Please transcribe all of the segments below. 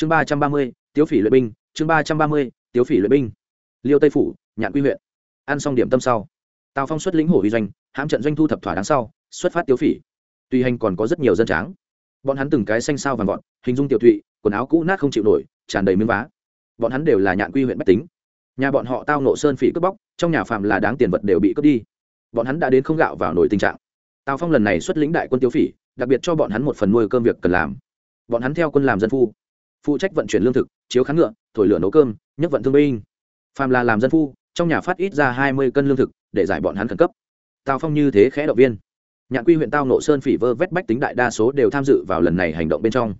chương ba trăm ba mươi, tiếu phỉ luyện binh, chương ba trăm ba mươi, tiếu phỉ luyện binh. Liêu tây phủ, nhạn quy huyện. Ăn xong điểm tâm sau, tào phong xuất lĩnh hổ vi doanh, hãm trận doanh thu thập thỏa đáng sau, xuất phát tiếu phỉ. Tuy hành còn có rất nhiều dân tráng, bọn hắn từng cái xanh sao vàng vọt, hình dung tiểu thụy, quần áo cũ nát không chịu nổi, tràn đầy miếng vá. Bọn hắn đều là nhạn quy huyện bách tính. Nhà bọn họ tao nộ sơn phỉ cướp bóc, trong nhà phạm là đáng tiền vật đều bị cướp đi. Bọn hắn đã đến không gạo vào nổi tình trạng. Tào phong lần này xuất lĩnh đại quân tiêu phỉ, đặc biệt cho bọn hắn một phần nuôi cơm việc cần làm. Bọn hắn theo quân làm dân phu phụ trách vận chuyển lương thực, chiếu kháng ngựa, thổi lửa nấu cơm nhất vận thương binh. Phàm là làm dân phu, trong nhà phát ít ra hai mươi cân lương thực, để giải bọn hắn khẩn cấp. Tào phong như thế khẽ động viên. Nhạn quy huyện tao nộ sơn phỉ vơ vét bách tính đại đa số đều tham dự vào lần này hành động bên trong.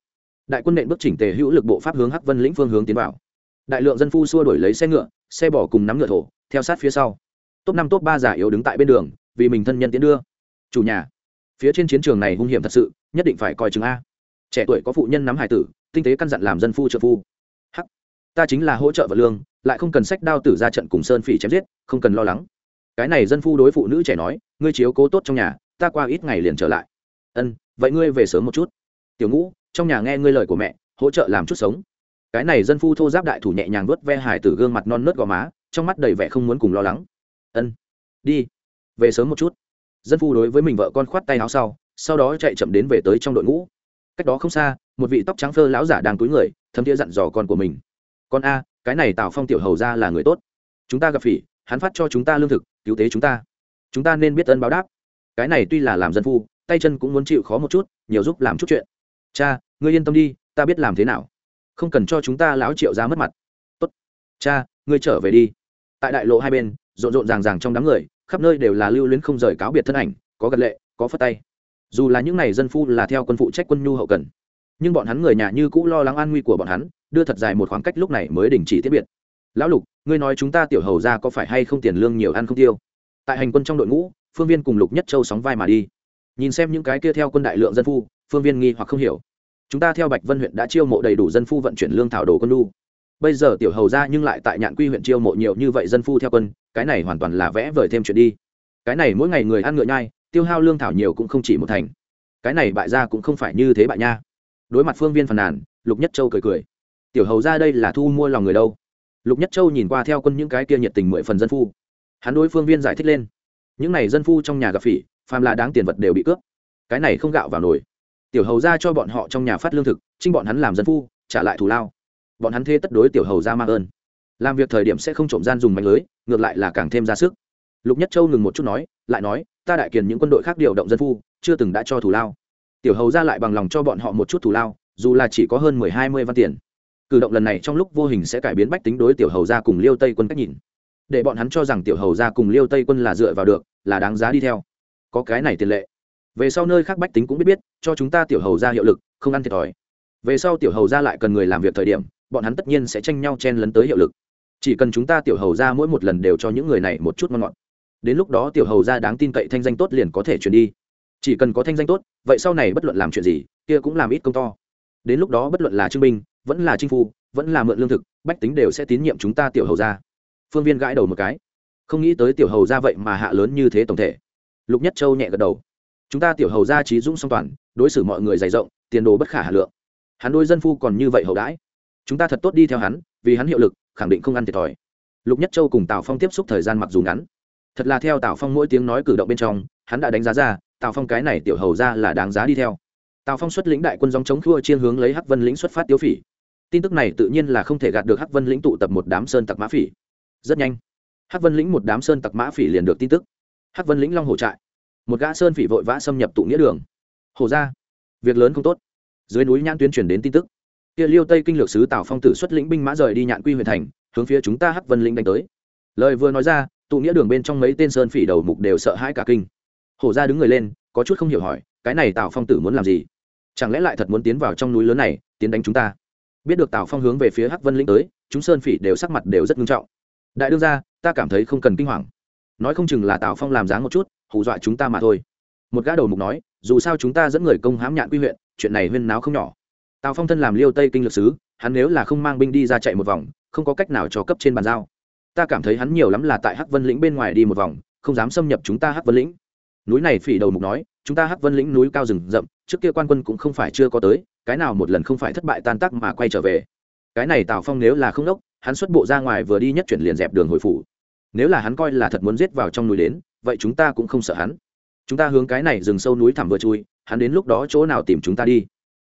Đại quân nện bước chỉnh tề hữu lực bộ pháp hướng hắc vân lĩnh phương hướng tiến vào. Đại lượng dân phu xua đổi lấy xe ngựa, xe bỏ cùng nắm ngựa thổ, theo sát phía sau. Top năm top ba giả yếu đứng tại bên đường, vì mình thân nhân tiến đưa. Chủ nhà. Phía trên chiến trường này hung hiểm thật sự, nhất định phải coi chừng a. Trẻ tuổi có phụ nhân nắm hải tử tinh tế căn dặn làm dân phu trợ phu. Hắc, ta chính là hỗ trợ vật lương, lại không cần sách đao tử ra trận cùng sơn phỉ chém giết, không cần lo lắng. Cái này dân phu đối phụ nữ trẻ nói, ngươi chiếu cố tốt trong nhà, ta qua ít ngày liền trở lại. Ân, vậy ngươi về sớm một chút. Tiểu ngũ, trong nhà nghe ngươi lời của mẹ, hỗ trợ làm chút sống. Cái này dân phu thô giáp đại thủ nhẹ nhàng vớt ve hải tử gương mặt non nớt gò má, trong mắt đầy vẻ không muốn cùng lo lắng. Ân, đi, về sớm một chút. Dân phu đối với mình vợ con khoát tay áo sau sau đó chạy chậm đến về tới trong đội ngũ cách đó không xa, một vị tóc trắng phơ lão giả đang túi người, thấm thiế dặn dò con của mình. Con a, cái này tào phong tiểu hầu ra là người tốt. Chúng ta gặp phỉ, hắn phát cho chúng ta lương thực, cứu tế chúng ta. Chúng ta nên biết ơn báo đáp. Cái này tuy là làm dân phu, tay chân cũng muốn chịu khó một chút, nhiều giúp làm chút chuyện. Cha, ngươi yên tâm đi, ta biết làm thế nào. Không cần cho chúng ta lão triệu ra mất mặt. Tốt. Cha, ngươi trở về đi. Tại đại lộ hai bên, rộn rộn ràng ràng trong đám người, khắp nơi đều là lưu luyến không rời cáo biệt thân ảnh, có gật lệ, có phất tay dù là những n à y dân phu là theo quân phụ trách quân nhu hậu cần, nhưng bọn hắn người nhà như cũ lo lắng an nguy của bọn hắn, đưa thật dài một khoảng cách lúc này mới đình chỉ tiết biệt. Lão lục, ngươi nói chúng ta tiểu hầu ra có phải hay không tiền lương nhiều ăn không tiêu? Tại hành quân trong đội ngũ, phương viên cùng lục nhất châu sóng vai mà đi. Nhìn xem những cái kia theo quân đại lượng dân phu, phương viên nghi hoặc không hiểu. Chúng ta theo bạch vân huyện đã chiêu mộ đầy đủ dân phu vận chuyển lương thảo đồ quân lu bây giờ tiểu hầu ra nhưng lại tại nhạn quy huyện chiêu mộ nhiều như vậy dân phu theo quân, cái này hoàn toàn là vẽ vời thêm chuyện đi. Cái này mỗi ngày người ăn ngựa nhai tiêu hao lương thảo nhiều cũng không chỉ một thành. Cái này bại ra cũng không phải như thế bại nha. Đối mặt phương viên phàn nàn, lục nhất châu cười cười. Tiểu hầu ra đây là thu mua lòng người đâu? Lục nhất châu nhìn qua theo quân những cái kia nhiệt tình mười phần dân phu. Hắn đối phương viên giải thích lên. Những này dân phu trong nhà gặp phỉ, phàm là đáng tiền vật đều bị cướp. Cái này không gạo vào nổi tiểu hầu ra cho bọn họ trong nhà phát lương thực, trinh bọn hắn làm dân phu, trả lại thù lao. Bọn hắn thê tất đối tiểu hầu ra mang ơn. Làm việc thời điểm sẽ không trộm gian dùng mạnh lưới, ngược lại là càng thêm ra sức. Lục nhất châu ngừng một chút nói, lại nói ta đại kiền những quân đội khác điều động dân phu, chưa từng đã cho thù lao. Tiểu hầu ra lại bằng lòng cho bọn họ một chút thù lao, dù là chỉ có hơn mười hai mươi văn tiền. Cử động lần này trong lúc vô hình sẽ cải biến bách tính đối tiểu hầu ra cùng liêu tây quân cách nhìn. Để bọn hắn cho rằng tiểu hầu ra cùng liêu tây quân là dựa vào được, là đáng giá đi theo. Có cái này tiền lệ. Về sau nơi khác bách tính cũng biết biết, cho chúng ta tiểu hầu ra hiệu lực, không ăn thiệt thòi. Về sau tiểu hầu ra lại cần người làm việc thời điểm, bọn hắn tất nhiên sẽ tranh nhau chen lấn tới hiệu lực. Chỉ cần chúng ta tiểu hầu ra mỗi một lần đều cho những người này một chút ngon ngọt đến lúc đó tiểu hầu ra đáng tin cậy thanh danh tốt liền có thể chuyển đi. Chỉ cần có thanh danh tốt, vậy sau này bất luận làm chuyện gì, kia cũng làm ít công to. Đến lúc đó bất luận là trưng binh, vẫn là chinh phu, vẫn là mượn lương thực, bách tính đều sẽ tín nhiệm chúng ta tiểu hầu ra phương viên gãi đầu một cái. Không nghĩ tới tiểu hầu ra vậy mà hạ lớn như thế tổng thể. Lục nhất châu nhẹ gật đầu. Chúng ta tiểu hầu ra trí dũng song toàn, đối xử mọi người dày rộng, tiền đồ bất khả hà lượng. Hắn đôi dân phu còn như vậy hậu đãi. Chúng ta thật tốt đi theo hắn, vì hắn hiệu lực, khẳng định không ăn thiệt thòi. Lục nhất châu cùng tào phong tiếp xúc thời gian mặc dù ngắn thật là theo tào phong mỗi tiếng nói cử động bên trong, hắn đã đánh giá ra, tào phong cái này tiểu hầu ra là đáng giá đi theo. Tào phong xuất lĩnh đại quân dòng chống khua chiên hướng lấy hắc vân lĩnh xuất phát tiêu phỉ. Tin tức này tự nhiên là không thể gạt được hắc vân lĩnh tụ tập một đám sơn tặc mã phỉ. Rất nhanh, hắc vân lĩnh một đám sơn tặc mã phỉ liền được tin tức. Hắc vân lĩnh long hồ trại. Một gã sơn phỉ vội vã xâm nhập tụ nghĩa đường. Hồ ra, việc lớn không tốt. Dưới núi nhãn tuyên truyền đến tin tức. Kia liêu tây kinh lược sứ tào phong tử xuất lĩnh binh mã rời đi nhạn quy huyện thành, hướng phía chúng ta hắc vân lĩnh đánh tới. Lời vừa nói ra tụ nghĩa đường bên trong mấy tên sơn phỉ đầu mục đều sợ hãi cả kinh. Hổ ra đứng người lên, có chút không hiểu hỏi, cái này tào phong tử muốn làm gì? Chẳng lẽ lại thật muốn tiến vào trong núi lớn này, tiến đánh chúng ta? Biết được tào phong hướng về phía hắc vân lĩnh tới, chúng sơn phỉ đều sắc mặt đều rất nghiêm trọng. Đại đương ra ta cảm thấy không cần kinh hoàng. Nói không chừng là tào phong làm dáng một chút, hù dọa chúng ta mà thôi. Một gã đầu mục nói, dù sao chúng ta dẫn người công hãm nhạn quy huyện, chuyện này huyên náo không nhỏ. Tào phong thân làm liêu tây kinh lược sứ, hắn nếu là không mang binh đi ra chạy một vòng, không có cách nào cho cấp trên bàn giao ta cảm thấy hắn nhiều lắm là tại hắc vân lĩnh bên ngoài đi một vòng, không dám xâm nhập chúng ta hắc vân lĩnh. Núi này phỉ đầu mục nói, chúng ta hắc vân lĩnh núi cao rừng rậm, trước kia quan quân cũng không phải chưa có tới, cái nào một lần không phải thất bại tan tác mà quay trở về. Cái này tào phong nếu là không đốc, hắn xuất bộ ra ngoài vừa đi nhất chuyển liền dẹp đường hồi phủ. Nếu là hắn coi là thật muốn giết vào trong núi đến, vậy chúng ta cũng không sợ hắn. Chúng ta hướng cái này rừng sâu núi thẳm vừa chui, hắn đến lúc đó chỗ nào tìm chúng ta đi.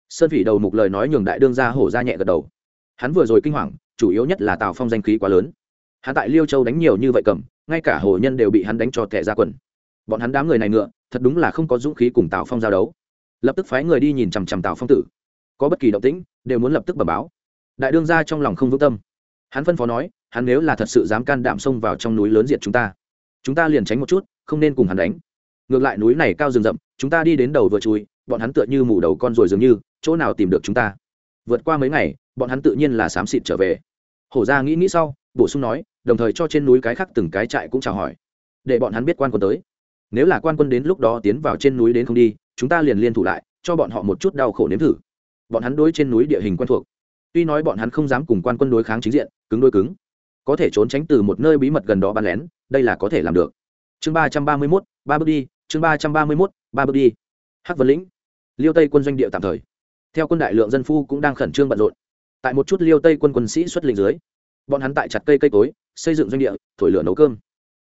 Sơn phỉ đầu mục lời nói nhường đại đương ra hổ ra nhẹ gật đầu. Hắn vừa rồi kinh hoàng, chủ yếu nhất là tào phong danh khí quá lớn hắn tại liêu châu đánh nhiều như vậy cầm, ngay cả hồ nhân đều bị hắn đánh cho tẻ ra quần. Bọn hắn đám người này ngựa, thật đúng là không có dũng khí cùng tào phong giao đấu. Lập tức phái người đi nhìn chằm chằm tào phong tử. Có bất kỳ động tĩnh, đều muốn lập tức bẩm báo. Đại đương ra trong lòng không vững tâm. Hắn phân phó nói, hắn nếu là thật sự dám can đảm xông vào trong núi lớn diệt chúng ta chúng ta liền tránh một chút, không nên cùng hắn đánh. Ngược lại núi này cao rừng rậm, chúng ta đi đến đầu vừa chui, bọn hắn tựa như mù đầu con rồi dường như, chỗ nào tìm được chúng ta? Vượt qua mấy ngày, bọn hắn tự nhiên là xám xịt trở về. Hổ ra nghĩ nghĩ sau bổ sung nói, đồng thời cho trên núi cái khác từng cái trại cũng chào hỏi, để bọn hắn biết quan quân tới. Nếu là quan quân đến lúc đó tiến vào trên núi đến không đi, chúng ta liền liên thủ lại, cho bọn họ một chút đau khổ nếm thử. Bọn hắn đối trên núi địa hình quen thuộc. Tuy nói bọn hắn không dám cùng quan quân đối kháng chính diện, cứng đôi cứng, có thể trốn tránh từ một nơi bí mật gần đó bắn lén, đây là có thể làm được. Chương ba trăm ba mươi mốt, ba bước đi, chương ba trăm ba mươi mốt, ba bước đi. Hắc vân lĩnh, liêu tây quân doanh địa tạm thời. Theo quân đại lượng dân phu cũng đang khẩn trương bận rộn. Tại một chút liêu tây quân quân sĩ xuất lĩnh dưới bọn hắn tại chặt cây cây cối, xây dựng doanh địa, thổi lửa nấu cơm.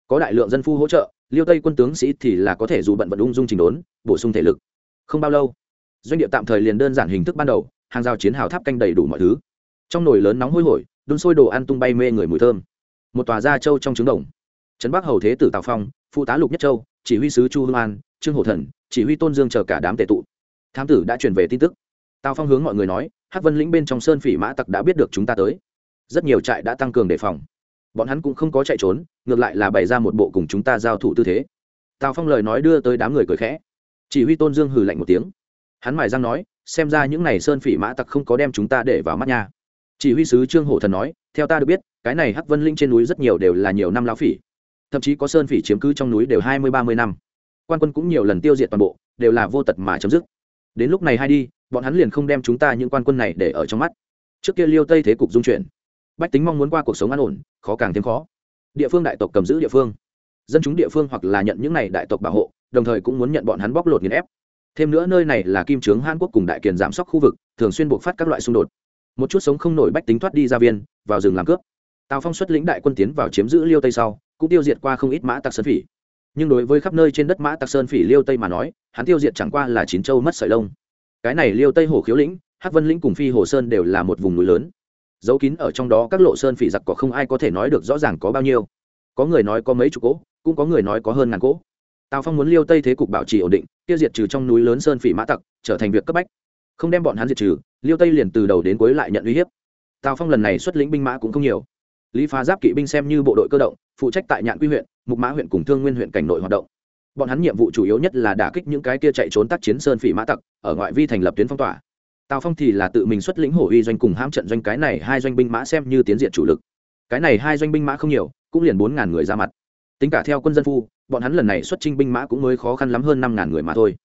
Có đại lượng dân phu hỗ trợ, liêu tây quân tướng sĩ thì là có thể dù bận vận ung dung trình đốn, bổ sung thể lực. Không bao lâu, doanh địa tạm thời liền đơn giản hình thức ban đầu, hàng rào chiến hào tháp canh đầy đủ mọi thứ. Trong nồi lớn nóng hôi hổi, đun sôi đồ ăn tung bay mê người mùi thơm. Một tòa gia châu trong trứng đồng. Trấn bắc hầu thế tử tào phong, phụ tá lục nhất châu, chỉ huy sứ chu hương an, trương hổ thần, chỉ huy tôn dương chờ cả đám tệ tụ. Thám tử đã truyền về tin tức. Tào phong hướng mọi người nói, hắc vân lĩnh bên trong sơn phỉ mã tặc đã biết được chúng ta tới rất nhiều trại đã tăng cường đề phòng. Bọn hắn cũng không có chạy trốn, ngược lại là bày ra một bộ cùng chúng ta giao thủ tư thế. Tào phong lời nói đưa tới đám người cười khẽ. Chỉ huy tôn dương hừ lạnh một tiếng. Hắn mài răng nói, xem ra những n à y sơn phỉ mã tặc không có đem chúng ta để vào mắt nha. Chỉ huy sứ trương hổ thần nói, theo ta được biết, cái này hắc vân linh trên núi rất nhiều đều là nhiều năm lao phỉ. Thậm chí có sơn phỉ chiếm cứ trong núi đều hai mươi, ba mươi năm. Quan quân cũng nhiều lần tiêu diệt toàn bộ, đều là vô tật mà chấm dứt. Đến lúc này hay đi, bọn hắn liền không đem chúng ta những quan quân này để ở trong mắt. Trước kia liêu tây thế cục dung chuyển bách tính mong muốn qua cuộc sống an ổn, khó càng thêm khó. Địa phương đại tộc cầm giữ địa phương. Dân chúng địa phương hoặc là nhận những này đại tộc bảo hộ, đồng thời cũng muốn nhận bọn hắn bóc lột nghiền ép. Thêm nữa nơi này là kim trướng hàn quốc cùng đại kiền giảm sóc khu vực, thường xuyên buộc phát các loại xung đột. Một chút sống không nổi bách tính thoát đi ra viên, vào rừng làm cướp. Tào phong xuất lĩnh đại quân tiến vào chiếm giữ liêu tây sau, cũng tiêu diệt qua không ít mã tặc sơn phỉ. Nhưng đối với khắp nơi trên đất mã tặc sơn phỉ liêu tây mà nói, hắn tiêu diệt chẳng qua là chín châu mất sợi lông. Cái này liêu tây hồ khiếu lĩnh, hắc vân lĩnh cùng phi hồ sơn đều là một vùng núi lớn dấu kín ở trong đó các lộ sơn phỉ giặc có không ai có thể nói được rõ ràng có bao nhiêu. Có người nói có mấy chục cỗ, cũng có người nói có hơn ngàn cỗ. Tào phong muốn liêu tây thế cục bảo trì ổn định tiêu diệt trừ trong núi lớn sơn phỉ mã tặc, trở thành việc cấp bách. Không đem bọn hắn diệt trừ, liêu tây liền từ đầu đến cuối lại nhận uy hiếp. Tào phong lần này xuất lĩnh binh mã cũng không nhiều. Lý phá giáp kỵ binh xem như bộ đội cơ động, phụ trách tại nhạn quy huyện, mục mã huyện cùng thương nguyên huyện cảnh nội hoạt động. Bọn hắn nhiệm vụ chủ yếu nhất là đả kích những cái kia chạy trốn tác chiến sơn phỉ mã tặc, ở ngoại vi thành lập tuyến phong tỏa tào phong thì là tự mình xuất lĩnh hổ uy doanh cùng hãm trận doanh cái này hai doanh binh mã xem như tiến diện chủ lực. Cái này hai doanh binh mã không nhiều, cũng liền bốn ngàn người ra mặt. Tính cả theo quân dân phu, bọn hắn lần này xuất trinh binh mã cũng mới khó khăn lắm hơn năm ngàn người mà thôi.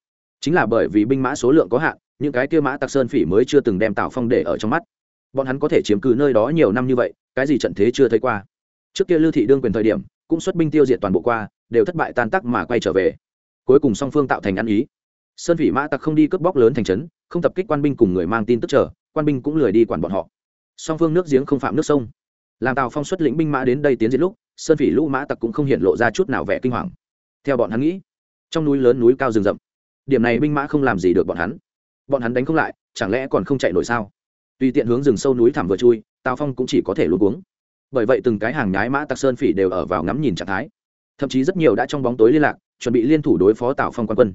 Chính là bởi vì binh mã số lượng có hạn, những cái kia mã tặc sơn phỉ mới chưa từng đem tào phong để ở trong mắt. Bọn hắn có thể chiếm cứ nơi đó nhiều năm như vậy, cái gì trận thế chưa thấy qua. Trước kia lưu thị đương quyền thời điểm, cũng xuất binh tiêu diệt toàn bộ qua, đều thất bại tan tắc mà quay trở về. Cuối cùng song phương tạo thành ăn ý sơn phỉ mã tặc không đi cướp bóc lớn thành trấn, không tập kích quan binh cùng người mang tin tức trở quan binh cũng lười đi quản bọn họ. Song phương nước giếng không phạm nước sông. Làm tào phong xuất lĩnh binh mã đến đây tiến diệt lúc, sơn phỉ lũ mã tặc cũng không hiện lộ ra chút nào vẻ kinh hoàng. Theo bọn hắn nghĩ, trong núi lớn núi cao rừng rậm. Điểm này binh mã không làm gì được bọn hắn. Bọn hắn đánh không lại, chẳng lẽ còn không chạy nổi sao? Tùy tiện hướng rừng sâu núi thẳm vừa chui, tào phong cũng chỉ có thể luôn cuống. Bởi vậy từng cái hàng nhái mã tặc sơn phỉ đều ở vào ngắm nhìn trạng thái. Thậm chí rất nhiều đã trong bóng tối liên lạc, chuẩn bị liên thủ đối phó tào phong quan quân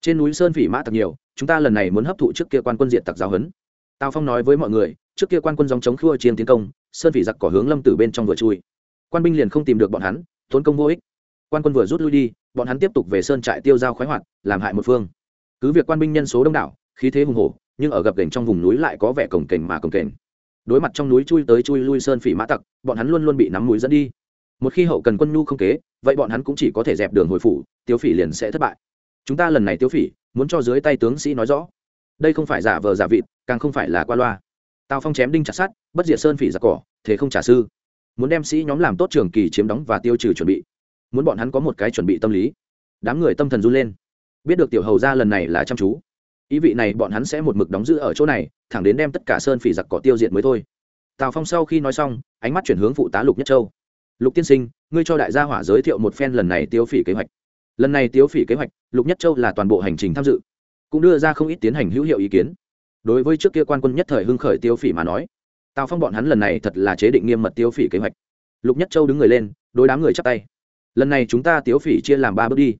trên núi sơn phỉ mã tặc nhiều, chúng ta lần này muốn hấp thụ trước kia quan quân diện tặc giáo huấn. Tào phong nói với mọi người, trước kia quan quân dòng chống khua chiến tiến công, sơn phỉ giặc cỏ hướng lâm tử bên trong vừa chui. Quan binh liền không tìm được bọn hắn, tốn công vô ích. Quan quân vừa rút lui đi, bọn hắn tiếp tục về sơn trại tiêu giao khoái hoạt, làm hại một phương. Cứ việc quan binh nhân số đông đảo, khí thế hùng hổ, nhưng ở gập gành trong vùng núi lại có vẻ cồng kềnh mà cồng kềnh. Đối mặt trong núi chui tới chui lui sơn phỉ mã tặc, bọn hắn luôn luôn bị nắm mũi dẫn đi. Một khi hậu cần quân nhu không kế, vậy bọn hắn cũng chỉ có thể dẹp đường hồi phủ tiêu phỉ liền sẽ thất bại chúng ta lần này tiêu phỉ, muốn cho dưới tay tướng sĩ nói rõ. Đây không phải giả vờ giả vịt, càng không phải là qua loa. Tào phong chém đinh chặt sát bất diệt sơn phỉ giặc cỏ, thế không trả sư. Muốn đem sĩ nhóm làm tốt trường kỳ chiếm đóng và tiêu trừ chuẩn bị. Muốn bọn hắn có một cái chuẩn bị tâm lý. Đám người tâm thần run lên. Biết được tiểu hầu ra lần này là chăm chú. Ý vị này bọn hắn sẽ một mực đóng giữ ở chỗ này, thẳng đến đem tất cả sơn phỉ giặc cỏ tiêu diệt mới thôi. Tào phong sau khi nói xong, ánh mắt chuyển hướng phụ tá lục nhất châu. Lục tiên sinh, ngươi cho đại gia hỏa giới thiệu một phen lần này tiêu phỉ kế hoạch lần này tiêu phỉ kế hoạch, lục nhất châu là toàn bộ hành trình tham dự, cũng đưa ra không ít tiến hành hữu hiệu ý kiến. Đối với trước kia quan quân nhất thời hưng khởi tiêu phỉ mà nói, tào phong bọn hắn lần này thật là chế định nghiêm mật tiêu phỉ kế hoạch. Lục nhất châu đứng người lên, đối đám người chắp tay. Lần này chúng ta tiêu phỉ chia làm ba bước đi.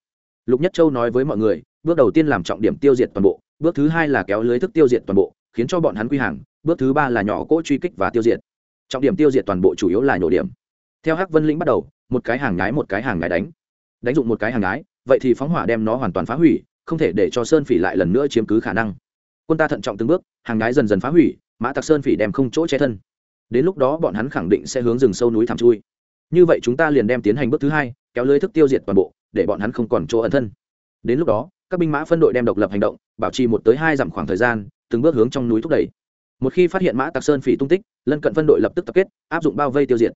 Lục nhất châu nói với mọi người, bước đầu tiên làm trọng điểm tiêu diệt toàn bộ, bước thứ hai là kéo lưới thức tiêu diệt toàn bộ, khiến cho bọn hắn quy hàng, bước thứ ba là nhỏ cỗ truy kích và tiêu diệt. Trọng điểm tiêu diệt toàn bộ chủ yếu là nhổ điểm. Theo hắc vân lĩnh bắt đầu, một cái hàng nhái một cái hàng nhái đánh đánh dụng một cái hàng gái vậy thì phóng hỏa đem nó hoàn toàn phá hủy, không thể để cho sơn phỉ lại lần nữa chiếm cứ khả năng. Quân ta thận trọng từng bước, hàng gái dần dần phá hủy, mã tặc sơn phỉ đem không chỗ che thân. Đến lúc đó bọn hắn khẳng định sẽ hướng rừng sâu núi thảm chui. Như vậy chúng ta liền đem tiến hành bước thứ hai, kéo lưới thức tiêu diệt toàn bộ, để bọn hắn không còn chỗ ẩn thân. Đến lúc đó, các binh mã phân đội đem độc lập hành động, bảo trì một tới hai dặm khoảng thời gian, từng bước hướng trong núi thúc đẩy. Một khi phát hiện mã tặc sơn phỉ tung tích, lân cận phân đội lập tức tập kết, áp dụng bao vây tiêu diệt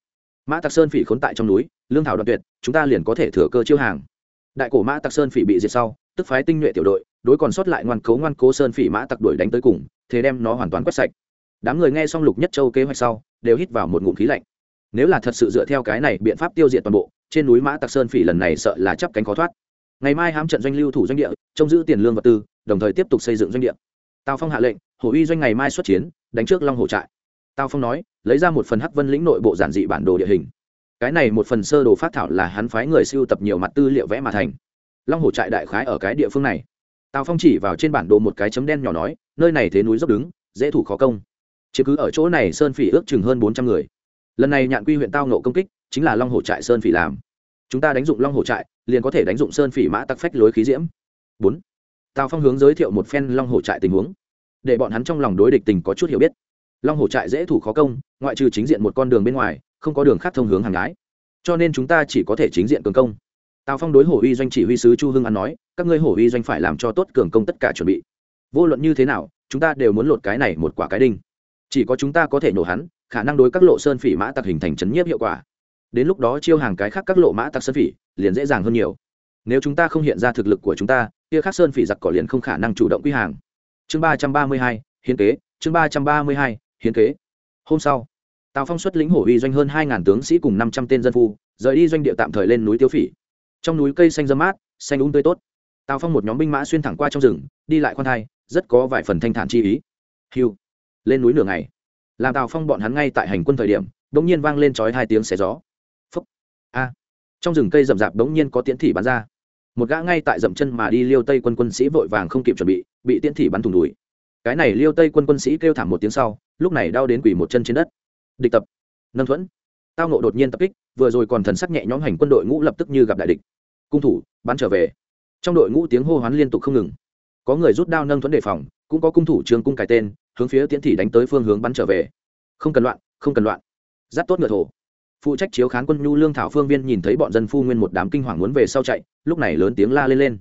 mã tặc sơn phỉ khốn tại trong núi, lương thảo đoạn tuyệt, chúng ta liền có thể thừa cơ chiêu hàng. Đại cổ mã tặc sơn phỉ bị diệt sau, tức phái tinh nhuệ tiểu đội, đối còn sót lại ngoan cố ngoan cố sơn phỉ mã tặc đuổi đánh tới cùng, thế đem nó hoàn toàn quét sạch. Đám người nghe xong lục nhất châu kế hoạch sau, đều hít vào một ngụm khí lạnh. Nếu là thật sự dựa theo cái này biện pháp tiêu diệt toàn bộ, trên núi mã tặc sơn phỉ lần này sợ là chắp cánh khó thoát. Ngày mai hám trận doanh lưu thủ doanh địa, trông giữ tiền lương vật tư, đồng thời tiếp tục xây dựng doanh địa. Tào phong hạ lệnh hồ uy doanh ngày mai xuất chiến, đánh trước long hồ trại tào phong nói, lấy ra một phần hắc vân lĩnh nội bộ giản dị bản đồ địa hình. Cái này một phần sơ đồ phát thảo là hắn phái người siêu tập nhiều mặt tư liệu vẽ mà thành. Long hồ trại đại khái ở cái địa phương này. Tào phong chỉ vào trên bản đồ một cái chấm đen nhỏ nói, nơi này thế núi dốc đứng, dễ thủ khó công. Chứ cứ ở chỗ này sơn phỉ ước chừng hơn bốn trăm người. Lần này nhạn quy huyện tao nộ công kích, chính là long hồ trại sơn phỉ làm. Chúng ta đánh dụng long hồ trại, liền có thể đánh dụng sơn phỉ mã tắc phách lối khí diễm. Bốn. Tào phong hướng giới thiệu một phen long hồ trại tình huống, để bọn hắn trong lòng đối địch tình có chút hiểu biết long Hổ trại dễ thủ khó công, ngoại trừ chính diện một con đường bên ngoài, không có đường khác thông hướng hàng gái cho nên chúng ta chỉ có thể chính diện cường công. Tào phong đối hổ uy doanh chỉ huy sứ chu hưng an nói, các ngươi hổ uy doanh phải làm cho tốt cường công tất cả chuẩn bị. Vô luận như thế nào, chúng ta đều muốn lột cái này một quả cái đinh. Chỉ có chúng ta có thể nổ hắn, khả năng đối các lộ sơn phỉ mã tặc hình thành chấn nhiếp hiệu quả. Đến lúc đó chiêu hàng cái khác các lộ mã tặc sơn phỉ, liền dễ dàng hơn nhiều. Nếu chúng ta không hiện ra thực lực của chúng ta, kia khác sơn phỉ giặc cỏ liền không khả năng chủ động quy hàng. Chương ba trăm ba mươi hai, hiến kế, chương ba trăm ba mươi hai hiến kế. Hôm sau, tào phong xuất lĩnh hổ uy doanh hơn hai ngàn tướng sĩ cùng năm trăm tên dân phu, rời đi doanh địa tạm thời lên núi tiêu phỉ. Trong núi cây xanh dâm mát, xanh úng tươi tốt. Tào phong một nhóm binh mã xuyên thẳng qua trong rừng, đi lại khoan thai, rất có vài phần thanh thản chi ý. Hiu lên núi nửa ngày, làm tào phong bọn hắn ngay tại hành quân thời điểm đ ỗ n g nhiên vang lên trói hai tiếng xé gió. Phúc. A. Trong rừng cây rậm rạp đ ỗ n g nhiên có tiễn thị bắn ra. Một gã ngay tại dậm chân mà đi liêu tây quân quân sĩ vội vàng không kịp chuẩn bị bị tiễn thị bắn thủng đùi. Cái này liêu tây quân quân sĩ kêu thảm một tiếng sau lúc này đau đến quỳ một chân trên đất. Địch tập. Nâng thuẫn. Tao nộ đột nhiên tập kích, vừa rồi còn thần sắc nhẹ nhõm hành quân đội ngũ lập tức như gặp đại địch. Cung thủ, bắn trở về. Trong đội ngũ tiếng hô hoán liên tục không ngừng. Có người rút đao nâng thuẫn đề phòng, cũng có cung thủ trường cung cài tên, hướng phía tiễn thị đánh tới phương hướng bắn trở về. Không cần loạn, không cần loạn. Giáp tốt ngựa thổ. Phụ trách chiếu khán quân nhu lương thảo phương viên nhìn thấy bọn dân phu nguyên một đám kinh hoàng muốn về sau chạy, lúc này lớn tiếng la lên lên.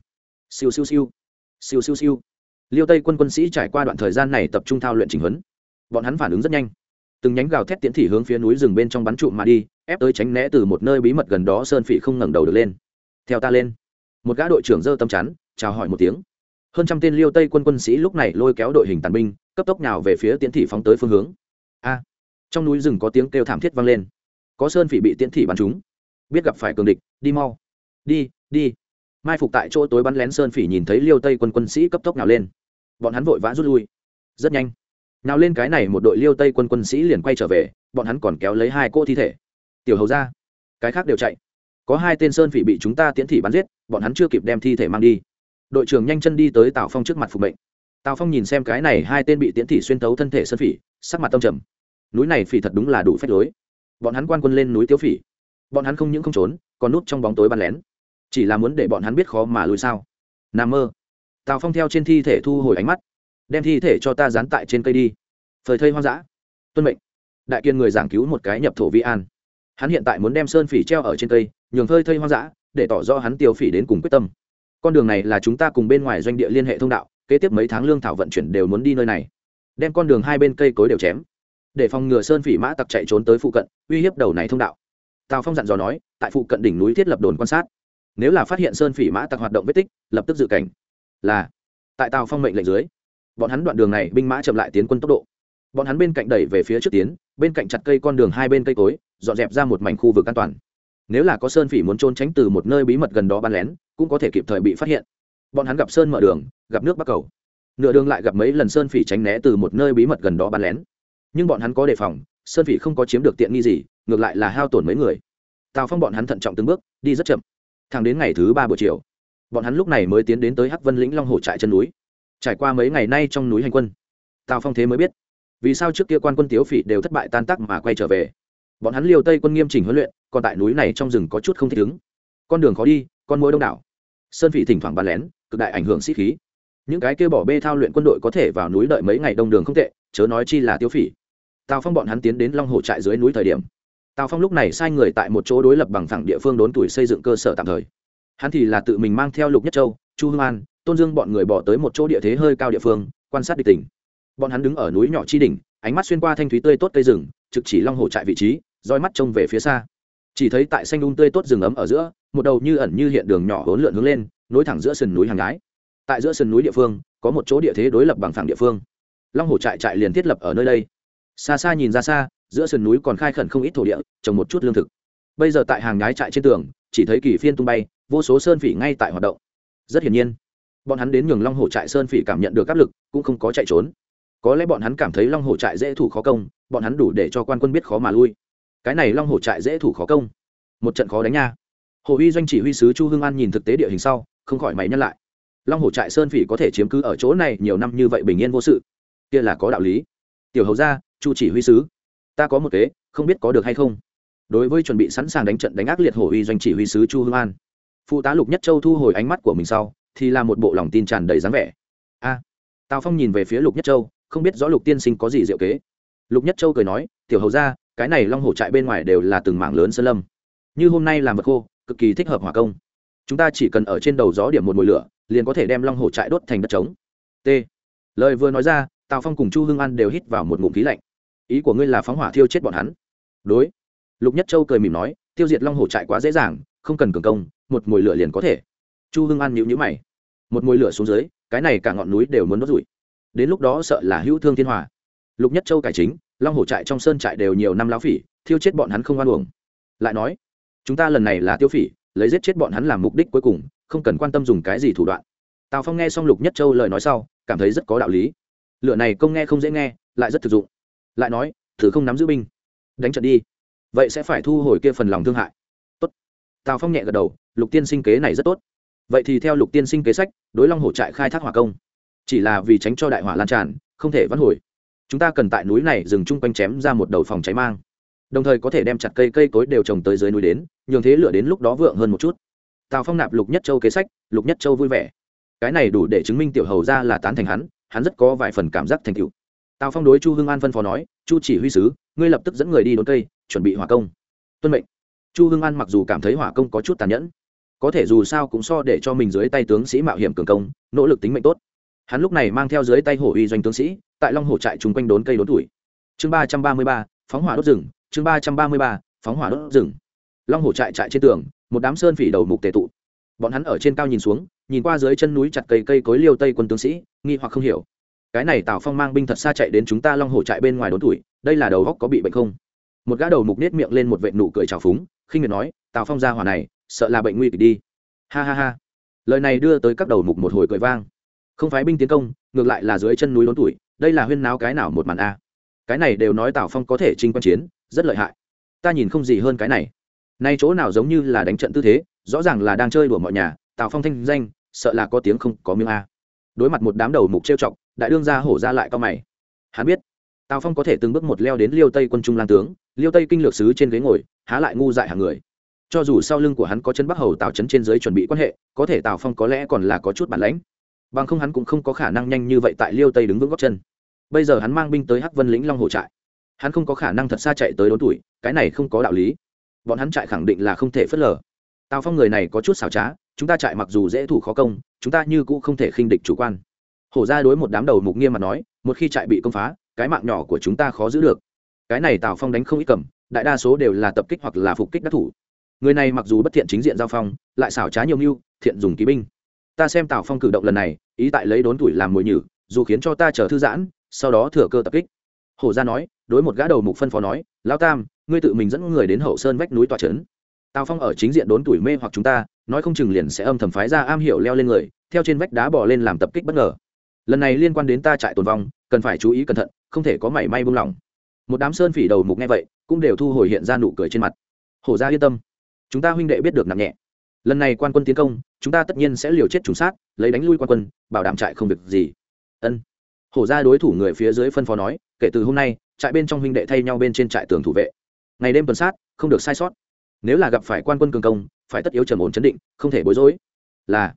Siêu siêu siêu. Siêu siêu siêu. Liêu tây quân quân sĩ trải qua đoạn thời gian này tập trung thao luyện trình huấn bọn hắn phản ứng rất nhanh. Từng nhánh gào thét tiễn thị hướng phía núi rừng bên trong bắn trụ mà đi, ép tới tránh né từ một nơi bí mật gần đó sơn phỉ không ngẩng đầu được lên. Theo ta lên. Một gã đội trưởng dơ tâm chắn, chào hỏi một tiếng. Hơn trăm tên liêu tây quân quân sĩ lúc này lôi kéo đội hình tàn binh, cấp tốc nào về phía tiễn thị phóng tới phương hướng. A! Trong núi rừng có tiếng kêu thảm thiết vang lên. Có sơn phỉ bị tiễn thị bắn trúng. Biết gặp phải cường địch, đi mau. Đi đi. Mai phục tại chỗ tối bắn lén sơn phỉ nhìn thấy liêu tây quân quân sĩ cấp tốc nào lên. Bọn hắn vội vã rút lui. Rất nhanh nào lên cái này một đội liêu tây quân quân sĩ liền quay trở về, bọn hắn còn kéo lấy hai cô thi thể. Tiểu hầu ra, cái khác đều chạy. Có hai tên sơn phỉ bị chúng ta tiễn thị bắn giết, bọn hắn chưa kịp đem thi thể mang đi. Đội trưởng nhanh chân đi tới tào phong trước mặt phục mệnh. Tào phong nhìn xem cái này hai tên bị tiễn thị xuyên tấu thân thể sơn phỉ, sắc mặt tâm trầm. Núi này phỉ thật đúng là đủ phép lối. Bọn hắn quan quân lên núi tiếu phỉ. Bọn hắn không những không trốn, còn núp trong bóng tối bắn lén. Chỉ là muốn để bọn hắn biết khó mà lùi sao. Nà mơ. Tào phong theo trên thi thể thu hồi ánh mắt đem thi thể cho ta dán tại trên cây đi. Phơi thây hoang dã. Tuân mệnh. Đại kiên người giảng cứu một cái nhập thổ vi an. Hắn hiện tại muốn đem sơn phỉ treo ở trên cây, nhường phơi thây hoang dã, để tỏ rõ hắn tiêu phỉ đến cùng quyết tâm. Con đường này là chúng ta cùng bên ngoài doanh địa liên hệ thông đạo, kế tiếp mấy tháng lương thảo vận chuyển đều muốn đi nơi này. Đem con đường hai bên cây cối đều chém. Để phòng ngừa sơn phỉ mã tặc chạy trốn tới phụ cận, uy hiếp đầu này thông đạo. Tào phong dặn dò nói, tại phụ cận đỉnh núi thiết lập đồn quan sát. Nếu là phát hiện sơn phỉ mã tặc hoạt động vết tích, lập tức dự cảnh. Là, tại Tào phong mệnh lệnh dưới bọn hắn đoạn đường này binh mã chậm lại tiến quân tốc độ. Bọn hắn bên cạnh đẩy về phía trước tiến, bên cạnh chặt cây con đường hai bên cây cối, dọn dẹp ra một mảnh khu vực an toàn. Nếu là có sơn phỉ muốn trốn tránh từ một nơi bí mật gần đó bắn lén, cũng có thể kịp thời bị phát hiện. Bọn hắn gặp sơn mở đường, gặp nước bắc cầu. Nửa đường lại gặp mấy lần sơn phỉ tránh né từ một nơi bí mật gần đó bắn lén. Nhưng bọn hắn có đề phòng, sơn phỉ không có chiếm được tiện nghi gì, ngược lại là hao tổn mấy người. Tào phong bọn hắn thận trọng từng bước, đi rất chậm. Thẳng đến ngày thứ ba buổi chiều, bọn hắn lúc này mới tiến đến tới hắc vân lĩnh long hồ trại chân núi trải qua mấy ngày nay trong núi hành quân. Tào phong thế mới biết, vì sao trước kia quan quân tiếu phỉ đều thất bại tan tác mà quay trở về. Bọn hắn liều tây quân nghiêm chỉnh huấn luyện, còn tại núi này trong rừng có chút không thích ứng. Con đường khó đi, con mối đông đảo. Sơn phỉ thỉnh thoảng bàn lén, cực đại ảnh hưởng sĩ khí. Những cái kia bỏ bê thao luyện quân đội có thể vào núi đợi mấy ngày đông đường không tệ, chớ nói chi là tiêu phỉ. Tào phong bọn hắn tiến đến long hồ trại dưới núi thời điểm. Tào phong lúc này sai người tại một chỗ đối lập bằng thẳng địa phương đốn tuổi xây dựng cơ sở tạm thời. Hắn thì là tự mình mang theo lục nhất châu, chu hương an tôn dương bọn người bỏ tới một chỗ địa thế hơi cao địa phương, quan sát địch tỉnh bọn hắn đứng ở núi nhỏ chi đỉnh, ánh mắt xuyên qua thanh thúy tươi tốt cây rừng, trực chỉ long hồ trại vị trí, roi mắt trông về phía xa. Chỉ thấy tại xanh đun tươi tốt rừng ấm ở giữa, một đầu như ẩn như hiện đường nhỏ hỗn lượn hướng lên, nối thẳng giữa sườn núi hàng gái tại giữa sườn núi địa phương, có một chỗ địa thế đối lập bằng phẳng địa phương. Long hồ trại trại liền thiết lập ở nơi đây. Xa xa nhìn ra xa, giữa sườn núi còn khai khẩn không ít thổ địa, trồng một chút lương thực. Bây giờ tại hàng nhái trại trên tường, chỉ thấy kỳ phiên tung bay, vô số sơn phỉ ngay tại hoạt động. Rất hiển nhiên bọn hắn đến nhường long hồ trại sơn phỉ cảm nhận được áp lực, cũng không có chạy trốn. Có lẽ bọn hắn cảm thấy long hồ trại dễ thủ khó công, bọn hắn đủ để cho quan quân biết khó mà lui. Cái này long hồ trại dễ thủ khó công. Một trận khó đánh nha. Hồ uy doanh chỉ huy sứ chu hương an nhìn thực tế địa hình sau, không khỏi mày nhắc lại. Long hồ trại sơn phỉ có thể chiếm cứ ở chỗ này nhiều năm như vậy bình yên vô sự. Kia là có đạo lý. Tiểu hầu gia, chu chỉ huy sứ, ta có một kế, không biết có được hay không? Đối với chuẩn bị sẵn sàng đánh trận đánh ác liệt hồ uy doanh chỉ huy sứ chu hương an, phụ tá lục nhất châu thu hồi ánh mắt của mình sau thì là một bộ lòng tin tràn đầy dáng vẻ. A, tào phong nhìn về phía lục nhất châu, không biết rõ lục tiên sinh có gì diệu kế. Lục nhất châu cười nói, tiểu hầu ra cái này long hổ trại bên ngoài đều là từng mảng lớn sơn lâm. Như hôm nay làm vật khô, cực kỳ thích hợp hỏa công. Chúng ta chỉ cần ở trên đầu gió điểm một mùi lửa, liền có thể đem long hổ trại đốt thành đất trống. T. Lời vừa nói ra, tào phong cùng chu hương an đều hít vào một ngụm khí lạnh. Ý của ngươi là phóng hỏa thiêu chết bọn hắn? Đối. Lục nhất châu cười mỉm nói, tiêu diệt long hổ trại quá dễ dàng, không cần cường công, một mùi lửa liền có thể. Chu hương an nhịu nhữ mày một mùi lửa xuống dưới, cái này cả ngọn núi đều muốn đốt rụi đến lúc đó sợ là hữu thương thiên hòa. Lục nhất châu cải chính, long hổ trại trong sơn trại đều nhiều năm lão phỉ, thiêu chết bọn hắn không oan uổng. Lại nói, chúng ta lần này là tiêu phỉ, lấy giết chết bọn hắn làm mục đích cuối cùng, không cần quan tâm dùng cái gì thủ đoạn. Tào phong nghe xong lục nhất châu lời nói sau, cảm thấy rất có đạo lý. Lựa này công nghe không dễ nghe, lại rất thực dụng. Lại nói, thử không nắm giữ binh, đánh trận đi. Vậy sẽ phải thu hồi kia phần lòng thương hại. Tốt. Tào phong nhẹ gật đầu, lục tiên sinh kế này rất tốt vậy thì theo lục tiên sinh kế sách, đối long hổ trại khai thác hỏa công, chỉ là vì tránh cho đại hỏa lan tràn, không thể vãn hồi. Chúng ta cần tại núi này dừng chung quanh chém ra một đầu phòng cháy mang, đồng thời có thể đem chặt cây cây cối đều trồng tới dưới núi đến, nhường thế lửa đến lúc đó vượng hơn một chút. Tào phong nạp lục nhất châu kế sách, lục nhất châu vui vẻ. Cái này đủ để chứng minh tiểu hầu ra là tán thành hắn hắn rất có vài phần cảm giác thành cựu tào phong đối chu hưng an phân phó nói, chu chỉ huy sứ, ngươi lập tức dẫn người đi đốn cây, chuẩn bị hỏa công. Tuân mệnh. Chu hưng an mặc dù cảm thấy hỏa công có chút tàn nhẫn có thể dù sao cũng so để cho mình dưới tay tướng sĩ mạo hiểm cường công, nỗ lực tính mệnh tốt. Hắn lúc này mang theo dưới tay hổ uy doanh tướng sĩ, tại long hổ trại chung quanh đốn cây đốn tuổi. Chương ba trăm ba mươi ba, phóng hỏa đốt rừng. Chương ba trăm ba mươi ba, phóng hỏa đốt rừng. Long hổ trại trại trên tường, một đám sơn phỉ đầu mục tề tụ. Bọn hắn ở trên cao nhìn xuống, nhìn qua dưới chân núi chặt cây cây cối liêu tây quân tướng sĩ, nghi hoặc không hiểu. Cái này tào phong mang binh thật xa chạy đến chúng ta long hổ trại bên ngoài đốn tuổi, đây là đầu góc có bị bệnh không? Một gã đầu mục nết miệng lên một vệ nụ cười trào phúng, khinh miệt nói, tào phong ra hỏa này sợ là bệnh nguy kịch đi. Ha ha ha. Lời này đưa tới các đầu mục một hồi cười vang. Không phái binh tiến công, ngược lại là dưới chân núi lớn tuổi, đây là huyên náo cái nào một màn a. Cái này đều nói tào phong có thể trinh quan chiến, rất lợi hại. Ta nhìn không gì hơn cái này. Nay chỗ nào giống như là đánh trận tư thế, rõ ràng là đang chơi đùa mọi nhà, tào phong thanh danh, sợ là có tiếng không có miếng a. Đối mặt một đám đầu mục trêu chọc, đại đương gia hổ ra lại cao mày. Hắn biết, tào phong có thể từng bước một leo đến liêu tây quân trung lang tướng, liêu tây kinh lược sứ trên ghế ngồi, há lại ngu dại hàng người cho dù sau lưng của hắn có chân bắc hầu tào trấn trên dưới chuẩn bị quan hệ, có thể tào phong có lẽ còn là có chút bản lãnh. Bằng không hắn cũng không có khả năng nhanh như vậy tại liêu tây đứng vững góc chân. Bây giờ hắn mang binh tới hắc vân lĩnh long hồ trại. Hắn không có khả năng thật xa chạy tới đốn tuổi, cái này không có đạo lý. Bọn hắn trại khẳng định là không thể phớt lờ. Tào phong người này có chút xảo trá, chúng ta trại mặc dù dễ thủ khó công, chúng ta như cũ không thể khinh địch chủ quan. Hổ ra đối một đám đầu mục nghiêm mà nói, một khi trại bị công phá, cái mạng nhỏ của chúng ta khó giữ được. Cái này tào phong đánh không ít cầm, đại đa số đều là tập kích hoặc là phục kích đắc thủ người này mặc dù bất thiện chính diện giao phong, lại xảo trá nhiều mưu, thiện dùng ký binh. Ta xem tào phong cử động lần này, ý tại lấy đốn tuổi làm mồi nhử, dù khiến cho ta chờ thư giãn, sau đó thừa cơ tập kích. Hổ gia nói, đối một gã đầu mục phân phó nói lao tam, ngươi tự mình dẫn người đến hậu sơn vách núi tòa trấn. Tào phong ở chính diện đốn tuổi mê hoặc chúng ta, nói không chừng liền sẽ âm thầm phái ra am hiểu leo lên người, theo trên vách đá bỏ lên làm tập kích bất ngờ. Lần này liên quan đến ta trại tồn vong, cần phải chú ý cẩn thận, không thể có mảy may buông lỏng. Một đám sơn phỉ đầu mục nghe vậy, cũng đều thu hồi hiện ra nụ cười trên mặt. Hổ gia yên tâm chúng ta huynh đệ biết được nặng nhẹ. Lần này quan quân tiến công, chúng ta tất nhiên sẽ liều chết trùng sát, lấy đánh lui quan quân, bảo đảm trại không việc gì. Ân. Hổ gia đối thủ người phía dưới phân phó nói, kể từ hôm nay, trại bên trong huynh đệ thay nhau bên trên trại tường thủ vệ. Ngày đêm tuần sát, không được sai sót. Nếu là gặp phải quan quân cường công, phải tất yếu trầm ổn chấn định, không thể bối rối. Là,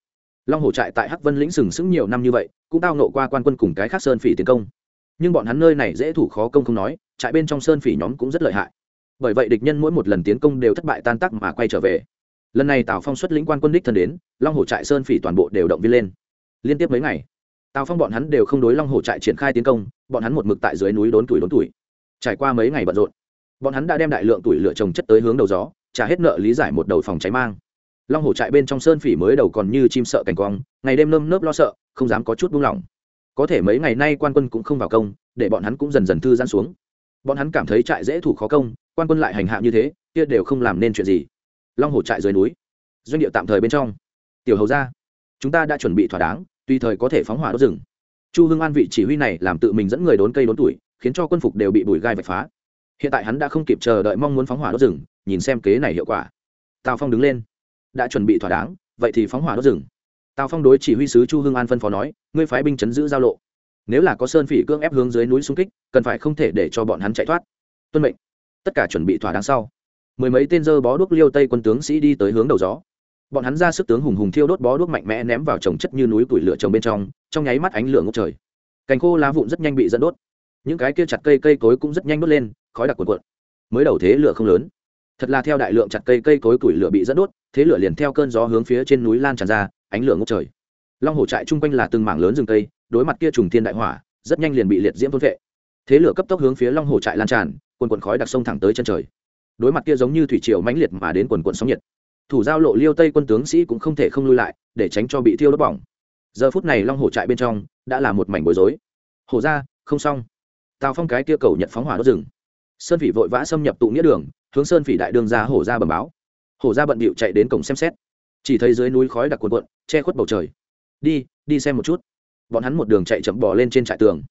long hổ trại tại hắc vân lĩnh sừng sững nhiều năm như vậy, cũng tao nộ qua quan quân cùng cái khác sơn phỉ tiến công. Nhưng bọn hắn nơi này dễ thủ khó công không nói, trại bên trong sơn phỉ nhóm cũng rất lợi hại bởi vậy địch nhân mỗi một lần tiến công đều thất bại tan tác mà quay trở về. Lần này tào phong xuất lĩnh quan quân đích thân đến, long hổ trại sơn phỉ toàn bộ đều động viên lên. Liên tiếp mấy ngày, tào phong bọn hắn đều không đối long hổ trại triển khai tiến công, bọn hắn một mực tại dưới núi đốn tuổi đốn tuổi. Trải qua mấy ngày bận rộn, bọn hắn đã đem đại lượng tuổi lựa trồng chất tới hướng đầu gió, trả hết nợ lý giải một đầu phòng cháy mang. Long hổ trại bên trong sơn phỉ mới đầu còn như chim sợ cảnh quang, ngày đêm nơm nớp lo sợ, không dám có chút buông lỏng. Có thể mấy ngày nay quan quân cũng không vào công, để bọn hắn cũng dần dần thư giãn xuống. Bọn hắn cảm thấy trại dễ thủ khó công quan quân lại hành hạ như thế, kia đều không làm nên chuyện gì. Long hổ trại dưới núi, doanh địa tạm thời bên trong. Tiểu hầu ra chúng ta đã chuẩn bị thỏa đáng, tùy thời có thể phóng hỏa đốt rừng. Chu hưng an vị chỉ huy này làm tự mình dẫn người đốn cây đốn tuổi, khiến cho quân phục đều bị bùi gai vạch phá. Hiện tại hắn đã không kịp chờ đợi mong muốn phóng hỏa đốt rừng, nhìn xem kế này hiệu quả. Tào phong đứng lên, đã chuẩn bị thỏa đáng, vậy thì phóng hỏa đốt rừng. Tào phong đối chỉ huy sứ chu hưng an phân phó nói, ngươi phái binh chấn giữ giao lộ. Nếu là có sơn phỉ cưỡng ép hướng dưới núi xung kích, cần phải không thể để cho bọn hắn chạy thoát. Tuân mệnh tất cả chuẩn bị thỏa đáng sau. Mười mấy tên dơ bó đuốc liêu tây quân tướng sĩ đi tới hướng đầu gió. Bọn hắn ra sức tướng hùng hùng thiêu đốt bó đuốc mạnh mẽ ném vào trồng chất như núi củi lửa trồng bên trong trong nháy mắt ánh lửa ngốc trời. Cành khô lá vụn rất nhanh bị dẫn đốt. Những cái kia chặt cây cây cối cũng rất nhanh đốt lên, khói đặc cuộn cuộn. Mới đầu thế lửa không lớn. Thật là theo đại lượng chặt cây cây cối củi lửa bị dẫn đốt, thế lửa liền theo cơn gió hướng phía trên núi lan tràn ra, ánh lửa ngốc trời. Long hồ trại chung quanh là từng mảng lớn rừng cây, đối mặt kia trùng thiên đại hỏa, rất nhanh liền bị liệt diễm thôn vệ. Thế lửa cấp tốc hướng phía long hồ trại lan tràn quần quần khói đặc sông thẳng tới chân trời. Đối mặt kia giống như thủy triều mãnh liệt mà đến quần quần sóng nhiệt, thủ giao lộ liêu tây quân tướng sĩ cũng không thể không lui lại, để tránh cho bị thiêu đốt bỏng. Giờ phút này long hổ trại bên trong đã là một mảnh bối rối. Hổ ra, không xong. Tào phong cái kia cầu nhận phóng hỏa đốt rừng. Sơn phỉ vội vã xâm nhập tụ nghĩa đường, hướng sơn phỉ đại đường ra hổ ra bầm báo. Hổ ra bận bịu chạy đến cổng xem xét. Chỉ thấy dưới núi khói đặc cuồn cuộn, che khuất bầu trời. Đi đi xem một chút. Bọn hắn một đường chạy chậm bỏ lên trên trại tường.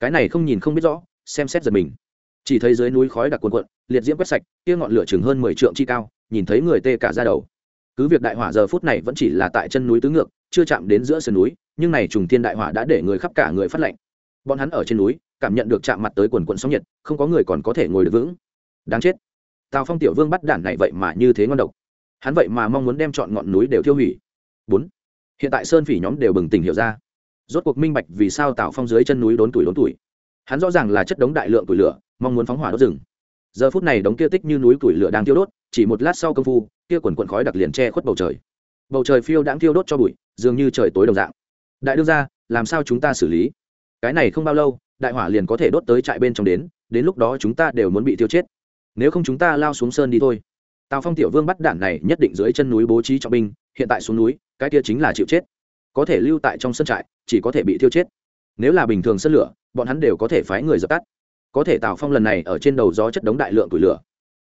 Cái này không nhìn không biết rõ, xem xét giật mình chỉ thấy dưới núi khói đặc cuồn cuộn, liệt diễm quét sạch kia ngọn lửa chừng hơn mười trượng chi cao, nhìn thấy người tê cả ra đầu. Cứ việc đại hỏa giờ phút này vẫn chỉ là tại chân núi tứ ngược, chưa chạm đến giữa sườn núi, nhưng này trùng thiên đại hỏa đã để người khắp cả người phát lạnh. Bọn hắn ở trên núi, cảm nhận được chạm mặt tới quần quận sóng nhiệt, không có người còn có thể ngồi được vững. Đáng chết. Tào phong tiểu vương bắt đản này vậy mà như thế ngon độc. Hắn vậy mà mong muốn đem chọn ngọn núi đều tiêu hủy. Bốn. Hiện tại sơn phỉ nhóm đều bừng tỉnh hiểu ra. Rốt cuộc minh bạch vì sao tào phong dưới chân núi đốn tuổi đốn tuổi. Hắn rõ ràng là chất đống đại lượng tuổi lửa mong muốn phóng hỏa đốt rừng. Giờ phút này đống kia tích như núi củi lửa đang tiêu đốt, chỉ một lát sau công phu, kia quần quần khói đặc liền che khuất bầu trời. Bầu trời phiêu đãng tiêu đốt cho bụi, dường như trời tối đồng dạng. Đại đương ra làm sao chúng ta xử lý? Cái này không bao lâu, đại hỏa liền có thể đốt tới trại bên trong đến đến lúc đó chúng ta đều muốn bị tiêu chết. Nếu không chúng ta lao xuống sơn đi thôi. Tào phong tiểu vương bắt đạn này nhất định dưới chân núi bố trí trọng binh, hiện tại xuống núi, cái kia chính là chịu chết. Có thể lưu tại trong sân trại, chỉ có thể bị tiêu chết. Nếu là bình thường sân lửa, bọn hắn đều có thể phái người dập tắt có thể tào phong lần này ở trên đầu gió chất đống đại lượng củi lửa.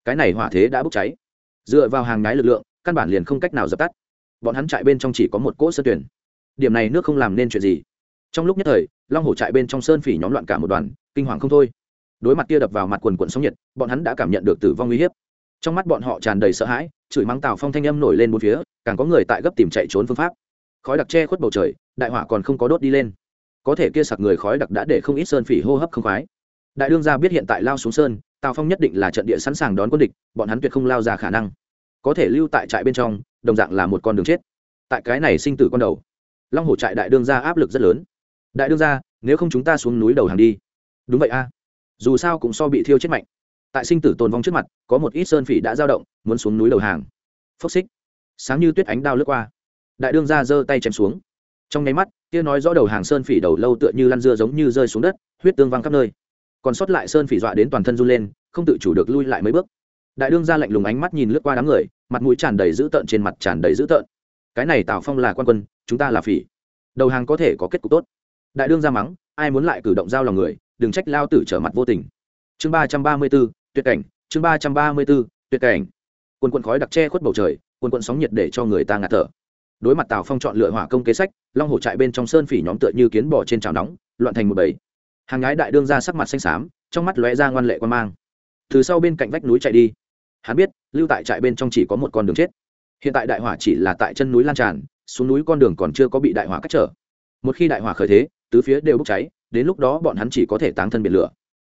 Cái này hỏa thế đã bốc cháy. Dựa vào hàng ngái lực lượng, căn bản liền không cách nào dập tắt. Bọn hắn trại bên trong chỉ có một cỗ sơn tuyển. Điểm này nước không làm nên chuyện gì. Trong lúc nhất thời, long hổ trại bên trong sơn phỉ nhóm loạn cả một đoàn, kinh hoàng không thôi. Đối mặt kia đập vào mặt quần quần sóng nhiệt, bọn hắn đã cảm nhận được tử vong uy hiếp. Trong mắt bọn họ tràn đầy sợ hãi, chửi mắng tào phong thanh âm nổi lên một phía, càng có người tại gấp tìm chạy trốn phương pháp. Khói đặc che khuất bầu trời, đại hỏa còn không có đốt đi lên. Có thể kia sặc người khói đặc đã để không ít sơn phỉ hô hấp không khoái đại đương gia biết hiện tại lao xuống sơn, tào phong nhất định là trận địa sẵn sàng đón quân địch, bọn hắn tuyệt không lao ra khả năng. Có thể lưu tại trại bên trong, đồng dạng là một con đường chết. Tại cái này sinh tử con đầu, long hổ trại đại đương gia áp lực rất lớn. Đại đương gia, nếu không chúng ta xuống núi đầu hàng đi. Đúng vậy a. Dù sao cũng so bị thiêu chết mạnh. Tại sinh tử tồn vong trước mặt, có một ít sơn phỉ đã giao động, muốn xuống núi đầu hàng. Phốc xích. Sáng như tuyết ánh đao lướt qua. Đại đương gia giơ tay chém xuống. Trong nháy mắt, kia nói rõ đầu hàng sơn phỉ đầu lâu tựa như lăn dưa giống như rơi xuống đất, huyết tương văng khắp nơi còn sót lại sơn phỉ dọa đến toàn thân run lên, không tự chủ được lui lại mấy bước. Đại đương ra lạnh lùng ánh mắt nhìn lướt qua đám người, mặt mũi tràn đầy dữ tợn trên mặt tràn đầy dữ tợn. Cái này tào phong là quan quân, chúng ta là phỉ. Đầu hàng có thể có kết cục tốt. Đại đương ra mắng, ai muốn lại cử động giao lòng người, đừng trách lao tử trở mặt vô tình. Chương ba trăm ba mươi b ố tuyệt cảnh, chương ba trăm ba mươi b ố tuyệt cảnh. Quân quân khói đặc che khuất bầu trời quân quân sóng nhiệt để cho người ta ngạt thở. Đối mặt tào phong chọn lựa hỏa công kế sách, long hổ trại bên trong sơn phỉ nhóm tựa như kiến bò trên trào nóng, loạn thành một bầy hàng gái đại đương ra sắc mặt xanh xám, trong mắt lóe ra ngoan lệ quan mang. Từ sau bên cạnh vách núi chạy đi. Hắn biết, lưu tại trại bên trong chỉ có một con đường chết. Hiện tại đại hỏa chỉ là tại chân núi lan tràn, xuống núi con đường còn chưa có bị đại hỏa cắt trở. Một khi đại hỏa khởi thế, tứ phía đều bốc cháy, đến lúc đó bọn hắn chỉ có thể táng thân biệt lửa.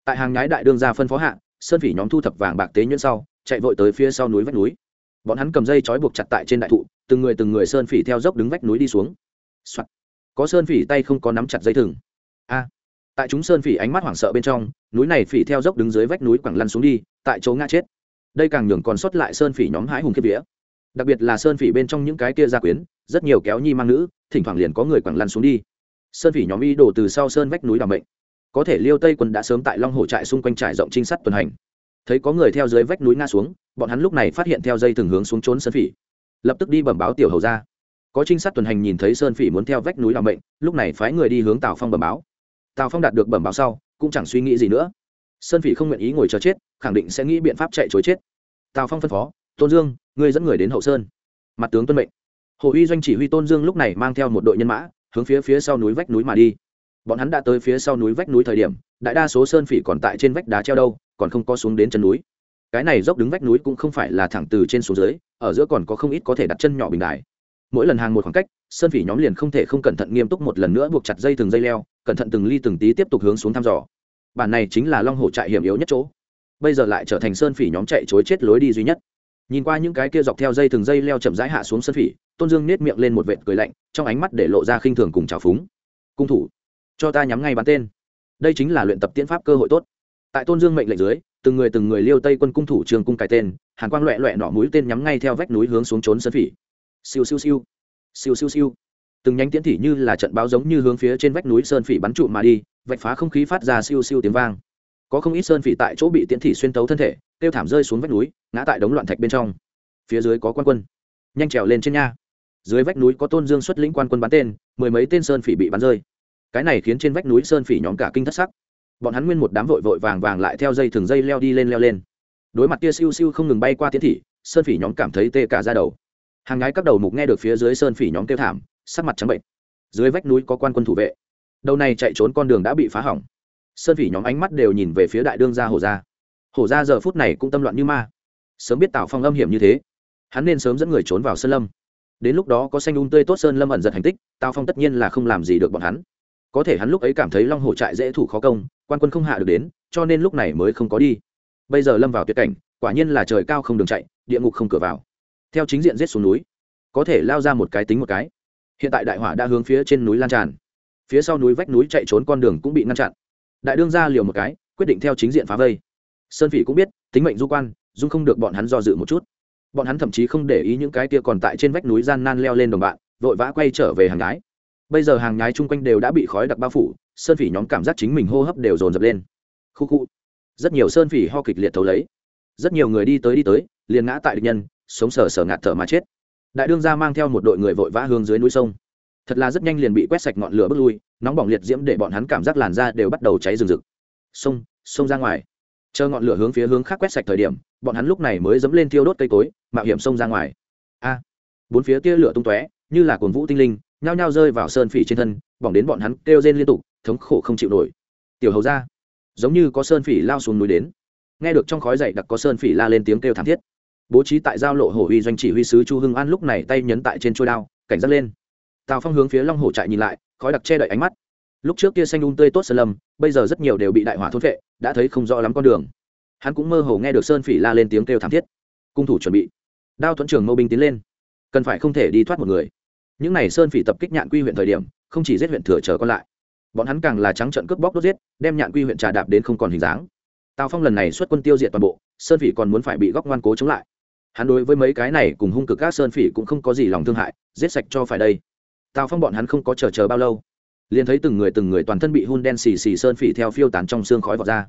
Tại hàng nhái đại đương ra phân phó hạ, sơn phỉ nhóm thu thập vàng bạc tế nhuyễn sau, chạy vội tới phía sau núi vách núi. Bọn hắn cầm dây trói buộc chặt tại trên đại thụ, từng người từng người sơn phỉ theo dốc đứng vách núi đi xuống、Soạn. có sơn phỉ tay không có nắm chặt dây thừng. A tại chúng sơn phỉ ánh mắt hoảng sợ bên trong, núi này phỉ theo dốc đứng dưới vách núi quẳng lăn xuống đi, tại chỗ ngã chết. Đây càng nhường còn sót lại sơn phỉ nhóm hái hùng kiếp vía. Đặc biệt là sơn phỉ bên trong những cái kia gia quyến, rất nhiều kéo nhi mang nữ, thỉnh thoảng liền có người quẳng lăn xuống đi. Sơn phỉ nhóm y đổ từ sau sơn vách núi đ bệnh. có thể liêu tây quân đã sớm tại long hồ trại xung quanh trại rộng trinh sát tuần hành. Thấy có người theo dưới vách núi ngã xuống, bọn hắn lúc này phát hiện theo dây từng hướng xuống trốn sơn phỉ. Lập tức đi bẩm báo tiểu hầu ra có trinh sát tuần hành nhìn thấy sơn phỉ muốn theo vách núi làm bệnh lúc này phái người đi hướng tào phong bẩm báo tào phong đạt được bẩm báo sau, cũng chẳng suy nghĩ gì nữa. Sơn phỉ không nguyện ý ngồi chờ chết, khẳng định sẽ nghĩ biện pháp chạy chối chết. Tào phong phân phó, tôn dương, ngươi dẫn người đến hậu sơn. Mặt tướng tuân mệnh. Hồ uy doanh chỉ huy tôn dương lúc này mang theo một đội nhân mã, hướng phía phía sau núi vách núi mà đi. Bọn hắn đã tới phía sau núi vách núi thời điểm, đại đa số sơn phỉ còn tại trên vách đá treo đâu, còn không có xuống đến chân núi. Cái này dốc đứng vách núi cũng không phải là thẳng từ trên xuống dưới, ở giữa còn có không ít có thể đặt chân nhỏ bình đài. Mỗi lần hàng một khoảng cách sơn phỉ nhóm liền không thể không cẩn thận nghiêm túc một lần nữa buộc chặt dây từng dây leo, cẩn thận từng ly từng tí tiếp tục hướng xuống thăm dò. Bản này chính là long hồ trại hiểm yếu nhất chỗ. Bây giờ lại trở thành sơn phỉ nhóm chạy chối chết lối đi duy nhất. Nhìn qua những cái kia dọc theo dây từng dây leo chậm rãi hạ xuống sơn phỉ, tôn dương nết miệng lên một vệt cười lạnh, trong ánh mắt để lộ ra khinh thường cùng trào phúng. Cung thủ, cho ta nhắm ngay bắn tên. Đây chính là luyện tập tiễn pháp cơ hội tốt. Tại tôn dương mệnh lệnh dưới, từng người từng người liêu tây quân cung thủ trường cung cài tên, hàn quang loẹ loẹ nọ mũi tên nhắm ngay theo vách núi hướng xuống trốn sơn phỉ. Siêu siêu siêu siêu siêu siêu. Từng nhánh tiễn thị như là trận báo giống như hướng phía trên vách núi sơn phỉ bắn trụ mà đi, vạch phá không khí phát ra siêu siêu tiếng vang. Có không ít sơn phỉ tại chỗ bị tiễn thị xuyên tấu thân thể tiêu thảm rơi xuống vách núi, ngã tại đống loạn thạch bên trong. Phía dưới có quan quân. Nhanh trèo lên trên nha. Dưới vách núi có tôn dương xuất lĩnh quan quân bắn tên, mười mấy tên sơn phỉ bị bắn rơi. Cái này khiến trên vách núi sơn phỉ nhóm cả kinh thất sắc. Bọn hắn nguyên một đám vội vội vàng vàng lại theo dây thường dây leo đi lên leo lên. Đối mặt kia siêu siêu không ngừng bay qua tiến thị sơn phỉ nhóm cảm thấy tê cả ra đầu hàng ngái các đầu mục nghe được phía dưới sơn phỉ nhóm kêu thảm, sắc mặt trắng bệnh. Dưới vách núi có quan quân thủ vệ. Đầu này chạy trốn con đường đã bị phá hỏng. Sơn phỉ nhóm ánh mắt đều nhìn về phía đại đương gia hổ gia. Hổ gia giờ phút này cũng tâm loạn như ma. Sớm biết tào phong âm hiểm như thế, hắn nên sớm dẫn người trốn vào sơn lâm. Đến lúc đó có xanh un tươi tốt sơn lâm ẩn giật hành tích, tào phong tất nhiên là không làm gì được bọn hắn. Có thể hắn lúc ấy cảm thấy long hổ trại dễ thủ khó công, quan quân không hạ được đến, cho nên lúc này mới không có đi. Bây giờ lâm vào tuyệt cảnh, quả nhiên là trời cao không đường chạy, địa ngục không cửa vào theo chính diện giết xuống núi. Có thể lao ra một cái tính một cái. Hiện tại đại hỏa đã hướng phía trên núi lan tràn. Phía sau núi vách núi chạy trốn con đường cũng bị ngăn chặn. Đại đương ra liều một cái, quyết định theo chính diện phá vây. Sơn phỉ cũng biết, tính mệnh du quan, dung không được bọn hắn do dự một chút. Bọn hắn thậm chí không để ý những cái kia còn tại trên vách núi gian nan leo lên đồng bạn, vội vã quay trở về hàng gái bây giờ hàng nhái chung quanh đều đã bị khói đặc bao phủ, sơn phỉ nhóm cảm giác chính mình hô hấp đều dồn dập lên. Khu khu. Rất nhiều sơn phỉ ho kịch liệt thấu lấy. Rất nhiều người đi tới đi tới, liền ngã tại địch nhân sống sờ sờ ngạt thở mà chết. Đại đương gia mang theo một đội người vội vã hướng dưới núi sông. Thật là rất nhanh liền bị quét sạch ngọn lửa bước lui, nóng bỏng liệt diễm để bọn hắn cảm giác làn da đều bắt đầu cháy rừng rực. Sông sông ra ngoài. Chờ ngọn lửa hướng phía hướng khác quét sạch thời điểm, bọn hắn lúc này mới dẫm lên thiêu đốt cây cối, mạo hiểm sông ra ngoài. A! Bốn phía tia lửa tung tóe, như là cồn vũ tinh linh, nhao nhao rơi vào sơn phỉ trên thân, bỏng đến bọn hắn kêu rên liên tục, thống khổ không chịu nổi. Tiểu hầu ra giống như có sơn phỉ lao xuống núi đến. Nghe được trong khói dậy đặc có sơn phỉ la lên tiếng kêu thảm thiết bố trí tại giao lộ hổ uy doanh chỉ huy sứ chu hưng an lúc này tay nhấn tại trên trôi đao, cảnh giác lên. Tào phong hướng phía long hổ trại nhìn lại, khói đặc che đậy ánh mắt. Lúc trước kia xanh đun tươi tốt sơn lâm, bây giờ rất nhiều đều bị đại hỏa thốt vệ đã thấy không rõ lắm con đường. Hắn cũng mơ hồ nghe được sơn phỉ la lên tiếng kêu thảm thiết. Cung thủ chuẩn bị. Đao thuận trường mâu binh tiến lên. Cần phải không thể đi thoát một người. Những n à y sơn phỉ tập kích nhạn quy huyện thời điểm, không chỉ giết huyện thừa chờ còn lại. Bọn hắn càng là trắng trận cướp bóc đốt giết, đem nhạn quy huyện trà đạp đến không còn hình dáng. Tào phong lần này xuất quân tiêu diệt toàn bộ, sơn phỉ còn muốn phải bị góc ngoan cố chống lại hắn đối với mấy cái này cùng hung cực các sơn phỉ cũng không có gì lòng thương hại, giết sạch cho phải đây. Tào phong bọn hắn không có chờ chờ bao lâu, liền thấy từng người từng người toàn thân bị hun đen xì xì sơn phỉ theo phiêu tán trong xương khói vọt ra.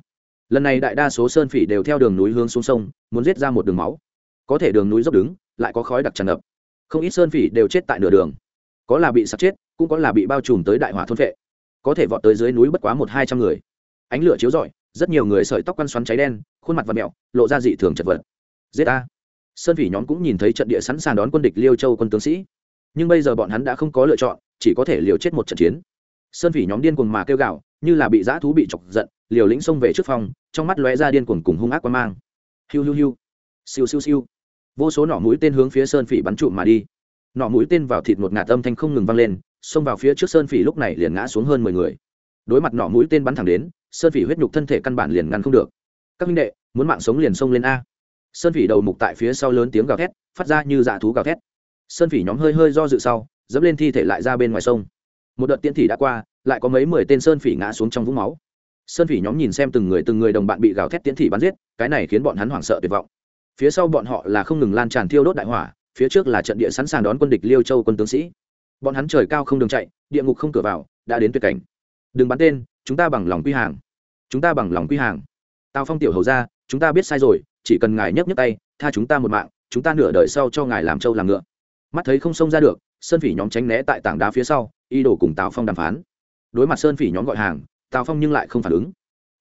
Lần này đại đa số sơn phỉ đều theo đường núi hướng xuống sông, muốn giết ra một đường máu. Có thể đường núi dốc đứng, lại có khói đặc tràn ngập. Không ít sơn phỉ đều chết tại nửa đường. Có là bị sạt chết, cũng có là bị bao trùm tới đại hỏa thôn vệ. Có thể vọt tới dưới núi bất quá một hai trăm người. Ánh lửa chiếu rọi, rất nhiều người sợi tóc quăn xoắn cháy đen, khuôn mặt và mẹo, lộ ra dị thường chật vật. Giết a sơn phỉ nhóm cũng nhìn thấy trận địa sẵn sàng đón quân địch liêu châu quân tướng sĩ nhưng bây giờ bọn hắn đã không có lựa chọn chỉ có thể liều chết một trận chiến sơn phỉ nhóm điên cuồng mà kêu gạo như là bị dã thú bị chọc giận liều lĩnh xông về trước phòng trong mắt lóe ra điên cuồng cùng hung ác quan mang hiu hiu hiu siêu siêu siêu vô số nỏ mũi tên hướng phía sơn phỉ bắn trụ mà đi nỏ mũi tên vào thịt một ngạt âm thanh không ngừng vang lên xông vào phía trước sơn phỉ lúc này liền ngã xuống hơn mười người đối mặt nỏ mũi tên bắn thẳng đến sơn phỉ huyết nhục thân thể căn bản liền ngăn không được các minh đệ muốn mạng sống liền xông lên a sơn phỉ đầu mục tại phía sau lớn tiếng gào thét, phát ra như dạ thú gào thét. Sơn phỉ nhóm hơi hơi do dự sau, dẫm lên thi thể lại ra bên ngoài sông. Một đợt tiễn thị đã qua, lại có mấy mười tên sơn phỉ ngã xuống trong vũng máu. Sơn phỉ nhóm nhìn xem từng người từng người đồng bạn bị gào thét tiễn thị bắn giết, cái này khiến bọn hắn hoảng sợ tuyệt vọng. Phía sau bọn họ là không ngừng lan tràn thiêu đốt đại hỏa, phía trước là trận địa sẵn sàng đón quân địch liêu châu quân tướng sĩ. Bọn hắn trời cao không đường chạy, địa ngục không cửa vào, đã đến tuyệt cảnh. Đừng bắn tên, chúng ta bằng lòng quy hàng. Chúng ta bằng lòng quy hàng. Tào phong tiểu hầu ra, chúng ta biết sai rồi chỉ cần ngài nhấc nhấc tay, tha chúng ta một mạng, chúng ta nửa đời sau cho ngài làm trâu làm ngựa. Mắt thấy không xông ra được, sơn phỉ nhóm tránh né tại tảng đá phía sau y đổ cùng tào phong đàm phán. Đối mặt sơn phỉ nhóm gọi hàng, tào phong nhưng lại không phản ứng.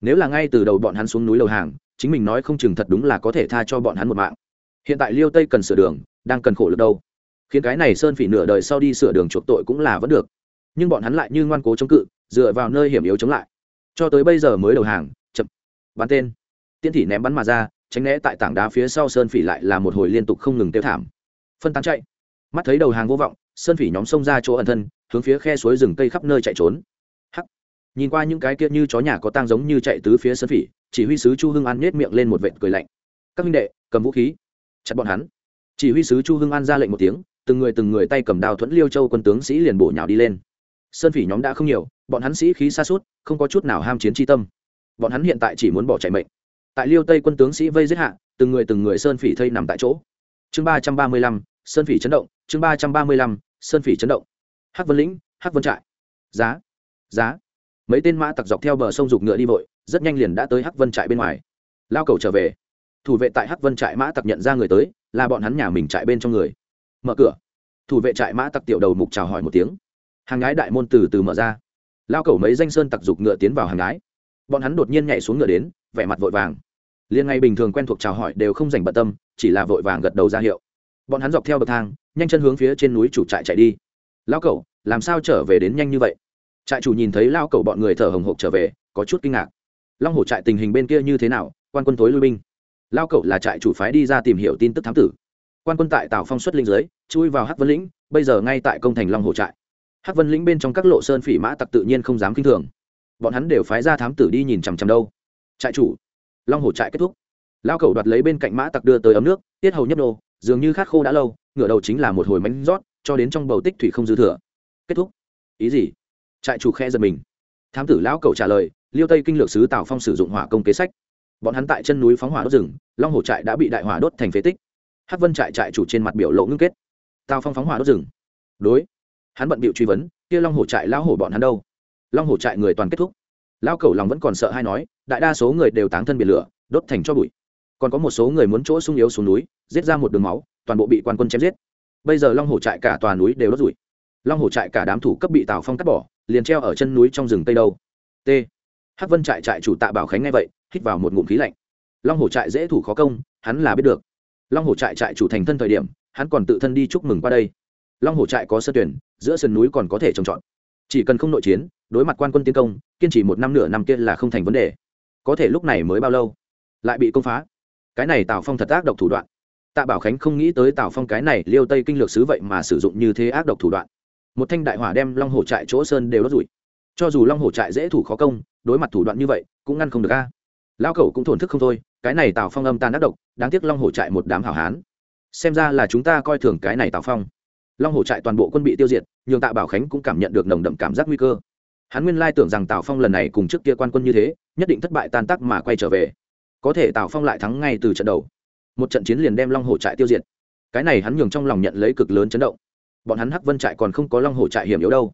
Nếu là ngay từ đầu bọn hắn xuống núi lầu hàng, chính mình nói không chừng thật đúng là có thể tha cho bọn hắn một mạng. Hiện tại liêu tây cần sửa đường, đang cần khổ lực đâu. Khiến cái này sơn phỉ nửa đời sau đi sửa đường chuộc tội cũng là vẫn được. Nhưng bọn hắn lại như ngoan cố chống cự, dựa vào nơi hiểm yếu chống lại. Cho tới bây giờ mới đầu hàng, chậm. Bắn tên. Tiên thị ném bắn mà ra tránh né tại tảng đá phía sau sơn phỉ lại là một hồi liên tục không ngừng tiêu thảm. Phân tán chạy. Mắt thấy đầu hàng vô vọng, sơn phỉ nhóm xông ra chỗ ẩn thân, hướng phía khe suối rừng cây khắp nơi chạy trốn. Hắc. Nhìn qua những cái kia như chó nhà có tang giống như chạy tứ phía sơn phỉ, chỉ huy sứ chu hưng an nhét miệng lên một vệt cười lạnh. Các minh đệ, cầm vũ khí. Chặt bọn hắn. Chỉ huy sứ chu hưng an ra lệnh một tiếng, từng người từng người tay cầm đao thuẫn liêu châu quân tướng sĩ liền bổ nhào đi lên. Sơn phỉ nhóm đã không nhiều, bọn hắn sĩ khí xa suốt không có chút nào ham chiến tri tâm. Bọn hắn hiện tại chỉ muốn bỏ chạy mệnh tại liêu tây quân tướng sĩ vây giết hạ, từng người từng người sơn phỉ thây nằm tại chỗ. Chương ba trăm ba mươi lăm, sơn phỉ chấn động, chương ba trăm ba mươi lăm, sơn phỉ chấn động. Hắc vân lĩnh, hắc vân trại. Giá giá. Mấy tên mã tặc dọc theo bờ sông dục ngựa đi vội, rất nhanh liền đã tới hắc vân trại bên ngoài. Lao cầu trở về. Thủ vệ tại hắc vân trại mã tặc nhận ra người tới, là bọn hắn nhà mình trại bên trong người. Mở cửa. Thủ vệ trại mã tặc tiểu đầu mục chào hỏi một tiếng. Hàng gái đại môn từ từ mở ra. Lao cầu mấy danh sơn tặc dục ngựa tiến vào hàng gái bọn hắn đột nhiên nhảy xuống ngựa đến, vẻ mặt vội vàng liên ngay bình thường quen thuộc chào hỏi đều không dành bận tâm, chỉ là vội vàng gật đầu ra hiệu. Bọn hắn dọc theo bậc thang, nhanh chân hướng phía trên núi chủ trại chạy đi. Lao cẩu, làm sao trở về đến nhanh như vậy? Trại chủ nhìn thấy lao cẩu bọn người thở hồng hộc trở về, có chút kinh ngạc. Long hổ trại tình hình bên kia như thế nào? Quan quân tối lui binh. Lao cẩu là trại chủ phái đi ra tìm hiểu tin tức thám tử. Quan quân tại tào phong xuất linh giới chui vào hắc vân lĩnh, bây giờ ngay tại công thành long hổ trại. Hắc vân lĩnh bên trong các lộ sơn phỉ mã tặc tự nhiên không dám k i n h thường. Bọn hắn đều phái ra thám tử đi nhìn chằm chằm đâu. Trại chủ long hổ trại kết thúc. Lao cẩu đoạt lấy bên cạnh mã tặc đưa tới ấm nước, tiết hầu nhấp nô, dường như khát khô đã lâu, ngửa đầu chính là một hồi mánh rót, cho đến trong bầu tích thủy không dư thừa. Kết thúc. Ý gì? Trại chủ khe giật mình. Thám tử lão cầu trả lời, liêu tây kinh lược sứ tào phong sử dụng hỏa công kế sách. Bọn hắn tại chân núi phóng hỏa đốt rừng, long hồ trại đã bị đại hỏa đốt thành phế tích. Hát vân trại trại chủ trên mặt biểu lộ ngưng kết. Tào phong phóng hỏa đốt rừng. Đối. Hắn bận bịu truy vấn, kia long hồ trại lão hổ bọn hắn đâu? Long hồ trại người toàn kết thúc. Lão cầu lòng vẫn còn sợ hay nói đại đa số người đều táng thân biển lửa, đốt thành cho bụi. Còn có một số người muốn chỗ sung yếu xuống núi, giết ra một đường máu, toàn bộ bị quan quân chém giết. Bây giờ long hổ trại cả tòa núi đều đốt rủi. Long hổ trại cả đám thủ cấp bị tào phong cắt bỏ, liền treo ở chân núi trong rừng tây đâu. T. Hắc vân trại trại chủ tạ bảo khánh nghe vậy, hít vào một ngụm khí lạnh. Long hổ trại dễ thủ khó công, hắn là biết được. Long hổ trại trại chủ thành thân thời điểm, hắn còn tự thân đi chúc mừng qua đây. Long hổ trại có sơ tuyển, giữa sườn núi còn có thể trồng trọt. Chỉ cần không nội chiến, đối mặt quan quân tiến công, kiên trì một năm nửa năm kia là không thành vấn đề có thể lúc này mới bao lâu? Lại bị công phá. Cái này tào phong thật ác độc thủ đoạn. Tạ bảo khánh không nghĩ tới tào phong cái này liêu tây kinh lược sứ vậy mà sử dụng như thế ác độc thủ đoạn. Một thanh đại hỏa đem long hổ trại chỗ sơn đều đốt rủi. Cho dù long hổ trại dễ thủ khó công, đối mặt thủ đoạn như vậy, cũng ngăn không được a. Lao cẩu cũng thổn thức không thôi, cái này tào phong âm tan ác độc, đáng tiếc long hổ trại một đám hảo hán. Xem ra là chúng ta coi thường cái này tào phong. Long hổ trại toàn bộ quân bị tiêu diệt, nhường tạ bảo khánh cũng cảm nhận được nồng đậm cảm giác nguy cơ. Hắn nguyên lai tưởng rằng tào phong lần này cùng trước kia quan quân như thế nhất định thất bại tan tác mà quay trở về. Có thể tào phong lại thắng ngay từ trận đầu. Một trận chiến liền đem long hổ trại tiêu diệt. Cái này hắn nhường trong lòng nhận lấy cực lớn chấn động. Bọn hắn hắc vân trại còn không có long hổ trại hiểm yếu đâu.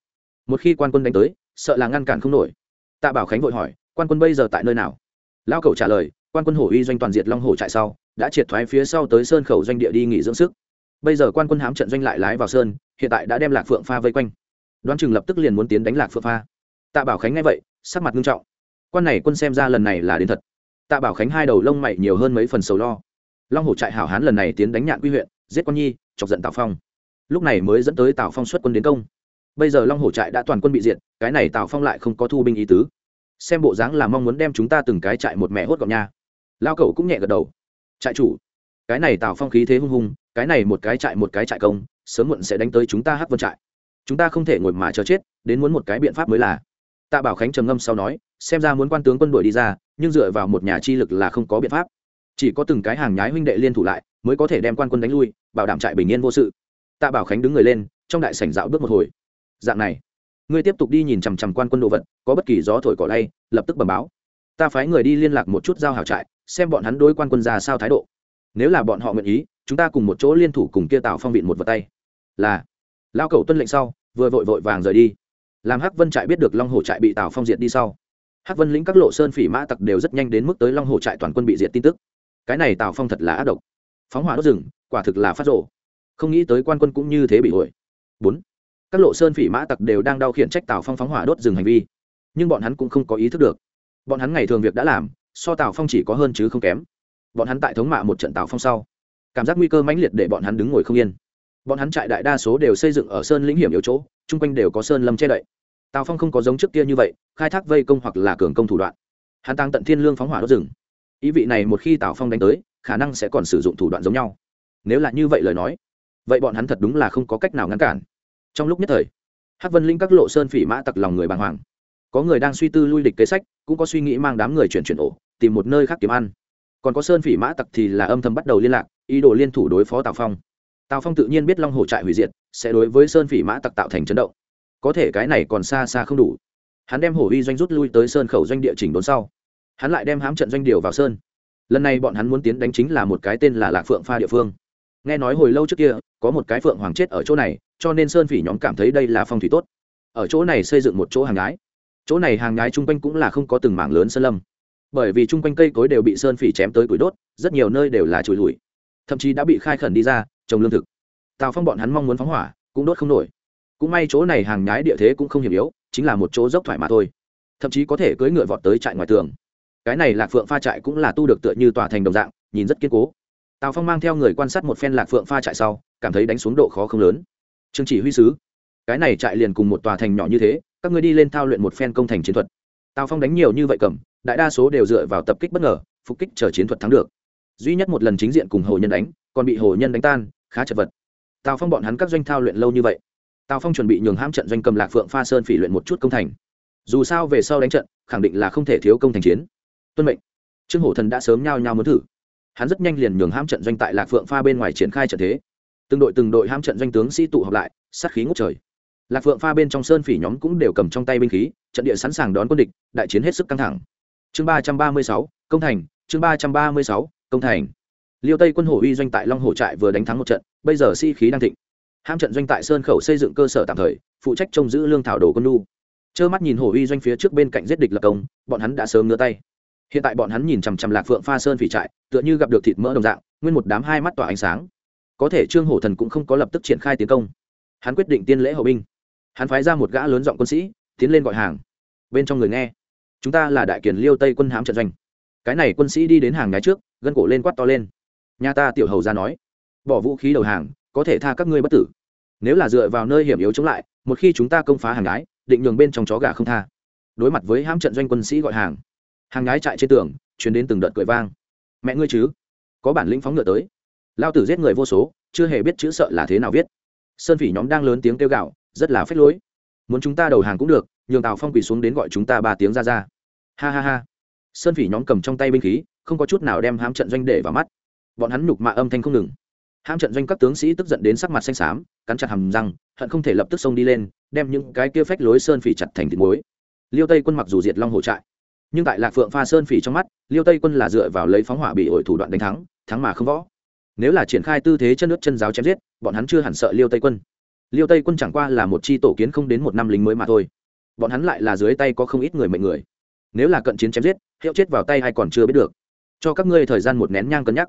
Một khi quan quân đánh tới, sợ là ngăn cản không nổi. Tạ bảo khánh vội hỏi, quan quân bây giờ tại nơi nào? Lao cầu trả lời, quan quân hổ uy doanh toàn diệt long hổ trại sau, đã triệt thoái phía sau tới sơn khẩu doanh địa đi nghỉ dưỡng sức. Bây giờ quan quân hám trận doanh lại lái vào sơn, hiện tại đã đem lạc phượng pha vây quanh. Đoán chừng lập tức liền muốn tiến đánh lạc phượng pha. Tạ bảo khánh nghe vậy, sắc mặt nghiêm trọng quan này quân xem ra lần này là đến thật. Tạ bảo khánh hai đầu lông mày nhiều hơn mấy phần sầu lo. Long hổ trại hảo hán lần này tiến đánh nhạn quy huyện, giết quan nhi, chọc giận tào phong. Lúc này mới dẫn tới tào phong xuất quân đến công. Bây giờ long hổ trại đã toàn quân bị diệt, cái này tào phong lại không có thu binh ý tứ. Xem bộ dáng là mong muốn đem chúng ta từng cái trại một mẹ hốt gọn nha. Lao cậu cũng nhẹ gật đầu. Trại chủ, cái này tào phong khí thế hung hung, cái này một cái trại một cái trại công, sớm muộn sẽ đánh tới chúng ta hát vân trại. Chúng ta không thể ngồi mà chờ chết, đến muốn một cái biện pháp mới là. Tạ bảo khánh trầm ngâm sau nói xem ra muốn quan tướng quân đội đi ra, nhưng dựa vào một nhà chi lực là không có biện pháp. Chỉ có từng cái hàng nhái huynh đệ liên thủ lại, mới có thể đem quan quân đánh lui, bảo đảm trại bình yên vô sự. Tạ bảo khánh đứng người lên, trong đại sảnh dạo bước một hồi. Dạng này, ngươi tiếp tục đi nhìn chằm chằm quan quân đồ vật, có bất kỳ gió thổi cỏ lay, lập tức bẩm báo. Ta phái người đi liên lạc một chút giao hảo trại, xem bọn hắn đối quan quân ra sao thái độ. Nếu là bọn họ nguyện ý, chúng ta cùng một chỗ liên thủ cùng kia tạo phong vịn một vật tay. Là lao cầu tuân lệnh sau, vừa vội vội vàng rời đi. Làm hắc vân trại biết được long hồ trại bị tào phong diệt đi sau hắc vân lĩnh các lộ sơn phỉ mã tặc đều rất nhanh đến mức tới long hồ trại toàn quân bị diệt tin tức. Cái này tào phong thật là ác độc. Phóng hỏa đốt rừng, quả thực là phát rộ không nghĩ tới quan quân cũng như thế bị hủy bốn, các lộ sơn phỉ mã tặc đều đang đau khiển trách tào phong phóng hỏa đốt rừng hành vi. Nhưng bọn hắn cũng không có ý thức được. Bọn hắn ngày thường việc đã làm, so tào phong chỉ có hơn chứ không kém. Bọn hắn tại thống mạ một trận tào phong sau. Cảm giác nguy cơ mãnh liệt để bọn hắn đứng ngồi không yên. Bọn hắn trại đại đa số đều xây dựng ở sơn lĩnh hiểm yếu chỗ, chung quanh đều có sơn lâm che đậy tào phong không có giống trước kia như vậy, khai thác vây công hoặc là cường công thủ đoạn. Hắn tăng tận thiên lương phóng hỏa đốt rừng. Ý vị này một khi tào phong đánh tới, khả năng sẽ còn sử dụng thủ đoạn giống nhau. Nếu là như vậy lời nói, vậy bọn hắn thật đúng là không có cách nào ngăn cản. Trong lúc nhất thời, hắc vân linh các lộ sơn phỉ mã tặc lòng người bàng hoàng. Có người đang suy tư lui địch kế sách, cũng có suy nghĩ mang đám người chuyển chuyển ổ, tìm một nơi khác kiếm ăn. Còn có sơn phỉ mã tặc thì là âm thầm bắt đầu liên lạc, ý đồ liên thủ đối phó tào phong. Tào phong tự nhiên biết long hồ trại hủy diệt, sẽ đối với sơn phỉ mã tặc tạo thành chấn động có thể cái này còn xa xa không đủ. Hắn đem hổ uy doanh rút lui tới sơn khẩu doanh địa chỉnh đốn sau, hắn lại đem hám trận doanh điều vào sơn. Lần này bọn hắn muốn tiến đánh chính là một cái tên là lạc phượng pha địa phương. Nghe nói hồi lâu trước kia, có một cái phượng hoàng chết ở chỗ này, cho nên sơn phỉ nhóm cảm thấy đây là phong thủy tốt. Ở chỗ này xây dựng một chỗ hàng ngái chỗ này hàng ngái chung quanh cũng là không có từng mảng lớn sơn lâm. Bởi vì chung quanh cây cối đều bị sơn phỉ chém tới củi đốt, rất nhiều nơi đều là chùi lùi thậm chí đã bị khai khẩn đi ra, trồng lương thực. Tào phong bọn hắn mong muốn phóng hỏa, cũng đốt không nổi cũng may chỗ này hàng nhái địa thế cũng không hiểm yếu, chính là một chỗ dốc thoải mà thôi. Thậm chí có thể cưỡi ngựa vọt tới trại ngoài tường. Cái này lạc phượng pha trại cũng là tu được tựa như tòa thành đồng dạng, nhìn rất kiên cố. Tào phong mang theo người quan sát một phen lạc phượng pha trại sau, cảm thấy đánh xuống độ khó không lớn. Trương chỉ huy sứ, cái này trại liền cùng một tòa thành nhỏ như thế, các ngươi đi lên thao luyện một phen công thành chiến thuật. Tào phong đánh nhiều như vậy cầm, đại đa số đều dựa vào tập kích bất ngờ, phục kích chờ chiến thuật thắng được. Duy nhất một lần chính diện cùng hồ nhân đánh, còn bị hồ nhân đánh tan, khá chật vật. Tào phong bọn hắn các doanh thao luyện lâu như vậy tào phong chuẩn bị nhường hãm trận doanh cầm lạc phượng pha sơn phỉ luyện một chút công thành. Dù sao về sau đánh trận, khẳng định là không thể thiếu công thành chiến. Tuân mệnh. Trương hổ thần đã sớm nhao nhao muốn thử. Hắn rất nhanh liền nhường hãm trận doanh tại lạc phượng pha bên ngoài triển khai trận thế. Từng đội từng đội hãm trận doanh tướng sĩ tụ họp lại, sát khí ngút trời. Lạc phượng pha bên trong sơn phỉ nhóm cũng đều cầm trong tay binh khí, trận địa sẵn sàng đón quân địch, đại chiến hết sức căng thẳng. Chương ba trăm ba mươi sáu, công thành. Chương ba trăm ba mươi sáu, công thành. Liêu tây quân hổ uy doanh tại long hổ trại vừa đánh thắng một trận, bây giờ si khí đang thịnh ham trận doanh tại sơn khẩu xây dựng cơ sở tạm thời, phụ trách trông giữ lương thảo đồ quân lu trơ mắt nhìn hổ uy doanh phía trước bên cạnh giết địch lập công, bọn hắn đã sớm ngứa tay. Hiện tại bọn hắn nhìn chằm chằm lạc phượng pha sơn phỉ trại, tựa như gặp được thịt mỡ đồng dạng, nguyên một đám hai mắt tỏa ánh sáng. Có thể trương hổ thần cũng không có lập tức triển khai tiến công. Hắn quyết định tiên lễ hậu binh. Hắn phái ra một gã lớn giọng quân sĩ, tiến lên gọi hàng. Bên trong người nghe, chúng ta là đại kiển liêu tây quân hám trận doanh. Cái này quân sĩ đi đến hàng ngái trước, gân cổ lên quát to lên. Nhà ta tiểu hầu ra nói, bỏ vũ khí đầu hàng có thể tha các ngươi bất tử. Nếu là dựa vào nơi hiểm yếu chống lại, một khi chúng ta công phá hàng gái, định nhường bên trong chó gà không tha. Đối mặt với hãm trận doanh quân sĩ gọi hàng hàng gái chạy trên tường chuyển đến từng đợt cười vang. Mẹ ngươi chứ? Có bản lĩnh phóng ngựa tới. Lao tử giết người vô số, chưa hề biết chữ sợ là thế nào viết. Sơn phỉ nhóm đang lớn tiếng kêu gạo rất là phách lối. Muốn chúng ta đầu hàng cũng được, nhường tào phong quỳ xuống đến gọi chúng ta ba tiếng ra ra. Ha ha ha. Sơn phỉ nhóm cầm trong tay binh khí, không có chút nào đem hãm trận doanh để vào mắt. Bọn hắn nhục mạ âm thanh không ngừng hãm trận doanh các tướng sĩ tức giận đến sắc mặt xanh xám, cắn chặt hầm răng, hận không thể lập tức xông đi lên, đem những cái kia phách lối sơn phỉ chặt thành thịt muối. Liêu tây quân mặc dù diệt long hổ trại, nhưng tại lạc phượng pha sơn phỉ trong mắt, liêu tây quân là dựa vào lấy phóng hỏa bị ổi thủ đoạn đánh thắng thắng mà không võ. Nếu là triển khai tư thế chân nước chân giáo chém giết, bọn hắn chưa hẳn sợ liêu tây quân. Liêu tây quân chẳng qua là một chi tổ kiến không đến một năm lính mới mà thôi. Bọn hắn lại là dưới tay có không ít người mệnh người. Nếu là cận chiến chém giết, hiệu chết vào tay hay còn chưa biết được. Cho các ngươi thời gian một nén nhang cân nhắc.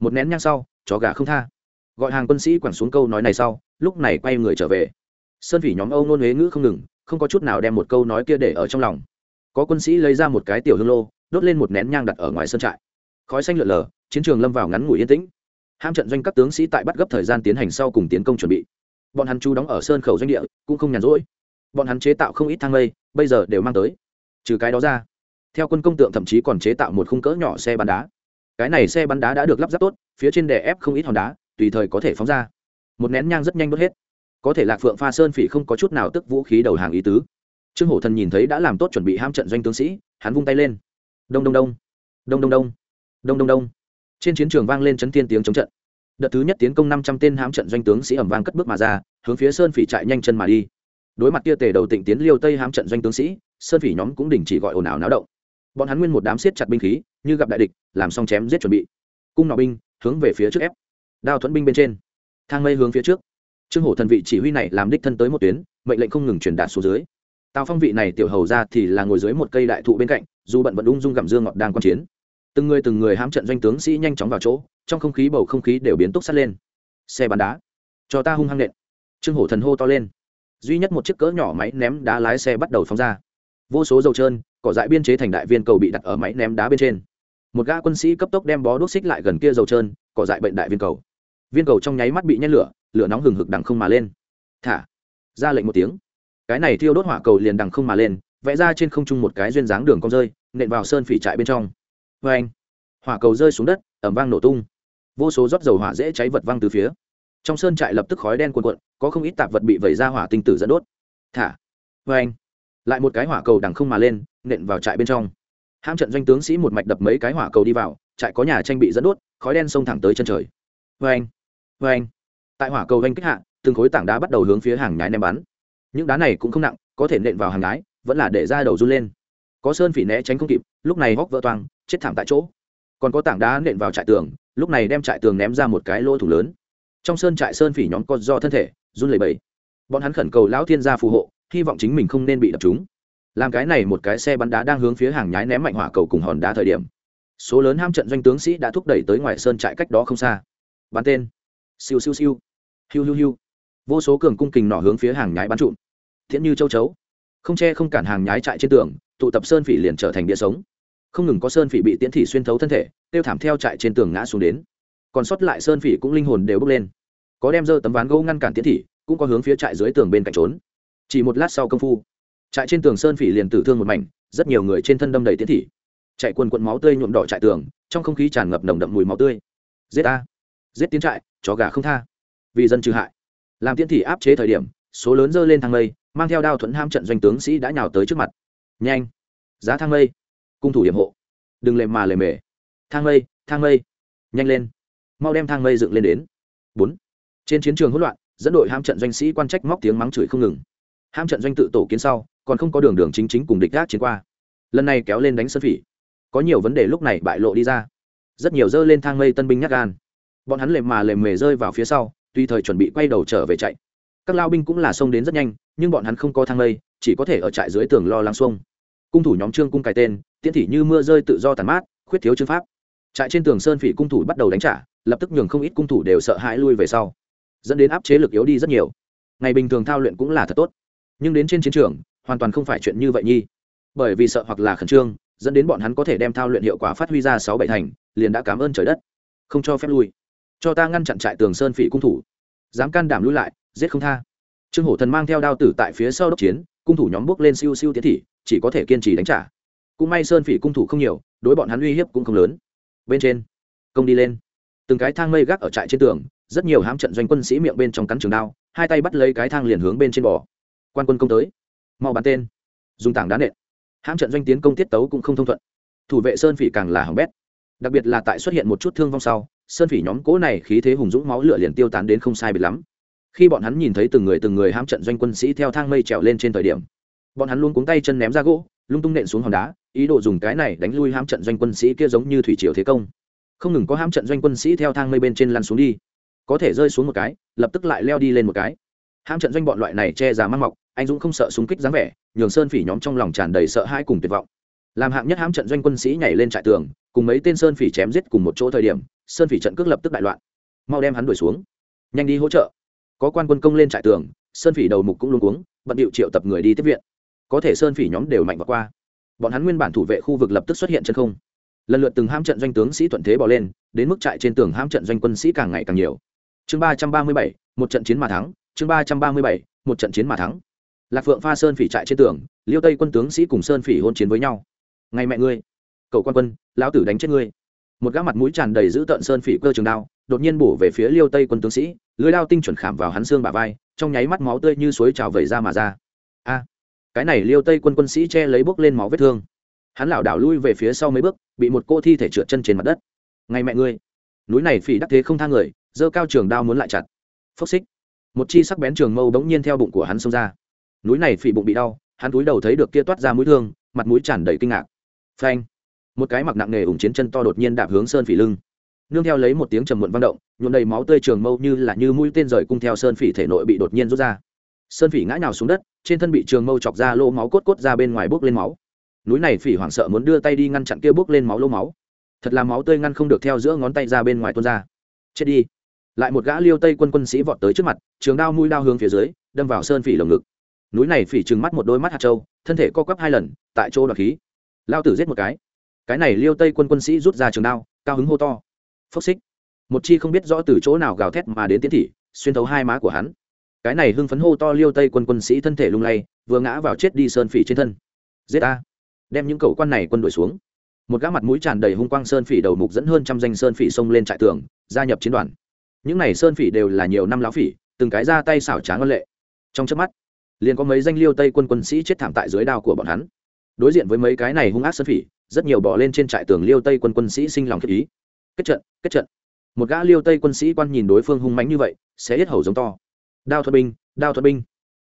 Một nén nhang sau chó gà không tha. Gọi hàng quân sĩ quẳng xuống câu nói này sau, lúc này quay người trở về. Sơn phỉ nhóm âu nôn huế ngữ không ngừng, không có chút nào đem một câu nói kia để ở trong lòng. Có quân sĩ lấy ra một cái tiểu hương lô, đốt lên một nén nhang đặt ở ngoài sân trại. Khói xanh lượn lờ, chiến trường lâm vào ngắn ngủi yên tĩnh. Ham trận doanh các tướng sĩ tại bắt gấp thời gian tiến hành sau cùng tiến công chuẩn bị. Bọn hắn chú đóng ở sơn khẩu doanh địa, cũng không nhàn rỗi. Bọn hắn chế tạo không ít thang lây, bây giờ đều mang tới. Trừ cái đó ra, theo quân công tượng thậm chí còn chế tạo một khung cỡ nhỏ xe bắn đá cái này xe bắn đá đã được lắp ráp tốt, phía trên đè ép không ít hòn đá, tùy thời có thể phóng ra. Một nén nhang rất nhanh đốt hết. Có thể lạc phượng pha sơn phỉ không có chút nào tức vũ khí đầu hàng ý tứ. Trương hổ thần nhìn thấy đã làm tốt chuẩn bị ham trận doanh tướng sĩ, hắn vung tay lên. Đông đông đông. Đông đông đông. Đông đông đông. Trên chiến trường vang lên chấn thiên tiếng chống trận. Đợt thứ nhất tiến công năm trăm tên hám trận doanh tướng sĩ ẩm vang cất bước mà ra, hướng phía sơn phỉ chạy nhanh chân mà đi. Đối mặt kia tề đầu tịnh tiến liêu tây hám trận doanh tướng sĩ, sơn phỉ nhóm cũng đình chỉ gọi ồn ào náo động bọn hắn nguyên một đám siết chặt binh khí, như gặp đại địch, làm xong chém giết chuẩn bị. Cung nọ binh, hướng về phía trước ép. Đao thuẫn binh bên trên. Thang mây hướng phía trước. Trương hổ thần vị chỉ huy này làm đích thân tới một tuyến, mệnh lệnh không ngừng truyền đạt xuống dưới. Tào phong vị này tiểu hầu ra thì là ngồi dưới một cây đại thụ bên cạnh, dù bận vẫn ung dung gặm dương ngọt đang quan chiến. Từng người từng người hám trận doanh tướng sĩ nhanh chóng vào chỗ, trong không khí bầu không khí đều biến túc sắt lên. Xe bắn đá. Cho ta hung hăng nện. Trương hổ thần hô to lên. Duy nhất một chiếc cỡ nhỏ máy ném đá lái xe bắt đầu phóng ra. Vô số dầu trơn cỏ dại biên chế thành đại viên cầu bị đặt ở máy ném đá bên trên. Một gã quân sĩ cấp tốc đem bó đốt xích lại gần kia dầu trơn, cỏ dại bệnh đại viên cầu. Viên cầu trong nháy mắt bị nhét lửa lửa nóng hừng hực đằng không mà lên. Thả! Ra lệnh một tiếng. Cái này thiêu đốt hỏa cầu liền đằng không mà lên, vẽ ra trên không trung một cái duyên dáng đường cong rơi, nện vào sơn phỉ trại bên trong. Vê anh, hỏa cầu rơi xuống đất ẩm vang nổ tung. Vô số rót dầu hỏa dễ cháy vật văng từ phía. Trong sơn trại lập tức khói đen cuồn cuộn, có không ít tạp vật bị vẩy ra hỏa tinh tử dẫn đốt. Thả! Vê anh lại một cái hỏa cầu đằng không mà lên, nện vào trại bên trong. Ham trận doanh tướng sĩ một mạch đập mấy cái hỏa cầu đi vào, trại có nhà tranh bị dẫn đốt, khói đen xông thẳng tới chân trời. Vê anh vê anh tại hỏa cầu anh kích hạ, từng khối tảng đá bắt đầu hướng phía hàng nhái ném bắn. Những đá này cũng không nặng, có thể nện vào hàng nhái, vẫn là để ra đầu run lên. Có sơn phỉ né tránh không kịp, lúc này hóc vỡ toang, chết thảm tại chỗ. Còn có tảng đá nện vào trại tường, lúc này đem trại tường ném ra một cái lỗ thủ lớn. Trong sơn trại sơn phỉ nhóm con do thân thể, run lẩy bẩy. Bọn hắn khẩn cầu lão thiên gia phù hộ hy vọng chính mình không nên bị đập trúng. làm cái này một cái xe bắn đá đang hướng phía hàng nhái ném mạnh hỏa cầu cùng hòn đá thời điểm. Số lớn ham trận doanh tướng sĩ đã thúc đẩy tới ngoài sơn trại cách đó không xa. Bắn tên. Siêu siêu siêu. Hiu hiu hiu. Vô số cường cung kình nỏ hướng phía hàng nhái bắn trụm. Thiện như châu chấu. Không che không cản hàng nhái trại trên tường, tụ tập sơn phỉ liền trở thành địa sống. Không ngừng có sơn phỉ bị tiễn thị xuyên thấu thân thể, tiêu thảm theo trại trên tường ngã xuống đến. Còn sót lại sơn phỉ cũng linh hồn đều bốc lên. Có đem dơ tấm ván gỗ ngăn cản tiễn thị, cũng có hướng phía trại dưới tường bên cạnh trốn chỉ một lát sau công phu trại trên tường sơn phỉ liền tử thương một mảnh rất nhiều người trên thân đâm đầy tiến thị. Chạy quần quận máu tươi nhuộm đỏ trại tường trong không khí tràn ngập nồng đậm mùi máu tươi. Giết a giết tiến trại chó gà không tha. Vì dân trừ hại. Làm tiến thị áp chế thời điểm số lớn dơ lên thang lây, mang theo đao thuẫn ham trận doanh tướng sĩ đã nhào tới trước mặt. Nhanh! Giá thang lây, cung thủ điểm hộ! Đừng lề mà lề mề! Thang lây, thang lây, nhanh lên! Mau đem thang lây dựng lên đến. Bốn! Trên chiến trường hỗn loạn dẫn đội ham trận doanh sĩ quan trách móc tiếng mắng chửi không ngừng ham trận doanh tự tổ kiến sau, còn không có đường đường chính chính cùng địch gác chiến qua. Lần này kéo lên đánh sơn phỉ. Có nhiều vấn đề lúc này bại lộ đi ra. Rất nhiều dơ lên thang mây tân binh nhắc gan. Bọn hắn lềm mà lềm mề rơi vào phía sau tùy thời chuẩn bị quay đầu trở về chạy. Các lao binh cũng là xông đến rất nhanh, nhưng bọn hắn không có thang mây, chỉ có thể ở trại dưới tường lo lắng xuông. Cung thủ nhóm trương cung cài tên, tiễn thị như mưa rơi tự do tàn mát, khuyết thiếu chương pháp. Trại trên tường sơn phỉ cung thủ bắt đầu đánh trả, lập tức nhường không ít cung thủ đều sợ hãi lui về sau. Dẫn đến áp chế lực yếu đi rất nhiều. Ngày bình thường thao luyện cũng là thật tốt nhưng đến trên chiến trường, hoàn toàn không phải chuyện như vậy nhi. Bởi vì sợ hoặc là khẩn trương, dẫn đến bọn hắn có thể đem thao luyện hiệu quả phát huy ra sáu bảy thành, liền đã cảm ơn trời đất. Không cho phép lui. Cho ta ngăn chặn trại tường sơn phỉ cung thủ. Dám can đảm lui lại, giết không tha. Trương hổ thần mang theo đao tử tại phía sau đốc chiến, cung thủ nhóm bước lên siêu siêu tiến thị, chỉ có thể kiên trì đánh trả. Cũng may sơn phỉ cung thủ không nhiều, đối bọn hắn uy hiếp cũng không lớn. Bên trên, công đi lên. Từng cái thang mây gác ở trại trên tường, rất nhiều hám trận doanh quân sĩ miệng bên trong cắn trường đao, hai tay bắt lấy cái thang liền hướng bên trên bò quan quân công tới. Mau bắn tên. Dùng tảng đá nện. Hãm trận doanh tiến công tiết tấu cũng không thông thuận. Thủ vệ sơn phỉ càng là hỏng bét. Đặc biệt là tại xuất hiện một chút thương vong sau, sơn phỉ nhóm cỗ này khí thế hùng dũng máu lửa liền tiêu tán đến không sai biệt lắm. Khi bọn hắn nhìn thấy từng người từng người hãm trận doanh quân sĩ theo thang mây trèo lên trên thời điểm, bọn hắn luôn cuống tay chân ném ra gỗ, lung tung nện xuống hòn đá, ý đồ dùng cái này đánh lui hãm trận doanh quân sĩ kia giống như thủy triều thế công. Không ngừng có hãm trận doanh quân sĩ theo thang mây bên trên lăn xuống đi. Có thể rơi xuống một cái, lập tức lại leo đi lên một cái. Hãm trận doanh bọn loại này che già mang mọc anh dũng không sợ súng kích dáng vẻ, nhường sơn phỉ nhóm trong lòng tràn đầy sợ hãi cùng tuyệt vọng. Làm hạng nhất hãm trận doanh quân sĩ nhảy lên trại tường, cùng mấy tên sơn phỉ chém giết cùng một chỗ thời điểm, sơn phỉ trận cước lập tức đại loạn. Mau đem hắn đuổi xuống. Nhanh đi hỗ trợ. Có quan quân công lên trại tường, sơn phỉ đầu mục cũng luôn cuống, bận điệu triệu tập người đi tiếp viện. Có thể sơn phỉ nhóm đều mạnh và qua. Bọn hắn nguyên bản thủ vệ khu vực lập tức xuất hiện chân không. Lần lượt từng ham trận doanh tướng sĩ thuận thế bỏ lên, đến mức trại trên tường ham trận doanh quân sĩ càng ngày càng nhiều. Chương ba trăm ba mươi bảy, một trận chiến mà thắng. Chương ba trăm ba mươi bảy, một trận chiến mà thắng lạc phượng pha sơn phỉ trại trên tường, liêu tây quân tướng sĩ cùng sơn phỉ hôn chiến với nhau. Ngay mẹ ngươi, cậu quan quân, lão tử đánh chết ngươi. Một gã mặt mũi tràn đầy giữ tợn sơn phỉ cơ trường đao, đột nhiên bổ về phía liêu tây quân tướng sĩ, lưới đao tinh chuẩn khảm vào hắn xương bả vai, trong nháy mắt máu tươi như suối trào vẩy ra mà ra. A, cái này liêu tây quân quân sĩ che lấy bốc lên máu vết thương. Hắn lảo đảo lui về phía sau mấy bước, bị một cô thi thể trượt chân trên mặt đất. Ngay mẹ ngươi, núi này phỉ đắc thế không thang người, dơ cao trường đao muốn lại chặt. Phốc xích. Một chi sắc bén trường mâu bỗng nhiên theo bụng của hắn xông ra núi này phỉ bụng bị đau, hắn túi đầu thấy được kia toát ra mũi thương, mặt mũi tràn đầy kinh ngạc. Phanh! Một cái mặc nặng nề ủng chiến chân to đột nhiên đạp hướng sơn phỉ lưng. Nương theo lấy một tiếng trầm muộn vang động, nhuộm đầy máu tươi trường mâu như là như mũi tên rời cung theo sơn phỉ thể nội bị đột nhiên rút ra. Sơn phỉ ngã nhào xuống đất, trên thân bị trường mâu chọc ra lỗ máu cốt cốt ra bên ngoài bốc lên máu. Núi này phỉ hoảng sợ muốn đưa tay đi ngăn chặn kia bốc lên máu lỗ máu. Thật là máu tươi ngăn không được theo giữa ngón tay ra bên ngoài tuôn ra. Chết đi! Lại một gã liêu tây quân quân sĩ vọt tới trước mặt, trường đao mũi đao hướng phía dưới, đâm vào sơn phỉ lồng ngực núi này phỉ trừng mắt một đôi mắt hạt trâu thân thể co quắp hai lần, tại chỗ đoạt khí. Lao tử giết một cái. Cái này liêu tây quân quân sĩ rút ra trường đao, cao hứng hô to. Phốc xích. Một chi không biết rõ từ chỗ nào gào thét mà đến tiến thị, xuyên thấu hai má của hắn. Cái này hưng phấn hô to liêu tây quân quân sĩ thân thể lung lay, vừa ngã vào chết đi sơn phỉ trên thân. Giết ta. Đem những cầu quan này quân đuổi xuống. Một gã mặt mũi tràn đầy hung quang sơn phỉ đầu mục dẫn hơn trăm danh sơn phỉ xông lên trại tường, gia nhập chiến đoàn. Những này sơn phỉ đều là nhiều năm lão phỉ, từng cái ra tay xảo trá ngân lệ. Trong chớp mắt liền có mấy danh liêu tây quân quân sĩ chết thảm tại dưới đao của bọn hắn. Đối diện với mấy cái này hung ác sơn phỉ, rất nhiều bỏ lên trên trại tường liêu tây quân quân sĩ sinh lòng khiếp ý. Kết trận kết trận. Một gã liêu tây quân sĩ quan nhìn đối phương hung mánh như vậy, sẽ hết hầu giống to. Đao thuật binh, đao thuật binh.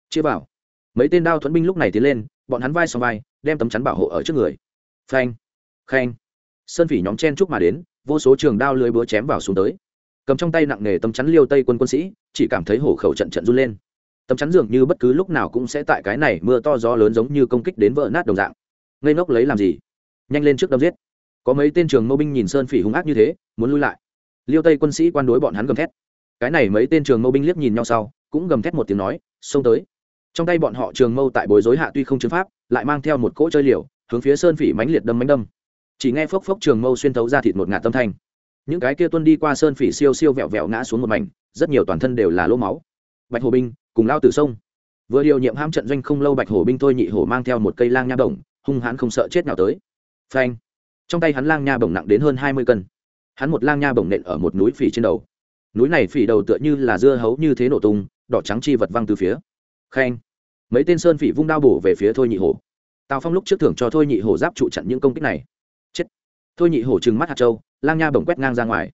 Chia vào. Mấy tên đao thuẫn binh lúc này tiến lên, bọn hắn vai sau vai, đem tấm chắn bảo hộ ở trước người. Phanh, khanh. Sơn phỉ nhóm chen chúc mà đến, vô số trường đao lưới búa chém vào xuống tới. Cầm trong tay nặng nề tấm chắn liêu tây quân quân sĩ, chỉ cảm thấy hổ khẩu trận trận run lên tấm chắn dường như bất cứ lúc nào cũng sẽ tại cái này mưa to gió lớn giống như công kích đến vỡ nát đồng dạng. Ngây ngốc lấy làm gì? Nhanh lên trước đâm giết. Có mấy tên trường mâu binh nhìn sơn phỉ hung ác như thế, muốn lui lại. Liêu tây quân sĩ quan đối bọn hắn gầm thét. Cái này mấy tên trường mâu binh liếc nhìn nhau sau, cũng gầm thét một tiếng nói, xông tới. Trong tay bọn họ trường mâu tại bối rối hạ tuy không chứng pháp, lại mang theo một cỗ chơi liều, hướng phía sơn phỉ mánh liệt đâm mánh đâm. Chỉ nghe phốc phốc trường mâu xuyên thấu ra thịt một ngạt tâm thanh. Những cái kia tuân đi qua sơn phỉ siêu siêu vẹo vẹo ngã xuống một mảnh, rất nhiều toàn thân đều là lỗ máu. Bạch hồ binh cùng lao tử sông. Vừa điều nhiệm ham trận doanh không lâu bạch hổ binh thôi nhị hổ mang theo một cây lang nha bổng, hung hãn không sợ chết nào tới. Phanh. Trong tay hắn lang nha bổng nặng đến hơn hai mươi cân. Hắn một lang nha bổng nện ở một núi phỉ trên đầu. Núi này phỉ đầu tựa như là dưa hấu như thế nổ tung, đỏ trắng chi vật văng từ phía. Khen mấy tên sơn phỉ vung đao bổ về phía thôi nhị hổ. Tào phong lúc trước thưởng cho thôi nhị hổ giáp trụ chặn những công kích này. Chết. Thôi nhị hổ trừng mắt hạt châu, lang nha bổng quét ngang ra ngoài.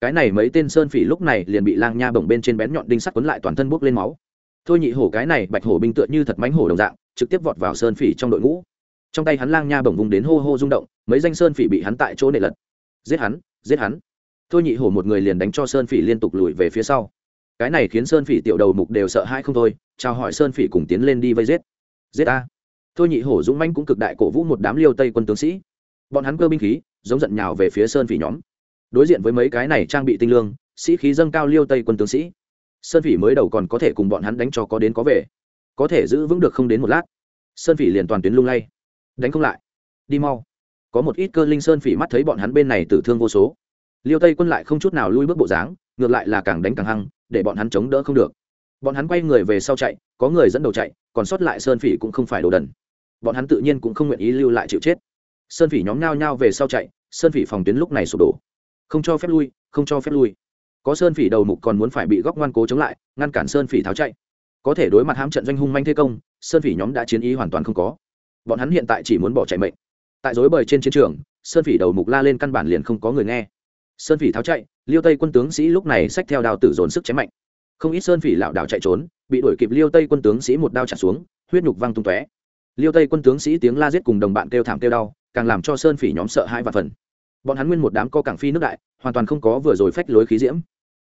Cái này mấy tên sơn phỉ lúc này liền bị lang nha bổng bên trên bén nhọn đinh sắt quấn lại toàn thân bốc lên máu thôi nhị hổ cái này bạch hổ binh tựa như thật mánh hổ đồng dạng, trực tiếp vọt vào sơn phỉ trong đội ngũ. Trong tay hắn lang nha bổng vùng đến hô hô rung động, mấy danh sơn phỉ bị hắn tại chỗ nệ lật. Giết hắn giết hắn. Thôi nhị hổ một người liền đánh cho sơn phỉ liên tục lùi về phía sau. Cái này khiến sơn phỉ tiểu đầu mục đều sợ hãi không thôi, chào hỏi sơn phỉ cùng tiến lên đi vây giết. Giết a thôi nhị hổ dũng manh cũng cực đại cổ vũ một đám liêu tây quân tướng sĩ. Bọn hắn cơ binh khí, giống giận nhào về phía sơn phỉ nhóm. Đối diện với mấy cái này trang bị tinh lương, sĩ khí dâng cao liêu tây quân tướng sĩ sơn phỉ mới đầu còn có thể cùng bọn hắn đánh cho có đến có về. Có thể giữ vững được không đến một lát, sơn phỉ liền toàn tuyến lung lay. Đánh không lại. Đi mau. Có một ít cơ linh sơn phỉ mắt thấy bọn hắn bên này tử thương vô số. Liêu tây quân lại không chút nào lui bước bộ dáng, ngược lại là càng đánh càng hăng, để bọn hắn chống đỡ không được. Bọn hắn quay người về sau chạy, có người dẫn đầu chạy, còn sót lại sơn phỉ cũng không phải đồ đần. Bọn hắn tự nhiên cũng không nguyện ý lưu lại chịu chết. Sơn phỉ nhóm nhao nhao về sau chạy, sơn phỉ phòng tuyến lúc này sụp đổ. Không cho phép lui, không cho phép lui có sơn phỉ đầu mục còn muốn phải bị góc ngoan cố chống lại, ngăn cản sơn phỉ tháo chạy. Có thể đối mặt hãm trận doanh hung manh thế công, sơn phỉ nhóm đã chiến ý hoàn toàn không có. Bọn hắn hiện tại chỉ muốn bỏ chạy mệnh. Tại dối bời trên chiến trường, sơn phỉ đầu mục la lên căn bản liền không có người nghe. Sơn phỉ tháo chạy, liêu tây quân tướng sĩ lúc này xách theo đao tử dồn sức chém mạnh. Không ít sơn phỉ lảo đảo chạy trốn, bị đuổi kịp liêu tây quân tướng sĩ một đao trả xuống, huyết nhục văng tung tóe. Liêu tây quân tướng sĩ tiếng la giết cùng đồng bạn kêu thảm kêu đau, càng làm cho sơn phỉ nhóm sợ hai và phần. Bọn hắn nguyên một đám co cảng phi nước đại, hoàn toàn không có vừa rồi phách lối khí diễm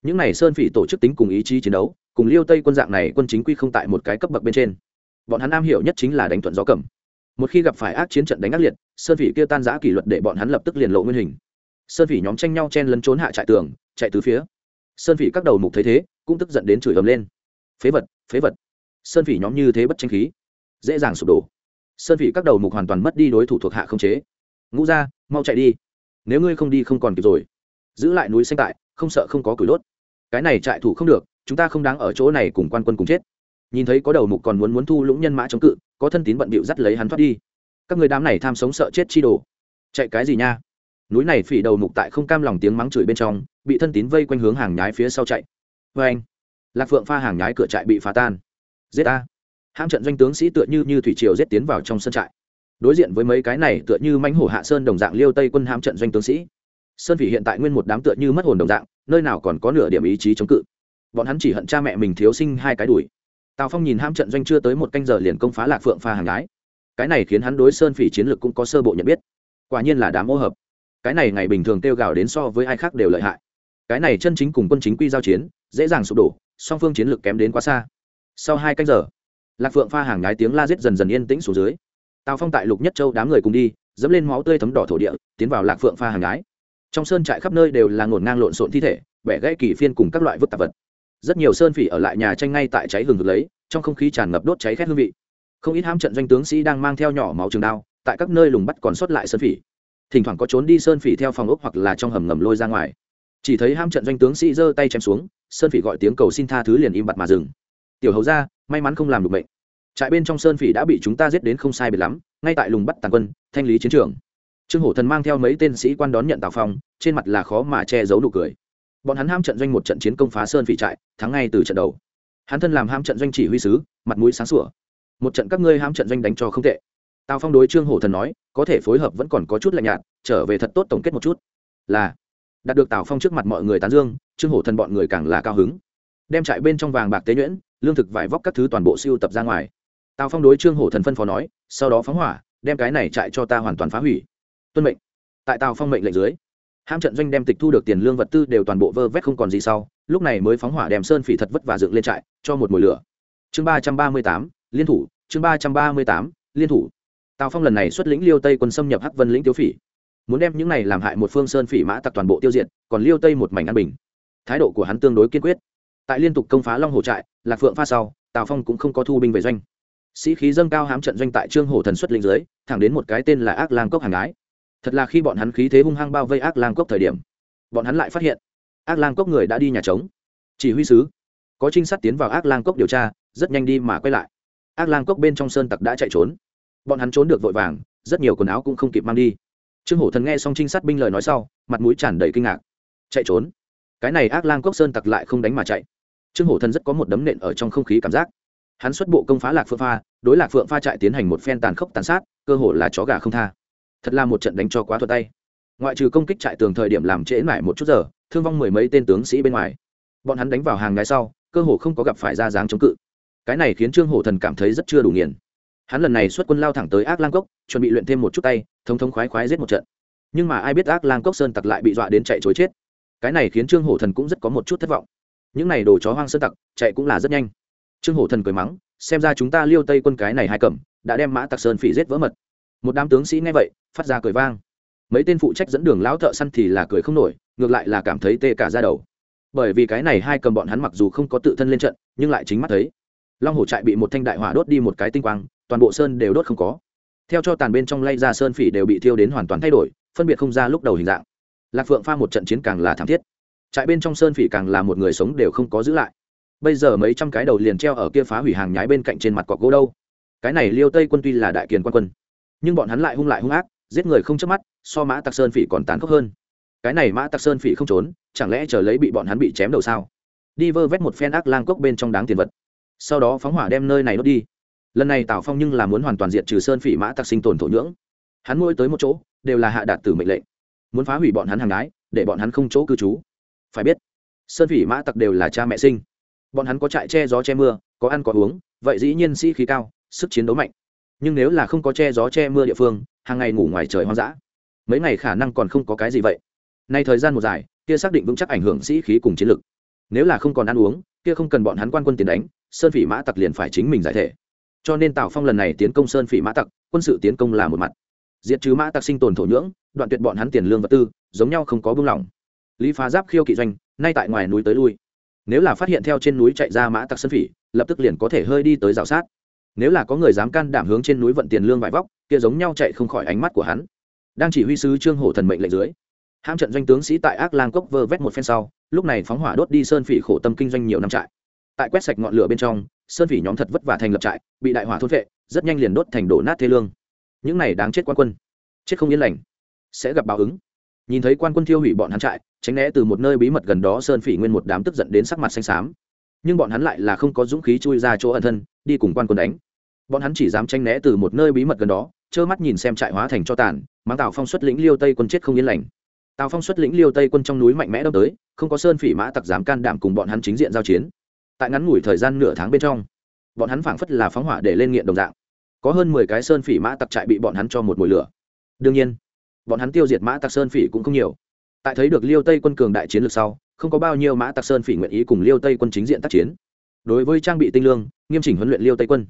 những này sơn phỉ tổ chức tính cùng ý chí chiến đấu, cùng liêu tây quân dạng này quân chính quy không tại một cái cấp bậc bên trên. Bọn hắn am hiểu nhất chính là đánh thuận gió cầm. Một khi gặp phải ác chiến trận đánh ác liệt, sơn phỉ kia tan giã kỷ luật để bọn hắn lập tức liền lộ nguyên hình. Sơn phỉ nhóm tranh nhau chen lấn trốn hạ trại tường, chạy từ phía. Sơn phỉ các đầu mục thấy thế, cũng tức giận đến chửi ấm lên. Phế vật phế vật. Sơn phỉ nhóm như thế bất tranh khí, dễ dàng sụp đổ. Sơn phỉ các đầu mục hoàn toàn mất đi đối thủ thuộc hạ không chế. Ngũ ra mau chạy đi. Nếu ngươi không đi không còn kịp rồi. Giữ lại núi xanh tại không sợ không có củi đốt. Cái này trại thủ không được, chúng ta không đáng ở chỗ này cùng quan quân cùng chết. Nhìn thấy có đầu mục còn muốn muốn thu lũng nhân mã chống cự, có thân tín bận bịu dắt lấy hắn thoát đi. Các người đám này tham sống sợ chết chi đồ. Chạy cái gì nha? Núi này phỉ đầu mục tại không cam lòng tiếng mắng chửi bên trong, bị thân tín vây quanh hướng hàng nhái phía sau chạy. Vê anh, lạc phượng pha hàng nhái cửa trại bị phá tan. Giết a hãm trận doanh tướng sĩ tựa như như thủy triều giết tiến vào trong sân trại. Đối diện với mấy cái này tựa như mãnh hổ hạ sơn đồng dạng liêu tây quân hãm trận doanh tướng sĩ sơn phỉ hiện tại nguyên một đám tựa như mất hồn đồng dạng nơi nào còn có nửa điểm ý chí chống cự. Bọn hắn chỉ hận cha mẹ mình thiếu sinh hai cái đùi tào phong nhìn ham trận doanh chưa tới một canh giờ liền công phá lạc phượng pha hàng gái, cái này khiến hắn đối sơn phỉ chiến lược cũng có sơ bộ nhận biết. Quả nhiên là đám ô hợp. Cái này ngày bình thường kêu gào đến so với ai khác đều lợi hại. Cái này chân chính cùng quân chính quy giao chiến dễ dàng sụp đổ song phương chiến lược kém đến quá xa. Sau hai canh giờ lạc phượng pha hàng gái tiếng la giết dần dần yên tĩnh xuống dưới. Tào phong tại lục nhất châu đám người cùng đi dẫm lên máu tươi thấm đỏ thổ địa tiến vào lạc phượng pha hàng gái trong sơn trại khắp nơi đều là ngổn ngang lộn xộn thi thể, bẻ gãy kỳ phiên cùng các loại vứt tạp vật. Rất nhiều sơn phỉ ở lại nhà tranh ngay tại cháy hừng hực lấy, trong không khí tràn ngập đốt cháy khét hương vị. Không ít ham trận doanh tướng sĩ đang mang theo nhỏ máu trường đao, tại các nơi lùng bắt còn sót lại sơn phỉ. Thỉnh thoảng có trốn đi sơn phỉ theo phòng ốc hoặc là trong hầm ngầm lôi ra ngoài. Chỉ thấy ham trận doanh tướng sĩ giơ tay chém xuống, sơn phỉ gọi tiếng cầu xin tha thứ liền im bặt mà dừng. Tiểu hầu ra may mắn không làm được mệnh. trại bên trong sơn phỉ đã bị chúng ta giết đến không sai biệt lắm, ngay tại lùng bắt tàn quân, thanh lý chiến trường trương hổ thần mang theo mấy tên sĩ quan đón nhận tào phong, trên mặt là khó mà che giấu nụ cười. Bọn hắn ham trận doanh một trận chiến công phá sơn phỉ trại, thắng ngay từ trận đầu. Hắn thân làm ham trận doanh chỉ huy sứ, mặt mũi sáng sủa. Một trận các ngươi ham trận doanh đánh cho không tệ. Tào phong đối trương hổ thần nói, có thể phối hợp vẫn còn có chút lạnh nhạt, trở về thật tốt tổng kết một chút. Là, đạt được tào phong trước mặt mọi người tán dương, trương hổ thần bọn người càng là cao hứng. Đem trại bên trong vàng bạc tế nhuyễn, lương thực vải vóc các thứ toàn bộ siêu tập ra ngoài. Tào phong đối trương hổ thần phân phó nói, sau đó phóng hỏa, đem cái này trại cho ta hoàn toàn phá hủy tuân mệnh. Tại tào phong mệnh lệnh dưới, hãm trận doanh đem tịch thu được tiền lương vật tư đều toàn bộ vơ vét không còn gì sau, lúc này mới phóng hỏa đem sơn phỉ thật vất và dựng lên trại, cho một mùi lửa. Chương ba trăm ba mươi tám, liên thủ, chương ba trăm ba mươi tám, liên thủ. Tào phong lần này xuất lĩnh liêu tây quân xâm nhập hắc vân lĩnh tiêu phỉ. Muốn đem những này làm hại một phương sơn phỉ mã tặc toàn bộ tiêu diệt, còn liêu tây một mảnh an bình. Thái độ của hắn tương đối kiên quyết. Tại liên tục công phá long hồ trại, lạc phượng pha sau, tào phong cũng không có thu binh về doanh. Sĩ khí dâng cao hám trận doanh tại trương hồ thần xuất lĩnh dưới, thẳng đến một cái tên là ác lang cốc hàng gái thật là khi bọn hắn khí thế hung hăng bao vây ác lang cốc thời điểm, bọn hắn lại phát hiện ác lang cốc người đã đi nhà trống. Chỉ huy sứ, có trinh sát tiến vào ác lang cốc điều tra, rất nhanh đi mà quay lại. Ác lang cốc bên trong sơn tặc đã chạy trốn. Bọn hắn trốn được vội vàng, rất nhiều quần áo cũng không kịp mang đi. Trương hổ thần nghe xong trinh sát binh lời nói sau, mặt mũi tràn đầy kinh ngạc. Chạy trốn? Cái này ác lang cốc sơn tặc lại không đánh mà chạy. Trương hổ thần rất có một đấm nện ở trong không khí cảm giác. Hắn xuất bộ công phá lạc phượng pha, đối lạc phượng pha trại tiến hành một phen tàn khốc tàn sát, cơ hồ là chó gà không tha thật là một trận đánh cho quá thuật tay. Ngoại trừ công kích trại tường thời điểm làm trễ mãi một chút giờ, thương vong mười mấy tên tướng sĩ bên ngoài. Bọn hắn đánh vào hàng ngày sau, cơ hồ không có gặp phải ra dáng chống cự. Cái này khiến trương hổ thần cảm thấy rất chưa đủ nghiền. Hắn lần này xuất quân lao thẳng tới ác lang cốc, chuẩn bị luyện thêm một chút tay, thống thống khoái khoái giết một trận. Nhưng mà ai biết ác lang cốc sơn tặc lại bị dọa đến chạy chối chết. Cái này khiến trương hổ thần cũng rất có một chút thất vọng. Những này đồ chó hoang sơn tặc, chạy cũng là rất nhanh. Trương hổ thần cười mắng, xem ra chúng ta liêu tây quân cái này hai cầm, đã đem mã tặc sơn phỉ giết vỡ mật một đám tướng sĩ nghe vậy, phát ra cười vang. Mấy tên phụ trách dẫn đường lão thợ săn thì là cười không nổi, ngược lại là cảm thấy tê cả ra đầu. Bởi vì cái này hai cầm bọn hắn mặc dù không có tự thân lên trận, nhưng lại chính mắt thấy. Long hổ trại bị một thanh đại hỏa đốt đi một cái tinh quang, toàn bộ sơn đều đốt không có. Theo cho tàn bên trong lay ra sơn phỉ đều bị thiêu đến hoàn toàn thay đổi, phân biệt không ra lúc đầu hình dạng. Lạc phượng pha một trận chiến càng là thảm thiết. Trại bên trong sơn phỉ càng là một người sống đều không có giữ lại. Bây giờ mấy trăm cái đầu liền treo ở kia phá hủy hàng nhái bên cạnh trên mặt cọc gỗ đâu. Cái này liêu tây quân tuy là đại kiền quan quân nhưng bọn hắn lại hung lại hung ác, giết người không chớp mắt, so mã tặc sơn phỉ còn tàn khốc hơn. Cái này mã tặc sơn phỉ không trốn, chẳng lẽ chờ lấy bị bọn hắn bị chém đầu sao? Đi vơ vét một phen ác lang cốc bên trong đáng tiền vật. Sau đó phóng hỏa đem nơi này đốt đi. Lần này tào phong nhưng là muốn hoàn toàn diệt trừ sơn phỉ mã tặc sinh tồn thổ nhưỡng. Hắn môi tới một chỗ, đều là hạ đạt tử mệnh lệnh. Muốn phá hủy bọn hắn hàng gái, để bọn hắn không chỗ cư trú. Phải biết, sơn phỉ mã tặc đều là cha mẹ sinh. Bọn hắn có trại che gió che mưa, có ăn có uống, vậy dĩ nhiên sĩ khí cao, sức chiến đấu mạnh nhưng nếu là không có che gió che mưa địa phương, hàng ngày ngủ ngoài trời hoang dã. Mấy ngày khả năng còn không có cái gì vậy. Nay thời gian một dài, kia xác định vững chắc ảnh hưởng sĩ khí cùng chiến lực. nếu là không còn ăn uống, kia không cần bọn hắn quan quân tiền đánh, sơn phỉ mã tặc liền phải chính mình giải thể. Cho nên tào phong lần này tiến công sơn phỉ mã tặc, quân sự tiến công là một mặt. Diệt trừ mã tặc sinh tồn thổ nhưỡng, đoạn tuyệt bọn hắn tiền lương vật tư, giống nhau không có buông lỏng. Lý phá giáp khiêu kỵ doanh, nay tại ngoài núi tới lui. Nếu là phát hiện theo trên núi chạy ra mã tặc sơn phỉ, lập tức liền có thể hơi đi tới rào sát nếu là có người dám can đảm hướng trên núi vận tiền lương vải vóc, kia giống nhau chạy không khỏi ánh mắt của hắn. Đang chỉ huy sứ trương hổ thần mệnh lệnh dưới, hãm trận doanh tướng sĩ tại ác lang cốc vơ vét một phen sau, lúc này phóng hỏa đốt đi sơn phỉ khổ tâm kinh doanh nhiều năm trại. Tại quét sạch ngọn lửa bên trong, sơn phỉ nhóm thật vất vả thành lập trại, bị đại hỏa thốt vệ rất nhanh liền đốt thành đổ nát thế lương. Những này đáng chết quan quân, chết không yên lành, sẽ gặp báo ứng. Nhìn thấy quan quân thiêu hủy bọn hắn trại, tránh né từ một nơi bí mật gần đó sơn phỉ nguyên một đám tức giận đến sắc mặt xanh xám. Nhưng bọn hắn lại là không có dũng khí chui ra chỗ ẩn thân, đi cùng quan quân đánh bọn hắn chỉ dám tranh né từ một nơi bí mật gần đó, trơ mắt nhìn xem trại hóa thành cho tàn mang tào phong xuất lĩnh liêu tây quân chết không yên lành. Tào phong xuất lĩnh liêu tây quân trong núi mạnh mẽ đâm tới, không có sơn phỉ mã tặc dám can đảm cùng bọn hắn chính diện giao chiến. Tại ngắn ngủi thời gian nửa tháng bên trong, bọn hắn phảng phất là phóng hỏa để lên nghiện đồng dạng. Có hơn mười cái sơn phỉ mã tặc trại bị bọn hắn cho một mùi lửa. Đương nhiên, bọn hắn tiêu diệt mã tặc sơn phỉ cũng không nhiều. Tại thấy được liêu tây quân cường đại chiến lược sau, không có bao nhiêu mã tặc sơn phỉ nguyện ý cùng liêu tây quân chính diện tác chiến. Đối với trang bị tinh lương, nghiêm chỉnh huấn luyện liêu tây quân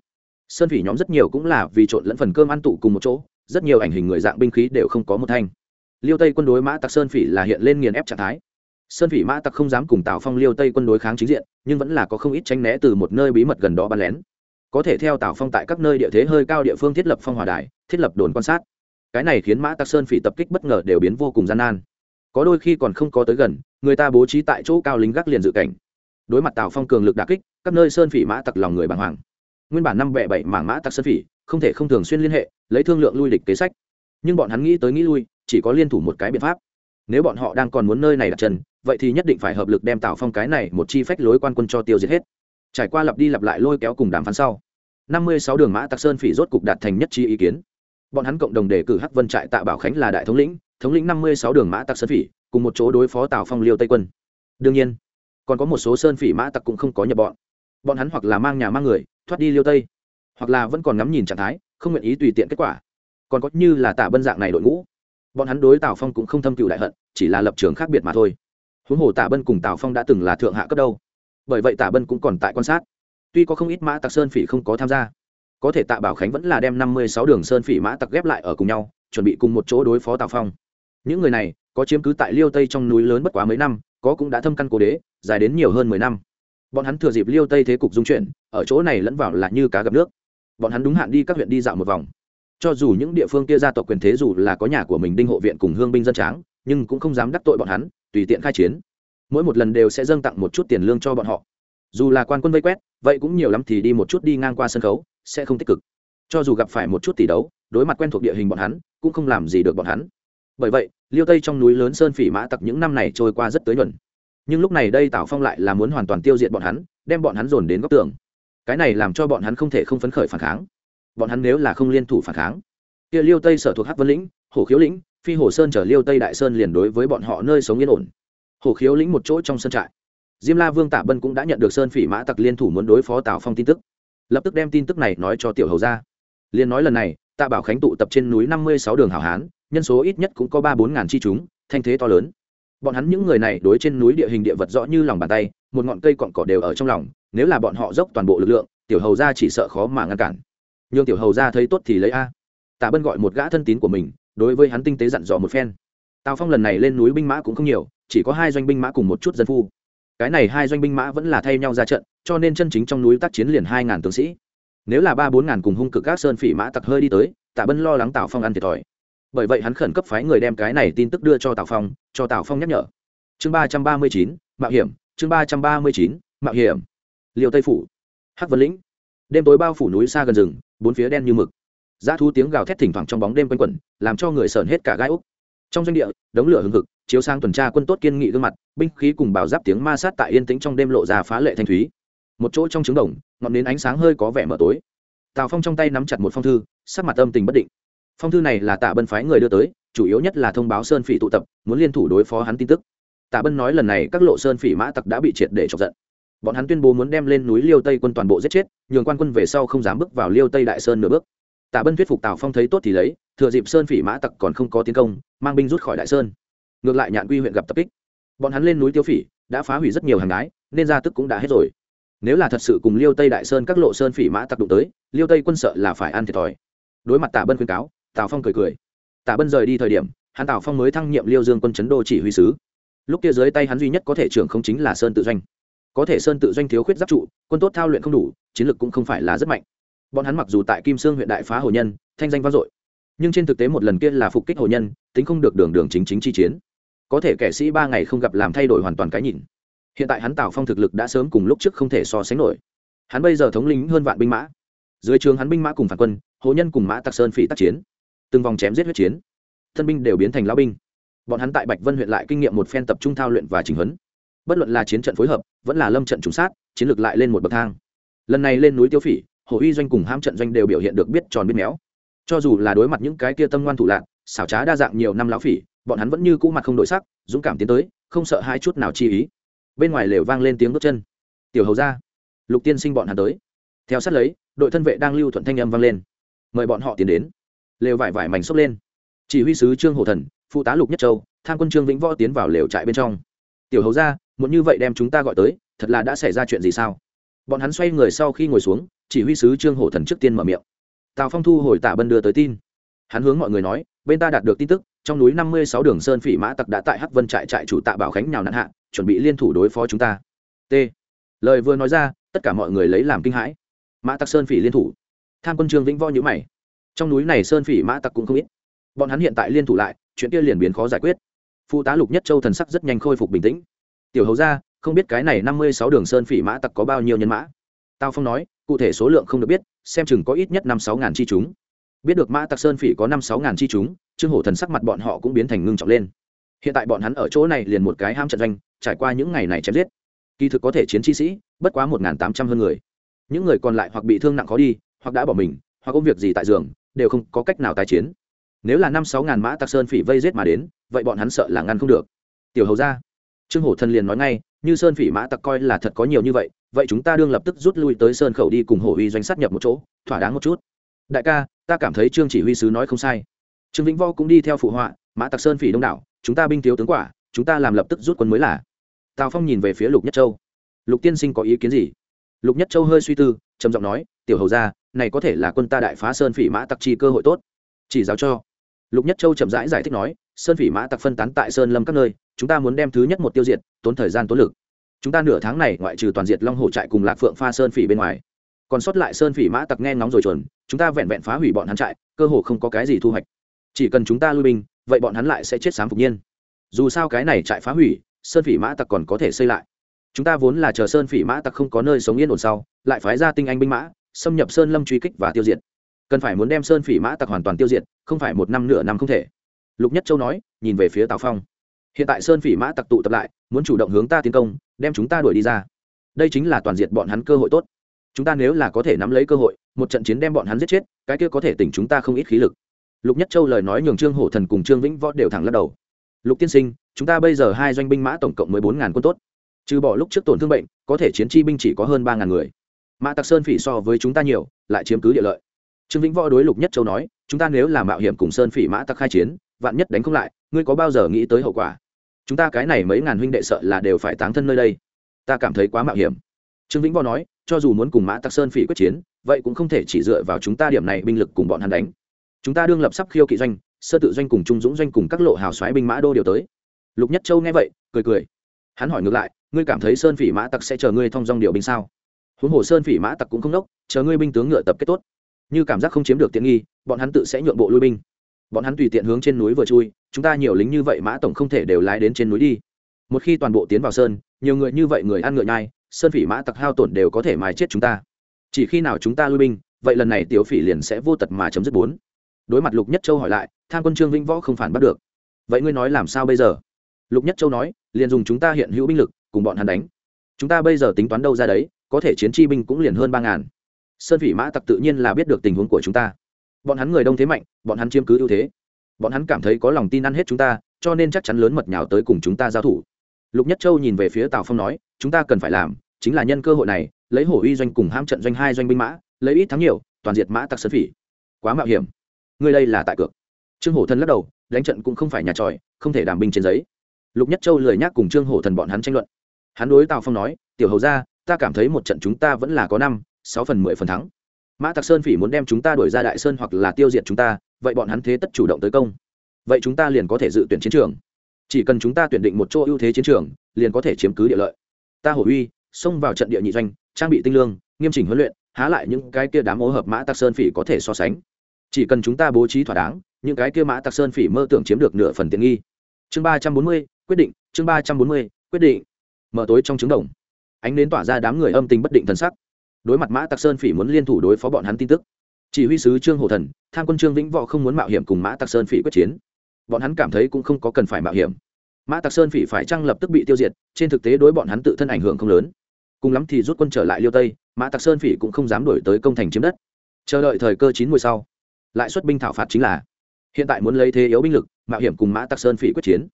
sơn phỉ nhóm rất nhiều cũng là vì trộn lẫn phần cơm ăn tụ cùng một chỗ, rất nhiều ảnh hình người dạng binh khí đều không có một thanh. Liêu tây quân đối mã tặc sơn phỉ là hiện lên nghiền ép trạng thái. Sơn phỉ mã tặc không dám cùng tào phong liêu tây quân đối kháng chính diện, nhưng vẫn là có không ít tranh né từ một nơi bí mật gần đó bắn lén. Có thể theo tào phong tại các nơi địa thế hơi cao địa phương thiết lập phong hòa đài, thiết lập đồn quan sát. Cái này khiến mã tặc sơn phỉ tập kích bất ngờ đều biến vô cùng gian nan. Có đôi khi còn không có tới gần, người ta bố trí tại chỗ cao lính gác liền dự cảnh. Đối mặt tào phong cường lực đà kích, các nơi sơn phỉ mã tặc lòng người bàng hoàng nguyên bản năm bẹ bảy mảng mã tặc sơn phỉ, không thể không thường xuyên liên hệ, lấy thương lượng lui địch kế sách. Nhưng bọn hắn nghĩ tới nghĩ lui, chỉ có liên thủ một cái biện pháp. Nếu bọn họ đang còn muốn nơi này đặt chân, vậy thì nhất định phải hợp lực đem tào phong cái này một chi phách lối quan quân cho tiêu diệt hết. Trải qua lặp đi lặp lại lôi kéo cùng đàm phán sau, năm mươi sáu đường mã tặc sơn phỉ rốt cục đạt thành nhất chi ý kiến. Bọn hắn cộng đồng đề cử hắc vân trại tạ bảo khánh là đại thống lĩnh thống lĩnh năm mươi sáu đường mã tặc sơn phỉ, cùng một chỗ đối phó tào phong liêu tây quân. Đương nhiên, còn có một số sơn phỉ mã tặc cũng không có nhập bọn. Bọn hắn hoặc là mang nhà mang người thoát đi liêu tây, hoặc là vẫn còn ngắm nhìn trạng thái, không nguyện ý tùy tiện kết quả. Còn có như là tạ bân dạng này đội ngũ, bọn hắn đối tào phong cũng không thâm cựu đại hận, chỉ là lập trường khác biệt mà thôi. Huống hồ tạ bân cùng tào phong đã từng là thượng hạ cấp đâu. Bởi vậy tạ bân cũng còn tại quan sát. Tuy có không ít mã tặc sơn phỉ không có tham gia, có thể tạ bảo khánh vẫn là đem năm mươi sáu đường sơn phỉ mã tặc ghép lại ở cùng nhau, chuẩn bị cùng một chỗ đối phó tào phong. Những người này có chiếm cứ tại liêu tây trong núi lớn bất quá mấy năm, có cũng đã thâm căn cố đế, dài đến nhiều hơn mười năm bọn hắn thừa dịp liêu tây thế cục dung chuyển, ở chỗ này lẫn vào là như cá gặp nước. Bọn hắn đúng hạn đi các huyện đi dạo một vòng. Cho dù những địa phương kia gia tộc quyền thế dù là có nhà của mình đinh hộ viện cùng hương binh dân tráng, nhưng cũng không dám đắc tội bọn hắn, tùy tiện khai chiến. Mỗi một lần đều sẽ dâng tặng một chút tiền lương cho bọn họ. Dù là quan quân vây quét, vậy cũng nhiều lắm thì đi một chút đi ngang qua sân khấu, sẽ không tích cực. Cho dù gặp phải một chút tỷ đấu, đối mặt quen thuộc địa hình bọn hắn, cũng không làm gì được bọn hắn. Bởi vậy, liêu tây trong núi lớn sơn phỉ mã tặc những năm này trôi qua rất tới nhuần nhưng lúc này đây tào phong lại là muốn hoàn toàn tiêu diệt bọn hắn, đem bọn hắn dồn đến góc tường. Cái này làm cho bọn hắn không thể không phấn khởi phản kháng. Bọn hắn nếu là không liên thủ phản kháng, kia liêu tây sở thuộc hắc vân lĩnh, hồ khiếu lĩnh, phi hồ sơn chở liêu tây đại sơn liền đối với bọn họ nơi sống yên ổn. Hồ khiếu lĩnh một chỗ trong sân trại. Diêm la vương tạ bân cũng đã nhận được sơn phỉ mã tặc liên thủ muốn đối phó tào phong tin tức. Lập tức đem tin tức này nói cho tiểu hầu ra liền nói lần này, tạ bảo khánh tụ tập trên núi năm mươi sáu đường hảo hán, nhân số ít nhất cũng có ba bốn ngàn chi chúng, thanh thế to lớn bọn hắn những người này đối trên núi địa hình địa vật rõ như lòng bàn tay, một ngọn cây cọn cỏ đều ở trong lòng, nếu là bọn họ dốc toàn bộ lực lượng, tiểu hầu ra chỉ sợ khó mà ngăn cản. Nhưng tiểu hầu ra thấy tốt thì lấy a. Tạ bân gọi một gã thân tín của mình, đối với hắn tinh tế dặn dò một phen. Tào phong lần này lên núi binh mã cũng không nhiều, chỉ có hai doanh binh mã cùng một chút dân phu. Cái này hai doanh binh mã vẫn là thay nhau ra trận, cho nên chân chính trong núi tác chiến liền hai ngàn tướng sĩ. Nếu là ba bốn ngàn cùng hung cực các sơn phỉ mã tặc hơi đi tới, tạ bân lo lắng tào phong ăn thiệt thòi bởi vậy hắn khẩn cấp phái người đem cái này tin tức đưa cho tào phong, cho tào phong nhắc nhở. Chương ba trăm ba mươi chín, mạo hiểm. Chương ba trăm ba mươi chín, mạo hiểm. Liều tây phủ. Hắc vân lĩnh. Đêm tối bao phủ núi xa gần rừng, bốn phía đen như mực. Giá thu tiếng gào thét thỉnh thoảng trong bóng đêm quanh quẩn, làm cho người sởn hết cả gai úc trong doanh địa, đống lửa hừng hực, chiếu sang tuần tra quân tốt kiên nghị gương mặt, binh khí cùng bảo giáp tiếng ma sát tại yên tĩnh trong đêm lộ ra phá lệ thanh thúy. Một chỗ trong trứng đồng, ngọn nến ánh sáng hơi có vẻ mở tối. Tào phong trong tay nắm chặt một phong thư, sắc mặt âm tình bất định phong thư này là tạ bân phái người đưa tới, chủ yếu nhất là thông báo sơn phỉ tụ tập, muốn liên thủ đối phó hắn tin tức. Tạ bân nói lần này các lộ sơn phỉ mã tặc đã bị triệt để chọc giận. Bọn hắn tuyên bố muốn đem lên núi liêu tây quân toàn bộ giết chết, nhường quan quân về sau không dám bước vào liêu tây đại sơn nửa bước. Tạ bân thuyết phục tào phong thấy tốt thì lấy, thừa dịp sơn phỉ mã tặc còn không có tiến công, mang binh rút khỏi đại sơn. Ngược lại nhạn quy huyện gặp tập kích. Bọn hắn lên núi tiêu phỉ, đã phá hủy rất nhiều hàng gái nên ra tức cũng đã hết rồi. Nếu là thật sự cùng liêu tây đại sơn các lộ sơn phỉ mã tặc đụng tới, liêu tây quân sợ là phải ăn thiệt thòi. Đối mặt tạ bân khuyên cáo tào phong cười cười. Tả bân rời đi thời điểm, hắn tào phong mới thăng nhiệm liêu dương quân chấn đô chỉ huy sứ. Lúc kia dưới tay hắn duy nhất có thể trưởng không chính là sơn tự doanh. Có thể sơn tự doanh thiếu khuyết giáp trụ, quân tốt thao luyện không đủ, chiến lược cũng không phải là rất mạnh. Bọn hắn mặc dù tại kim sương huyện đại phá hồ nhân, thanh danh vang dội, nhưng trên thực tế một lần kia là phục kích hồ nhân, tính không được đường đường chính chính chi chiến. Có thể kẻ sĩ ba ngày không gặp làm thay đổi hoàn toàn cái nhìn. Hiện tại hắn tào phong thực lực đã sớm cùng lúc trước không thể so sánh nổi. Hắn bây giờ thống lĩnh hơn vạn binh mã. Dưới trường hắn binh mã cùng phản quân, hồ nhân cùng mã tạc sơn phỉ tác chiến từng vòng chém giết huyết chiến. Thân binh đều biến thành lao binh. Bọn hắn tại bạch vân huyện lại kinh nghiệm một phen tập trung thao luyện và chỉnh huấn. Bất luận là chiến trận phối hợp, vẫn là lâm trận trùng sát, chiến lược lại lên một bậc thang. Lần này lên núi tiêu phỉ, hồ uy doanh cùng ham trận doanh đều biểu hiện được biết tròn biết méo. Cho dù là đối mặt những cái kia tâm ngoan thủ lạc xảo trá đa dạng nhiều năm lão phỉ, bọn hắn vẫn như cũ mặt không đổi sắc, dũng cảm tiến tới, không sợ hai chút nào chi ý. Bên ngoài lều vang lên tiếng bước chân. Tiểu hầu ra lục tiên sinh bọn hắn tới. Theo sát lấy, đội thân vệ đang lưu thuận thanh âm vang lên. Mời bọn họ tiến đến lều vải vải mảnh xốc lên. Chỉ huy sứ trương hổ thần, phụ tá lục nhất châu, tham quân trương vĩnh võ tiến vào lều trại bên trong. Tiểu hầu ra muốn như vậy đem chúng ta gọi tới, thật là đã xảy ra chuyện gì sao? Bọn hắn xoay người sau khi ngồi xuống, chỉ huy sứ trương hổ thần trước tiên mở miệng. Tào phong thu hồi tả bân đưa tới tin. Hắn hướng mọi người nói, bên ta đạt được tin tức, trong núi năm mươi sáu đường sơn phỉ mã tặc đã tại hắc vân trại trại chủ tạ bảo khánh nhào nạn hạ, chuẩn bị liên thủ đối phó chúng ta. T. Lời vừa nói ra, tất cả mọi người lấy làm kinh hãi. Mã tặc sơn phỉ liên thủ. Tham quân trương vĩnh võ nhữ mày trong núi này sơn phỉ mã tặc cũng không ít. Bọn hắn hiện tại liên thủ lại, chuyện kia liền biến khó giải quyết. Phụ tá lục nhất châu thần sắc rất nhanh khôi phục bình tĩnh. Tiểu hầu ra không biết cái này năm mươi sáu đường sơn phỉ mã tặc có bao nhiêu nhân mã? Tao phong nói, cụ thể số lượng không được biết, xem chừng có ít nhất năm sáu ngàn chi chúng. Biết được mã tặc sơn phỉ có năm sáu ngàn chi chúng, trương hổ thần sắc mặt bọn họ cũng biến thành ngưng trọng lên. Hiện tại bọn hắn ở chỗ này liền một cái ham trận doanh, trải qua những ngày này chém giết. Kỳ thực có thể chiến chi sĩ, bất quá một tám trăm hơn người. Những người còn lại hoặc bị thương nặng khó đi, hoặc đã bỏ mình, hoặc có việc gì tại giường đều không có cách nào tái chiến. Nếu là năm sáu ngàn mã tặc sơn phỉ vây giết mà đến, vậy bọn hắn sợ là ngăn không được. Tiểu hầu ra trương hổ thần liền nói ngay, như sơn phỉ mã tặc coi là thật có nhiều như vậy vậy chúng ta đương lập tức rút lui tới sơn khẩu đi cùng hổ uy doanh sát nhập một chỗ, thỏa đáng một chút. Đại ca, ta cảm thấy trương chỉ huy sứ nói không sai. Trương vĩnh vo cũng đi theo phụ họa, mã tặc sơn phỉ đông đảo, chúng ta binh thiếu tướng quả, chúng ta làm lập tức rút quân mới là. Tào phong nhìn về phía lục nhất châu. Lục tiên sinh có ý kiến gì? Lục nhất châu hơi suy tư, trầm giọng nói, tiểu hầu ra này có thể là quân ta đại phá sơn phỉ mã tặc chi cơ hội tốt. Chỉ giáo cho. Lục nhất châu chậm rãi giải, giải thích nói sơn phỉ mã tặc phân tán tại sơn lâm các nơi chúng ta muốn đem thứ nhất một tiêu diệt tốn thời gian tốn lực. Chúng ta nửa tháng này ngoại trừ toàn diệt long hổ trại cùng lạc phượng pha sơn phỉ bên ngoài. Còn sót lại sơn phỉ mã tặc nghe ngóng rồi chuẩn chúng ta vẹn vẹn phá hủy bọn hắn trại cơ hồ không có cái gì thu hoạch. Chỉ cần chúng ta lui binh vậy bọn hắn lại sẽ chết sám phục nhiên. Dù sao cái này trại phá hủy sơn phỉ mã tặc còn có thể xây lại. Chúng ta vốn là chờ sơn phỉ mã tặc không có nơi sống yên ổn sau lại phái ra tinh anh binh mã xâm nhập sơn lâm truy kích và tiêu diệt. Cần phải muốn đem sơn phỉ mã tặc hoàn toàn tiêu diệt, không phải một năm nửa năm không thể. Lục nhất châu nói, nhìn về phía tào phong. Hiện tại sơn phỉ mã tặc tụ tập lại, muốn chủ động hướng ta tiến công, đem chúng ta đuổi đi ra. Đây chính là toàn diện bọn hắn cơ hội tốt. Chúng ta nếu là có thể nắm lấy cơ hội, một trận chiến đem bọn hắn giết chết, cái kia có thể tỉnh chúng ta không ít khí lực. Lục nhất châu lời nói nhường trương hổ thần cùng trương vĩnh võ đều thẳng lắc đầu. Lục tiên sinh, chúng ta bây giờ hai doanh binh mã tổng cộng mười bốn ngàn quân tốt. Trừ bỏ lúc trước tổn thương bệnh, có thể chiến chi binh chỉ có hơn ba ngàn người mã tặc sơn phỉ so với chúng ta nhiều, lại chiếm cứ địa lợi. Trương vĩnh võ đối lục nhất châu nói, chúng ta nếu làm mạo hiểm cùng sơn phỉ mã tặc khai chiến, vạn nhất đánh không lại, ngươi có bao giờ nghĩ tới hậu quả? Chúng ta cái này mấy ngàn huynh đệ sợ là đều phải táng thân nơi đây. Ta cảm thấy quá mạo hiểm. Trương vĩnh võ nói, cho dù muốn cùng mã tặc sơn phỉ quyết chiến, vậy cũng không thể chỉ dựa vào chúng ta điểm này binh lực cùng bọn hắn đánh. Chúng ta đương lập sắp khiêu kỵ doanh, sơ tự doanh cùng trung dũng doanh cùng các lộ hào xoáy binh mã đô điều tới. Lục nhất châu nghe vậy, cười cười. Hắn hỏi ngược lại, ngươi cảm thấy sơn phỉ mã tặc sẽ chờ ngươi thông dong điều binh sao? Huống hồ sơn phỉ mã tặc cũng không đốc, chờ ngươi binh tướng ngựa tập kết tốt. Như cảm giác không chiếm được tiện nghi, bọn hắn tự sẽ nhượng bộ lui binh. Bọn hắn tùy tiện hướng trên núi vừa chui, chúng ta nhiều lính như vậy mã tổng không thể đều lái đến trên núi đi. Một khi toàn bộ tiến vào sơn, nhiều người như vậy người ăn ngựa nhai, sơn phỉ mã tặc hao tổn đều có thể mài chết chúng ta. Chỉ khi nào chúng ta lui binh, vậy lần này tiểu phỉ liền sẽ vô tật mà chấm dứt bốn. Đối mặt lục nhất châu hỏi lại, tham quân trương vĩnh võ không phản bắt được. Vậy ngươi nói làm sao bây giờ? Lục nhất châu nói, liền dùng chúng ta hiện hữu binh lực, cùng bọn hắn đánh. Chúng ta bây giờ tính toán đâu ra đấy? Có thể chiến chi binh cũng liền hơn ba ngàn. Sơn phỉ mã tặc tự nhiên là biết được tình huống của chúng ta. Bọn hắn người đông thế mạnh, bọn hắn chiếm cứ ưu thế. Bọn hắn cảm thấy có lòng tin ăn hết chúng ta, cho nên chắc chắn lớn mật nhào tới cùng chúng ta giao thủ. Lục nhất châu nhìn về phía tào phong nói, chúng ta cần phải làm chính là nhân cơ hội này, lấy hổ uy doanh cùng ham trận doanh hai doanh binh mã, lấy ít thắng nhiều, toàn diệt mã tặc sơn phỉ. Quá mạo hiểm. Người đây là tại cược. Trương hổ thân lắc đầu, đánh trận cũng không phải nhà tròi, không thể đảm binh trên giấy. Lục nhất châu lười nhác cùng trương hổ thần bọn hắn tranh luận. Hắn đối tào phong nói, tiểu hầu ra ta cảm thấy một trận chúng ta vẫn là có năm, sáu phần mười phần thắng. Mã tặc sơn phỉ muốn đem chúng ta đuổi ra đại sơn hoặc là tiêu diệt chúng ta, vậy bọn hắn thế tất chủ động tới công. Vậy chúng ta liền có thể dự tuyển chiến trường. Chỉ cần chúng ta tuyển định một chỗ ưu thế chiến trường, liền có thể chiếm cứ địa lợi. Ta hổ uy, xông vào trận địa nhị doanh, trang bị tinh lương, nghiêm chỉnh huấn luyện, há lại những cái kia đám ô hợp mã tặc sơn phỉ có thể so sánh. Chỉ cần chúng ta bố trí thỏa đáng, những cái kia mã tặc sơn phỉ mơ tưởng chiếm được nửa phần tiện nghi. Chương ba trăm bốn mươi, quyết định, chương ba trăm bốn mươi, quyết định. Mở tối trong trứng đồng ánh đến tỏa ra đám người âm tình bất định thần sắc. Đối mặt mã tặc sơn phỉ muốn liên thủ đối phó bọn hắn tin tức, chỉ huy sứ trương hồ thần, tham quân trương vĩnh võ không muốn mạo hiểm cùng mã tặc sơn phỉ quyết chiến. Bọn hắn cảm thấy cũng không có cần phải mạo hiểm. Mã tặc sơn phỉ phải chăng lập tức bị tiêu diệt, trên thực tế đối bọn hắn tự thân ảnh hưởng không lớn. Cùng lắm thì rút quân trở lại liêu tây, mã tặc sơn phỉ cũng không dám đổi tới công thành chiếm đất. Chờ đợi thời cơ chín mùi sau, lại xuất binh thảo phạt chính là, hiện tại muốn lấy thế yếu binh lực, mạo hiểm cùng mã tặc sơn phỉ quyết chiến.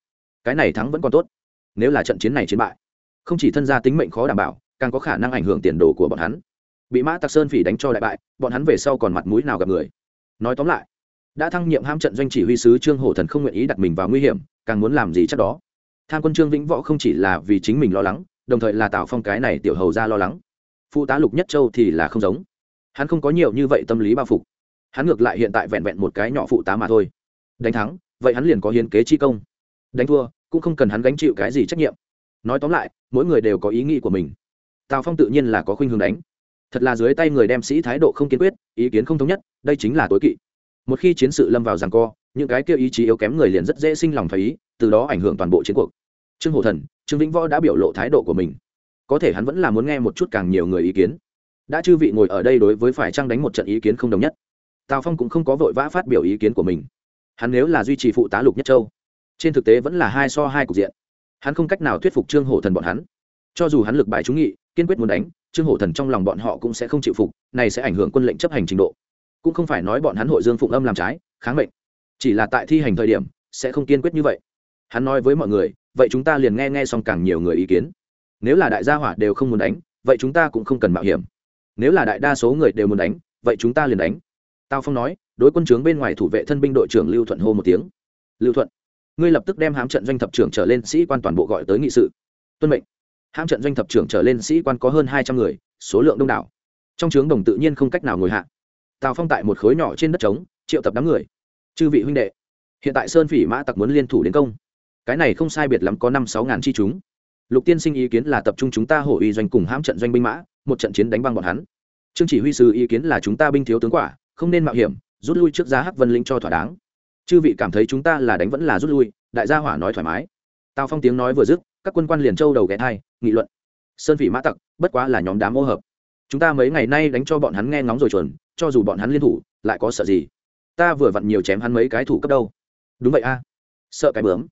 Cái này thắng vẫn còn tốt, nếu là trận chiến này chiến bại không chỉ thân gia tính mệnh khó đảm bảo, càng có khả năng ảnh hưởng tiền đồ của bọn hắn. Bị mã tặc sơn phỉ đánh cho đại bại, bọn hắn về sau còn mặt mũi nào gặp người? Nói tóm lại, đã thăng nhiệm ham trận doanh chỉ huy sứ trương hổ thần không nguyện ý đặt mình vào nguy hiểm, càng muốn làm gì chắc đó? Tham quân trương vĩnh võ không chỉ là vì chính mình lo lắng, đồng thời là tạo phong cái này tiểu hầu ra lo lắng. Phụ tá lục nhất châu thì là không giống. Hắn không có nhiều như vậy tâm lý bao phục. Hắn ngược lại hiện tại vẹn vẹn một cái nhỏ phụ tá mà thôi. Đánh thắng, vậy hắn liền có hiến kế chi công. Đánh thua, cũng không cần hắn gánh chịu cái gì trách nhiệm nói tóm lại, mỗi người đều có ý nghĩ của mình. Tào phong tự nhiên là có khuynh hướng đánh. Thật là dưới tay người đem sĩ thái độ không kiên quyết, ý kiến không thống nhất, đây chính là tối kỵ. Một khi chiến sự lâm vào rằng co, những cái kia ý chí yếu kém người liền rất dễ sinh lòng thấy ý, từ đó ảnh hưởng toàn bộ chiến cuộc. Trương hổ thần, trương vĩnh võ đã biểu lộ thái độ của mình. Có thể hắn vẫn là muốn nghe một chút càng nhiều người ý kiến. Đã chư vị ngồi ở đây đối với phải trang đánh một trận ý kiến không đồng nhất? Tào phong cũng không có vội vã phát biểu ý kiến của mình. Hắn nếu là duy trì phụ tá lục nhất châu, trên thực tế vẫn là hai so hai cục diện hắn không cách nào thuyết phục trương hổ thần bọn hắn. Cho dù hắn lực bài trúng nghị, kiên quyết muốn đánh, trương hổ thần trong lòng bọn họ cũng sẽ không chịu phục, này sẽ ảnh hưởng quân lệnh chấp hành trình độ. Cũng không phải nói bọn hắn hội dương phụng âm làm trái, kháng mệnh. Chỉ là tại thi hành thời điểm, sẽ không kiên quyết như vậy. Hắn nói với mọi người, vậy chúng ta liền nghe nghe xong càng nhiều người ý kiến. Nếu là đại gia hỏa đều không muốn đánh, vậy chúng ta cũng không cần mạo hiểm. Nếu là đại đa số người đều muốn đánh, vậy chúng ta liền đánh. Tao phong nói, đối quân trướng bên ngoài thủ vệ thân binh đội trưởng lưu thuận hô một tiếng. Lưu thuận ngươi lập tức đem hám trận doanh thập trưởng trở lên sĩ quan toàn bộ gọi tới nghị sự. Tuân mệnh. Hãm trận doanh thập trưởng trở lên sĩ quan có hơn hai trăm người, số lượng đông đảo. Trong trướng đồng tự nhiên không cách nào ngồi hạ. Tào phong tại một khối nhỏ trên đất trống, triệu tập đám người. Chư vị huynh đệ, hiện tại sơn phỉ mã tặc muốn liên thủ đến công. Cái này không sai biệt lắm có năm sáu ngàn chi chúng. Lục tiên sinh ý kiến là tập trung chúng ta hổ uy doanh cùng hãm trận doanh binh mã, một trận chiến đánh băng bọn hắn. Trương chỉ huy sư ý kiến là chúng ta binh thiếu tướng quả, không nên mạo hiểm, rút lui trước giá hắc vân linh cho thỏa đáng chư vị cảm thấy chúng ta là đánh vẫn là rút lui, đại gia hỏa nói thoải mái. Tào phong tiếng nói vừa dứt, các quân quan liền châu đầu ghé thai, nghị luận. Sơn phỉ mã tặc, bất quá là nhóm đám ô hợp. Chúng ta mấy ngày nay đánh cho bọn hắn nghe ngóng rồi chuẩn, cho dù bọn hắn liên thủ, lại có sợ gì? Ta vừa vặn nhiều chém hắn mấy cái thủ cấp đâu. Đúng vậy a. Sợ cái bướm.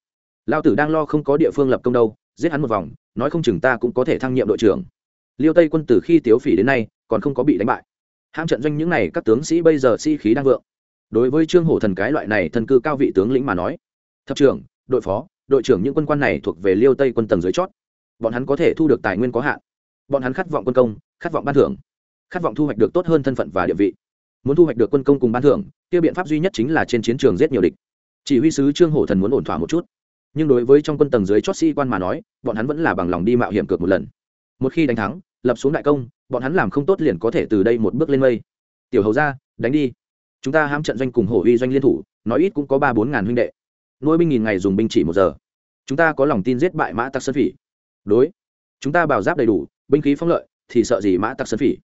Lao tử đang lo không có địa phương lập công đâu, giết hắn một vòng, nói không chừng ta cũng có thể thăng nhiệm đội trưởng. Liêu tây quân từ khi tiếu phỉ đến nay, còn không có bị đánh bại. Hãm trận doanh những n à y các tướng sĩ bây giờ sĩ、si、khí đang vượng đối với trương hổ thần cái loại này thần cư cao vị tướng lĩnh mà nói, thập trưởng, đội phó, đội trưởng những quân quan này thuộc về liêu tây quân tầng dưới chót. Bọn hắn có thể thu được tài nguyên có hạn. Bọn hắn khát vọng quân công, khát vọng ban thưởng. Khát vọng thu hoạch được tốt hơn thân phận và địa vị. Muốn thu hoạch được quân công cùng ban thưởng tiêu biện pháp duy nhất chính là trên chiến trường giết nhiều địch. Chỉ huy sứ trương hổ thần muốn ổn thỏa một chút. Nhưng đối với trong quân tầng dưới chót sĩ quan mà nói, bọn hắn vẫn là bằng lòng đi mạo hiểm cược một lần. Một khi đánh thắng, lập xuống đại công, bọn hắn làm không tốt liền có thể từ đây một bước lên mây. Tiểu hầu ra, đánh đi chúng ta ham trận doanh cùng hổ uy doanh liên thủ, nói ít cũng có ba bốn ngàn huynh đệ. Nuôi binh nghìn ngày dùng binh chỉ một giờ. Chúng ta có lòng tin giết bại mã tặc sơn phỉ. Đối. Chúng ta bảo giáp đầy đủ, binh khí phong lợi, thì sợ gì mã tặc sơn phỉ?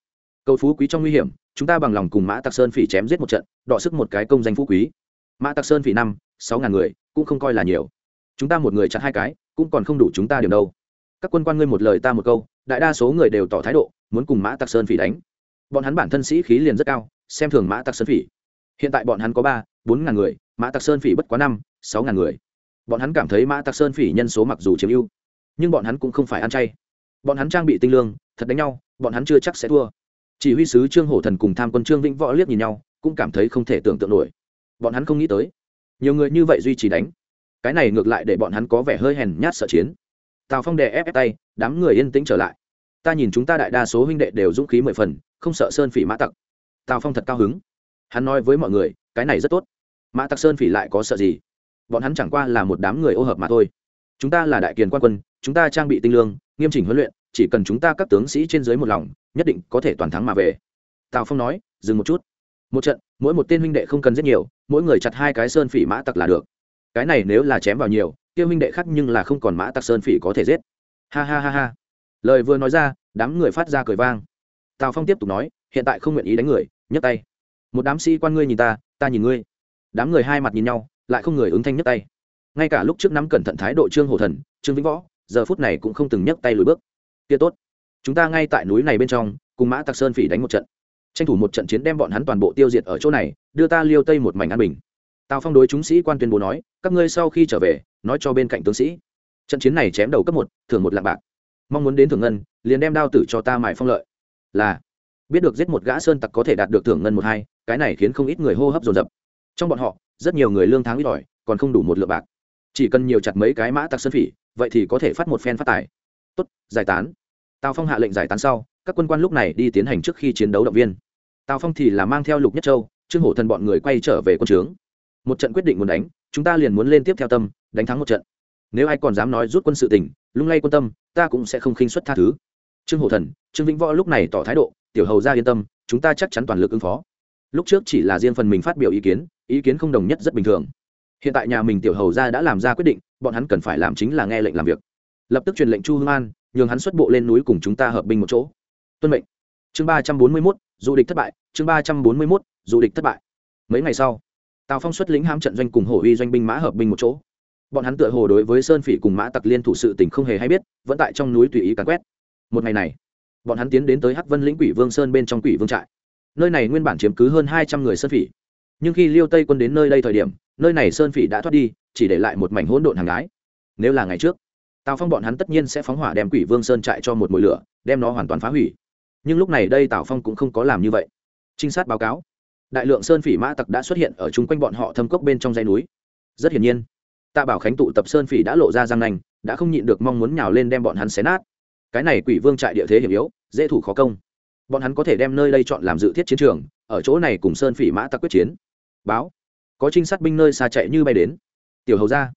Cầu phú quý trong nguy hiểm, chúng ta bằng lòng cùng mã tặc sơn phỉ chém giết một trận, đọ sức một cái công danh phú quý. Mã tặc sơn phỉ năm, sáu ngàn người, cũng không coi là nhiều. Chúng ta một người chặt hai cái, cũng còn không đủ chúng ta điểm đâu. Các quân quan ngươi một lời ta một câu, đại đa số người đều tỏ thái độ, muốn cùng mã tặc sơn phỉ đánh. Bọn hắn bản thân sĩ khí liền rất cao, xem thường mã tặc sơn phỉ hiện tại bọn hắn có ba, bốn ngàn người, mã tặc sơn phỉ bất quá năm, sáu ngàn người. Bọn hắn cảm thấy mã tặc sơn phỉ nhân số mặc dù chiếm ưu, nhưng bọn hắn cũng không phải ăn chay. Bọn hắn trang bị tinh lương, thật đánh nhau, bọn hắn chưa chắc sẽ thua. Chỉ huy sứ trương hổ thần cùng tham quân trương vĩnh võ liếc nhìn nhau, cũng cảm thấy không thể tưởng tượng nổi. Bọn hắn không nghĩ tới, nhiều người như vậy duy trì đánh. Cái này ngược lại để bọn hắn có vẻ hơi hèn nhát sợ chiến. Tào phong đè ép ép tay, đám người yên tĩnh trở lại. Ta nhìn chúng ta đại đa số huynh đệ đều dũng khí mười phần, không sợ sơn phỉ mã tặc. Tào phong thật cao hứng hắn nói với mọi người, cái này rất tốt. Mã tặc sơn phỉ lại có sợ gì? Bọn hắn chẳng qua là một đám người ô hợp mà thôi. Chúng ta là đại kiền quan quân, chúng ta trang bị tinh lương, nghiêm chỉnh huấn luyện, chỉ cần chúng ta các tướng sĩ trên dưới một lòng, nhất định có thể toàn thắng mà về. Tào phong nói, dừng một chút. Một trận, mỗi một tên huynh đệ không cần rất nhiều, mỗi người chặt hai cái sơn phỉ mã tặc là được. Cái này nếu là chém vào nhiều, kia huynh đệ khác nhưng là không còn mã tặc sơn phỉ có thể giết. Ha ha ha ha. Lời vừa nói ra, đám người phát ra cười vang. Tào phong tiếp tục nói, hiện tại không nguyện ý đánh người, nhấc tay một đám sĩ quan ngươi nhìn ta ta nhìn ngươi. Đám người hai mặt nhìn nhau, lại không người ứng thanh nhấc tay. Ngay cả lúc trước nắm cẩn thận thái độ trương hổ thần, trương vĩnh võ, giờ phút này cũng không từng nhấc tay lùi bước. Kia tốt, chúng ta ngay tại núi này bên trong, cùng mã tặc sơn phỉ đánh một trận. Tranh thủ một trận chiến đem bọn hắn toàn bộ tiêu diệt ở chỗ này, đưa ta liêu tây một mảnh an bình. Tào phong đối chúng sĩ quan tuyên bố nói, các ngươi sau khi trở về, nói cho bên cạnh tướng sĩ. Trận chiến này chém đầu cấp một, thưởng một lạng bạc. Mong muốn đến thưởng ngân, liền đem đao tử cho ta mải phong lợi. Là biết được giết một gã sơn tặc có thể đạt được thưởng ngân một hai, cái này khiến không ít người hô hấp dồn dập. Trong bọn họ, rất nhiều người lương tháng ít ỏi, còn không đủ một lượng bạc. Chỉ cần nhiều chặt mấy cái mã tặc sơn phỉ, vậy thì có thể phát một phen phát tài. Tốt, giải tán. Tào phong hạ lệnh giải tán sau, các quân quan lúc này đi tiến hành trước khi chiến đấu động viên. Tào phong thì là mang theo lục nhất châu, trương hổ thần bọn người quay trở về quân trướng. Một trận quyết định muốn đánh, chúng ta liền muốn lên tiếp theo tâm, đánh thắng một trận. Nếu ai còn dám nói rút quân sự tỉnh lung lay quân tâm, ta cũng sẽ không khinh xuất tha thứ. Trương hổ thần, trương vĩnh võ lúc này tỏ thái độ tiểu hầu ra yên tâm, chúng ta chắc chắn toàn lực ứng phó. Lúc trước chỉ là riêng phần mình phát biểu ý kiến ý kiến không đồng nhất rất bình thường. Hiện tại nhà mình tiểu hầu ra đã làm ra quyết định, bọn hắn cần phải làm chính là nghe lệnh làm việc. Lập tức truyền lệnh chu hương an, nhường hắn xuất bộ lên núi cùng chúng ta hợp binh một chỗ. Tuân mệnh. Chương ba trăm bốn mươi mốt du địch thất bại. Chương ba trăm bốn mươi mốt du địch thất bại. Mấy ngày sau, tào phong xuất lĩnh hãm trận doanh cùng hổ uy doanh binh mã hợp binh một chỗ. Bọn hắn tựa hồ đối với sơn phỉ cùng mã tặc liên thủ sự tình không hề hay biết, vẫn tại trong núi tùy ý càn quét. Một ngày này bọn hắn tiến đến tới hắc vân lĩnh quỷ vương sơn bên trong quỷ vương trại. Nơi này nguyên bản chiếm cứ hơn hai trăm người sơn phỉ. Nhưng khi liêu tây quân đến nơi đây thời điểm nơi này sơn phỉ đã thoát đi chỉ để lại một mảnh hỗn độn hàng gái nếu là ngày trước tào phong bọn hắn tất nhiên sẽ phóng hỏa đem quỷ vương sơn trại cho một mùi lửa đem nó hoàn toàn phá hủy. Nhưng lúc này đây tào phong cũng không có làm như vậy. Trinh sát báo cáo đại lượng sơn phỉ mã tặc đã xuất hiện ở chung quanh bọn họ thâm cốc bên trong dãy núi. Rất hiển nhiên tạ bảo khánh tụ tập sơn phỉ đã lộ ra răng nành, đã không nhịn được mong muốn nhào lên đem bọn hắn xé nát cái này quỷ vương trại địa thế hiểm yếu, dễ thủ khó công. Bọn hắn có thể đem nơi đây chọn làm dự thiết chiến trường, ở chỗ này cùng sơn phỉ mã tặc quyết chiến. Báo. Có trinh sát binh nơi xa chạy như bay đến. Tiểu hầu ra.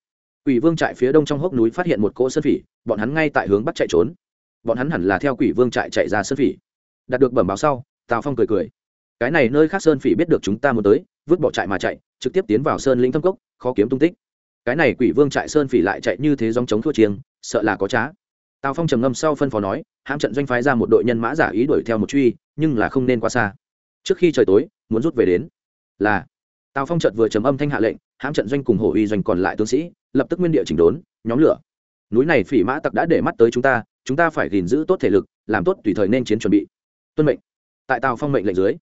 Quỷ vương trại phía đông trong hốc núi phát hiện một cỗ sơn phỉ, bọn hắn ngay tại hướng bắc chạy trốn. Bọn hắn hẳn là theo quỷ vương trại chạy ra sơn phỉ. Đạt được bẩm báo sau, tào phong cười cười. Cái này nơi khác sơn phỉ biết được chúng ta muốn tới, vứt bỏ trại mà chạy, trực tiếp tiến vào sơn lĩnh thâm cốc, khó kiếm tung tích. Cái này quỷ vương trại sơn phỉ lại chạy như thế dòng chống thua chiêng, sợ là có trá tào phong trầm ngâm sau phân phó nói, hãm trận doanh phái ra một đội nhân mã giả ý đuổi theo một truy, nhưng là không nên qua xa. Trước khi trời tối, muốn rút về đến. Là. Tào phong trận vừa trầm âm thanh hạ lệnh, hãm trận doanh cùng hổ uy doanh còn lại tướng sĩ, lập tức nguyên địa chỉnh đốn, nhóm lửa. Núi này phỉ mã tặc đã để mắt tới chúng ta chúng ta phải gìn giữ tốt thể lực, làm tốt tùy thời nên chiến chuẩn bị. Tuân mệnh. Tại tào phong mệnh lệnh dưới,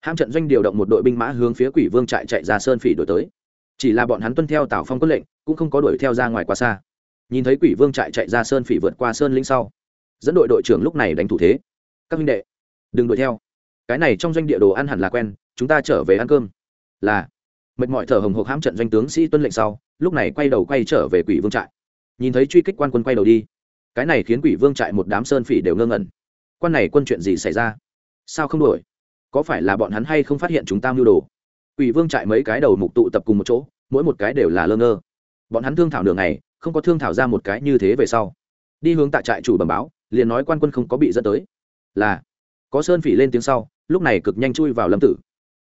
hãm trận doanh điều động một đội binh mã hướng phía quỷ vương trại chạy ra sơn phỉ đổi tới. Chỉ là bọn hắn tuân theo tào phong quân lệnh, cũng không có đuổi theo ra ngoài quá xa nhìn thấy quỷ vương trại chạy ra sơn phỉ vượt qua sơn linh sau, dẫn đội đội trưởng lúc này đánh thủ thế. Các minh đệ, đừng đuổi theo. Cái này trong doanh địa đồ ăn hẳn là quen, chúng ta trở về ăn cơm. Là. Mệt mỏi thở hồng hộc hãm trận doanh tướng sĩ tuân lệnh sau, lúc này quay đầu quay trở về quỷ vương trại. Nhìn thấy truy kích quan quân quay đầu đi. Cái này khiến quỷ vương trại một đám sơn phỉ đều ngơ ngẩn. Quan này quân chuyện gì xảy ra? Sao không đổi có phải là bọn hắn hay không phát hiện chúng ta mưu đồ? Quỷ vương trại mấy cái đầu mục tụ tập cùng một chỗ, mỗi một cái đều là lơ ngơ. Bọn hắn thương thảo đường này không có thương thảo ra một cái như thế về sau. Đi hướng tại trại chủ bẩm báo, liền nói quan quân không có bị dẫn tới. Là, có sơn phỉ lên tiếng sau, lúc này cực nhanh chui vào lâm tử.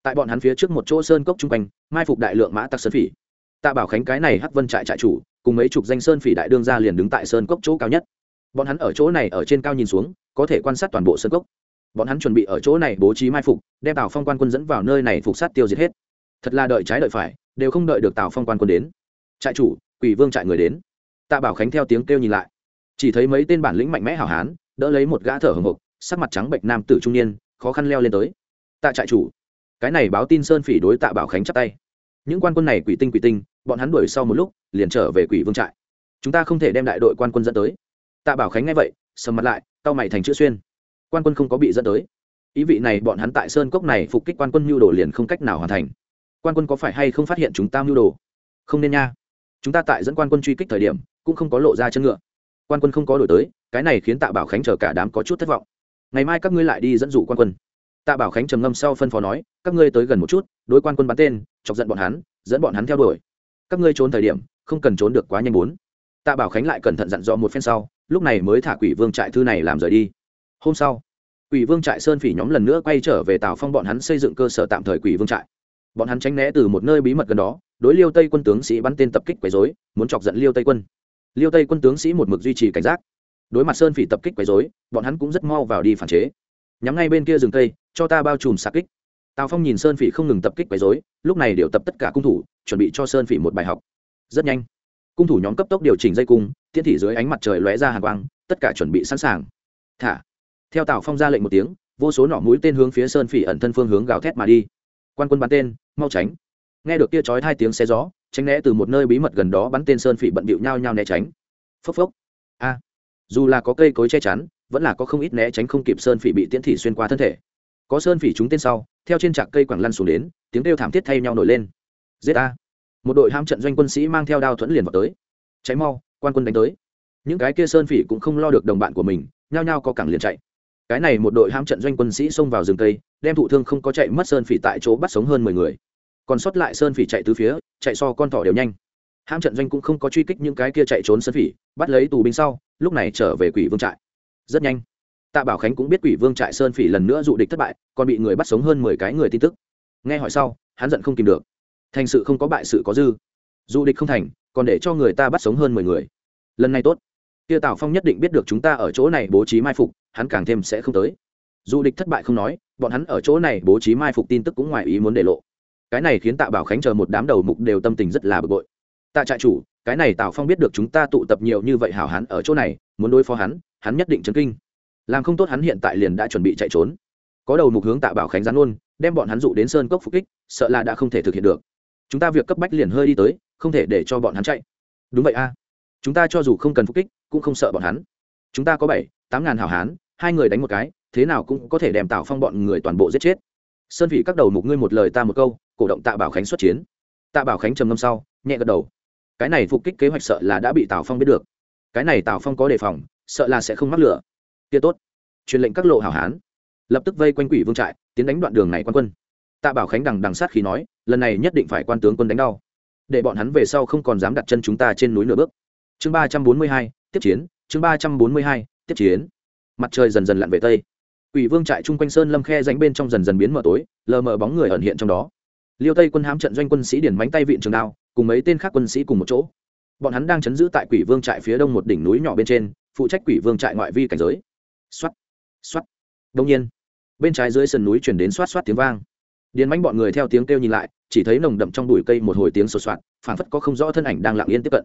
Tại bọn hắn phía trước một chỗ sơn cốc chung quanh, mai phục đại lượng mã tặc sơn phỉ. Tạ bảo khánh cái này hắc vân trại trại chủ, cùng mấy chục danh sơn phỉ đại đương ra liền đứng tại sơn cốc chỗ cao nhất. Bọn hắn ở chỗ này ở trên cao nhìn xuống, có thể quan sát toàn bộ sơn cốc. Bọn hắn chuẩn bị ở chỗ này bố trí mai phục, đem tào phong quan quân dẫn vào nơi này phục sát tiêu diệt hết. Thật là đợi trái đợi phải, đều không đợi được tào phong quan quân đến. Trại chủ, quỷ vương trại người đến tạ bảo khánh theo tiếng kêu nhìn lại. Chỉ thấy mấy tên bản lĩnh mạnh mẽ hảo hán, đỡ lấy một gã thở hồng hộc, sắc mặt trắng bệnh nam tử trung niên, khó khăn leo lên tới. Tạ trại chủ, cái này báo tin sơn phỉ đối tạ bảo khánh chắp tay. Những quan quân này quỷ tinh quỷ tinh, bọn hắn đuổi sau một lúc, liền trở về quỷ vương trại. Chúng ta không thể đem đại đội quan quân dẫn tới. Tạ bảo khánh nghe vậy, sầm mặt lại tao mày thành chữ xuyên. Quan quân không có bị dẫn tới. Ý vị này bọn hắn tại sơn cốc này phục kích quan quân mưu đồ liền không cách nào hoàn thành. Quan quân có phải hay không phát hiện chúng ta mưu đồ? Không nên nha chúng ta tại dẫn quan quân truy kích thời điểm, cũng không có lộ ra chân ngựa. Quan quân không có đổi tới, cái này khiến tạ bảo khánh chờ cả đám có chút thất vọng. Ngày mai các ngươi lại đi dẫn dụ quan quân. Tạ bảo khánh trầm ngâm sau phân phó nói, các ngươi tới gần một chút, đối quan quân bắn tên, chọc giận bọn hắn, dẫn bọn hắn theo đuổi. Các ngươi trốn thời điểm, không cần trốn được quá nhanh bốn. Tạ bảo khánh lại cẩn thận dặn dò một phen sau, lúc này mới thả quỷ vương trại thư này làm rời đi. Hôm sau, quỷ vương trại sơn phỉ nhóm lần nữa quay trở về tào phong bọn hắn xây dựng cơ sở tạm thời quỷ vương trại. Bọn hắn tránh né từ một nơi bí mật gần đó đối liêu tây quân tướng sĩ bắn tên tập kích quấy dối muốn chọc giận liêu tây quân. Liêu tây quân tướng sĩ một mực duy trì cảnh giác. Đối mặt sơn phỉ tập kích quấy dối bọn hắn cũng rất mau vào đi phản chế. Nhắm ngay bên kia rừng cây, cho ta bao trùm xạ kích. Tào phong nhìn sơn phỉ không ngừng tập kích quấy dối lúc này điều tập tất cả cung thủ, chuẩn bị cho sơn phỉ một bài học. Rất nhanh, cung thủ nhóm cấp tốc điều chỉnh dây cung thiên thị dưới ánh mặt trời lóe ra hàng quang, tất cả chuẩn bị sẵn sàng. Thả. Theo tào phong ra lệnh một tiếng, vô số nỏ mũi tên hướng phía sơn phỉ ẩn thân phương hướng gào thét mà đi. Quan quân bắn tên, mau tránh nghe được kia chói hai tiếng xe gió, tránh né từ một nơi bí mật gần đó bắn tên sơn phỉ bận bịu nhau nhau né tránh. Phốc phốc. A. Dù là có cây cối che chắn, vẫn là có không ít né tránh không kịp sơn phỉ bị tiễn thị xuyên qua thân thể. Có sơn phỉ trúng tên sau, theo trên trạc cây quẳng lăn xuống đến, tiếng kêu thảm thiết thay nhau nổi lên. Giết a. Một đội ham trận doanh quân sĩ mang theo đao thuẫn liền vào tới. Cháy mau, quan quân đánh tới. Những cái kia sơn phỉ cũng không lo được đồng bạn của mình, nhao nhao có cẳng liền chạy. Cái này một đội ham trận doanh quân sĩ xông vào rừng cây, đem thụ thương không có chạy mất sơn phỉ tại chỗ bắt sống hơn mười người còn sót lại sơn phỉ chạy từ phía, chạy so con thỏ đều nhanh. Ham trận doanh cũng không có truy kích những cái kia chạy trốn sơn phỉ, bắt lấy tù binh sau, lúc này trở về quỷ vương trại. Rất nhanh, tạ bảo khánh cũng biết quỷ vương trại sơn phỉ lần nữa dụ địch thất bại, còn bị người bắt sống hơn mười cái người tin tức. Nghe hỏi sau, hắn giận không kìm được. Thành sự không có bại sự có dư. Dụ địch không thành, còn để cho người ta bắt sống hơn mười người. Lần này tốt. Kia tào phong nhất định biết được chúng ta ở chỗ này bố trí mai phục, hắn càng thêm sẽ không tới. Dù địch thất bại không nói, bọn hắn ở chỗ này bố trí mai phục tin tức cũng ngoài ý muốn để lộ cái này khiến tạ bảo khánh chờ một đám đầu mục đều tâm tình rất là bực bội. Tạ trại chủ, cái này tào phong biết được chúng ta tụ tập nhiều như vậy hảo hán ở chỗ này, muốn đối phó hắn hắn nhất định chấn kinh. Làm không tốt hắn hiện tại liền đã chuẩn bị chạy trốn. Có đầu mục hướng tạ bảo khánh gián luôn, đem bọn hắn dụ đến sơn cốc phục kích, sợ là đã không thể thực hiện được. Chúng ta việc cấp bách liền hơi đi tới, không thể để cho bọn hắn chạy. Đúng vậy a. Chúng ta cho dù không cần phục kích, cũng không sợ bọn hắn. Chúng ta có bảy, tám ngàn hảo hán, hai người đánh một cái, thế nào cũng có thể đem tạo phong bọn người toàn bộ giết chết. Sơn vị các đầu mục ngươi một lời ta một câu cổ động tạ bảo khánh xuất chiến. Tạ bảo khánh trầm ngâm sau nhẹ gật đầu. Cái này phục kích kế hoạch sợ là đã bị tào phong biết được. Cái này tào phong có đề phòng sợ là sẽ không mắc lửa. Kia tốt. Truyền lệnh các lộ hảo hán. Lập tức vây quanh quỷ vương trại tiến đánh đoạn đường này quan quân. Tạ bảo khánh đằng đằng sát khi nói lần này nhất định phải quan tướng quân đánh đau. Để bọn hắn về sau không còn dám đặt chân chúng ta trên núi nửa bước. Chương ba trăm bốn mươi hai tiếp chiến. Chương ba trăm bốn mươi hai tiếp chiến. Mặt trời dần dần lặn về tây. Quỷ Vương trại chung quanh sơn lâm khe ránh bên trong dần dần biến mờ tối, lờ mờ bóng người ẩn hiện trong đó. Liêu Tây quân hám trận doanh quân sĩ điển mánh tay Vịn trường đao, cùng mấy tên khác quân sĩ cùng một chỗ. Bọn hắn đang chấn giữ tại Quỷ Vương trại phía đông một đỉnh núi nhỏ bên trên, phụ trách Quỷ Vương trại ngoại vi cảnh giới. xoát xoát đông nhiên, bên trái dưới sườn núi truyền đến xoát xoát tiếng vang. Điền mánh bọn người theo tiếng kêu nhìn lại, chỉ thấy nồng đậm trong bụi cây một hồi tiếng sột soạt, phảng phất có không rõ thân ảnh đang lặng yên tiếp cận.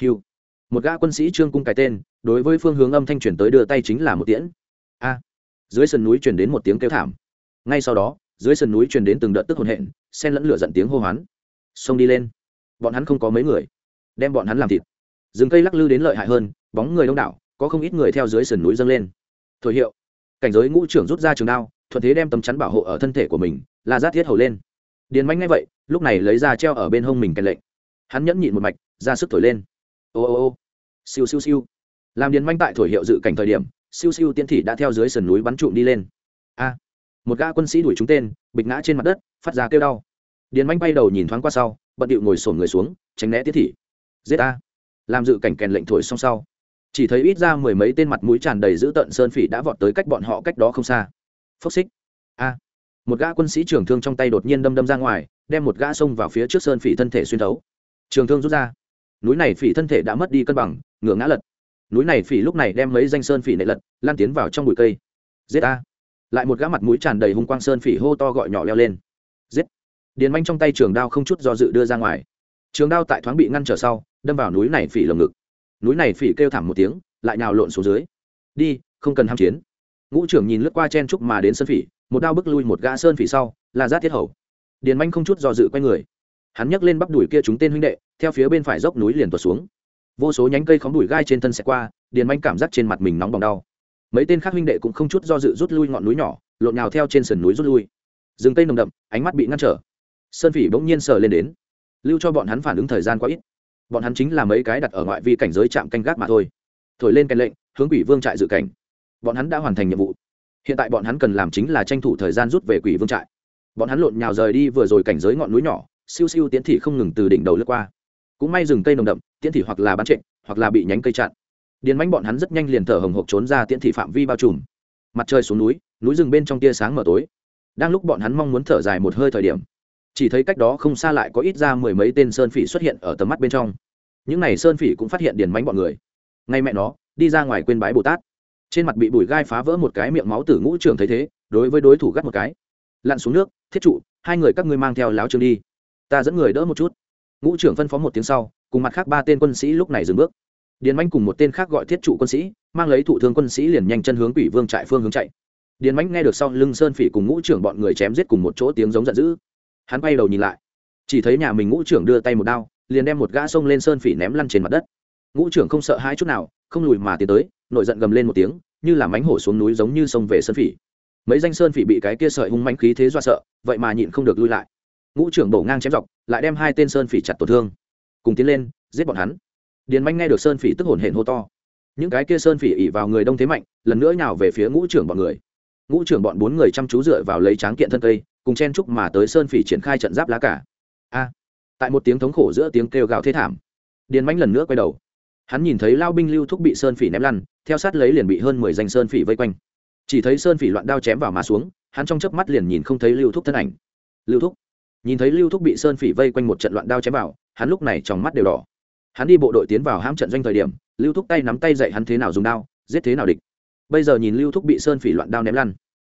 Hiu. Một gã quân sĩ trương cung cái tên, đối với phương hướng âm thanh truyền tới đưa tay chính là một tiễn. A dưới sườn núi truyền đến một tiếng kêu thảm ngay sau đó dưới sườn núi truyền đến từng đợt tức hồn hện, xen lẫn lửa dẫn tiếng hô hoán. Xông đi lên. Bọn hắn không có mấy người. Đem bọn hắn làm thịt. Rừng cây lắc lư đến lợi hại hơn, bóng người đông đảo, có không ít người theo dưới sườn núi dâng lên. Thổi hiệu. Cảnh giới ngũ trưởng rút ra trường đao, thuận thế đem tấm chắn bảo hộ ở thân thể của mình là giáp thiết hầu lên. Điền manh ngay vậy, lúc này lấy ra treo ở bên hông mình kèn lệnh. Hắn nhẫn nhịn một mạch, ra sức thổi lên. Ô ô ô. Siêu siêu siêu. Làm điền manh tại thổi hiệu dự cảnh thời điểm, siêu siêu tiên thị đã theo dưới sườn núi bắn trụm đi lên. A một gã quân sĩ đuổi chúng tên, bịch ngã trên mặt đất, phát ra kêu đau. Điền manh bay đầu nhìn thoáng qua sau, bận điệu ngồi sổn người xuống, tránh né tiết thị. Giết a. Làm dự cảnh kèn lệnh thổi xong sau. Chỉ thấy ít ra mười mấy tên mặt mũi tràn đầy dữ tợn sơn phỉ đã vọt tới cách bọn họ cách đó không xa. Phốc xích. A. Một gã quân sĩ trưởng thương trong tay đột nhiên đâm đâm ra ngoài, đem một gã xông vào phía trước sơn phỉ thân thể xuyên thấu. Trường thương rút ra. Núi này phỉ thân thể đã mất đi cân bằng ngựa ngã lật. Núi này phỉ lúc này đem mấy danh sơn phỉ nệ lật, lan tiến vào trong bụi cây. Giết a lại một gã mặt mũi tràn đầy hung quang sơn phỉ hô to gọi nhỏ leo lên. Giết! Điền manh trong tay trường đao không chút do dự đưa ra ngoài. Trường đao tại thoáng bị ngăn trở sau, đâm vào núi này phỉ lồng ngực. Núi này phỉ kêu thảm một tiếng, lại nhào lộn xuống dưới. Đi, không cần ham chiến. Ngũ trưởng nhìn lướt qua chen trúc mà đến sơn phỉ, một đao bức lui một gã sơn phỉ sau, là giáp thiết hầu. Điền manh không chút do dự quay người. Hắn nhấc lên bắp đùi kia chúng tên huynh đệ, theo phía bên phải dốc núi liền tuột xuống. Vô số nhánh cây khóm đùi gai trên thân xẹt qua, điền manh cảm giác trên mặt mình nóng bỏng đau mấy tên khác huynh đệ cũng không chút do dự rút lui ngọn núi nhỏ lộn nhào theo trên sườn núi rút lui. Rừng cây nồng đậm ánh mắt bị ngăn trở. Sơn phỉ bỗng nhiên sờ lên đến lưu cho bọn hắn phản ứng thời gian quá ít. Bọn hắn chính là mấy cái đặt ở ngoại vi cảnh giới trạm canh gác mà thôi. Thổi lên canh lệnh hướng quỷ vương trại dự cảnh. Bọn hắn đã hoàn thành nhiệm vụ. Hiện tại bọn hắn cần làm chính là tranh thủ thời gian rút về quỷ vương trại. Bọn hắn lộn nhào rời đi vừa rồi cảnh giới ngọn núi nhỏ siêu siêu tiến thị không ngừng từ đỉnh đầu lướt qua. Cũng may rừng cây nồng đậm tiến thị hoặc là bắn trệ, hoặc là bị nhánh cây chặn điền mánh bọn hắn rất nhanh liền thở hồng hộc trốn ra tiễn thị phạm vi bao trùm. Mặt trời xuống núi núi rừng bên trong tia sáng mờ tối. Đang lúc bọn hắn mong muốn thở dài một hơi thời điểm, chỉ thấy cách đó không xa lại có ít ra mười mấy tên sơn phỉ xuất hiện ở tầm mắt bên trong. Những n à y sơn phỉ cũng phát hiện điền mánh bọn người. Ngay mẹ nó, đi ra ngoài quên bái bồ tát. Trên mặt bị bùi gai phá vỡ một cái miệng máu tử ngũ trưởng thấy thế, đối với đối thủ gắt một cái. Lặn xuống nước, thiết trụ, hai người các ngươi mang theo láo trường đi. Ta dẫn người đỡ một chút. Ngũ trưởng phân phó một tiếng sau, cùng mặt khác ba tên quân sĩ lúc này dừng bước điền manh cùng một tên khác gọi thiết trụ quân sĩ, mang lấy thủ thương quân sĩ liền nhanh chân hướng quỷ vương trại phương hướng chạy. Điền manh nghe được sau, lưng sơn phỉ cùng ngũ trưởng bọn người chém giết cùng một chỗ tiếng giống giận dữ. Hắn quay đầu nhìn lại, chỉ thấy nhà mình ngũ trưởng đưa tay một đao, liền đem một gã sông lên sơn phỉ ném lăn trên mặt đất. Ngũ trưởng không sợ hai chút nào, không lùi mà tiến tới nội giận gầm lên một tiếng, như là mánh hổ xuống núi giống như sông về sơn phỉ. Mấy danh sơn phỉ bị cái kia sợi hung mánh khí thế do sợ, vậy mà nhịn không được lui lại. Ngũ trưởng bổ ngang chém dọc, lại đem hai tên sơn phỉ chặt tổn thương. Cùng tiến lên, giết bọn hắn điền manh nghe được sơn phỉ tức hồn hển hô to. Những cái kia sơn phỉ ỉ vào người đông thế mạnh, lần nữa nhào về phía ngũ trưởng bọn người. Ngũ trưởng bọn bốn người chăm chú dựa vào lấy tráng kiện thân cây, cùng chen trúc mà tới sơn phỉ triển khai trận giáp lá cả. A! Tại một tiếng thống khổ giữa tiếng kêu gào thế thảm, điền manh lần nữa quay đầu. Hắn nhìn thấy lao binh lưu thúc bị sơn phỉ ném lăn, theo sát lấy liền bị hơn mười danh sơn phỉ vây quanh. Chỉ thấy sơn phỉ loạn đao chém vào mà xuống, hắn trong chớp mắt liền nhìn không thấy lưu thúc thân ảnh. Lưu thúc? Nhìn thấy lưu thúc bị sơn phỉ vây quanh một trận loạn đao chém vào, hắn lúc này trong mắt đều đỏ hắn đi bộ đội tiến vào hãm trận doanh thời điểm, lưu thúc tay nắm tay dạy hắn thế nào dùng đao, giết thế nào địch. Bây giờ nhìn lưu thúc bị sơn phỉ loạn đao ném lăn.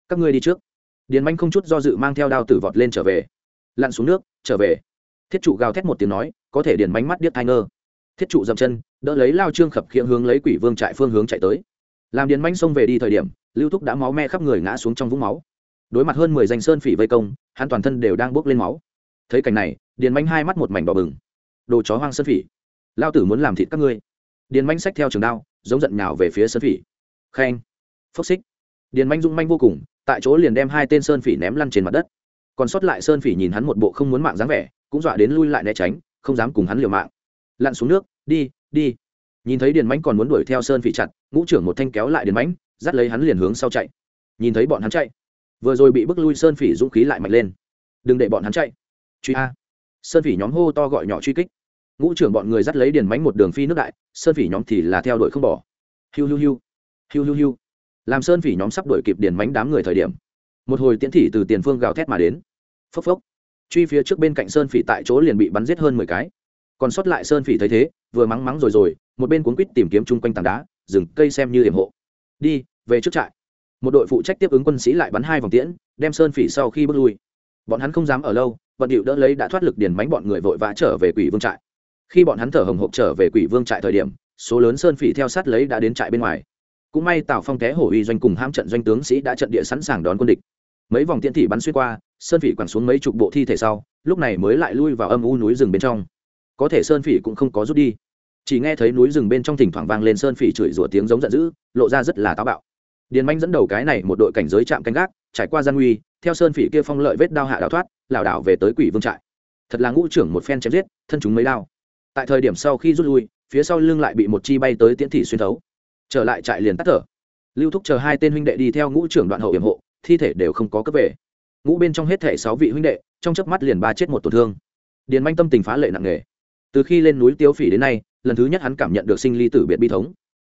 Các ngươi đi trước. Điền manh không chút do dự mang theo đao tử vọt lên trở về. Lặn xuống nước, trở về. Thiết trụ gào thét một tiếng nói, có thể điền mánh mắt điếc thai ngơ. Thiết trụ dậm chân, đỡ lấy lao trương khập khiễng hướng lấy quỷ vương trại phương hướng chạy tới. Làm điền manh xông về đi thời điểm, lưu thúc đã máu me khắp người ngã xuống trong vũng máu. Đối mặt hơn mười danh sơn phỉ vây công, hắn toàn thân đều đang bốc lên máu. Thấy cảnh này, điền manh hai mắt một mảnh đỏ bừng. Đồ chó hoang sơn phỉ lao tử muốn làm thịt các ngươi. Điền manh sách theo trường đao, giống giận nhào về phía sơn phỉ. Khen phốc xích. Điền manh dung manh vô cùng, tại chỗ liền đem hai tên sơn phỉ ném lăn trên mặt đất. Còn sót lại sơn phỉ nhìn hắn một bộ không muốn mạng dáng vẻ, cũng dọa đến lui lại né tránh, không dám cùng hắn liều mạng. Lặn xuống nước, đi đi. Nhìn thấy điền mánh còn muốn đuổi theo sơn phỉ chặt, ngũ trưởng một thanh kéo lại điền mánh dắt lấy hắn liền hướng sau chạy. Nhìn thấy bọn hắn chạy, vừa rồi bị bức lui sơn phỉ dũng khí lại mạnh lên. Đừng để bọn hắn chạy. Truy a. Sơn phỉ nhóm hô to gọi nhỏ truy kích ngũ trưởng bọn người dắt lấy điền mánh một đường phi nước đại, sơn phỉ nhóm thì là theo đuổi không bỏ. Hiu hiu hiu hiu hiu hiu. Làm sơn phỉ nhóm sắp đuổi kịp điền mánh đám người thời điểm, một hồi tiễn thị từ tiền phương gào thét mà đến. Phốc phốc. Truy phía trước bên cạnh sơn phỉ tại chỗ liền bị bắn giết hơn mười cái. Còn sót lại sơn phỉ thấy thế, vừa mắng mắng rồi rồi, một bên cuốn quýt tìm kiếm chung quanh tảng đá, rừng cây xem như hiểm hộ. Đi, về trước trại. Một đội phụ trách tiếp ứng quân sĩ lại bắn hai vòng tiễn, đem sơn phỉ sau khi bước lui. Bọn hắn không dám ở lâu, vận điệu đỡ lấy đã thoát lực điền bánh bọn người vội vã trở về quỷ vương trại khi bọn hắn thở hồng hộc trở về quỷ vương trại thời điểm, số lớn sơn phỉ theo sát lấy đã đến trại bên ngoài. Cũng may tào phong té hổ uy doanh cùng ham trận doanh tướng sĩ đã trận địa sẵn sàng đón quân địch. Mấy vòng tiễn thị bắn xuyên qua, sơn phỉ quẳng xuống mấy chục bộ thi thể sau, lúc này mới lại lui vào âm u núi rừng bên trong. Có thể sơn phỉ cũng không có rút đi. Chỉ nghe thấy núi rừng bên trong thỉnh thoảng vang lên sơn phỉ chửi rủa tiếng giống giận dữ, lộ ra rất là táo bạo. Điền manh dẫn đầu cái này một đội cảnh giới chạm canh gác, trải qua gian nguy, theo sơn phỉ kia phong lợi vết đao hạ đào thoát, lảo đảo về tới quỷ vương trại. Thật là ngũ trưởng một phen chém giết, thân chúng mấy đao tại thời điểm sau khi rút lui, phía sau lưng lại bị một chi bay tới tiễn thị xuyên thấu. Trở lại trại liền tắt thở. Lưu thúc chờ hai tên huynh đệ đi theo ngũ trưởng đoạn hậu hiểm hộ, thi thể đều không có cấp về. Ngũ bên trong hết thể sáu vị huynh đệ, trong chớp mắt liền ba chết một tổn thương. Điền manh tâm tình phá lệ nặng nề. Từ khi lên núi tiêu phỉ đến nay, lần thứ nhất hắn cảm nhận được sinh ly tử biệt bi thống.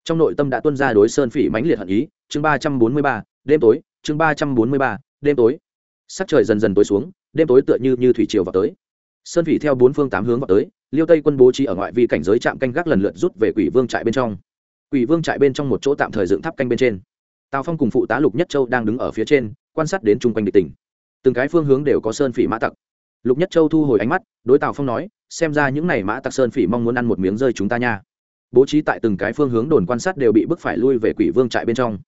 Trong nội tâm đã tuân ra đối sơn phỉ mãnh liệt hận ý, chương ba trăm bốn mươi ba, đêm tối, chương ba trăm bốn mươi ba, đêm tối. Sắc trời dần dần tối xuống, đêm tối tựa như như thủy triều vào tới. Sơn phỉ theo bốn phương tám hướng vào tới liêu tây quân bố trí ở ngoại vi cảnh giới trạm canh gác lần lượt rút về quỷ vương trại bên trong. Quỷ vương trại bên trong một chỗ tạm thời dựng tháp canh bên trên. Tào phong cùng phụ tá lục nhất châu đang đứng ở phía trên, quan sát đến chung quanh địch tỉnh từng cái phương hướng đều có sơn phỉ mã tặc. Lục nhất châu thu hồi ánh mắt, đối tào phong nói, xem ra những n à y mã tặc sơn phỉ mong muốn ăn một miếng rơi chúng ta nha. Bố trí tại từng cái phương hướng đồn quan sát đều bị bức phải lui về quỷ vương trại bên trong.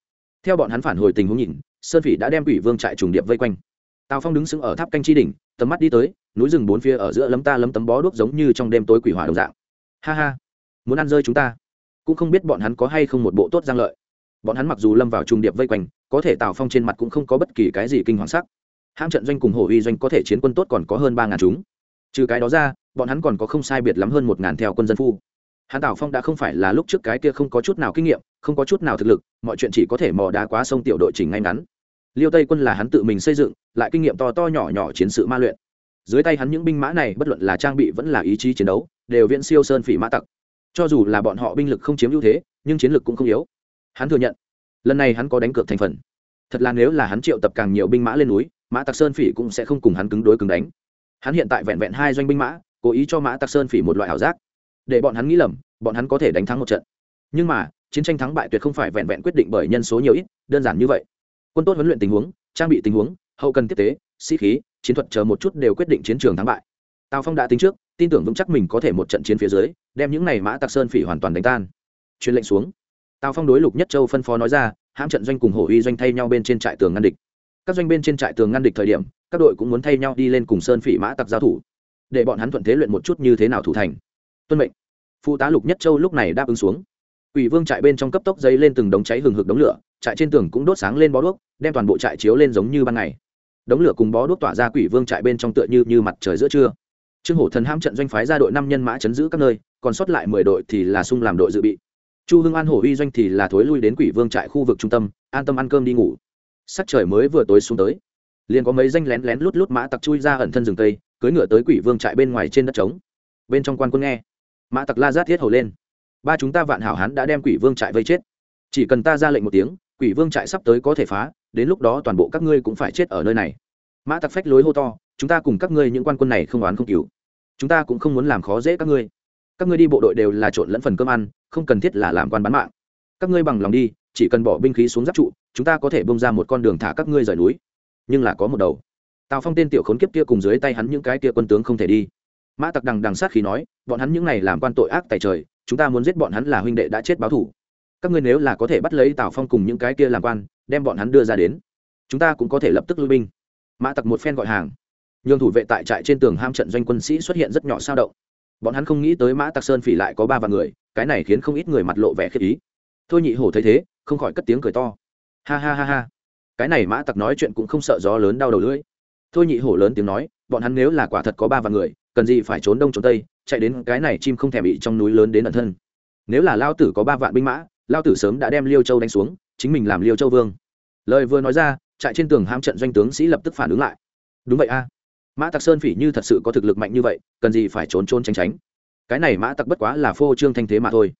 Theo bọn hắn phản hồi tình huống nhìn, sơn phỉ đã đem quỷ vương trại trùng điệp vây quanh. Tào phong đứng sững ở tháp canh tri đỉnh, tầm mắt đi tới núi rừng bốn phía ở giữa lấm ta lấm tấm bó đuốc giống như trong đêm tối quỷ hỏa đồng dạng. Ha ha, muốn ăn rơi chúng ta? Cũng không biết bọn hắn có hay không một bộ tốt giang lợi. Bọn hắn mặc dù lâm vào trung điệp vây quanh, có thể tào phong trên mặt cũng không có bất kỳ cái gì kinh hoàng sắc. Hãng trận doanh cùng Hổ uy doanh có thể chiến quân tốt còn có hơn ba ngàn chúng. Trừ cái đó ra, bọn hắn còn có không sai biệt lắm hơn một ngàn theo quân dân phu. Hắn tào phong đã không phải là lúc trước cái kia không có chút nào kinh nghiệm, không có chút nào thực lực, mọi chuyện chỉ có thể mò đá quá sông tiểu đội chỉnh ngay ngắn. Liêu tây quân là hắn tự mình xây dựng, lại kinh nghiệm to to nhỏ nhỏ chiến sự ma luyện dưới tay hắn những binh mã này, bất luận là trang bị vẫn là ý chí chiến đấu, đều viễn siêu sơn phỉ mã tặc. Cho dù là bọn họ binh lực không chiếm ưu thế, nhưng chiến lực cũng không yếu. Hắn thừa nhận, lần này hắn có đánh cược thành phần. Thật là nếu là hắn triệu tập càng nhiều binh mã lên núi, mã tặc sơn phỉ cũng sẽ không cùng hắn cứng đối cứng đánh. Hắn hiện tại vẹn vẹn hai doanh binh mã, cố ý cho mã tặc sơn phỉ một loại ảo giác. Để bọn hắn nghĩ lầm, bọn hắn có thể đánh thắng một trận. Nhưng mà, chiến tranh thắng bại tuyệt không phải vẹn vẹn quyết định bởi nhân số nhiều ít, đơn giản như vậy. Quân tốt huấn luyện tình huống, trang bị tình huống, hậu cần tiếp tế, sĩ khí chiến thuật chờ một chút đều quyết định chiến trường thắng bại. Tào phong đã tính trước tin tưởng vững chắc mình có thể một trận chiến phía dưới đem những này mã tạc sơn phỉ hoàn toàn đánh tan. Truyền lệnh xuống. Tào phong đối lục nhất châu phân phó nói ra hãm trận doanh cùng hổ uy doanh thay nhau bên trên trại tường ngăn địch. Các doanh bên trên trại tường ngăn địch thời điểm các đội cũng muốn thay nhau đi lên cùng sơn phỉ mã tặc giao thủ để bọn hắn thuận thế luyện một chút như thế nào thủ thành. Tuân mệnh. Phụ tá lục nhất châu lúc này đáp ứng xuống. Quỷ Vương trại bên trong cấp tốc dấy lên từng đống cháy hừng hực đống lửa, trại trên tường cũng đốt sáng lên bó đuốc, đem toàn bộ trại chiếu lên giống như ban ngày. Đống lửa cùng bó đuốc tỏa ra Quỷ Vương trại bên trong tựa như như mặt trời giữa trưa. Trương Hổ Thần ham trận doanh phái ra đội năm nhân mã chấn giữ các nơi, còn sót lại mười đội thì là sung làm đội dự bị. Chu Hưng An Hổ uy doanh thì là thối lui đến Quỷ Vương trại khu vực trung tâm, an tâm ăn cơm đi ngủ. Sắc trời mới vừa tối xuống tới, liền có mấy danh lén lén lút lút mã tặc chui ra ẩn thân rừng tây, cưỡi ngựa tới Quỷ Vương trại bên ngoài trên đất trống. Bên trong quan quân nghe, mã tặc la rát thiết hầu lên ba chúng ta vạn hảo hán đã đem quỷ vương trại vây chết chỉ cần ta ra lệnh một tiếng quỷ vương trại sắp tới có thể phá, đến lúc đó toàn bộ các ngươi cũng phải chết ở nơi này. Mã tặc phách lối hô to, chúng ta cùng các ngươi những quan quân này không oán không cứu chúng ta cũng không muốn làm khó dễ các ngươi. Các ngươi đi bộ đội đều là trộn lẫn phần cơm ăn, không cần thiết là làm quan bán mạng. Các ngươi bằng lòng đi, chỉ cần bỏ binh khí xuống giáp trụ, chúng ta có thể bông ra một con đường thả các ngươi rời núi. Nhưng là có một đầu. Tào phong tên tiểu khốn kiếp kia cùng dưới tay hắn những cái kia quân tướng không thể đi. Mã tặc đằng đằng sát khí nói, bọn hắn những này làm quan tội ác tại trời, chúng ta muốn giết bọn hắn là huynh đệ đã chết báo thủ các ngươi nếu là có thể bắt lấy tào phong cùng những cái kia làm quan, đem bọn hắn đưa ra đến, chúng ta cũng có thể lập tức lui binh. Mã tặc một phen gọi hàng. Nhường thủ vệ tại trại trên tường ham trận doanh quân sĩ xuất hiện rất nhỏ sao động. Bọn hắn không nghĩ tới mã tặc sơn phỉ lại có ba vạn người, cái này khiến không ít người mặt lộ vẻ khiếp ý. Thôi nhị hổ thấy thế, không khỏi cất tiếng cười to. Ha ha ha ha. Cái này mã tặc nói chuyện cũng không sợ gió lớn đau đầu lưỡi. Thôi nhị hổ lớn tiếng nói, bọn hắn nếu là quả thật có ba vạn người, cần gì phải trốn đông trốn tây, chạy đến cái này chim không thèm bị trong núi lớn đến ẩn thân. Nếu là lao tử có ba vạn binh mã lao tử sớm đã đem liêu châu đánh xuống, chính mình làm liêu châu vương. Lời vừa nói ra, trại trên tường ham trận doanh tướng sĩ lập tức phản ứng lại. Đúng vậy a. Mã tặc sơn phỉ như thật sự có thực lực mạnh như vậy, cần gì phải trốn trốn tránh tránh. Cái này mã tặc bất quá là phô trương thanh thế mà thôi.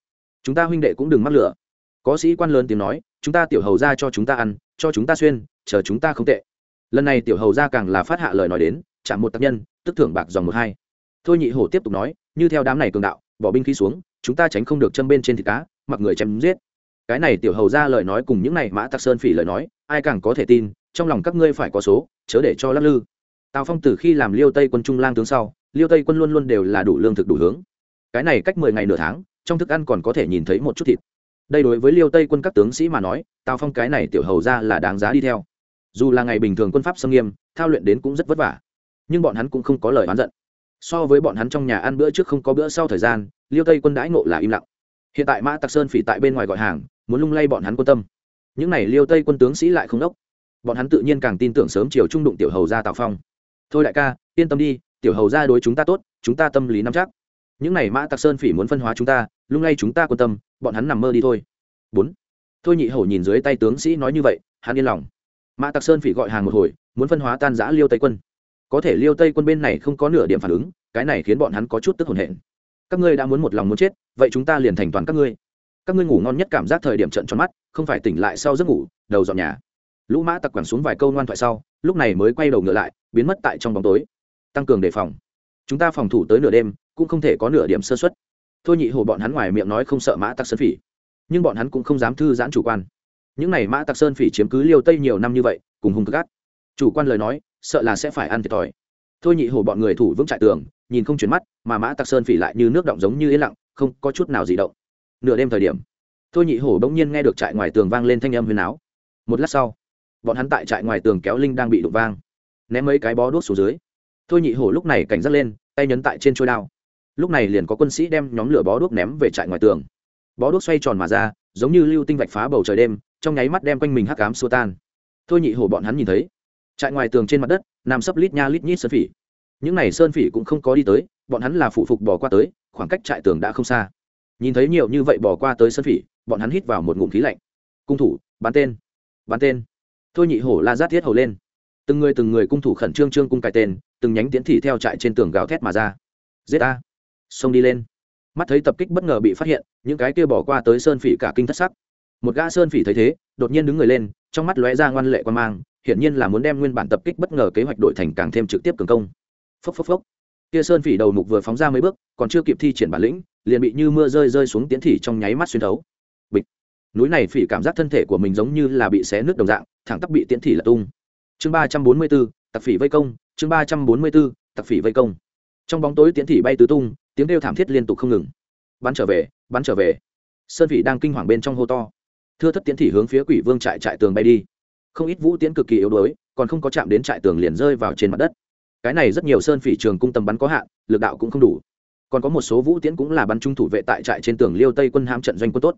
Chúng ta huynh đệ cũng đừng mắc lửa. Có sĩ quan lớn tiếng nói, chúng ta tiểu hầu ra cho chúng ta ăn, cho chúng ta xuyên, chờ chúng ta không tệ. Lần này tiểu hầu ra càng là phát hạ lời nói đến, chạm một tác nhân, tức thưởng bạc dòng một hai. Thôi nhị hổ tiếp tục nói, như theo đám này cường đạo, bỏ binh khí xuống chúng ta tránh không được châm bên trên thịt cá, mặc người chém giết. Cái này tiểu hầu ra lời nói cùng những này mã tặc sơn phỉ lời nói, ai càng có thể tin, trong lòng các ngươi phải có số, chớ để cho lắc lư. Tào phong từ khi làm liêu tây quân trung lang tướng sau, liêu tây quân luôn luôn đều là đủ lương thực đủ hướng. Cái này cách mười ngày nửa tháng, trong thức ăn còn có thể nhìn thấy một chút thịt. Đây đối với liêu tây quân các tướng sĩ mà nói, tào phong cái này tiểu hầu ra là đáng giá đi theo. Dù là ngày bình thường quân pháp xâm nghiêm, thao luyện đến cũng rất vất vả. Nhưng bọn hắn cũng không có lời oán giận. So với bọn hắn trong nhà ăn bữa trước không có bữa sau thời gian liêu tây quân đãi ngộ là im lặng. Hiện tại mã tặc sơn phỉ tại bên ngoài gọi hàng, muốn lung lay bọn hắn quan tâm. Những n à y liêu tây quân tướng sĩ lại không đốc. Bọn hắn tự nhiên càng tin tưởng sớm chiều trung đụng tiểu hầu ra tào phong. Thôi đại ca, yên tâm đi, tiểu hầu ra đối chúng ta tốt, chúng ta tâm lý nắm chắc. Những n à y mã tặc sơn phỉ muốn phân hóa chúng ta, lung lay chúng ta quan tâm, bọn hắn nằm mơ đi thôi. Bốn. Thôi nhị hầu nhìn dưới tay tướng sĩ nói như vậy, hắn yên lòng. Mã tặc sơn phỉ gọi hàng một hồi, muốn phân hóa tan giã liêu tây quân. Có thể liêu tây quân bên này không có nửa điểm phản ứng, cái này khiến bọn hắn có chút tức hồn hển các ngươi đã muốn một lòng muốn chết, vậy chúng ta liền thành toàn các ngươi. Các ngươi ngủ ngon nhất cảm giác thời điểm trận tròn mắt, không phải tỉnh lại sau giấc ngủ, đầu dọn nhà. Lũ mã tặc quẳng xuống vài câu ngoan thoại sau, lúc này mới quay đầu ngựa lại, biến mất tại trong bóng tối. Tăng cường đề phòng. Chúng ta phòng thủ tới nửa đêm, cũng không thể có nửa điểm sơ xuất thôi nhị hồ bọn hắn ngoài miệng nói không sợ mã tặc sơn phỉ. Nhưng bọn hắn cũng không dám thư giãn chủ quan. Những n à y mã tặc sơn phỉ chiếm cứ liêu tây nhiều năm như vậy, cùng hung cực gắt chủ quan lời nói, sợ là sẽ phải ăn thiệt thòi thôi nhị hổ bọn người thủ vững trại tường, nhìn không chuyển mắt, mà mã tặc sơn phỉ lại như nước động giống như yên lặng, không có chút nào gì động. Nửa đêm thời điểm, thôi nhị hổ bỗng nhiên nghe được trại ngoài tường vang lên thanh âm huyền áo một lát sau, bọn hắn tại trại ngoài tường kéo linh đang bị đụng vang, ném mấy cái bó đuốc xuống dưới. Thôi nhị hổ lúc này cảnh giác lên, tay nhấn tại trên trôi đao. Lúc này liền có quân sĩ đem nhóm lửa bó đuốc ném về trại ngoài tường. Bó đuốc xoay tròn mà ra, giống như lưu tinh vạch phá bầu trời đêm, trong nháy mắt đem quanh mình hắc cám xua tan. Thôi nhị hổ bọn hắn nhìn thấy trại ngoài tường trên mặt đất, nằm sấp lít nha lít nhít sơn phỉ. Những n à y sơn phỉ cũng không có đi tới, bọn hắn là phụ phục bỏ qua tới, khoảng cách trại tường đã không xa. Nhìn thấy nhiều như vậy bỏ qua tới sơn phỉ, bọn hắn hít vào một ngụm khí lạnh. Cung thủ, bắn tên bắn tên. Thôi nhị hổ la rát thiết hầu lên. Từng người từng người cung thủ khẩn trương trương cung cài tên, từng nhánh tiến thị theo trại trên tường gào thét mà ra. Giết a xông đi lên. Mắt thấy tập kích bất ngờ bị phát hiện, những cái kia bỏ qua tới sơn phỉ cả kinh thất sắc. Một gã sơn phỉ thấy thế, đột nhiên đứng người lên, trong mắt lóe ra ngoan lệ quan mang hiển nhiên là muốn đem nguyên bản tập kích bất ngờ kế hoạch đội thành càng thêm trực tiếp cường công. Phốc phốc phốc. Kia sơn phỉ đầu mục vừa phóng ra mấy bước, còn chưa kịp thi triển bản lĩnh, liền bị như mưa rơi rơi xuống tiến thị trong nháy mắt xuyên thấu. Bịch. Núi này phỉ cảm giác thân thể của mình giống như là bị xé nước đồng dạng, thẳng tắp bị tiến thị là tung. Chương ba trăm bốn mươi bốn tặc phỉ vây công, chương ba trăm bốn mươi bốn tặc phỉ vây công. Trong bóng tối tiến thị bay tứ tung, tiếng kêu thảm thiết liên tục không ngừng. Bắn trở về, bắn trở về. Sơn phỉ đang kinh hoàng bên trong hô to. Thưa thất tiến thị hướng phía quỷ vương trại trại tường bay đi không ít vũ tiễn cực kỳ yếu đuối, còn không có chạm đến trại tường liền rơi vào trên mặt đất. Cái này rất nhiều sơn phỉ trường cung tầm bắn có hạn, lực đạo cũng không đủ. Còn có một số vũ tiễn cũng là bắn trung thủ vệ tại trại trên tường liêu tây quân ham trận doanh quân tốt.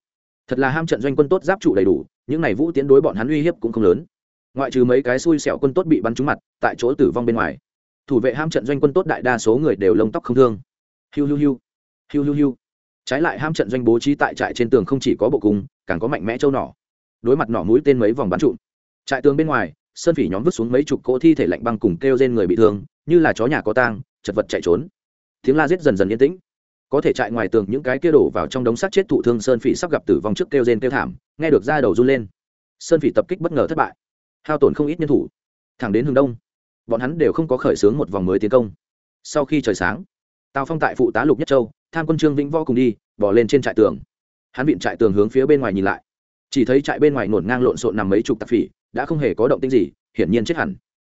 Thật là ham trận doanh quân tốt giáp trụ đầy đủ, những này vũ tiễn đối bọn hắn uy hiếp cũng không lớn. Ngoại trừ mấy cái xui xẻo quân tốt bị bắn trúng mặt, tại chỗ tử vong bên ngoài. Thủ vệ ham trận doanh quân tốt đại đa số người đều lông tóc không thương. Hiu hiu hiu. Hiu hiu hiu. Trái lại ham trận doanh bố trí tại trại trên tường không chỉ có bộ cung, càng có mạnh mẽ châu nỏ. Đối mặt nỏ mũi tên mấy vòng bắn trụm trại tường bên ngoài, sơn phỉ nhóm vứt xuống mấy chục cỗ thi thể lạnh băng cùng kêu trên người bị thương, như là chó nhà có tang, chật vật chạy trốn. Tiếng la giết dần dần yên tĩnh. Có thể chạy ngoài tường những cái kia đổ vào trong đống xác chết thụ thương sơn phỉ sắp gặp tử vong trước kêu rên kêu thảm, nghe được ra đầu run lên. Sơn phỉ tập kích bất ngờ thất bại. Hao tổn không ít nhân thủ. Thẳng đến hướng đông, bọn hắn đều không có khởi xướng một vòng mới tiến công. Sau khi trời sáng, tào phong tại phụ tá lục nhất châu, tham quân trương vĩnh võ cùng đi, bỏ lên trên trại tường. Hắn vịn trại tường hướng phía bên ngoài nhìn lại. Chỉ thấy trại bên ngoài nổn ngang lộn xộn nằm mấy chục tạp phỉ đã không hề có động tĩnh gì, hiển nhiên chết hẳn.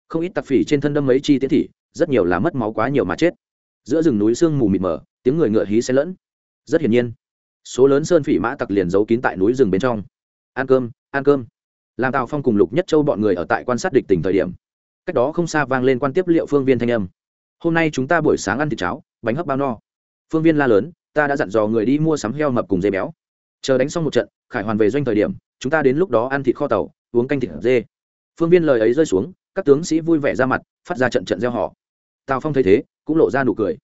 Không ít tặc phỉ trên thân đâm mấy chi tiễn thị, rất nhiều là mất máu quá nhiều mà chết. Giữa rừng núi sương mù mịt mờ, tiếng người ngựa hí xen lẫn. Rất hiển nhiên, số lớn sơn phỉ mã tặc liền giấu kín tại núi rừng bên trong. Ăn cơm ăn cơm. Làm tào phong cùng lục nhất châu bọn người ở tại quan sát địch tỉnh thời điểm. Cách đó không xa vang lên quan tiếp liệu phương viên thanh âm. Hôm nay chúng ta buổi sáng ăn thịt cháo, bánh hấp bao no. Phương viên la lớn, ta đã dặn dò người đi mua sắm heo mập cùng dê béo. Chờ đánh xong một trận, khải hoàn về doanh thời điểm, chúng ta đến lúc đó ăn thịt kho tàu uống canh thịt dê. Phương viên lời ấy rơi xuống, các tướng sĩ vui vẻ ra mặt, phát ra trận trận gieo họ tào phong thấy thế, cũng lộ ra nụ cười.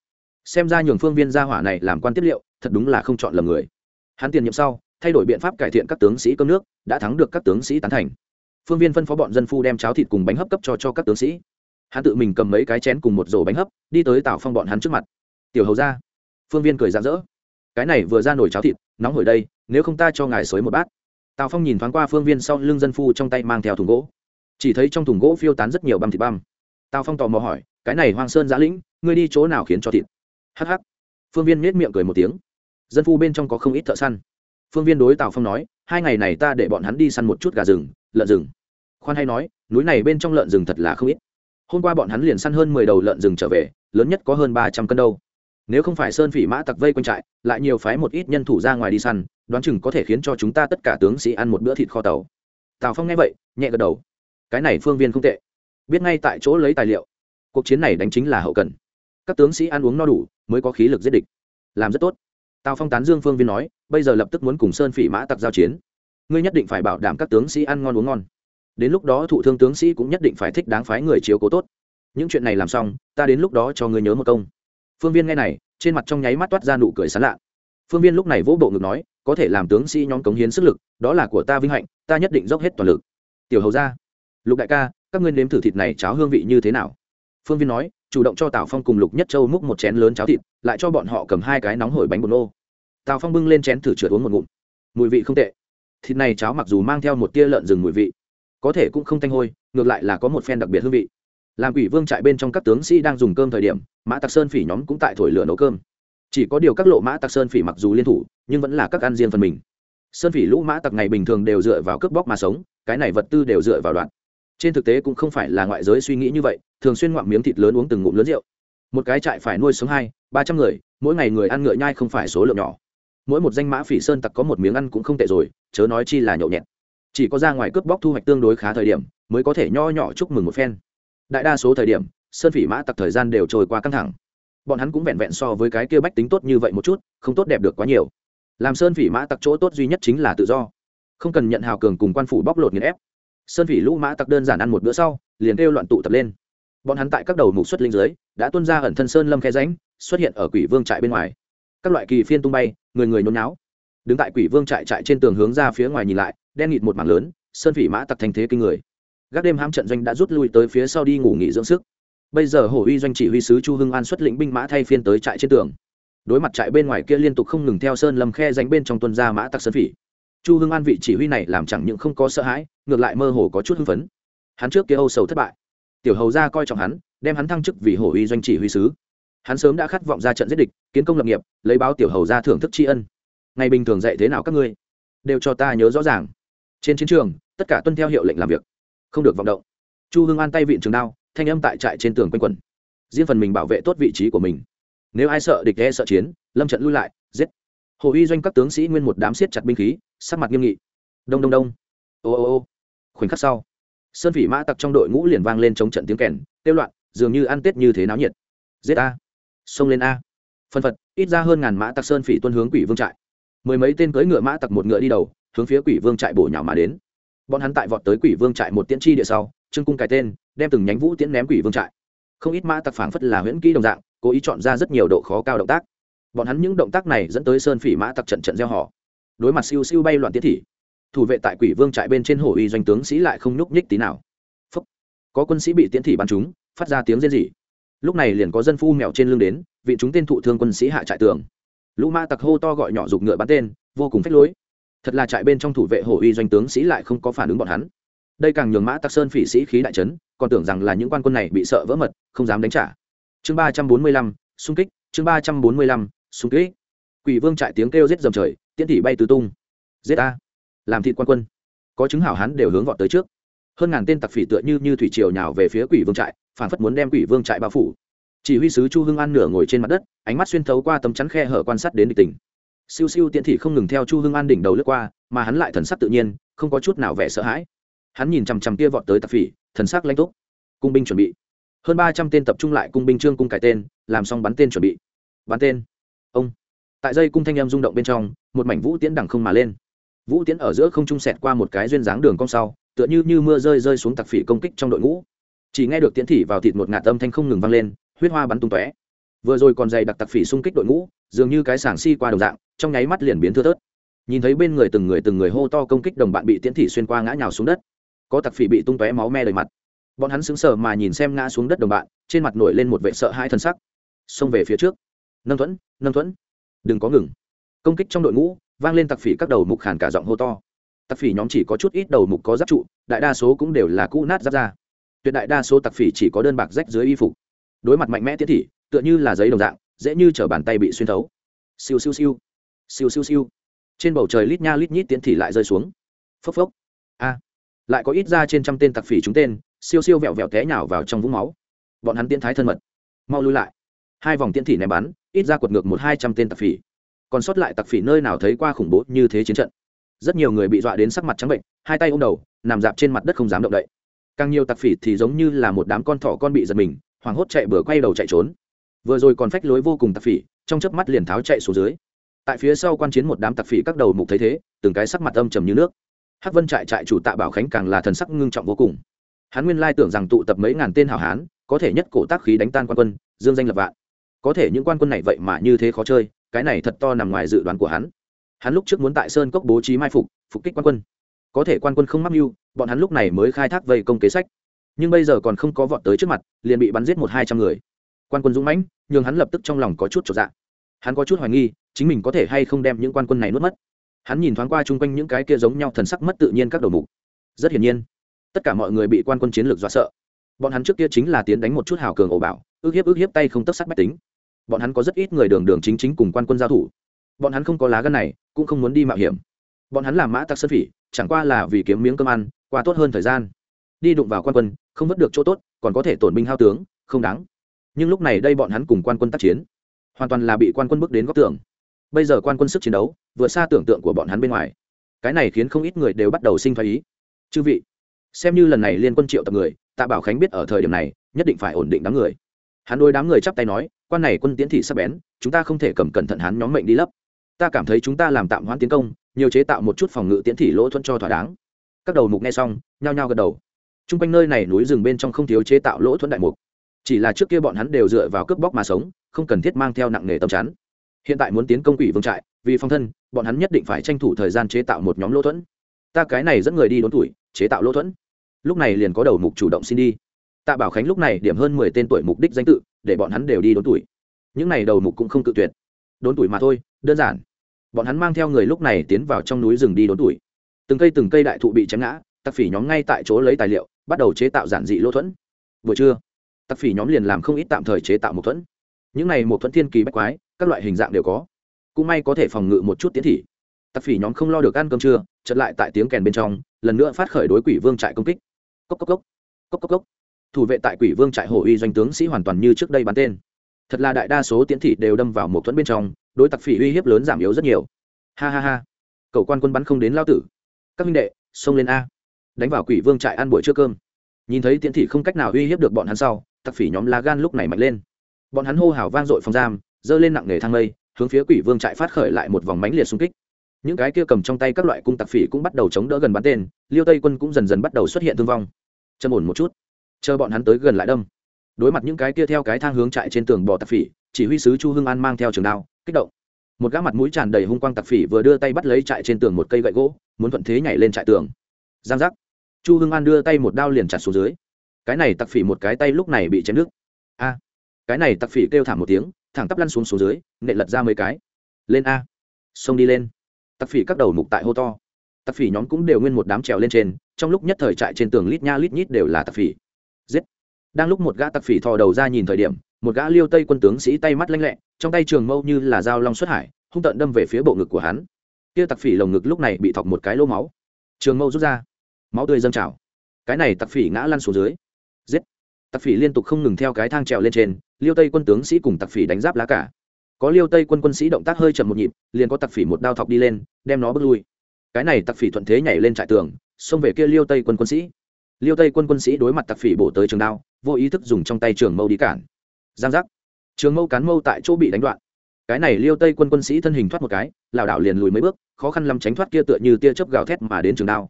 Xem ra nhường phương viên gia hỏa này làm quan tiếp liệu, thật đúng là không chọn lầm người. Hắn tiền nhiệm sau, thay đổi biện pháp cải thiện các tướng sĩ cơm nước, đã thắng được các tướng sĩ tán thành. Phương viên phân phó bọn dân phu đem cháo thịt cùng bánh hấp cấp cho cho các tướng sĩ. Hắn tự mình cầm mấy cái chén cùng một rổ bánh hấp, đi tới tào phong bọn hắn trước mặt. Tiểu hầu ra phương viên cười rạng rỡ. Cái này vừa ra nổi cháo thịt, nóng hổi đây, nếu không ta cho ngài xới một bát tào phong nhìn thoáng qua phương viên sau lưng dân phu trong tay mang theo thùng gỗ. Chỉ thấy trong thùng gỗ phiêu tán rất nhiều băm thịt băm. Tào phong tò mò hỏi, cái này hoang sơn giã lĩnh, ngươi đi chỗ nào khiến cho thịt? Hh phương viên nết miệng cười một tiếng. Dân phu bên trong có không ít thợ săn. Phương viên đối tào phong nói, hai ngày này ta để bọn hắn đi săn một chút gà rừng, lợn rừng. Khoan hay nói, núi này bên trong lợn rừng thật là không ít. Hôm qua bọn hắn liền săn hơn mười đầu lợn rừng trở về, lớn nhất có hơn ba trăm cân đâu. Nếu không phải sơn phỉ mã tặc vây quanh trại, lại nhiều phái một ít nhân thủ ra ngoài đi săn đoán chừng có thể khiến cho chúng ta tất cả tướng sĩ ăn một bữa thịt kho tàu. Tào phong nghe vậy, nhẹ gật đầu. Cái này phương viên không tệ. Biết ngay tại chỗ lấy tài liệu. Cuộc chiến này đánh chính là hậu cần. Các tướng sĩ ăn uống no đủ, mới có khí lực giết địch. Làm rất tốt. Tào phong tán dương phương viên nói, bây giờ lập tức muốn cùng sơn phỉ mã tặc giao chiến. Ngươi nhất định phải bảo đảm các tướng sĩ ăn ngon uống ngon. Đến lúc đó thủ thương tướng sĩ cũng nhất định phải thích đáng phái người chiếu cố tốt. Những chuyện này làm xong, ta đến lúc đó cho ngươi nhớ một công. Phương viên nghe này, trên mặt trong nháy mắt toát ra nụ cười sán lạ phương viên lúc này vỗ bộ ngực nói, có thể làm tướng sĩ nhóm cống hiến sức lực, đó là của ta vinh hạnh, ta nhất định dốc hết toàn lực. Tiểu hầu ra lục đại ca, các ngươi nếm thử thịt này cháo hương vị như thế nào? Phương viên nói, chủ động cho tào phong cùng lục nhất châu múc một chén lớn cháo thịt, lại cho bọn họ cầm hai cái nóng hổi bánh bột nô. Tào phong bưng lên chén thử trượt uống một ngụm. Mùi vị không tệ. Thịt này cháo mặc dù mang theo một tia lợn rừng mùi vị, có thể cũng không thanh hôi, ngược lại là có một phen đặc biệt hương vị. Làm quỷ vương trại bên trong các tướng sĩ đang dùng cơm thời điểm, mã tặc sơn phỉ nhóm cũng tại thổi lửa nấu cơm chỉ có điều các lộ mã tặc sơn phỉ mặc dù liên thủ, nhưng vẫn là các ăn riêng phần mình. Sơn phỉ lũ mã tặc ngày bình thường đều dựa vào cướp bóc mà sống, cái này vật tư đều dựa vào đoạn. Trên thực tế cũng không phải là ngoại giới suy nghĩ như vậy, thường xuyên ngoạm miếng thịt lớn uống từng ngụm lớn rượu. Một cái trại phải nuôi sống hai, ba trăm người, mỗi ngày người ăn ngựa nhai không phải số lượng nhỏ. Mỗi một danh mã phỉ sơn tặc có một miếng ăn cũng không tệ rồi, chớ nói chi là nhậu nhẹt. Chỉ có ra ngoài cướp bóc thu hoạch tương đối khá thời điểm, mới có thể nho nhỏ chúc mừng một phen. Đại đa số thời điểm, sơn phỉ mã tặc thời gian đều trôi qua căng thẳng bọn hắn cũng vẹn vẹn so với cái kia bách tính tốt như vậy một chút, không tốt đẹp được quá nhiều. Làm sơn phỉ mã tặc chỗ tốt duy nhất chính là tự do. Không cần nhận hào cường cùng quan phủ bóc lột nghiền ép. Sơn phỉ lũ mã tặc đơn giản ăn một bữa sau, liền kêu loạn tụ tập lên. Bọn hắn tại các đầu mục xuất linh dưới, đã tuân ra ẩn thân sơn lâm khe ránh xuất hiện ở quỷ vương trại bên ngoài. Các loại kỳ phiên tung bay, người người nôn náo đứng tại quỷ vương trại trại trên tường hướng ra phía ngoài nhìn lại, đen nghịt một mảng lớn, sơn phỉ mã tặc thành thế kinh người. Gác đêm ham trận doanh đã rút lui tới phía sau đi ngủ nghỉ dưỡng sức bây giờ hổ uy doanh chỉ huy sứ chu hưng an xuất lĩnh binh mã thay phiên tới trại trên tường. Đối mặt trại bên ngoài kia liên tục không ngừng theo sơn lâm khe dành bên trong tuân ra mã tặc sơn phỉ. Chu hưng an vị chỉ huy này làm chẳng những không có sợ hãi, ngược lại mơ hồ có chút hưng phấn. Hắn trước kia âu sầu thất bại. Tiểu hầu ra coi trọng hắn, đem hắn thăng chức vì hổ uy doanh chỉ huy sứ. Hắn sớm đã khát vọng ra trận giết địch, kiến công lập nghiệp, lấy báo tiểu hầu ra thưởng thức tri ân. Ngày bình thường dạy thế nào các ngươi? Đều cho ta nhớ rõ ràng. Trên chiến trường, tất cả tuân theo hiệu lệnh làm việc. Không được vọng động. Chu hưng an tay vịn trường đao thanh âm tại trại trên tường quanh quẩn. Riêng phần mình bảo vệ tốt vị trí của mình. Nếu ai sợ địch e sợ chiến, lâm trận lui lại, giết. Hồ uy doanh các tướng sĩ nguyên một đám siết chặt binh khí, sắc mặt nghiêm nghị. Đông đông đông. Ô ô ô. Khoảnh khắc sau, sơn phỉ mã tặc trong đội ngũ liền vang lên chống trận tiếng kèn tiêu loạn, dường như ăn tết như thế náo nhiệt. Giết a. Xông lên a. Phân phật, ít ra hơn ngàn mã tặc sơn phỉ tuân hướng quỷ vương trại. Mười mấy tên cưỡi ngựa mã tặc một ngựa đi đầu, hướng phía quỷ vương trại bổ nhào mà đến. Bọn hắn tại vọt tới quỷ vương trại một tiễn chi địa sau trương cung cài tên, đem từng nhánh vũ tiễn ném quỷ vương trại. Không ít mã tặc phảng phất là huyễn kỹ đồng dạng, cố ý chọn ra rất nhiều độ khó cao động tác. Bọn hắn những động tác này dẫn tới sơn phỉ mã tặc trận trận gieo họ. Đối mặt siêu siêu bay loạn tiết thị, thủ vệ tại quỷ vương trại bên trên hồ uy doanh tướng sĩ lại không nhúc nhích tí nào. Phúc. có quân sĩ bị tiễn thị bắn chúng phát ra tiếng rên rỉ. Lúc này liền có dân phu mèo trên lưng đến, vị chúng tên thụ thương quân sĩ hạ trại tường. Lũ mã tặc hô to gọi nhỏ giục ngựa bắn tên, vô cùng phách lối. Thật là trại bên trong thủ vệ hồ uy doanh tướng sĩ lại không có phản ứng bọn hắn đây càng nhường mã tặc sơn phỉ sĩ khí đại trấn còn tưởng rằng là những quan quân này bị sợ vỡ mật, không dám đánh trả. Chương ba trăm bốn mươi lăm, xung kích, chương ba trăm bốn mươi lăm, xung kích. Quỷ vương trại tiếng kêu giết dầm trời, tiễn thị bay tứ tung. Giết a làm thịt quan quân. Có chứng hảo hán đều hướng vọt tới trước. Hơn ngàn tên tặc phỉ tựa như như thủy triều nhào về phía quỷ vương trại, phản phất muốn đem quỷ vương trại bao phủ. Chỉ huy sứ chu hưng an nửa ngồi trên mặt đất, ánh mắt xuyên thấu qua tấm chắn khe hở quan sát đến địch tình. Siêu siêu tiễn thị không ngừng theo chu hưng an đỉnh đầu lướt qua, mà hắn lại thần sắc tự nhiên, không có chút nào vẻ sợ hãi hắn nhìn chằm chằm kia vọt tới tạp phỉ, thần sắc lãnh túc. Cung binh chuẩn bị. Hơn ba trăm tên tập trung lại cung binh trương cung cải tên, làm xong bắn tên chuẩn bị. Bắn tên. Ông. Tại dây cung thanh em rung động bên trong, một mảnh vũ tiễn đằng không mà lên. Vũ tiễn ở giữa không trung sẹt qua một cái duyên dáng đường cong sau, tựa như như mưa rơi rơi xuống tặc phỉ công kích trong đội ngũ. Chỉ nghe được tiễn thị vào thịt một ngạt âm thanh không ngừng vang lên, huyết hoa bắn tung tóe. Vừa rồi còn dày đặc tặc phỉ xung kích đội ngũ, dường như cái sảng si qua đồng dạng, trong nháy mắt liền biến thưa thớt. Nhìn thấy bên người từng người từng người hô to công kích đồng bạn bị tiễn thị xuyên qua ngã nhào xuống đất có tặc phỉ bị tung tóe máu me đầy mặt. Bọn hắn sững sờ mà nhìn xem ngã xuống đất đồng bạn, trên mặt nổi lên một vệ sợ hai thân sắc. Xông về phía trước. Nâng thuẫn nâng thuẫn. Đừng có ngừng. Công kích trong đội ngũ, vang lên tặc phỉ các đầu mục khàn cả giọng hô to. Tặc phỉ nhóm chỉ có chút ít đầu mục có giáp trụ, đại đa số cũng đều là cũ nát giáp ra tuyệt đại đa số tặc phỉ chỉ có đơn bạc rách dưới y phục. Đối mặt mạnh mẽ tiết thị, tựa như là giấy đồng dạng, dễ như chở bàn tay bị xuyên thấu. Siêu siêu siêu. Siêu siêu siêu. Trên bầu trời lít nha lít nhít tiến thị lại rơi xuống. Phốc phốc. A lại có ít ra trên trăm tên tặc phỉ chúng tên, siêu siêu vẹo vẹo té nhào vào trong vũng máu. Bọn hắn tiễn thái thân mật, mau lui lại. Hai vòng tiễn thị ném bắn, ít ra quật ngược một hai trăm tên tặc phỉ. Còn sót lại tặc phỉ nơi nào thấy qua khủng bố như thế chiến trận. Rất nhiều người bị dọa đến sắc mặt trắng bệnh, hai tay ôm đầu, nằm dạp trên mặt đất không dám động đậy. Càng nhiều tặc phỉ thì giống như là một đám con thỏ con bị giật mình, hoảng hốt chạy bừa quay đầu chạy trốn. Vừa rồi còn phách lối vô cùng tặc phỉ, trong chớp mắt liền tháo chạy xuống dưới. Tại phía sau quan chiến một đám tặc phỉ các đầu mục thấy thế, từng cái sắc mặt âm trầm như nước hắc vân trại trại chủ tạ bảo khánh càng là thần sắc ngưng trọng vô cùng. Hắn nguyên lai tưởng rằng tụ tập mấy ngàn tên hảo hán, có thể nhất cổ tác khí đánh tan quan quân, dương danh lập vạn. Có thể những quan quân này vậy mà như thế khó chơi, cái này thật to nằm ngoài dự đoán của hắn. Hắn lúc trước muốn tại sơn cốc bố trí mai phục phục kích quan quân. Có thể quan quân không mắc mưu, bọn hắn lúc này mới khai thác vây công kế sách. Nhưng bây giờ còn không có vọt tới trước mặt, liền bị bắn giết một hai trăm người. Quan quân dũng mãnh nhưng hắn lập tức trong lòng có chút trọn dạ. hắn có chút hoài nghi, chính mình có thể hay không đem những quan quân này nuốt mất hắn nhìn thoáng qua chung quanh những cái kia giống nhau thần sắc mất tự nhiên các đầu mục. Rất hiển nhiên, tất cả mọi người bị quan quân chiến lược dọa sợ. Bọn hắn trước kia chính là tiến đánh một chút hào cường ổ bảo, ước hiếp ước hiếp tay không tất sắc bách tính. Bọn hắn có rất ít người đường đường chính chính cùng quan quân giao thủ. Bọn hắn không có lá gân này, cũng không muốn đi mạo hiểm. Bọn hắn làm mã tặc sơn phỉ, chẳng qua là vì kiếm miếng cơm ăn, qua tốt hơn thời gian. Đi đụng vào quan quân, không vất được chỗ tốt, còn có thể tổn binh hao tướng, không đáng. Nhưng lúc này đây bọn hắn cùng quan quân tác chiến, hoàn toàn là bị quan quân bước đến góc tường bây giờ quan quân sức chiến đấu, vượt xa tưởng tượng của bọn hắn bên ngoài. Cái này khiến không ít người đều bắt đầu sinh thái ý. Chư vị, xem như lần này liên quân triệu tập người, tạ bảo khánh biết ở thời điểm này, nhất định phải ổn định đám người. Hắn đôi đám người chắp tay nói, quan này quân tiến thị sắp bén, chúng ta không thể cầm cẩn thận hắn nhóm mệnh đi lấp. Ta cảm thấy chúng ta làm tạm hoãn tiến công, nhiều chế tạo một chút phòng ngự tiến thị lỗ thuận cho thỏa đáng. Các đầu mục nghe xong, nhao nhao gật đầu. T r u n g quanh nơi này núi rừng bên trong không thiếu chế tạo lỗ thuận đại mục. Chỉ là trước kia bọn hắn đều dựa vào cướp bóc mà sống, không cần thiết mang theo nặng nề tầm chắn hiện tại muốn tiến công quỷ vương trại, vì phong thân, bọn hắn nhất định phải tranh thủ thời gian chế tạo một nhóm lỗ thuẫn. Ta cái này dẫn người đi đốn tuổi, chế tạo lỗ thuẫn. Lúc này liền có đầu mục chủ động xin đi. Tạ bảo khánh lúc này điểm hơn mười tên tuổi mục đích danh tự, để bọn hắn đều đi đốn tuổi. Những n à y đầu mục cũng không cự tuyệt. Đốn tuổi mà thôi, đơn giản. Bọn hắn mang theo người lúc này tiến vào trong núi rừng đi đốn tuổi. Từng cây từng cây đại thụ bị chém ngã, tặc phỉ nhóm ngay tại chỗ lấy tài liệu, bắt đầu chế tạo giản dị lỗ thuẫn. Buổi trưa, tặc phỉ nhóm liền làm không ít tạm thời chế tạo một thuẫn. Những này một thuẫn thiên kỳ bách quái các loại hình dạng đều có. Cũng may có thể phòng ngự một chút tiến thị. Tặc phỉ nhóm không lo được ăn cơm trưa chật lại tại tiếng kèn bên trong, lần nữa phát khởi đối quỷ vương trại công kích. Cốc cốc cốc. Cốc cốc cốc. Thủ vệ tại quỷ vương trại hổ uy doanh tướng sĩ hoàn toàn như trước đây bắn tên. Thật là đại đa số tiến thị đều đâm vào một thuẫn bên trong, đối tặc phỉ uy hiếp lớn giảm yếu rất nhiều. Ha ha ha. Cậu quan quân bắn không đến lao tử. Các minh đệ, xông lên a. Đánh vào quỷ vương trại ăn buổi trưa cơm. Nhìn thấy tiễn thị không cách nào uy hiếp được bọn hắn sau tặc phỉ nhóm lá gan lúc này mạnh lên. Bọn hắn hô hào vang dội phòng giam dơ lên nặng nề thang mây, hướng phía quỷ vương trại phát khởi lại một vòng mánh liệt xung kích. Những cái kia cầm trong tay các loại cung tặc phỉ cũng bắt đầu chống đỡ gần bắn tên, liêu tây quân cũng dần dần bắt đầu xuất hiện thương vong. Châm ổn một chút, chờ bọn hắn tới gần lại đâm. Đối mặt những cái kia theo cái thang hướng trại trên tường bò tặc phỉ, chỉ huy sứ chu hưng an mang theo trường đao, kích động. Một gã mặt mũi tràn đầy hung quang tặc phỉ vừa đưa tay bắt lấy trại trên tường một cây gậy gỗ, muốn thuận thế nhảy lên trại tường. Giang giác. Chu hưng an đưa tay một đao liền chặt xuống dưới. Cái này tặc phỉ một cái tay lúc này bị chém nước. A. Cái này tặc phỉ kêu thảm một tiếng thẳng tắp lăn xuống xuống dưới nệ lật ra mấy cái. Lên a. Xông đi lên. Tặc phỉ các đầu mục tại hô to. Tặc phỉ nhóm cũng đều nguyên một đám trèo lên trên, trong lúc nhất thời trại trên tường lít nha lít nhít đều là tặc phỉ. Giết. Đang lúc một gã tặc phỉ thò đầu ra nhìn thời điểm, một gã liêu tây quân tướng sĩ tay mắt lanh lẹ, trong tay trường mâu như là dao long xuất hải, hung tận đâm về phía bộ ngực của hắn. Kia tặc phỉ lồng ngực lúc này bị thọc một cái lô máu. Trường mâu rút ra. Máu tươi dâng trào. Cái này tặc phỉ ngã lăn xuống dưới. Giết tặc phỉ liên tục không ngừng theo cái thang trèo lên trên, liêu tây quân tướng sĩ cùng tặc phỉ đánh giáp lá cả. Có liêu tây quân quân sĩ động tác hơi chậm một nhịp, liền có tặc phỉ một đao thọc đi lên, đem nó bước lui. Cái này tặc phỉ thuận thế nhảy lên trại tường, xông về kia liêu tây quân quân sĩ. Liêu tây quân quân sĩ đối mặt tặc phỉ bổ tới trường đao, vô ý thức dùng trong tay trường mâu đi cản. Giang giác. Trường mâu cán mâu tại chỗ bị đánh đoạn. Cái này liêu tây quân quân sĩ thân hình thoát một cái, lảo đảo liền lùi mấy bước, khó khăn lắm tránh thoát kia tựa như tia chớp gào thét mà đến trường đao.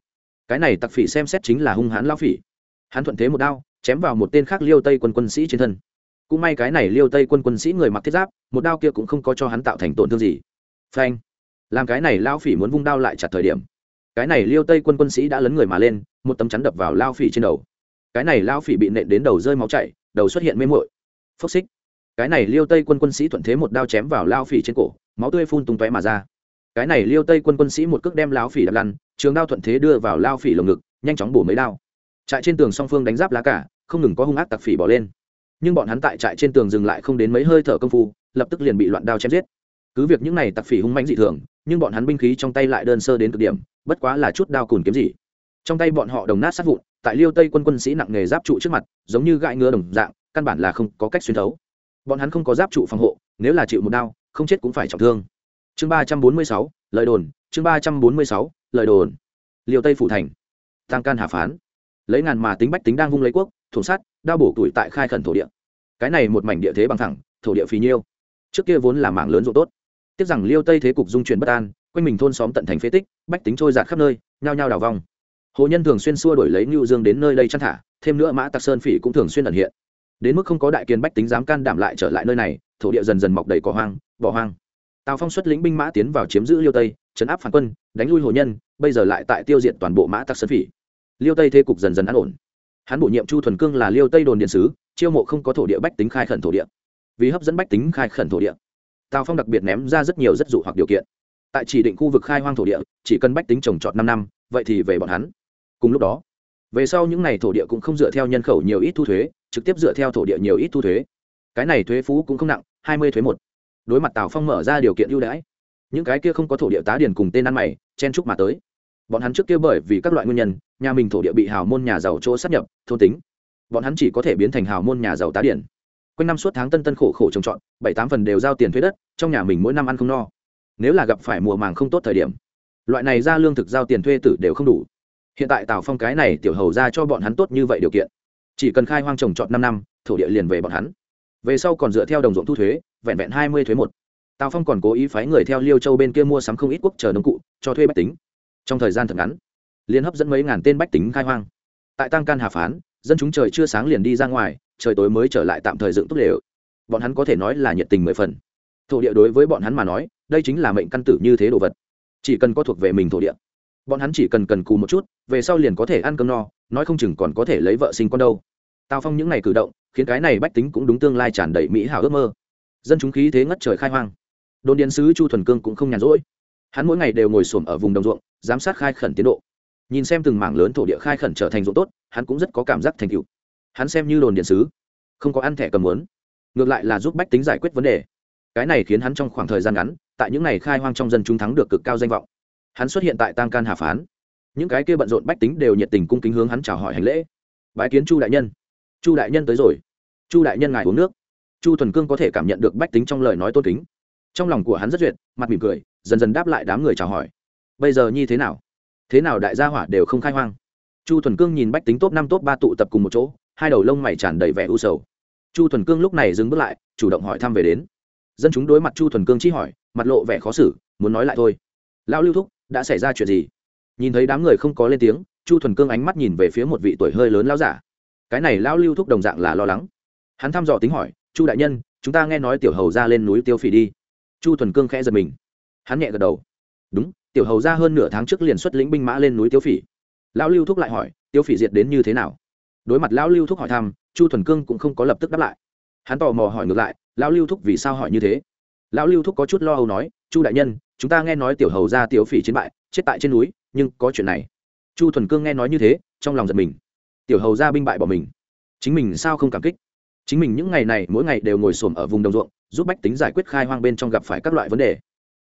Cái này tặc phỉ xem xét chính là hung hãn lao phỉ. Hắn thuận thế một đao chém vào một tên khác liêu tây quân quân sĩ trên thân. Cũng may cái này liêu tây quân quân sĩ người mặc thiết giáp, một đao kia cũng không có cho hắn tạo thành tổn thương gì. Phanh. Làm cái này lao phỉ muốn vung đao lại chặt thời điểm, cái này liêu tây quân quân sĩ đã lấn người mà lên, một tấm chắn đập vào lao phỉ trên đầu. Cái này lao phỉ bị nện đến đầu rơi máu chảy, đầu xuất hiện mê mội phốc xích. Cái này liêu tây quân quân sĩ thuận thế một đao chém vào lao phỉ trên cổ, máu tươi phun tung tóe mà ra. Cái này liêu tây quân quân sĩ một cước đem lao phỉ đập lăn, trường đao thuận thế đưa vào lao phỉ lồng ngực, nhanh chóng bổ mấy đao trại trên tường song phương đánh giáp lá cả, không ngừng có hung ác tặc phỉ bỏ lên. Nhưng bọn hắn tại trại trên tường dừng lại không đến mấy hơi thở công phu, lập tức liền bị loạn đao chém giết. Cứ việc những này tặc phỉ hung mãnh dị thường, nhưng bọn hắn binh khí trong tay lại đơn sơ đến cực điểm, bất quá là chút đao cùn kiếm gì. Trong tay bọn họ đồng nát sát vụn, tại liêu tây quân quân sĩ nặng nghề giáp trụ trước mặt, giống như gãi ngứa đồng dạng, căn bản là không có cách xuyên thấu. Bọn hắn không có giáp trụ phòng hộ, nếu là chịu một đao, không chết cũng phải trọng thương. Chương ba trăm bốn mươi sáu, lời đồn, chương ba trăm bốn mươi sáu, lời đồn. Liêu tây phủ thành. Tăng can hà phán lấy ngàn mà tính bách tính đang vung lấy quốc, thổ sát, đao bổ tuổi tại khai khẩn thổ địa. Cái này một mảnh địa thế bằng thẳng, thổ địa phì nhiêu. Trước kia vốn là mảng lớn ruộng tốt. Tiếc rằng liêu tây thế cục dung chuyển bất an, quanh mình thôn xóm tận thành phế tích, bách tính trôi giạt khắp nơi, nhao nhao đào vong. Hồ nhân thường xuyên xua đổi lấy ngưu dương đến nơi đây chăn thả, thêm nữa mã tạc sơn phỉ cũng thường xuyên ẩn hiện. Đến mức không có đại kiên bách tính dám can đảm lại trở lại nơi này, thổ địa dần dần mọc đầy cỏ hoang, bỏ hoang. Tào phong xuất lĩnh binh mã tiến vào chiếm giữ liêu tây chấn áp phản quân, đánh lui hồ nhân, bây giờ lại tại tiêu diệt toàn bộ mã tặc sơn phỉ liêu tây thế cục dần dần an ổn. Hắn bổ nhiệm chu thuần cương là liêu tây đồn điện sứ, chiêu mộ không có thổ địa bách tính khai khẩn thổ địa. Vì hấp dẫn bách tính khai khẩn thổ địa, tào phong đặc biệt ném ra rất nhiều rất dụ hoặc điều kiện. Tại chỉ định khu vực khai hoang thổ địa, chỉ cần bách tính trồng trọt năm năm, vậy thì về bọn hắn. Cùng lúc đó, về sau những n à y thổ địa cũng không dựa theo nhân khẩu nhiều ít thu thuế, trực tiếp dựa theo thổ địa nhiều ít thu thuế. Cái này thuế phú cũng không nặng, hai mươi thuế một. Đối mặt tào phong mở ra điều kiện ưu đãi, những cái kia không có thổ địa tá điền cùng tên ăn mày, chen trúc mà tới bọn hắn trước kia bởi vì các loại nguyên nhân, nhà mình thổ địa bị hào môn nhà giàu chỗ sát nhập, thôn tính. Bọn hắn chỉ có thể biến thành hào môn nhà giàu tá điển. Quanh năm suốt tháng tân tân khổ khổ trồng trọt, bảy tám phần đều giao tiền thuế đất, trong nhà mình mỗi năm ăn không no. Nếu là gặp phải mùa màng không tốt thời điểm, loại này ra lương thực giao tiền thuê tử đều không đủ. Hiện tại tào phong cái này tiểu hầu ra cho bọn hắn tốt như vậy điều kiện. Chỉ cần khai hoang trồng trọt năm năm, thổ địa liền về bọn hắn. Về sau còn dựa theo đồng ruộng thu thuế, vẹn vẹn hai mươi thuế một. Tào phong còn cố ý phái người theo liêu châu bên kia mua sắm không ít quốc chờ nông cụ, cho thuê bách tính trong thời gian thật ngắn liên hấp dẫn mấy ngàn tên bách tính khai hoang. Tại tăng can hà phán, dân chúng trời chưa sáng liền đi ra ngoài, trời tối mới trở lại tạm thời dựng tốt đều bọn hắn có thể nói là nhiệt tình mười phần. Thổ địa đối với bọn hắn mà nói, đây chính là mệnh căn tử như thế đồ vật. Chỉ cần có thuộc về mình thổ địa, bọn hắn chỉ cần cần cù một chút, về sau liền có thể ăn cơm no, nói không chừng còn có thể lấy vợ sinh con đâu. Tào phong những ngày cử động, khiến cái này bách tính cũng đúng tương lai tràn đầy mỹ hảo ước mơ. Dân chúng khí thế ngất trời khai hoang. Đồn điện sứ chu thuần cương cũng không nhàn rỗi hắn mỗi ngày đều ngồi xổm ở vùng đồng ruộng, giám sát khai khẩn tiến độ. Nhìn xem từng mảng lớn thổ địa khai khẩn trở thành ruộng tốt, hắn cũng rất có cảm giác thành tựu. Hắn xem như đồn điện sứ, không có ăn thẻ cầm muốn. Ngược lại là giúp bách tính giải quyết vấn đề. Cái này khiến hắn trong khoảng thời gian ngắn, tại những ngày khai hoang trong dân chúng thắng được cực cao danh vọng. Hắn xuất hiện tại tăng can hà phán. Những cái kia bận rộn bách tính đều nhiệt tình cung kính hướng hắn chào hỏi hành lễ. Bái kiến chu đại nhân. Chu đại nhân tới rồi. Chu đại nhân ngài uống nước. Chu thuần cương có thể cảm nhận được bách tính trong lời nói tôn kính trong lòng của hắn rất duyệt, mặt mỉm cười, dần dần đáp lại đám người chào hỏi. Bây giờ như thế nào? Thế nào đại gia hỏa đều không khai hoang? Chu thuần cương nhìn bách tính top năm, top ba tụ tập cùng một chỗ, hai đầu lông mày tràn đầy vẻ u sầu. Chu thuần cương lúc này dừng bước lại, chủ động hỏi thăm về đến. Dân chúng đối mặt chu thuần cương chi hỏi, mặt lộ vẻ khó xử, muốn nói lại thôi. Lão lưu thúc, đã xảy ra chuyện gì? Nhìn thấy đám người không có lên tiếng, chu thuần cương ánh mắt nhìn về phía một vị tuổi hơi lớn lão giả. Cái này lão lưu thúc đồng dạng là lo lắng. Hắn thăm dò tính hỏi, chu đại nhân, chúng ta nghe nói tiểu hầu ra lên núi tiêu phỉ đi chu thuần cương khẽ giật mình. Hắn nhẹ gật đầu. Đúng, tiểu hầu ra hơn nửa tháng trước liền xuất lĩnh binh mã lên núi tiêu phỉ. Lão lưu thúc lại hỏi tiêu phỉ diệt đến như thế nào? Đối mặt lão lưu thúc hỏi thăm, chu thuần cương cũng không có lập tức đáp lại. Hắn tò mò hỏi ngược lại, lão lưu thúc vì sao hỏi như thế? Lão lưu thúc có chút lo âu nói, chu đại nhân, chúng ta nghe nói tiểu hầu ra tiểu phỉ chiến bại, chết tại trên núi, nhưng có chuyện này. Chu thuần cương nghe nói như thế, trong lòng giật mình. Tiểu hầu ra binh bại bỏ mình. Chính mình sao không cảm kích? Chính mình những ngày này, mỗi ngày đều ngồi xổm ở vùng đồng ruộng, giúp bách tính giải quyết khai hoang bên trong gặp phải các loại vấn đề.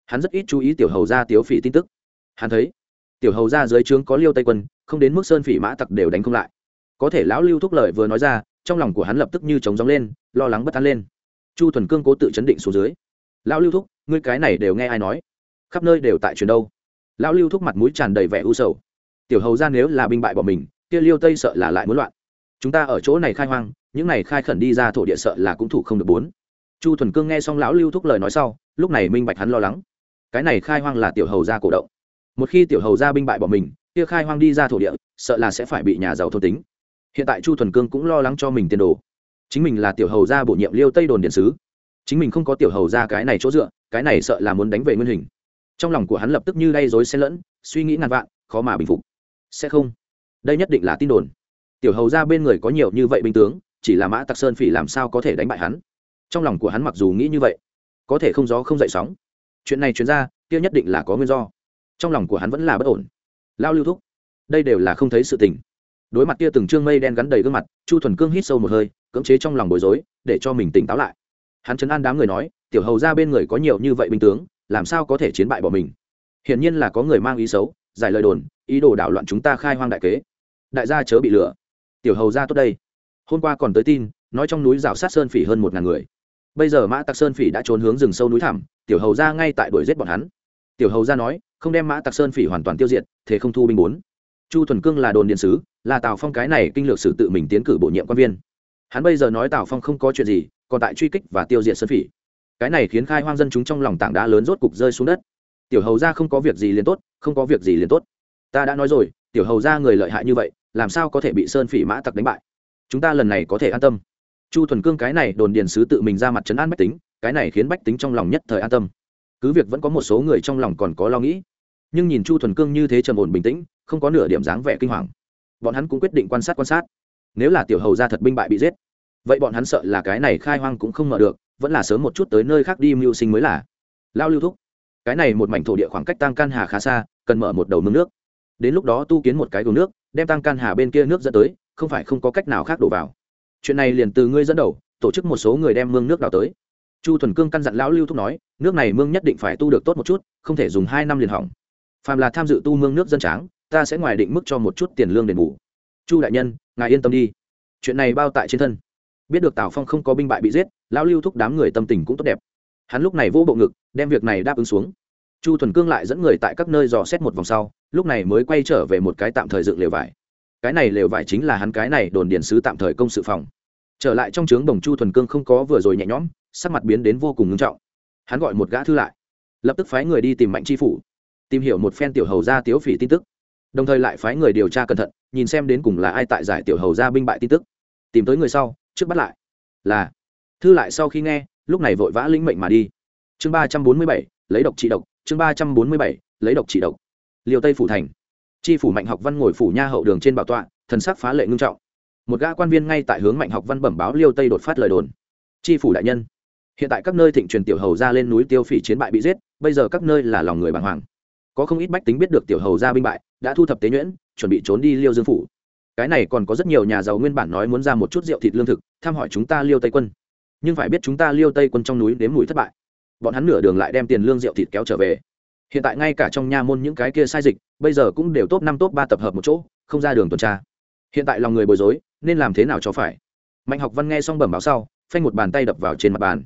Hắn rất ít chú ý tiểu hầu ra tiếu phỉ tin tức. Hắn thấy, tiểu hầu ra dưới trướng có liêu tây quân, không đến mức sơn phỉ mã tặc đều đánh không lại. Có thể lão lưu thúc lời vừa nói ra, trong lòng của hắn lập tức như trống gióng lên, lo lắng bất an lên. Chu thuần cương cố tự chấn định xuống dưới. Lão lưu thúc, ngươi cái này đều nghe ai nói? Khắp nơi đều tại truyền đâu? Lão lưu thúc mặt mũi tràn đầy vẻ u sầu. Tiểu hầu ra nếu là binh bại bỏ mình, kia liêu tây sợ là lại muốn loạn. Chúng ta ở chỗ này khai hoang những này khai khẩn đi ra thổ địa sợ là cũng thủ không được bốn. Chu thuần cương nghe xong lão lưu thúc lời nói sau, lúc này minh bạch hắn lo lắng. Cái này khai hoang là tiểu hầu gia cổ động. Một khi tiểu hầu gia binh bại bỏ mình, kia khai hoang đi ra thổ địa, sợ là sẽ phải bị nhà giàu thôn tính. Hiện tại chu thuần cương cũng lo lắng cho mình tiền đồ. Chính mình là tiểu hầu gia bổ nhiệm liêu tây đồn điện sứ. Chính mình không có tiểu hầu gia cái này chỗ dựa, cái này sợ là muốn đánh về nguyên hình. Trong lòng của hắn lập tức như đay rối xen lẫn, suy nghĩ ngàn vạn, khó mà bình phục. Sẽ không. Đây nhất định là tin đồn. Tiểu hầu gia bên người có nhiều như vậy binh tướng chỉ là mã tặc sơn phỉ làm sao có thể đánh bại hắn? Trong lòng của hắn mặc dù nghĩ như vậy, có thể không gió không dậy sóng. Chuyện này chuyển ra, kia nhất định là có nguyên do. Trong lòng của hắn vẫn là bất ổn. Lao lưu thúc, đây đều là không thấy sự tình. Đối mặt kia từng trương mây đen gắn đầy gương mặt, chu thuần cương hít sâu một hơi, cưỡng chế trong lòng bối rối, để cho mình tỉnh táo lại. Hắn chấn an đám người nói, tiểu hầu ra bên người có nhiều như vậy binh tướng, làm sao có thể chiến bại bỏ mình? Hiển nhiên là có người mang ý xấu, giải lời đồn, ý đồ đảo loạn chúng ta khai hoang đại kế. Đại gia chớ bị lừa. Tiểu hầu ra tốt đây hôm qua còn tới tin, nói trong núi rào sát sơn phỉ hơn một ngàn người. Bây giờ mã tặc sơn phỉ đã trốn hướng rừng sâu núi thẳm, tiểu hầu ra ngay tại đuổi giết bọn hắn. Tiểu hầu ra nói, không đem mã tặc sơn phỉ hoàn toàn tiêu diệt, thế không thu binh bốn. Chu thuần cương là đồn điện sứ, là tào phong cái này kinh lược sử tự mình tiến cử bổ nhiệm quan viên. Hắn bây giờ nói tào phong không có chuyện gì, còn tại truy kích và tiêu diệt sơn phỉ. Cái này khiến khai hoang dân chúng trong lòng tảng đá lớn rốt cục rơi xuống đất. Tiểu hầu ra không có việc gì liền tốt, không có việc gì liền tốt. Ta đã nói rồi, tiểu hầu ra người lợi hại như vậy, làm sao có thể bị sơn phỉ mã tặc đánh bại? Chúng ta lần này có thể an tâm. Chu thuần cương cái này đồn điền sứ tự mình ra mặt trấn an bách tính, cái này khiến bách tính trong lòng nhất thời an tâm. Cứ việc vẫn có một số người trong lòng còn có lo nghĩ, nhưng nhìn chu thuần cương như thế trầm ổn bình tĩnh, không có nửa điểm dáng vẻ kinh hoàng. Bọn hắn cũng quyết định quan sát quan sát. Nếu là tiểu hầu ra thật binh bại bị giết, vậy bọn hắn sợ là cái này khai hoang cũng không mở được, vẫn là sớm một chút tới nơi khác đi mưu sinh mới là. Lao lưu thúc, cái này một mảnh thổ địa khoảng cách tăng can hà khá xa, cần mở một đầu mương nước. Đến lúc đó tu kiến một cái gồm nước, đem tăng can hà bên kia nước dẫn tới không phải không có cách nào khác đổ vào. Chuyện này liền từ ngươi dẫn đầu, tổ chức một số người đem mương nước đào tới. Chu thuần cương căn dặn lão lưu thúc nói, nước này mương nhất định phải tu được tốt một chút, không thể dùng hai năm liền hỏng. Phàm là tham dự tu mương nước dân tráng, ta sẽ ngoài định mức cho một chút tiền lương đền bù. Chu đại nhân, ngài yên tâm đi. Chuyện này bao tại trên thân. Biết được tào phong không có binh bại bị giết, lão lưu thúc đám người tâm tình cũng tốt đẹp. Hắn lúc này vô bộ ngực, đem việc này đáp ứng xuống. Chu thuần cương lại dẫn người tại các nơi dò xét một vòng sau, lúc này mới quay trở về một cái tạm thời dựng lều vải cái này lều vải chính là hắn cái này đồn điện sứ tạm thời công sự phòng. Trở lại trong trướng đồng chu thuần cương không có vừa rồi nhẹ nhõm, sắc mặt biến đến vô cùng ngưng trọng. Hắn gọi một gã thư lại, lập tức phái người đi tìm mạnh chi phủ, tìm hiểu một phen tiểu hầu gia tiếu phỉ tin tức. Đồng thời lại phái người điều tra cẩn thận, nhìn xem đến cùng là ai tại giải tiểu hầu gia binh bại tin tức. Tìm tới người sau, trước bắt lại, là thư lại sau khi nghe, lúc này vội vã lĩnh mệnh mà đi. Chương ba trăm bốn mươi bảy, lấy độc trị độc, chương ba trăm bốn mươi bảy, lấy độc trị độc. Liều tây phủ thành tri phủ mạnh học văn ngồi phủ nha hậu đường trên bảo tọa, thần sắc phá lệ ngưng trọng. Một gã quan viên ngay tại hướng mạnh học văn bẩm báo liêu tây đột phát lời đồn. Tri phủ đại nhân, hiện tại các nơi thịnh truyền tiểu hầu ra lên núi tiêu phỉ chiến bại bị giết, bây giờ các nơi là lòng người bàng hoàng. Có không ít bách tính biết được tiểu hầu ra binh bại, đã thu thập tế nhuyễn, chuẩn bị trốn đi liêu dương phủ. Cái này còn có rất nhiều nhà giàu nguyên bản nói muốn ra một chút rượu thịt lương thực, thăm hỏi chúng ta liêu tây quân. Nhưng phải biết chúng ta liêu tây quân trong núi đếm mùi thất bại. Bọn hắn nửa đường lại đem tiền lương rượu thịt kéo trở về. Hiện tại ngay cả trong nha môn những cái kia sai dịch bây giờ cũng đều top năm, top ba tập hợp một chỗ, không ra đường tuần tra. Hiện tại lòng người bối rối, nên làm thế nào cho phải? Mạnh học văn nghe xong bẩm báo sau, phanh một bàn tay đập vào trên mặt bàn.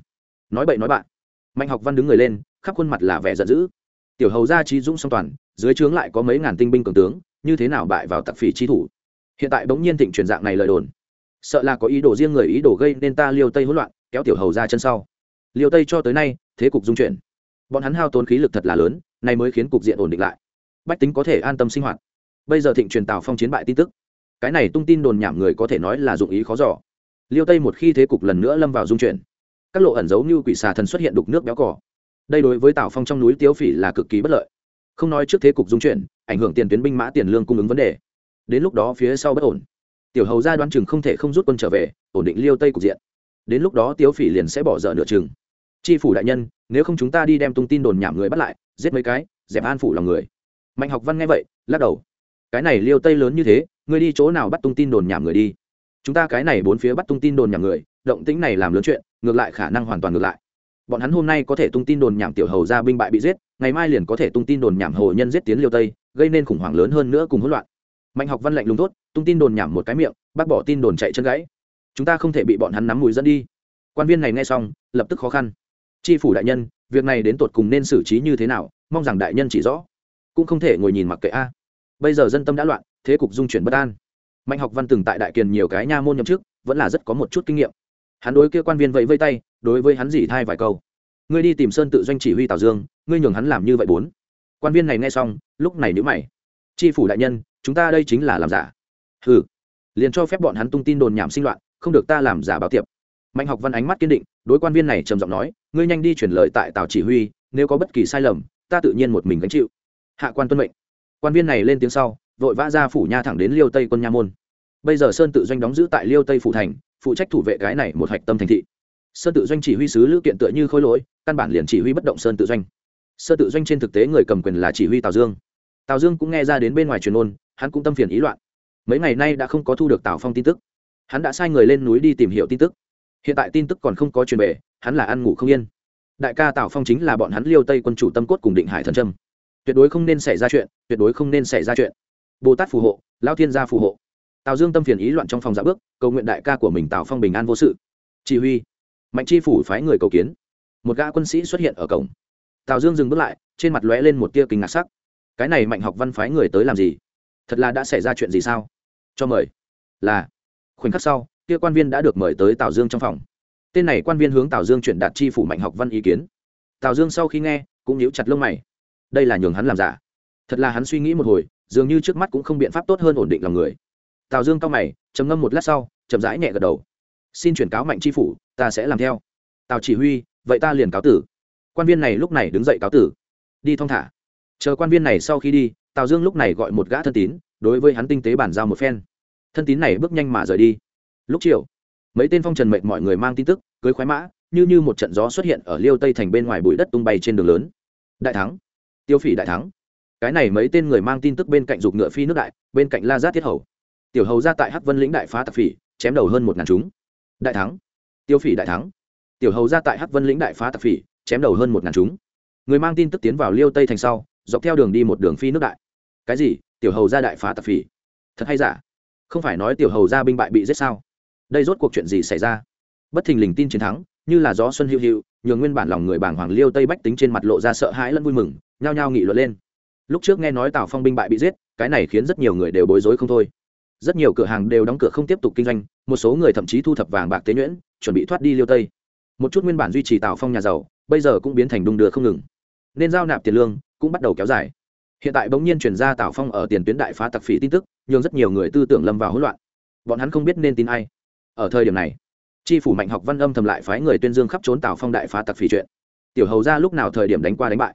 Nói bậy nói bạn. Mạnh học văn đứng người lên, khắp khuôn mặt là vẻ giận dữ. Tiểu hầu gia trí dũng song toàn, dưới trướng lại có mấy ngàn tinh binh cường tướng, như thế nào bại vào tặc phỉ chi thủ? Hiện tại bỗng nhiên thịnh truyền dạng này lời đồn. Sợ là có ý đồ riêng người ý đồ gây nên ta liêu tây hỗn loạn, kéo tiểu hầu ra chân sau. Liêu tây cho tới nay, thế cục dung chuyển. Bọn hắn hao tốn khí lực thật là lớn, nay mới khiến cục diện ổn định lại bách tính có thể an tâm sinh hoạt. Bây giờ thịnh truyền tào phong chiến bại tin tức. Cái này tung tin đồn nhảm người có thể nói là dụng ý khó giỏ liêu tây một khi thế cục lần nữa lâm vào dung chuyển, các lộ ẩn giấu như quỷ xà thần xuất hiện đục nước béo cỏ đây đối với tào phong trong núi tiêu phỉ là cực kỳ bất lợi. Không nói trước thế cục dung chuyển, ảnh hưởng tiền tuyến binh mã tiền lương cung ứng vấn đề. Đến lúc đó phía sau bất ổn. Tiểu hầu gia đoán chừng không thể không rút quân trở về, ổn định liêu tây cục diện. Đến lúc đó tiêu phỉ liền sẽ bỏ dở nửa chừng. Chi phủ đại nhân, nếu không chúng ta đi đem tung tin đồn nhảm người bắt lại, giết mấy cái, dẹp an phủ lòng người mạnh học văn nghe vậy, lắc đầu. Cái này liêu tây lớn như thế, ngươi đi chỗ nào bắt tung tin đồn nhảm người đi? Chúng ta cái này bốn phía bắt tung tin đồn nhảm người, động tĩnh này làm lớn chuyện, ngược lại khả năng hoàn toàn ngược lại. Bọn hắn hôm nay có thể tung tin đồn nhảm tiểu hầu ra binh bại bị giết, ngày mai liền có thể tung tin đồn nhảm hồ nhân giết tiến liêu tây, gây nên khủng hoảng lớn hơn nữa cùng hỗn loạn. Mạnh học văn lạnh lùng tốt tung tin đồn nhảm một cái miệng, bác bỏ tin đồn chạy chân gãy. Chúng ta không thể bị bọn hắn nắm mùi dẫn đi. Quan viên này nghe xong, lập tức khó khăn. Tri phủ đại nhân, việc này đến tột cùng nên xử trí như thế nào, mong rằng đại nhân chỉ rõ cũng không thể ngồi nhìn mặc kệ a. Bây giờ dân tâm đã loạn, thế cục dung chuyển bất an. Mạnh học văn từng tại đại kiền nhiều cái nha môn nhậm chức, vẫn là rất có một chút kinh nghiệm. Hắn đối kia quan viên vẫy vây tay, đối với hắn dỉ thai vài câu. Ngươi đi tìm sơn tự doanh chỉ huy tào dương, ngươi nhường hắn làm như vậy bốn. Quan viên này nghe xong, lúc này nhữ mày. Tri phủ đại nhân, chúng ta đây chính là làm giả. Ừ liền cho phép bọn hắn tung tin đồn nhảm sinh loạn, không được ta làm giả báo tiệp. Mạnh học văn ánh mắt kiên định, đối quan viên này trầm giọng nói, ngươi nhanh đi chuyển lời tại tào chỉ huy, nếu có bất kỳ sai lầm, ta tự nhiên một mình gánh chịu hạ quan tuân mệnh. Quan viên này lên tiếng sau, vội vã ra phủ nha thẳng đến liêu tây quân nha môn. Bây giờ sơn tự doanh đóng giữ tại liêu tây phủ thành, phụ trách thủ vệ cái này một hạch tâm thành thị. Sơn tự doanh chỉ huy sứ lữ kiện tựa như khôi lỗi, căn bản liền chỉ huy bất động sơn tự doanh. Sơn tự doanh trên thực tế người cầm quyền là chỉ huy tào dương. Tào dương cũng nghe ra đến bên ngoài truyền ôn, hắn cũng tâm phiền ý loạn. Mấy ngày nay đã không có thu được tào phong tin tức. Hắn đã sai người lên núi đi tìm hiểu tin tức. Hiện tại tin tức còn không có truyền về, hắn là ăn ngủ không yên. Đại ca tào phong chính là bọn hắn liêu tây quân chủ tâm cốt cùng định hải thần trâm tuyệt đối không nên xảy ra chuyện, tuyệt đối không nên xảy ra chuyện. Bồ tát phù hộ lao thiên gia phù hộ. Tào dương tâm phiền ý loạn trong phòng dạ bước, cầu nguyện đại ca của mình tào phong bình an vô sự. Chỉ huy, mạnh chi phủ phái người cầu kiến. Một gã quân sĩ xuất hiện ở cổng. Tào dương dừng bước lại, trên mặt lóe lên một tia kinh ngạc sắc. Cái này mạnh học văn phái người tới làm gì? Thật là đã xảy ra chuyện gì sao? Cho mời. Là, khoảnh khắc sau, kia quan viên đã được mời tới tào dương trong phòng. Tên này quan viên hướng tào dương chuyển đạt chi phủ mạnh học văn ý kiến. Tào dương sau khi nghe, cũng nhíu chặt lông mày đây là nhường hắn làm giả. Thật là hắn suy nghĩ một hồi, dường như trước mắt cũng không biện pháp tốt hơn ổn định lòng người. Tào dương cao mày, trầm ngâm một lát sau, chậm rãi nhẹ gật đầu. Xin chuyển cáo mạnh tri phủ, ta sẽ làm theo. Tào chỉ huy, vậy ta liền cáo tử. Quan viên này lúc này đứng dậy cáo tử. Đi thong thả. Chờ quan viên này sau khi đi, tào dương lúc này gọi một gã thân tín, đối với hắn tinh tế bàn giao một phen. Thân tín này bước nhanh mà rời đi. Lúc chiều, mấy tên phong trần mệnh mọi người mang tin tức, cưới khoái mã, như như một trận gió xuất hiện ở liêu tây thành bên ngoài bụi đất tung bay trên đường lớn. Đại thắng tiêu phỉ đại thắng. Cái này mấy tên người mang tin tức bên cạnh dục ngựa phi nước đại, bên cạnh la giát thiết hầu. Tiểu hầu ra tại hắc vân lĩnh đại phá tạp phỉ, chém đầu hơn một ngàn chúng. Đại thắng. Tiêu phỉ đại thắng. Tiểu hầu ra tại hắc vân lĩnh đại phá tạp phỉ, chém đầu hơn một ngàn chúng. Người mang tin tức tiến vào liêu tây thành sau, dọc theo đường đi một đường phi nước đại. Cái gì? Tiểu hầu ra đại phá tạp phỉ. Thật hay giả? Không phải nói tiểu hầu ra binh bại bị giết sao? Đây rốt cuộc chuyện gì xảy ra? Bất thình lình tin chiến thắng như là gió xuân hữu hữu nhường nguyên bản lòng người bảng hoàng liêu tây bách tính trên mặt lộ ra sợ hãi lẫn vui mừng, nhao nhao nghị luận lên. Lúc trước nghe nói tào phong binh bại bị giết, cái này khiến rất nhiều người đều bối rối không thôi. Rất nhiều cửa hàng đều đóng cửa không tiếp tục kinh doanh, một số người thậm chí thu thập vàng bạc tế nhuyễn, chuẩn bị thoát đi liêu tây. Một chút nguyên bản duy trì tào phong nhà giàu, bây giờ cũng biến thành đung đưa không ngừng. Nên giao nạp tiền lương cũng bắt đầu kéo dài. Hiện tại bỗng nhiên chuyển ra tào phong ở tiền tuyến đại phá tặc phỉ tin tức nhưng rất nhiều người tư tưởng lâm vào hỗn loạn. Bọn hắn không biết nên tin ai. Ở thời điểm này tri phủ mạnh học văn âm thầm lại phái người tuyên dương khắp trốn tào phong đại phá tặc phỉ chuyện. Tiểu hầu ra lúc nào thời điểm đánh qua đánh bại?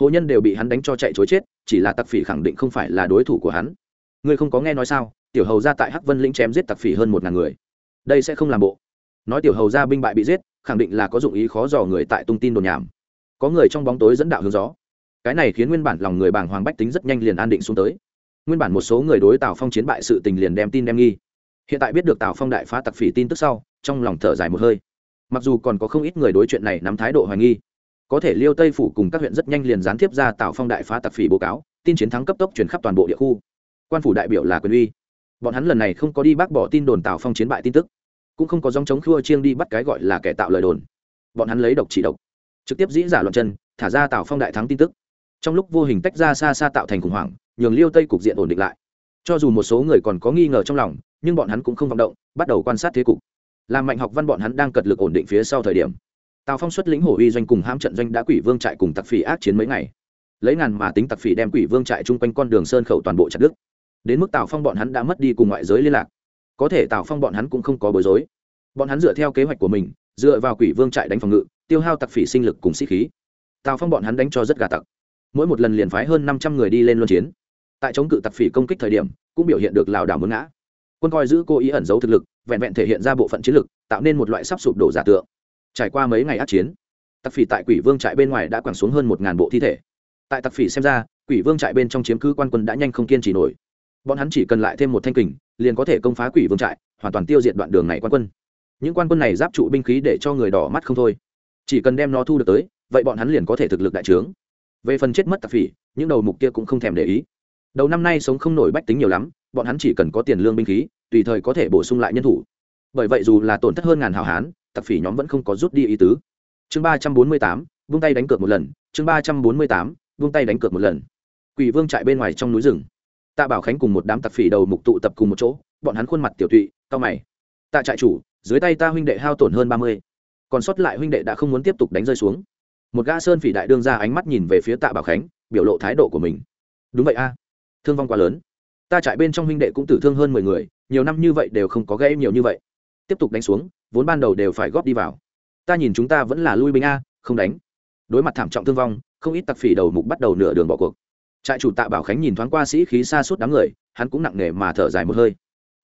Hồ nhân đều bị hắn đánh cho chạy chối chết, chỉ là tặc phỉ khẳng định không phải là đối thủ của hắn. Ngươi không có nghe nói sao, tiểu hầu ra tại hắc vân lĩnh chém giết tặc phỉ hơn một ngàn người. Đây sẽ không làm bộ. Nói tiểu hầu ra binh bại bị giết, khẳng định là có dụng ý khó dò người tại tung tin đồn nhảm. Có người trong bóng tối dẫn đạo hướng gió. Cái này khiến nguyên bản lòng người bảng hoàng bách tính rất nhanh liền an định xuống tới. Nguyên bản một số người đối tào phong chiến bại sự tình liền đem tin đem nghi. Hiện tại biết được tào phong đại phá tặc phỉ tin tức sau trong lòng thở dài một hơi. Mặc dù còn có không ít người đối chuyện này nắm thái độ hoài nghi, có thể liêu tây phủ cùng các huyện rất nhanh liền gián tiếp ra tạo phong đại phá tặc phỉ báo cáo, tin chiến thắng cấp tốc chuyển khắp toàn bộ địa khu. Quan phủ đại biểu là quyền uy. Bọn hắn lần này không có đi bác bỏ tin đồn tạo phong chiến bại tin tức, cũng không có dòng chống khua chiêng đi bắt cái gọi là kẻ tạo lời đồn. Bọn hắn lấy độc chỉ độc, trực tiếp dĩ giả loạn chân, thả ra tạo phong đại thắng tin tức. Trong lúc vô hình tách ra xa xa tạo thành khủng hoảng, nhường liêu tây cục diện ổn định lại. Cho dù một số người còn có nghi ngờ trong lòng, nhưng bọn hắn cũng không vọng động, bắt đầu quan sát thế cục làm mạnh học văn bọn hắn đang cật lực ổn định phía sau thời điểm. Tào phong xuất lĩnh hổ uy doanh cùng hãm trận doanh đã quỷ vương trại cùng tặc phỉ ác chiến mấy ngày. Lấy ngàn mà tính tặc phỉ đem quỷ vương trại chung quanh con đường sơn khẩu toàn bộ chặt đức đến mức tào phong bọn hắn đã mất đi cùng ngoại giới liên lạc. Có thể tào phong bọn hắn cũng không có bối rối. Bọn hắn dựa theo kế hoạch của mình, dựa vào quỷ vương trại đánh phòng ngự, tiêu hao tặc phỉ sinh lực cùng sĩ khí. Tào phong bọn hắn đánh cho rất gà tặc. Mỗi một lần liền phái hơn năm trăm người đi lên luân chiến. Tại chống cự tặc phỉ công kích thời điểm, cũng biểu hiện được lảo đảo muốn ngã quân coi giữ cố ý ẩn giấu thực lực, vẹn vẹn thể hiện ra bộ phận chiến lực, tạo nên một loại sắp sụp đổ giả tượng. Trải qua mấy ngày át chiến, tặc phỉ tại quỷ vương trại bên ngoài đã quẳng xuống hơn một ngàn bộ thi thể. Tại tặc phỉ xem ra, quỷ vương trại bên trong chiếm cứ quan quân đã nhanh không kiên trì nổi. Bọn hắn chỉ cần lại thêm một thanh kình, liền có thể công phá quỷ vương trại, hoàn toàn tiêu diệt đoạn đường này quan quân. Những quan quân này giáp trụ binh khí để cho người đỏ mắt không thôi. Chỉ cần đem nó thu được tới, vậy bọn hắn liền có thể thực lực đại trướng. Về phần chết mất tặc phỉ, những đầu mục kia cũng không thèm để ý. Đầu năm nay sống không nổi bách tính nhiều lắm bọn hắn chỉ cần có tiền lương binh khí, tùy thời có thể bổ sung lại nhân thủ. Bởi vậy dù là tổn thất hơn ngàn hào hán, tặc phỉ nhóm vẫn không có rút đi ý tứ. Chương ba trăm bốn mươi tám, vung tay đánh cược một lần. Chương ba trăm bốn mươi tám, vung tay đánh cược một lần. Quỷ vương chạy bên ngoài trong núi rừng. Tạ bảo khánh cùng một đám tặc phỉ đầu mục tụ tập cùng một chỗ, bọn hắn khuôn mặt tiểu tụy cao mày. Tạ trại chủ, dưới tay ta huynh đệ hao tổn hơn ba mươi, còn sót lại huynh đệ đã không muốn tiếp tục đánh rơi xuống. Một gã sơn phỉ đại đương ra ánh mắt nhìn về phía tạ bảo khánh, biểu lộ thái độ của mình. Đúng vậy a, thương vong quá lớn ta trại bên trong huynh đệ cũng tử thương hơn mười người, nhiều năm như vậy đều không có gãy nhiều như vậy. Tiếp tục đánh xuống, vốn ban đầu đều phải góp đi vào. Ta nhìn chúng ta vẫn là lui binh a, không đánh. Đối mặt thảm trọng thương vong, không ít tặc phỉ đầu mục bắt đầu nửa đường bỏ cuộc. Trại chủ tạ bảo khánh nhìn thoáng qua sĩ khí xa suốt đám người, hắn cũng nặng nề mà thở dài một hơi.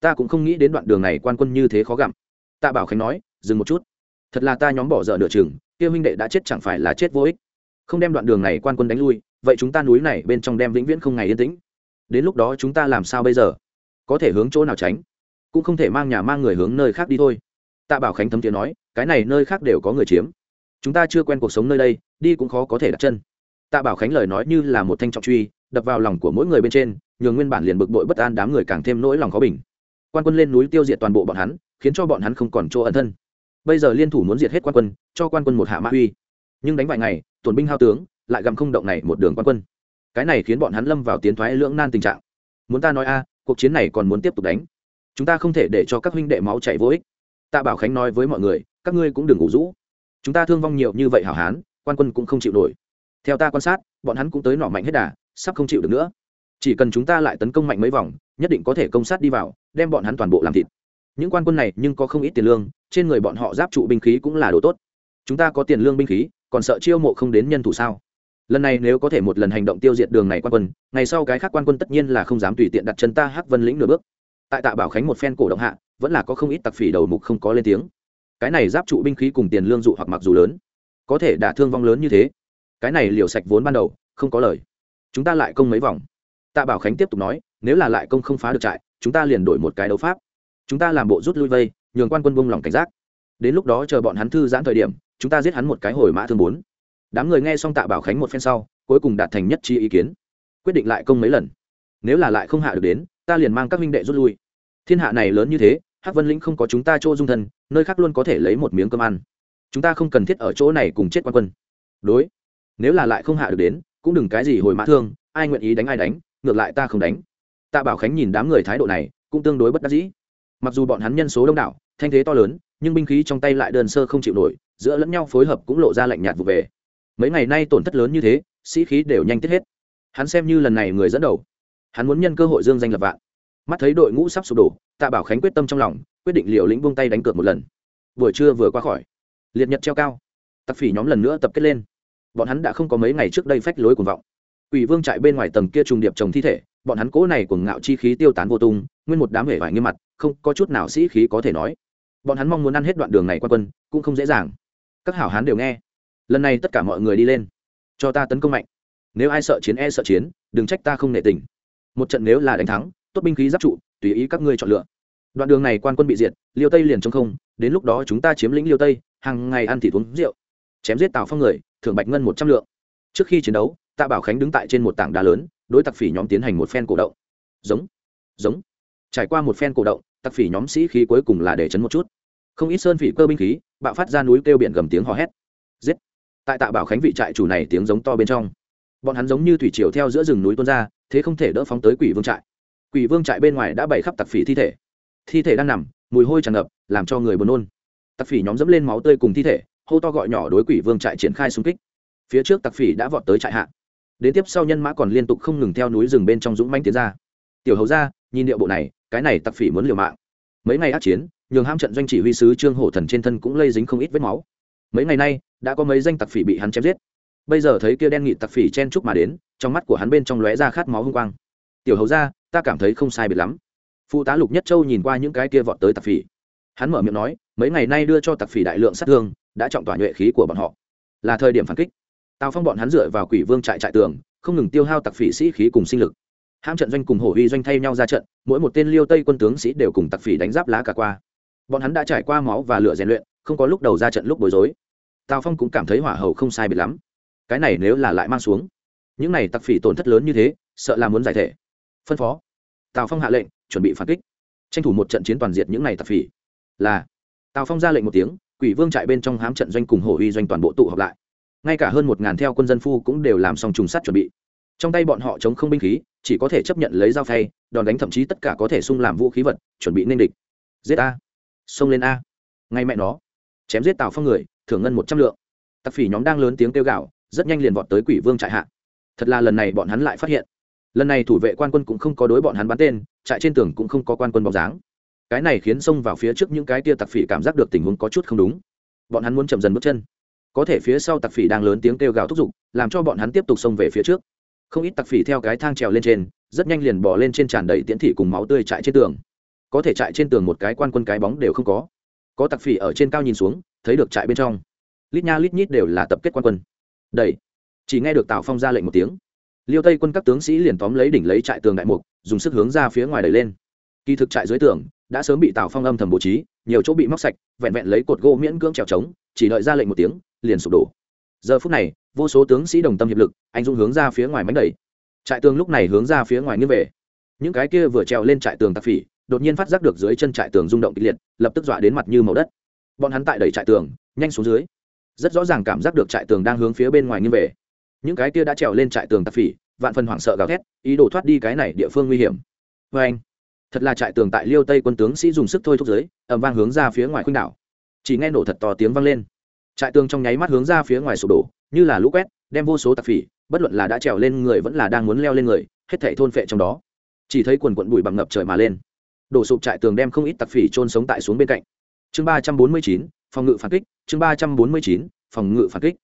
Ta cũng không nghĩ đến đoạn đường này quan quân như thế khó gặm tạ bảo khánh nói, dừng một chút. Thật là ta nhóm bỏ dở nửa chừng, kia huynh đệ đã chết chẳng phải là chết vô ích. Không đem đoạn đường này quan quân đánh lui, vậy chúng ta núi này bên trong đem vĩnh viễn không ngày yên tĩnh đến lúc đó chúng ta làm sao bây giờ? Có thể hướng chỗ nào tránh? Cũng không thể mang nhà mang người hướng nơi khác đi thôi. Tạ bảo khánh thấm tiếng nói, cái này nơi khác đều có người chiếm. Chúng ta chưa quen cuộc sống nơi đây, đi cũng khó có thể đặt chân. Tạ bảo khánh lời nói như là một thanh trọng truy, đập vào lòng của mỗi người bên trên, nhường nguyên bản liền bực bội bất an đám người càng thêm nỗi lòng khó bình. Quan quân lên núi tiêu diệt toàn bộ bọn hắn, khiến cho bọn hắn không còn chỗ ẩn thân. Bây giờ liên thủ muốn diệt hết quan quân, cho quan quân một hạ mã uy. Nhưng đánh vài ngày tổn binh hao tướng, lại gặm không động này một đường quan quân cái này khiến bọn hắn lâm vào tiến thoái lưỡng nan tình trạng. Muốn ta nói a, cuộc chiến này còn muốn tiếp tục đánh. Chúng ta không thể để cho các huynh đệ máu chảy vô ích. Tạ bảo khánh nói với mọi người, các ngươi cũng đừng ngủ rũ. Chúng ta thương vong nhiều như vậy hảo hán, quan quân cũng không chịu nổi. Theo ta quan sát, bọn hắn cũng tới nỏ mạnh hết đà, sắp không chịu được nữa. Chỉ cần chúng ta lại tấn công mạnh mấy vòng, nhất định có thể công sát đi vào, đem bọn hắn toàn bộ làm thịt. Những quan quân này nhưng có không ít tiền lương, trên người bọn họ giáp trụ binh khí cũng là đồ tốt. Chúng ta có tiền lương binh khí, còn sợ chiêu mộ không đến nhân thủ sao? Lần này nếu có thể một lần hành động tiêu diệt đường này quan quân, ngày sau cái khác quan quân tất nhiên là không dám tùy tiện đặt chân ta hắc vân lĩnh nửa bước. Tại tạ bảo khánh một phen cổ động hạ, vẫn là có không ít tặc phỉ đầu mục không có lên tiếng. Cái này giáp trụ binh khí cùng tiền lương dụ hoặc mặc dù lớn, có thể đả thương vong lớn như thế. Cái này liều sạch vốn ban đầu, không có lời. Chúng ta lại công mấy vòng. Tạ bảo khánh tiếp tục nói, nếu là lại công không phá được trại, chúng ta liền đổi một cái đấu pháp. Chúng ta làm bộ rút lui vây, nhường quan quân buông lòng cảnh giác. Đến lúc đó chờ bọn hắn thư giãn thời điểm, chúng ta giết hắn một cái hồi mã thương bốn đám người nghe xong tạ bảo khánh một phen sau, cuối cùng đạt thành nhất trí ý kiến. Quyết định lại công mấy lần. Nếu là lại không hạ được đến, ta liền mang các minh đệ rút lui. Thiên hạ này lớn như thế, hắc vân lĩnh không có chúng ta chỗ dung thân, nơi khác luôn có thể lấy một miếng cơm ăn. Chúng ta không cần thiết ở chỗ này cùng chết quan quân. Đối. Nếu là lại không hạ được đến, cũng đừng cái gì hồi mã thương, ai nguyện ý đánh ai đánh, ngược lại ta không đánh. Tạ bảo khánh nhìn đám người thái độ này, cũng tương đối bất đắc dĩ. Mặc dù bọn hắn nhân số đông đảo, thanh thế to lớn, nhưng binh khí trong tay lại đơn sơ không chịu nổi, giữa lẫn nhau phối hợp cũng lộ ra lạnh nhạt vụ về mấy ngày nay tổn thất lớn như thế sĩ khí đều nhanh tiết hết. Hắn xem như lần này người dẫn đầu. Hắn muốn nhân cơ hội dương danh lập vạn. Mắt thấy đội ngũ sắp sụp đổ tạ bảo khánh quyết tâm trong lòng quyết định liều lĩnh buông tay đánh cược một lần. Buổi trưa vừa qua khỏi liệt nhật treo cao. Tặc phỉ nhóm lần nữa tập kết lên. Bọn hắn đã không có mấy ngày trước đây phách lối cuồng vọng. Quỷ Vương trại bên ngoài tầng kia trùng điệp trồng thi thể, bọn hắn cố này cuồng ngạo chi khí tiêu tán vô tung, nguyên một đám hể vải nghiêm mặt, không có chút nào sĩ khí có thể nói. Bọn hắn mong muốn ăn hết đoạn đường này qua quân, cũng không dễ dàng. Các hảo hán đều nghe. Lần này tất cả mọi người đi lên, cho ta tấn công mạnh. Nếu ai sợ chiến e sợ chiến, đừng trách ta không nể tình. Một trận nếu là đánh thắng, tốt binh khí giáp trụ, tùy ý các ngươi chọn lựa. Đoạn đường này quan quân bị diệt liêu tây liền trong không đến lúc đó chúng ta chiếm lĩnh liêu tây hàng ngày ăn thịt uống rượu. Chém giết tào phong người thưởng bạch ngân một trăm lượng. Trước khi chiến đấu tạ bảo khánh đứng tại trên một tảng đá lớn đối tặc phỉ nhóm tiến hành một phen cổ động. Giống giống. Trải qua một phen cổ động tặc phỉ nhóm sĩ khí cuối cùng là để chấn một chút. Không ít sơn phỉ cơ binh khí bạo phát ra núi kêu biển gầm tiếng hò hét. Giết tại tạ bảo khánh vị trại chủ này tiếng giống to bên trong. Bọn hắn giống như thủy triều theo giữa rừng núi tuôn ra, thế không thể đỡ phóng tới quỷ vương trại. Quỷ vương trại bên ngoài đã bày khắp tặc phỉ thi thể. Thi thể đang nằm, mùi hôi tràn ngập, làm cho người buồn nôn. Tặc phỉ nhóm dẫm lên máu tươi cùng thi thể, hô to gọi nhỏ đối quỷ vương trại triển khai xung kích. Phía trước tặc phỉ đã vọt tới trại hạ. Đến tiếp sau nhân mã còn liên tục không ngừng theo núi rừng bên trong dũng manh tiến ra. Tiểu hầu ra nhìn điệu bộ này, cái này tặc phỉ muốn liều mạng. Mấy ngày ác chiến, nhường ham trận doanh chỉ huy sứ trương hổ thần trên thân cũng lây dính không ít vết máu. Mấy ngày nay đã có mấy danh tặc phỉ bị hắn chém giết. Bây giờ thấy kia đen nghị tặc phỉ chen chúc mà đến, trong mắt của hắn bên trong lóe ra khát máu hung quang. Tiểu hầu ra ta cảm thấy không sai biệt lắm. Phụ tá lục nhất châu nhìn qua những cái kia vọt tới tặc phỉ. Hắn mở miệng nói, mấy ngày nay đưa cho tặc phỉ đại lượng sát thương, đã trọng tỏa nhuệ khí của bọn họ. Là thời điểm phản kích. Tào phong bọn hắn dựa vào quỷ vương trại trại tường, không ngừng tiêu hao tặc phỉ sĩ khí cùng sinh lực. Hãm trận doanh cùng hổ huy doanh thay nhau ra trận, mỗi một tên liêu tây quân tướng sĩ đều cùng tặc phỉ đánh giáp lá cả qua. Bọn hắn đã trải qua máu và lửa rèn luyện, không có lúc đầu ra trận lúc bối rối tào phong cũng cảm thấy hỏa hầu không sai biệt lắm cái này nếu là lại mang xuống những này tặc phỉ tổn thất lớn như thế sợ là muốn giải thể phân phó tào phong hạ lệnh chuẩn bị phản kích tranh thủ một trận chiến toàn diệt những này tặc phỉ là tào phong ra lệnh một tiếng quỷ vương trại bên trong hám trận doanh cùng hổ uy doanh toàn bộ tụ họp lại ngay cả hơn một ngàn theo quân dân phu cũng đều làm xong trùng sát chuẩn bị trong tay bọn họ chống không binh khí chỉ có thể chấp nhận lấy dao phay đòn đánh thậm chí tất cả có thể sung làm vũ khí vật chuẩn bị nên địch giết a xông lên a ngay mẹ nó chém giết tào phong người thưởng ngân một trăm lượng. Tặc phỉ nhóm đang lớn tiếng kêu gạo rất nhanh liền vọt tới quỷ vương trại hạ. Thật là lần này bọn hắn lại phát hiện. Lần này thủ vệ quan quân cũng không có đối bọn hắn bắn tên, trại trên tường cũng không có quan quân bóng dáng. Cái này khiến xông vào phía trước những cái tia tặc phỉ cảm giác được tình huống có chút không đúng. Bọn hắn muốn chậm dần bước chân. Có thể phía sau tặc phỉ đang lớn tiếng kêu gào thúc giục, làm cho bọn hắn tiếp tục xông về phía trước. Không ít tặc phỉ theo cái thang trèo lên trên, rất nhanh liền bỏ lên trên tràn đầy tiễn thị cùng máu tươi chạy trên tường. Có thể chạy trên tường một cái quan quân cái bóng đều không có. Có tặc phỉ ở trên cao nhìn xuống thấy được trại bên trong. Lít nha lít nhít đều là tập kết quan quân. Đầy chỉ nghe được tào phong ra lệnh một tiếng. Liêu tây quân các tướng sĩ liền tóm lấy đỉnh lấy trại tường đại mục, dùng sức hướng ra phía ngoài đẩy lên. Kỳ thực trại dưới tường đã sớm bị tào phong âm thầm bố trí, nhiều chỗ bị móc sạch, vẹn vẹn lấy cột gỗ miễn cưỡng trèo trống, chỉ đợi ra lệnh một tiếng, liền sụp đổ. Giờ phút này, vô số tướng sĩ đồng tâm hiệp lực, anh dũng hướng ra phía ngoài mánh đẩy. Trại tường lúc này hướng ra phía ngoài nghiêng về. Những cái kia vừa trèo lên trại tường tạp phỉ, đột nhiên phát giác được dưới chân trại tường rung động kịch liệt, lập tức dọa đến mặt như màu đất bọn hắn tại đẩy trại tường, nhanh xuống dưới. Rất rõ ràng cảm giác được trại tường đang hướng phía bên ngoài nghiêng về. Những cái kia đã trèo lên trại tường tạp phỉ, vạn phần hoảng sợ gào thét, ý đồ thoát đi cái này địa phương nguy hiểm. Vê anh, thật là trại tường tại liêu tây quân tướng sĩ dùng sức thôi thúc giới ẩm vang hướng ra phía ngoài khuynh đảo. Chỉ nghe nổ thật to tiếng vang lên. Trại tường trong nháy mắt hướng ra phía ngoài sụp đổ, như là lũ quét, đem vô số tạp phỉ, bất luận là đã trèo lên người vẫn là đang muốn leo lên người, hết thảy thôn phệ trong đó. Chỉ thấy quần quận bụi bằng ngập trời mà lên. Đổ sụp trại tường đem không ít tạp phỉ trôn sống tại xuống bên cạnh chương ba trăm bốn mươi chín, phòng ngự phản kích. Chương ba trăm bốn mươi chín, phòng ngự phản kích.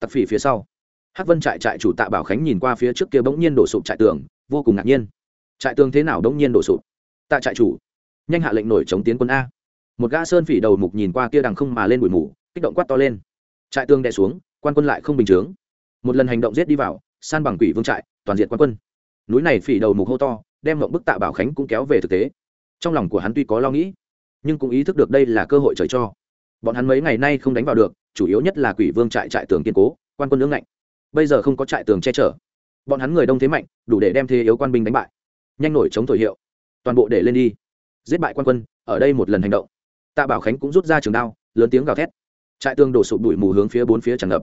Tặc phỉ phía sau. Hắc vân trại trại chủ tạ bảo khánh nhìn qua phía trước kia bỗng nhiên đổ sụp trại tường, vô cùng ngạc nhiên. Trại tường thế nào bỗng nhiên đổ sụp? Tạ trại chủ, nhanh hạ lệnh nổi chống tiến quân a. Một gã sơn phỉ đầu mục nhìn qua kia đằng không mà lên bụi mù, kích động quát to lên. Trại tường đè xuống, quan quân lại không bình chướng. Một lần hành động giết đi vào, san bằng quỷ vương trại, toàn diện quan quân. Núi này phỉ đầu mục hô to, đem mộng bức tạ bảo khánh cũng kéo về thực tế. Trong lòng của hắn tuy có lo nghĩ nhưng cũng ý thức được đây là cơ hội trời cho. Bọn hắn mấy ngày nay không đánh vào được, chủ yếu nhất là quỷ vương trại trại tường kiên cố, quan quân lưỡng ngạnh. Bây giờ không có trại tường che chở. Bọn hắn người đông thế mạnh, đủ để đem thế yếu quan binh đánh bại. Nhanh nổi chống thổi hiệu. Toàn bộ để lên đi. Giết bại quan quân, ở đây một lần hành động. Tạ bảo khánh cũng rút ra trường đao, lớn tiếng gào thét. Trại tường đổ sụp đuổi mù hướng phía bốn phía tràn ngập.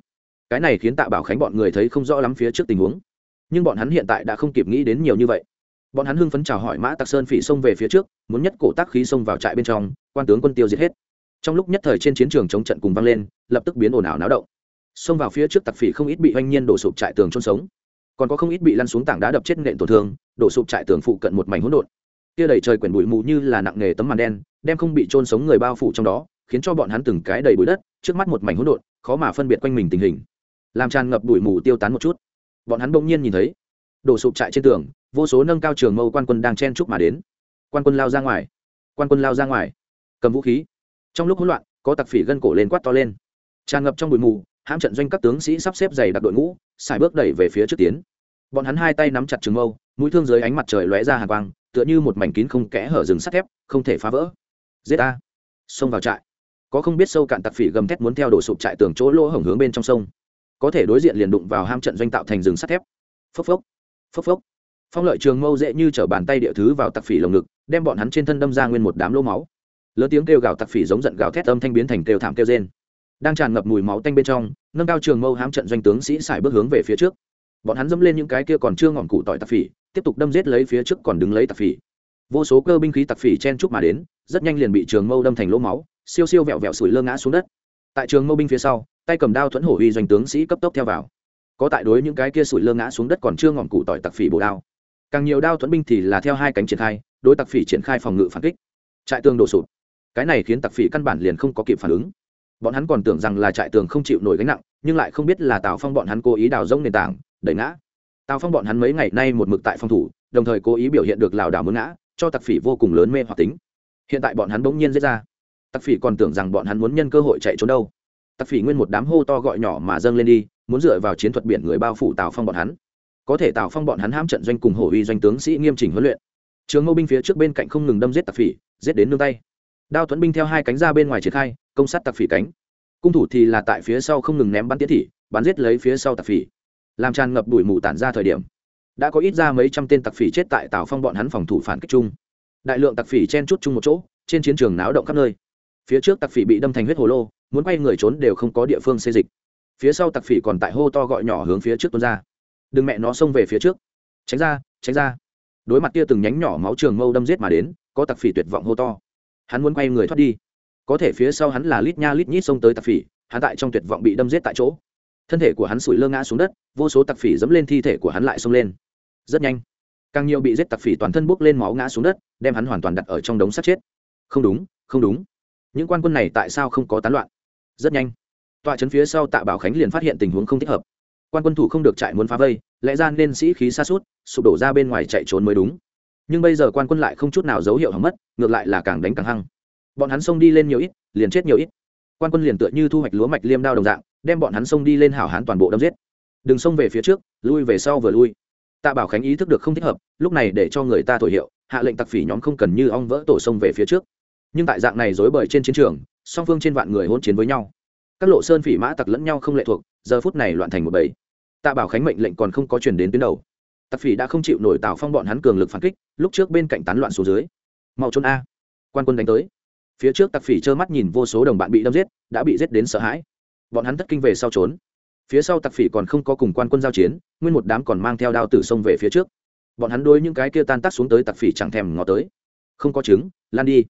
Cái này khiến tạ bảo khánh bọn người thấy không rõ lắm phía trước tình huống. Nhưng bọn hắn hiện tại đã không kịp nghĩ đến nhiều như vậy bọn hắn hưng phấn chào hỏi mã tặc sơn phỉ xông về phía trước, muốn nhất cổ tác khí xông vào trại bên trong, quan tướng quân tiêu diệt hết. Trong lúc nhất thời trên chiến trường chống trận cùng vang lên, lập tức biến ồn ào náo động. Xông vào phía trước tặc phỉ không ít bị oanh nhiên đổ sụp trại tường trôn sống. Còn có không ít bị lăn xuống tảng đá đập chết nện tổn thương, đổ sụp trại tường phụ cận một mảnh hỗn độn. Kia đầy trời quyển bụi mù như là nặng nghề tấm màn đen, đem không bị trôn sống người bao phủ trong đó, khiến cho bọn hắn từng cái đầy bụi đất, trước mắt một mảnh hỗn độn, khó mà phân biệt quanh mình tình hình. Làm tràn ngập bụi mù tiêu tán một chút. Bọn hắn bỗng nhiên nhìn thấy, đổ sụp trại trên tường vô số nâng cao trường mâu quan quân đang chen chúc mà đến. Quan quân lao ra ngoài. Quan quân lao ra ngoài. Cầm vũ khí. Trong lúc hỗn loạn, có tặc phỉ gân cổ lên quát to lên. Tràn ngập trong bụi mù, hãm trận doanh các tướng sĩ sắp xếp dày đặc đội ngũ xài bước đẩy về phía trước tiến. Bọn hắn hai tay nắm chặt trường mâu, mũi thương dưới ánh mặt trời lóe ra hàng quang, tựa như một mảnh kín không kẽ hở rừng sắt thép, không thể phá vỡ. Giết a xông vào trại. Có không biết sâu cạn tặc phỉ gầm thét muốn theo đổ sụp trại tường chỗ lỗ hổng hướng bên trong sông. Có thể đối diện liền đụng vào ham trận doanh tạo thành rừng sắt thép. Phốc phốc. Phốc phốc phong lợi trường mâu dễ như t r ở bàn tay địa thứ vào tặc phỉ lồng ngực, đem bọn hắn trên thân đâm ra nguyên một đám lỗ máu. Lớn tiếng kêu gào tặc phỉ giống giận gào thét âm thanh biến thành kêu thảm kêu rên. Đang tràn ngập mùi máu tanh bên trong, nâng cao trường mâu hám trận doanh tướng sĩ xài bước hướng về phía trước. Bọn hắn dẫm lên những cái kia còn chưa ngọn cụ tỏi tặc phỉ, tiếp tục đâm giết lấy phía trước còn đứng lấy tặc phỉ. Vô số cơ binh khí tặc phỉ chen chúc mà đến, rất nhanh liền bị trường mâu đâm thành lỗ máu, siêu siêu vẹo vẹo sủi lơ ngã xuống đất. Tại trường mâu binh phía sau, tay cầm đao thuẫn hổ uy doanh tướng sĩ cấp tốc theo vào. Có tại đối những cái kia sủi lơ ngã xuống đất còn chưa ngọn cụ tỏi tặc phỉ bổ đao càng nhiều đao thuẫn binh thì là theo hai cánh triển khai, đối tặc phỉ triển khai phòng ngự phản kích. Trại tường đổ sụp. Cái này khiến tặc phỉ căn bản liền không có kịp phản ứng. Bọn hắn còn tưởng rằng là trại tường không chịu nổi gánh nặng, nhưng lại không biết là tào phong bọn hắn cố ý đào rông nền tảng, đẩy ngã. Tào phong bọn hắn mấy ngày nay một mực tại phòng thủ, đồng thời cố ý biểu hiện được lảo đảo muốn ngã, cho tặc phỉ vô cùng lớn mê hoặc tính. Hiện tại bọn hắn bỗng nhiên dễ ra. Tặc phỉ còn tưởng rằng bọn hắn muốn nhân cơ hội chạy trốn đâu. Tặc phỉ nguyên một đám hô to gọi nhỏ mà dâng lên đi, muốn dựa vào chiến thuật biển người bao phủ tào phong bọn hắn có thể tào phong bọn hắn hãm trận doanh cùng hổ uy doanh tướng sĩ nghiêm chỉnh huấn luyện. Trường mâu binh phía trước bên cạnh không ngừng đâm giết tặc phỉ, giết đến nương tay. Đao thuẫn binh theo hai cánh ra bên ngoài triển khai, công sát tặc phỉ cánh. Cung thủ thì là tại phía sau không ngừng ném bắn tiết thị, bắn giết lấy phía sau tặc phỉ. Làm tràn ngập đuổi mù tản ra thời điểm, đã có ít ra mấy trăm tên tặc phỉ chết tại tào phong bọn hắn phòng thủ phản kích chung. Đại lượng tặc phỉ chen chúc chung một chỗ, trên chiến trường náo động khắp nơi. Phía trước tặc phỉ bị đâm thành huyết hồ lô, muốn quay người trốn đều không có địa phương xê dịch. Phía sau tặc phỉ còn tại hô to gọi nhỏ hướng phía trước tuôn ra đừng mẹ nó xông về phía trước. Tránh ra tránh ra. Đối mặt kia từng nhánh nhỏ máu trường mâu đâm giết mà đến, có tặc phỉ tuyệt vọng hô to. Hắn muốn quay người thoát đi. Có thể phía sau hắn là lít nha lít nhít xông tới tặc phỉ, hắn tại trong tuyệt vọng bị đâm giết tại chỗ. Thân thể của hắn sủi lơ ngã xuống đất, vô số tặc phỉ dẫm lên thi thể của hắn lại xông lên. Rất nhanh, càng nhiều bị giết tặc phỉ toàn thân bốc lên máu ngã xuống đất, đem hắn hoàn toàn đặt ở trong đống sát chết. Không đúng không đúng. Những quan quân này tại sao không có tán loạn? Rất nhanh tọa trấn phía sau tạ bảo khánh liền phát hiện tình huống không thích hợp quan quân thủ không được chạy muốn phá vây, lẽ ra nên sĩ khí xa suốt, sụp đổ ra bên ngoài chạy trốn mới đúng. Nhưng bây giờ quan quân lại không chút nào dấu hiệu hỏng mất, ngược lại là càng đánh càng hăng. Bọn hắn xông đi lên nhiều ít, liền chết nhiều ít. Quan quân liền tựa như thu hoạch lúa mạch liêm đao đồng dạng, đem bọn hắn xông đi lên hảo hán toàn bộ đâm giết. Đừng xông về phía trước, lui về sau vừa lui. Tạ bảo khánh ý thức được không thích hợp, lúc này để cho người ta thổi hiệu, hạ lệnh tặc phỉ nhóm không cần như ong vỡ tổ xông về phía trước. Nhưng tại dạng này dối bời trên chiến trường, song phương trên vạn người hôn chiến với nhau. Các lộ sơn phỉ mã tặc lẫn nhau không lệ thuộc giờ phút này loạn thành một bầy. Tạ bảo khánh mệnh lệnh còn không có chuyển đến tuyến đầu. Tặc phỉ đã không chịu nổi tào phong bọn hắn cường lực phản kích, lúc trước bên cạnh tán loạn xuống dưới. Mau trốn a. Quan quân đánh tới. Phía trước tặc phỉ trơ mắt nhìn vô số đồng bạn bị đâm giết, đã bị giết đến sợ hãi. Bọn hắn thất kinh về sau trốn. Phía sau tặc phỉ còn không có cùng quan quân giao chiến, nguyên một đám còn mang theo đao tử sông về phía trước. Bọn hắn đối những cái kia tan tác xuống tới tặc phỉ chẳng thèm ngó tới. Không có chứng lan đi.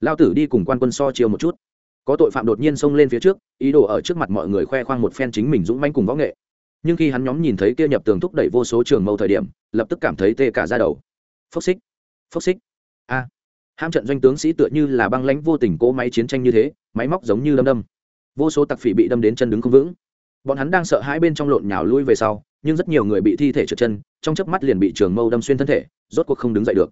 Lao tử đi cùng quan quân so chiều một chút có tội phạm đột nhiên xông lên phía trước, ý đồ ở trước mặt mọi người khoe khoang một phen chính mình dũng manh cùng võ nghệ. Nhưng khi hắn nhóm nhìn thấy kia nhập tường thúc đẩy vô số trường mâu thời điểm, lập tức cảm thấy tê cả ra đầu. Phốc xích phốc xích. A. À. ham trận doanh tướng sĩ tựa như là băng lãnh vô tình cỗ máy chiến tranh như thế, máy móc giống như đâm đâm. Vô số tặc phỉ bị đâm đến chân đứng không vững. Bọn hắn đang sợ hãi bên trong lộn nhào lui về sau, nhưng rất nhiều người bị thi thể trượt chân, trong chớp mắt liền bị trường mâu đâm xuyên thân thể, rốt cuộc không đứng dậy được.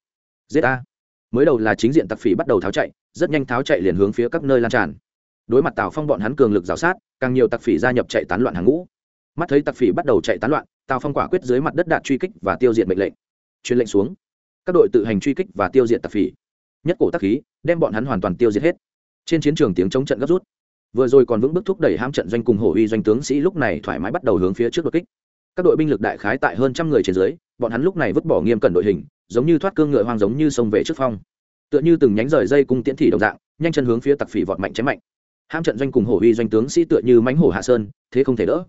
Giết a mới đầu là chính diện tặc phỉ bắt đầu tháo chạy, rất nhanh tháo chạy liền hướng phía các nơi lan tràn. Đối mặt tào phong bọn hắn cường lực g sát, càng nhiều tặc phỉ gia nhập chạy tán loạn hàng ngũ. Mắt thấy tặc phỉ bắt đầu chạy tán loạn, tào phong quả quyết dưới mặt đất đạt truy kích và tiêu diệt mệnh lệnh. Truyền lệnh xuống. Các đội tự hành truy kích và tiêu diệt tặc phỉ. Nhất cổ tắc khí, đem bọn hắn hoàn toàn tiêu diệt hết. Trên chiến trường tiếng chống trận gấp rút. Vừa rồi còn vững bước thúc đẩy ham trận doanh cùng hổ uy doanh tướng sĩ lúc này thoải mái bắt đầu hướng phía trước đột kích. Các đội binh lực đại khái tại hơn trăm người trên dưới bọn hắn lúc này vứt bỏ nghiêm cẩn đội hình, giống như thoát cương ngựa hoang giống như sông về trước phong. Tựa như từng nhánh rời dây cung tiễn thị đồng dạng, nhanh chân hướng phía tặc phỉ vọt mạnh chém mạnh. Ham trận doanh cùng hổ uy doanh tướng sĩ tựa như mánh hổ hạ sơn, thế không thể đỡ.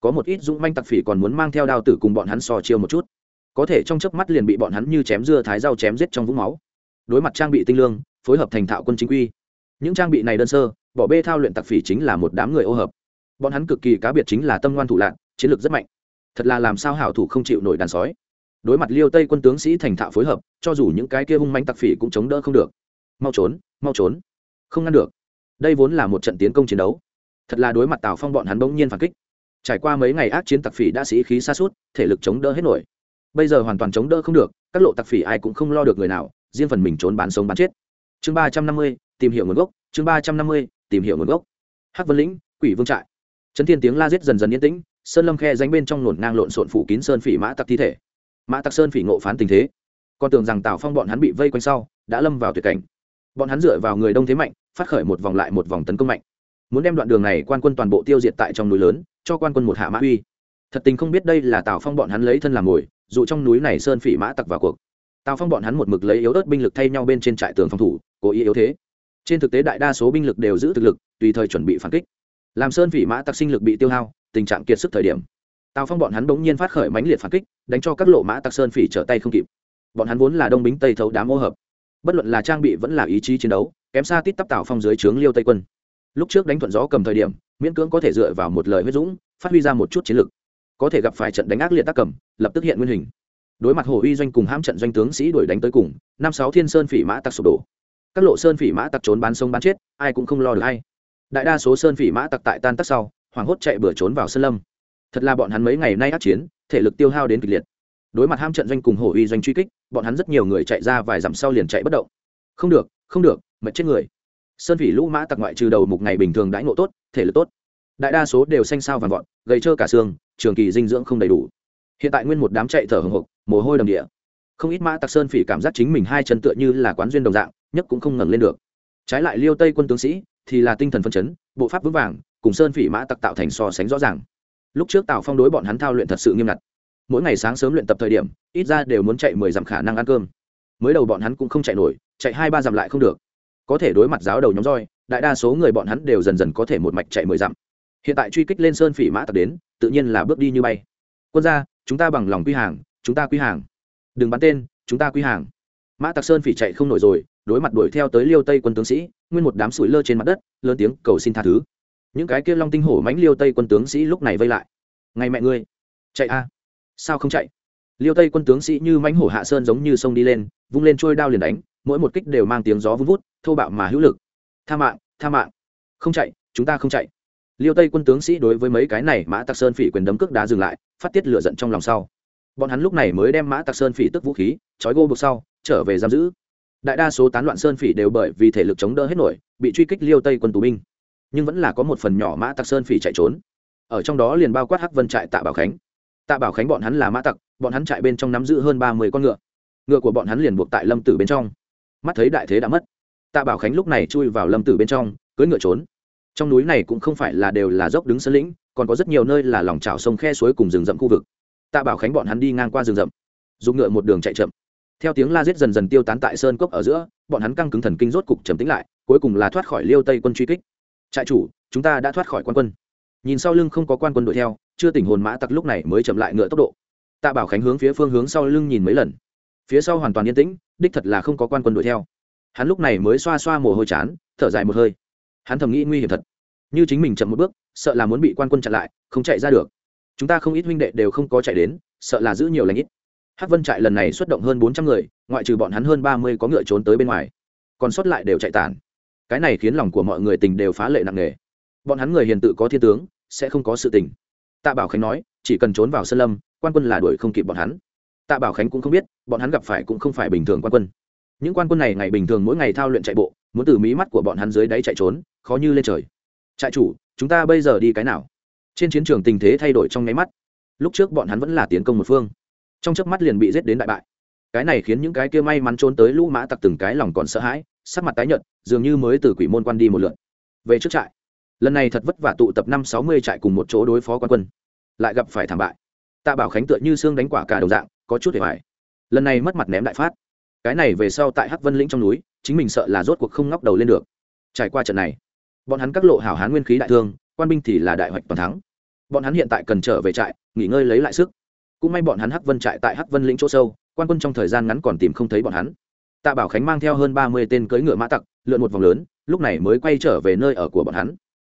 Có một ít dũng manh tặc phỉ còn muốn mang theo đao tử cùng bọn hắn so chiêu một chút. Có thể trong chớp mắt liền bị bọn hắn như chém dưa thái dao chém giết trong vũng máu. Đối mặt trang bị tinh lương, phối hợp thành thạo quân chính quy. Những trang bị này đơn sơ, bỏ bê thao luyện tặc phỉ chính là một đám người ô hợp. Bọn hắn cực kỳ cá biệt chính là tâm ngoan thủ lạc chiến lược rất mạnh. Thật là làm sao hảo thủ không chịu nổi đàn sói đối mặt liêu tây quân tướng sĩ thành thạo phối hợp, cho dù những cái kia hung manh tặc phỉ cũng chống đỡ không được. Mau trốn mau trốn. Không ngăn được. Đây vốn là một trận tiến công chiến đấu. Thật là đối mặt tào phong bọn hắn bỗng nhiên phản kích. Trải qua mấy ngày ác chiến tặc phỉ đã sĩ khí xa suốt thể lực chống đỡ hết nổi. Bây giờ hoàn toàn chống đỡ không được, các lộ tặc phỉ ai cũng không lo được người nào, riêng phần mình trốn bán sống bán chết. Chương ba trăm năm mươi, tìm hiểu nguồn gốc. Chương ba trăm năm mươi, tìm hiểu nguồn gốc. Hắc vân lĩnh, quỷ vương trại. Trấn thiên tiếng la giết dần dần yên tĩnh, sơn lâm khe danh bên trong nổn ngang lộn xộn phủ kín sơn phỉ mã tặc thi thể mã tặc sơn phỉ ngộ phán tình thế. Còn tưởng rằng tào phong bọn hắn bị vây quanh sau, đã lâm vào tuyệt cảnh. Bọn hắn dựa vào người đông thế mạnh, phát khởi một vòng lại một vòng tấn công mạnh. Muốn đem đoạn đường này quan quân toàn bộ tiêu diệt tại trong núi lớn, cho quan quân một hạ mã uy. Thật tình không biết đây là tào phong bọn hắn lấy thân làm mồi, dù trong núi này sơn phỉ mã tặc vào cuộc. Tào phong bọn hắn một mực lấy yếu ớt binh lực thay nhau bên trên trại tường phòng thủ, cố ý yếu thế. Trên thực tế đại đa số binh lực đều giữ thực lực, tùy thời chuẩn bị phản kích. Làm sơn phỉ mã tặc sinh lực bị tiêu hao, tình trạng kiệt sức thời điểm tào phong bọn hắn bỗng nhiên phát khởi mãnh liệt phản kích, đánh cho các lộ mã tặc sơn phỉ trở tay không kịp. Bọn hắn vốn là đông bính tây thấu đám ô hợp. Bất luận là trang bị vẫn là ý chí chiến đấu, kém xa tít tắp tào phong dưới trướng liêu tây quân. Lúc trước đánh thuận gió cầm thời điểm, miễn cưỡng có thể dựa vào một lời huyết dũng, phát huy ra một chút chiến lực. Có thể gặp phải trận đánh ác liệt tác cầm, lập tức hiện nguyên hình. Đối mặt hồ uy doanh cùng hãm trận doanh tướng sĩ đuổi đánh tới cùng, năm sáu thiên sơn phỉ mã tặc sụp đổ. Các lộ sơn phỉ mã tặc trốn bán sông bán chết, ai cũng không lo được hay. Đại đa số sơn phỉ mã tặc tại tan tắc sau, hoảng hốt chạy bừa trốn vào sơn lâm thật là bọn hắn mấy ngày nay ác chiến, thể lực tiêu hao đến kịch liệt. Đối mặt ham trận doanh cùng hổ uy doanh truy kích, bọn hắn rất nhiều người chạy ra vài dặm sau liền chạy bất động. Không được không được, mệt chết người. Sơn phỉ lũ mã tặc ngoại trừ đầu mục ngày bình thường đãi ngộ tốt, thể lực tốt. Đại đa số đều xanh sao vàng vọt, gầy trơ cả xương, trường kỳ dinh dưỡng không đầy đủ. Hiện tại nguyên một đám chạy thở hồng hộc, mồ hôi đầm địa. Không ít mã tặc sơn phỉ cảm giác chính mình hai chân tựa như là quán duyên đồng dạng nhất cũng không ngẩng lên được. Trái lại liêu tây quân tướng sĩ thì là tinh thần phân chấn, bộ pháp vững vàng, cùng sơn phỉ mã tặc tạo thành so sánh rõ ràng lúc trước tào phong đối bọn hắn thao luyện thật sự nghiêm ngặt. Mỗi ngày sáng sớm luyện tập thời điểm, ít ra đều muốn chạy mười dặm khả năng ăn cơm. Mới đầu bọn hắn cũng không chạy nổi, chạy hai ba dặm lại không được. Có thể đối mặt giáo đầu nhóm roi, đại đa số người bọn hắn đều dần dần có thể một mạch chạy mười dặm. Hiện tại truy kích lên sơn phỉ mã tặc đến, tự nhiên là bước đi như bay. Quân gia, chúng ta bằng lòng quy hàng, chúng ta quy hàng. Đừng bắn tên, chúng ta quy hàng. Mã tặc sơn phỉ chạy không nổi rồi, đối mặt đuổi theo tới liêu tây quân tướng sĩ, nguyên một đám sủi lơ trên mặt đất, lớn tiếng cầu xin tha thứ những cái kia long tinh hổ mãnh liêu tây quân tướng sĩ lúc này vây lại. Ngày mẹ ngươi. Chạy a. Sao không chạy? Liêu tây quân tướng sĩ như mãnh hổ hạ sơn giống như sông đi lên, vung lên trôi đao liền đánh, mỗi một kích đều mang tiếng gió vun vút, thô bạo mà hữu lực. Tha mạng tha mạng. Không chạy, chúng ta không chạy. Liêu tây quân tướng sĩ đối với mấy cái này mã tặc sơn phỉ quyền đấm cước đá dừng lại, phát tiết lửa giận trong lòng sau. Bọn hắn lúc này mới đem mã tặc sơn phỉ tức vũ khí, trói gô buộc sau, trở về giam giữ. Đại đa số tán loạn sơn phỉ đều bởi vì thể lực chống đỡ hết nổi, bị truy kích liêu tây quân tù binh nhưng vẫn là có một phần nhỏ mã tặc sơn phỉ chạy trốn. Ở trong đó liền bao quát hắc vân trại tạ bảo khánh. Tạ bảo khánh bọn hắn là mã tặc, bọn hắn trại bên trong nắm giữ hơn ba mươi con ngựa. Ngựa của bọn hắn liền buộc tại lâm tử bên trong. Mắt thấy đại thế đã mất, tạ bảo khánh lúc này chui vào lâm tử bên trong, cưỡi ngựa trốn. Trong núi này cũng không phải là đều là dốc đứng sơn lĩnh, còn có rất nhiều nơi là lòng trào sông khe suối cùng rừng rậm khu vực. Tạ bảo khánh bọn hắn đi ngang qua rừng rậm, dùng ngựa một đường chạy chậm. Theo tiếng la giết dần dần tiêu tán tại sơn cốc ở giữa, bọn hắn căng cứng thần kinh rốt cục trầm tĩnh lại, cuối cùng là thoát khỏi liêu tây quân truy kích trại chủ, chúng ta đã thoát khỏi quan quân. Nhìn sau lưng không có quan quân đuổi theo, chưa tỉnh hồn mã tặc lúc này mới chậm lại ngựa tốc độ. Tạ bảo khánh hướng phía phương hướng sau lưng nhìn mấy lần. Phía sau hoàn toàn yên tĩnh, đích thật là không có quan quân đuổi theo. Hắn lúc này mới xoa xoa mồ hôi chán, thở dài một hơi. Hắn thầm nghĩ nguy hiểm thật. Như chính mình chậm một bước, sợ là muốn bị quan quân chặn lại, không chạy ra được. Chúng ta không ít huynh đệ đều không có chạy đến, sợ là giữ nhiều lãnh ít. Hát vân trại lần này xuất động hơn bốn trăm người, ngoại trừ bọn hắn hơn ba mươi có ngựa trốn tới bên ngoài. Còn sót lại đều chạy tản cái này khiến lòng của mọi người tình đều phá lệ nặng nề. Bọn hắn người hiền tự có thiên tướng, sẽ không có sự tình. Tạ bảo khánh nói, chỉ cần trốn vào sân lâm, quan quân là đuổi không kịp bọn hắn. Tạ bảo khánh cũng không biết, bọn hắn gặp phải cũng không phải bình thường quan quân. Những quan quân này ngày bình thường mỗi ngày thao luyện chạy bộ, muốn từ mí mắt của bọn hắn dưới đáy chạy trốn, khó như lên trời. Trại chủ, chúng ta bây giờ đi cái nào? Trên chiến trường tình thế thay đổi trong nháy mắt. Lúc trước bọn hắn vẫn là tiến công một phương. Trong chớp mắt liền bị giết đến đại bại. Cái này khiến những cái kia may mắn trốn tới lũ mã tặc từng cái lòng còn sợ hãi sắc mặt tái nhợt, dường như mới từ quỷ môn quan đi một lượt. Về trước trại, lần này thật vất vả tụ tập năm sáu mươi trại cùng một chỗ đối phó quan quân. Lại gặp phải thảm bại. Tạ bảo khánh tựa như xương đánh quả cả đầu dạng, có chút để hoài. Lần này mất mặt ném đại phát. Cái này về sau tại hắc vân lĩnh trong núi, chính mình sợ là rốt cuộc không ngóc đầu lên được. Trải qua trận này, bọn hắn các lộ hảo hán nguyên khí đại thương, quan binh thì là đại hoạch toàn thắng. Bọn hắn hiện tại cần trở về trại, nghỉ ngơi lấy lại sức. Cũng may bọn hắn hắc vân trại tại hắc vân lĩnh chỗ sâu, quan quân trong thời gian ngắn còn tìm không thấy bọn hắn tạ bảo khánh mang theo hơn ba mươi tên cưỡi ngựa mã tặc, lượn một vòng lớn, lúc này mới quay trở về nơi ở của bọn hắn.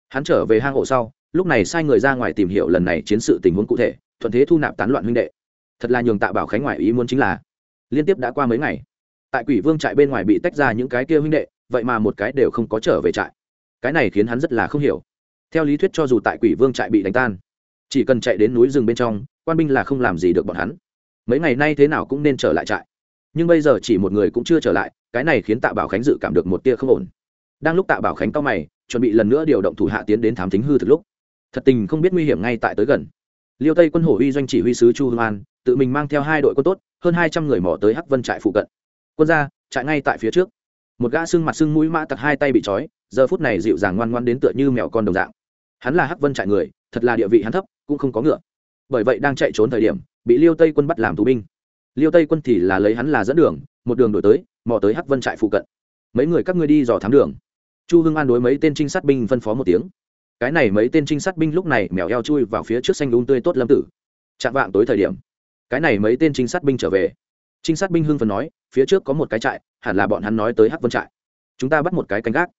Hắn trở về hang ổ sau, lúc này sai người ra ngoài tìm hiểu lần này chiến sự tình huống cụ thể, thuận thế thu nạp tán loạn huynh đệ. Thật là nhường tạ bảo khánh ngoài ý muốn chính là, liên tiếp đã qua mấy ngày, tại quỷ vương trại bên ngoài bị tách ra những cái kia huynh đệ, vậy mà một cái đều không có trở về trại. Cái này khiến hắn rất là không hiểu. Theo lý thuyết cho dù tại quỷ vương trại bị đánh tan, chỉ cần chạy đến núi rừng bên trong, quan binh là không làm gì được bọn hắn. Mấy ngày nay thế nào cũng nên trở lại trại nhưng bây giờ chỉ một người cũng chưa trở lại, cái này khiến tạ bảo khánh dự cảm được một tia không ổn. Đang lúc tạ bảo khánh cao mày, chuẩn bị lần nữa điều động thủ hạ tiến đến thám thính hư thực lúc, thật tình không biết nguy hiểm ngay tại tới gần. Liêu tây quân hổ uy doanh chỉ huy sứ chu hương an, tự mình mang theo hai đội quân tốt, hơn hai trăm người mỏ tới hắc vân trại phụ cận. Quân ra, trại ngay tại phía trước. Một gã xương mặt xương mũi mã tặc hai tay bị trói, giờ phút này dịu dàng ngoan ngoan đến tựa như mèo con đồng dạng. Hắn là hắc vân trại người, thật là địa vị hắn thấp, cũng không có ngựa. Bởi vậy đang chạy trốn thời điểm, bị liêu tây quân bắt làm tù binh liêu tây quân thì là lấy hắn là dẫn đường, một đường đổi tới, mò tới hắc vân trại phụ cận. Mấy người các ngươi đi dò thám đường. Chu hưng an đối mấy tên trinh sát binh phân phó một tiếng. Cái này mấy tên trinh sát binh lúc này mèo eo chui vào phía trước xanh đúng tươi tốt lâm tử. Chạm vạng tối thời điểm, cái này mấy tên trinh sát binh trở về. Trinh sát binh hưng phần nói, phía trước có một cái trại, hẳn là bọn hắn nói tới hắc vân trại. Chúng ta bắt một cái canh gác.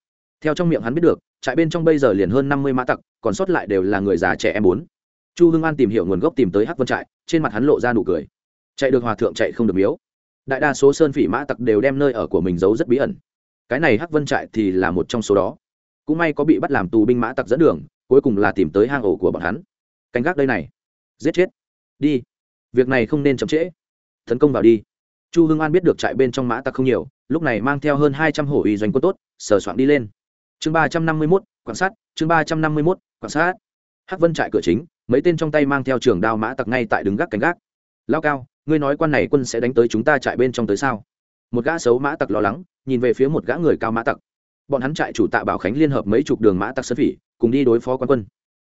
Theo trong miệng hắn biết được, trại bên trong bây giờ liền hơn năm mươi mã tặc, còn sót lại đều là người già trẻ em bốn. Chu hưng an tìm hiểu nguồn gốc tìm tới hắc vân trại, trên mặt hắn lộ ra nụ cười chạy được hòa thượng chạy không được miếu. Đại đa số sơn phỉ mã tặc đều đem nơi ở của mình giấu rất bí ẩn. Cái này hắc vân trại thì là một trong số đó. Cũng may có bị bắt làm tù binh mã tặc dẫn đường, cuối cùng là tìm tới hang ổ của bọn hắn. Canh gác đây này. Giết chết. Đi. Việc này không nên chậm trễ. Tấn công vào đi. Chu hưng an biết được trại bên trong mã tặc không nhiều, lúc này mang theo hơn hai trăm hổ uy doanh quân tốt, sờ soạn đi lên. Chương ba trăm năm mươi mốt, quan sát, chương ba trăm năm mươi mốt, quan sát. Hắc vân trại cửa chính, mấy tên trong tay mang theo trường đao mã tặc ngay tại đứng gác cánh gác. Lao cao ngươi nói quan này quân sẽ đánh tới chúng ta trại bên trong tới sao? Một gã xấu mã tặc lo lắng, nhìn về phía một gã người cao mã tặc. Bọn hắn trại chủ tạ bảo khánh liên hợp mấy chục đường mã tặc sơn phỉ, cùng đi đối phó quan quân.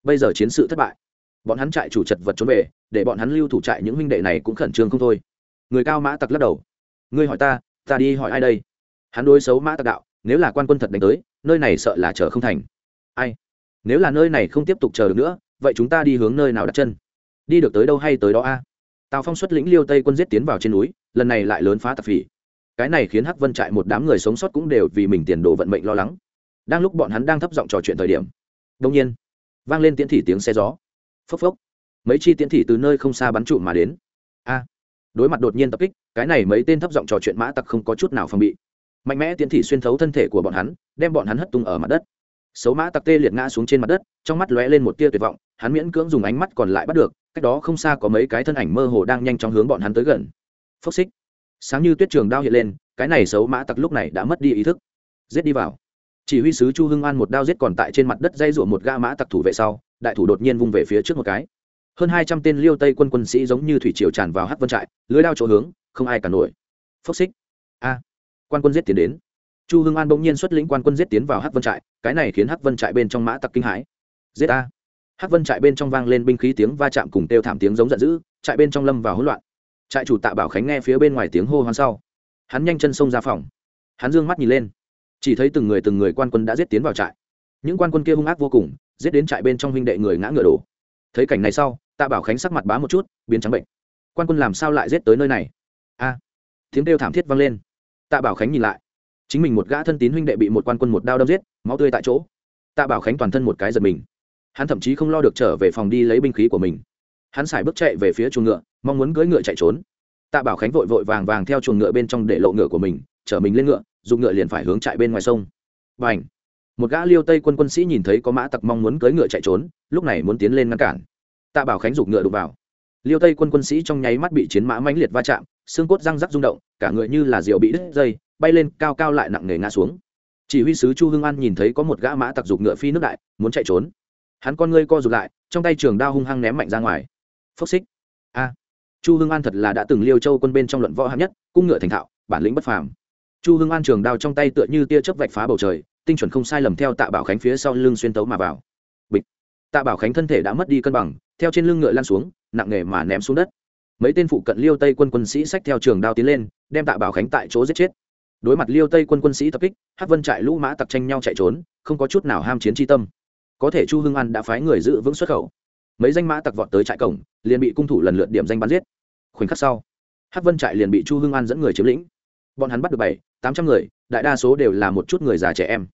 Bây giờ chiến sự thất bại. Bọn hắn trại chủ chật vật trốn về, để bọn hắn lưu thủ trại những huynh đệ này cũng khẩn trương không thôi. Người cao mã tặc lắc đầu. Ngươi hỏi ta ta đi hỏi ai đây? Hắn đối xấu mã tặc đạo, nếu là quan quân thật đánh tới, nơi này sợ là chờ không thành. Ai? Nếu là nơi này không tiếp tục chờ được nữa, vậy chúng ta đi hướng nơi nào đặt chân? Đi được tới đâu hay tới đó a? Tào phong xuất lĩnh liêu tây quân giết tiến vào trên núi, lần này lại lớn phá tạp phỉ. Cái này khiến hắc vân trại một đám người sống sót cũng đều vì mình tiền đồ vận mệnh lo lắng. Đang lúc bọn hắn đang thấp giọng trò chuyện thời điểm đông nhiên, vang lên tiễn thị tiếng xe gió. Phốc phốc. Mấy chi tiễn thị từ nơi không xa bắn trụ mà đến. A. Đối mặt đột nhiên tập kích, cái này mấy tên thấp giọng trò chuyện mã tặc không có chút nào phòng bị. Mạnh mẽ tiễn thị xuyên thấu thân thể của bọn hắn, đem bọn hắn hất tung ở mặt đất. Xấu mã tặc tê liệt ngã xuống trên mặt đất, trong mắt lóe lên một tia tuyệt vọng, hắn miễn cưỡng dùng ánh mắt còn lại bắt được cách đó không xa có mấy cái thân ảnh mơ hồ đang nhanh chóng hướng bọn hắn tới gần. Phốc xích. Sáng như tuyết trường đao hiện lên, cái này xấu mã tặc lúc này đã mất đi ý thức. Giết đi vào. Chỉ huy sứ chu hưng an một đao giết còn tại trên mặt đất dây ruộng một ga mã tặc thủ vệ sau, đại thủ đột nhiên vung về phía trước một cái. Hơn hai trăm tên liêu tây quân quân sĩ giống như thủy triều tràn vào hắc vân trại, lưới đao chỗ hướng, không ai cả nổi. Phốc xích. A. Quan quân giết tiến đến. Chu hưng an bỗng nhiên xuất lĩnh quan quân giết tiến vào hắc vân trại, cái này khiến hắc vân trại bên trong mã tặc kinh hãi. Giết a hắc vân trại bên trong vang lên binh khí tiếng va chạm cùng têu thảm tiếng giống giận dữ, trại bên trong lâm vào hỗn loạn. Trại chủ tạ bảo khánh nghe phía bên ngoài tiếng hô hoán sau, hắn nhanh chân xông ra phòng. Hắn dương mắt nhìn lên, chỉ thấy từng người từng người quan quân đã giết tiến vào trại. Những quan quân kia hung ác vô cùng, giết đến trại bên trong huynh đệ người ngã ngựa đổ. Thấy cảnh này sau, tạ bảo khánh sắc mặt bá một chút, biến trắng bệnh. Quan quân làm sao lại giết tới nơi này? A! Tiếng kêu thảm thiết vang lên. Tạ bảo khánh nhìn lại. Chính mình một gã thân tín huynh đệ bị một quan quân một đao đâm giết, máu tươi tại chỗ. Tạ bảo khánh toàn thân một cái giật mình hắn thậm chí không lo được trở về phòng đi lấy binh khí của mình. Hắn xài bước chạy về phía chuồng ngựa, mong muốn cưỡi ngựa chạy trốn. Tạ bảo khánh vội vội vàng vàng theo chuồng ngựa bên trong để lộ ngựa của mình, chở mình lên ngựa, dùng ngựa liền phải hướng chạy bên ngoài sông. Và h một gã liêu tây quân quân sĩ nhìn thấy có mã tặc mong muốn cưỡi ngựa chạy trốn, lúc này muốn tiến lên ngăn cản. Tạ bảo khánh giục ngựa đục vào. Liêu tây quân quân sĩ trong nháy mắt bị chiến mã mãnh liệt va chạm, xương cốt răng rắc rung động, cả người như là rượu bị đứt dây, bay lên cao cao lại nặng nề ngã xuống. Chỉ huy sứ chu hưng an nhìn thấy có một gã mã tặc giục ngựa phi nước đại, muốn chạy trốn hắn con ngươi co rụt lại, trong tay trường đao hung hăng ném mạnh ra ngoài. Phốc xích. A. Chu hưng an thật là đã từng liêu châu quân bên trong luận võ hạng nhất, cung ngựa thành thạo, bản lĩnh bất phàm. Chu hưng an trường đao trong tay tựa như tia chớp vạch phá bầu trời, tinh chuẩn không sai lầm theo tạ bảo khánh phía sau lưng xuyên tấu mà vào. Bịch. Tạ bảo khánh thân thể đã mất đi cân bằng, theo trên lưng ngựa lan xuống, nặng nề mà ném xuống đất. Mấy tên phụ cận liêu tây quân quân sĩ sách theo trường đao tiến lên, đem tạ bảo khánh tại chỗ giết chết. Đối mặt liêu tây quân quân sĩ tập kích hát vân trại lũ mã tặc tranh nhau chạy trốn, không có chút nào ham chiến tri tâm có thể chu hưng an đã phái người giữ vững xuất khẩu. Mấy danh mã tặc vọt tới trại cổng, liền bị cung thủ lần lượt điểm danh bắn giết. Khoảnh khắc sau Hát vân trại liền bị chu hưng an dẫn người chiếm lĩnh. Bọn hắn bắt được bảy, tám trăm người, đại đa số đều là một chút người già trẻ em.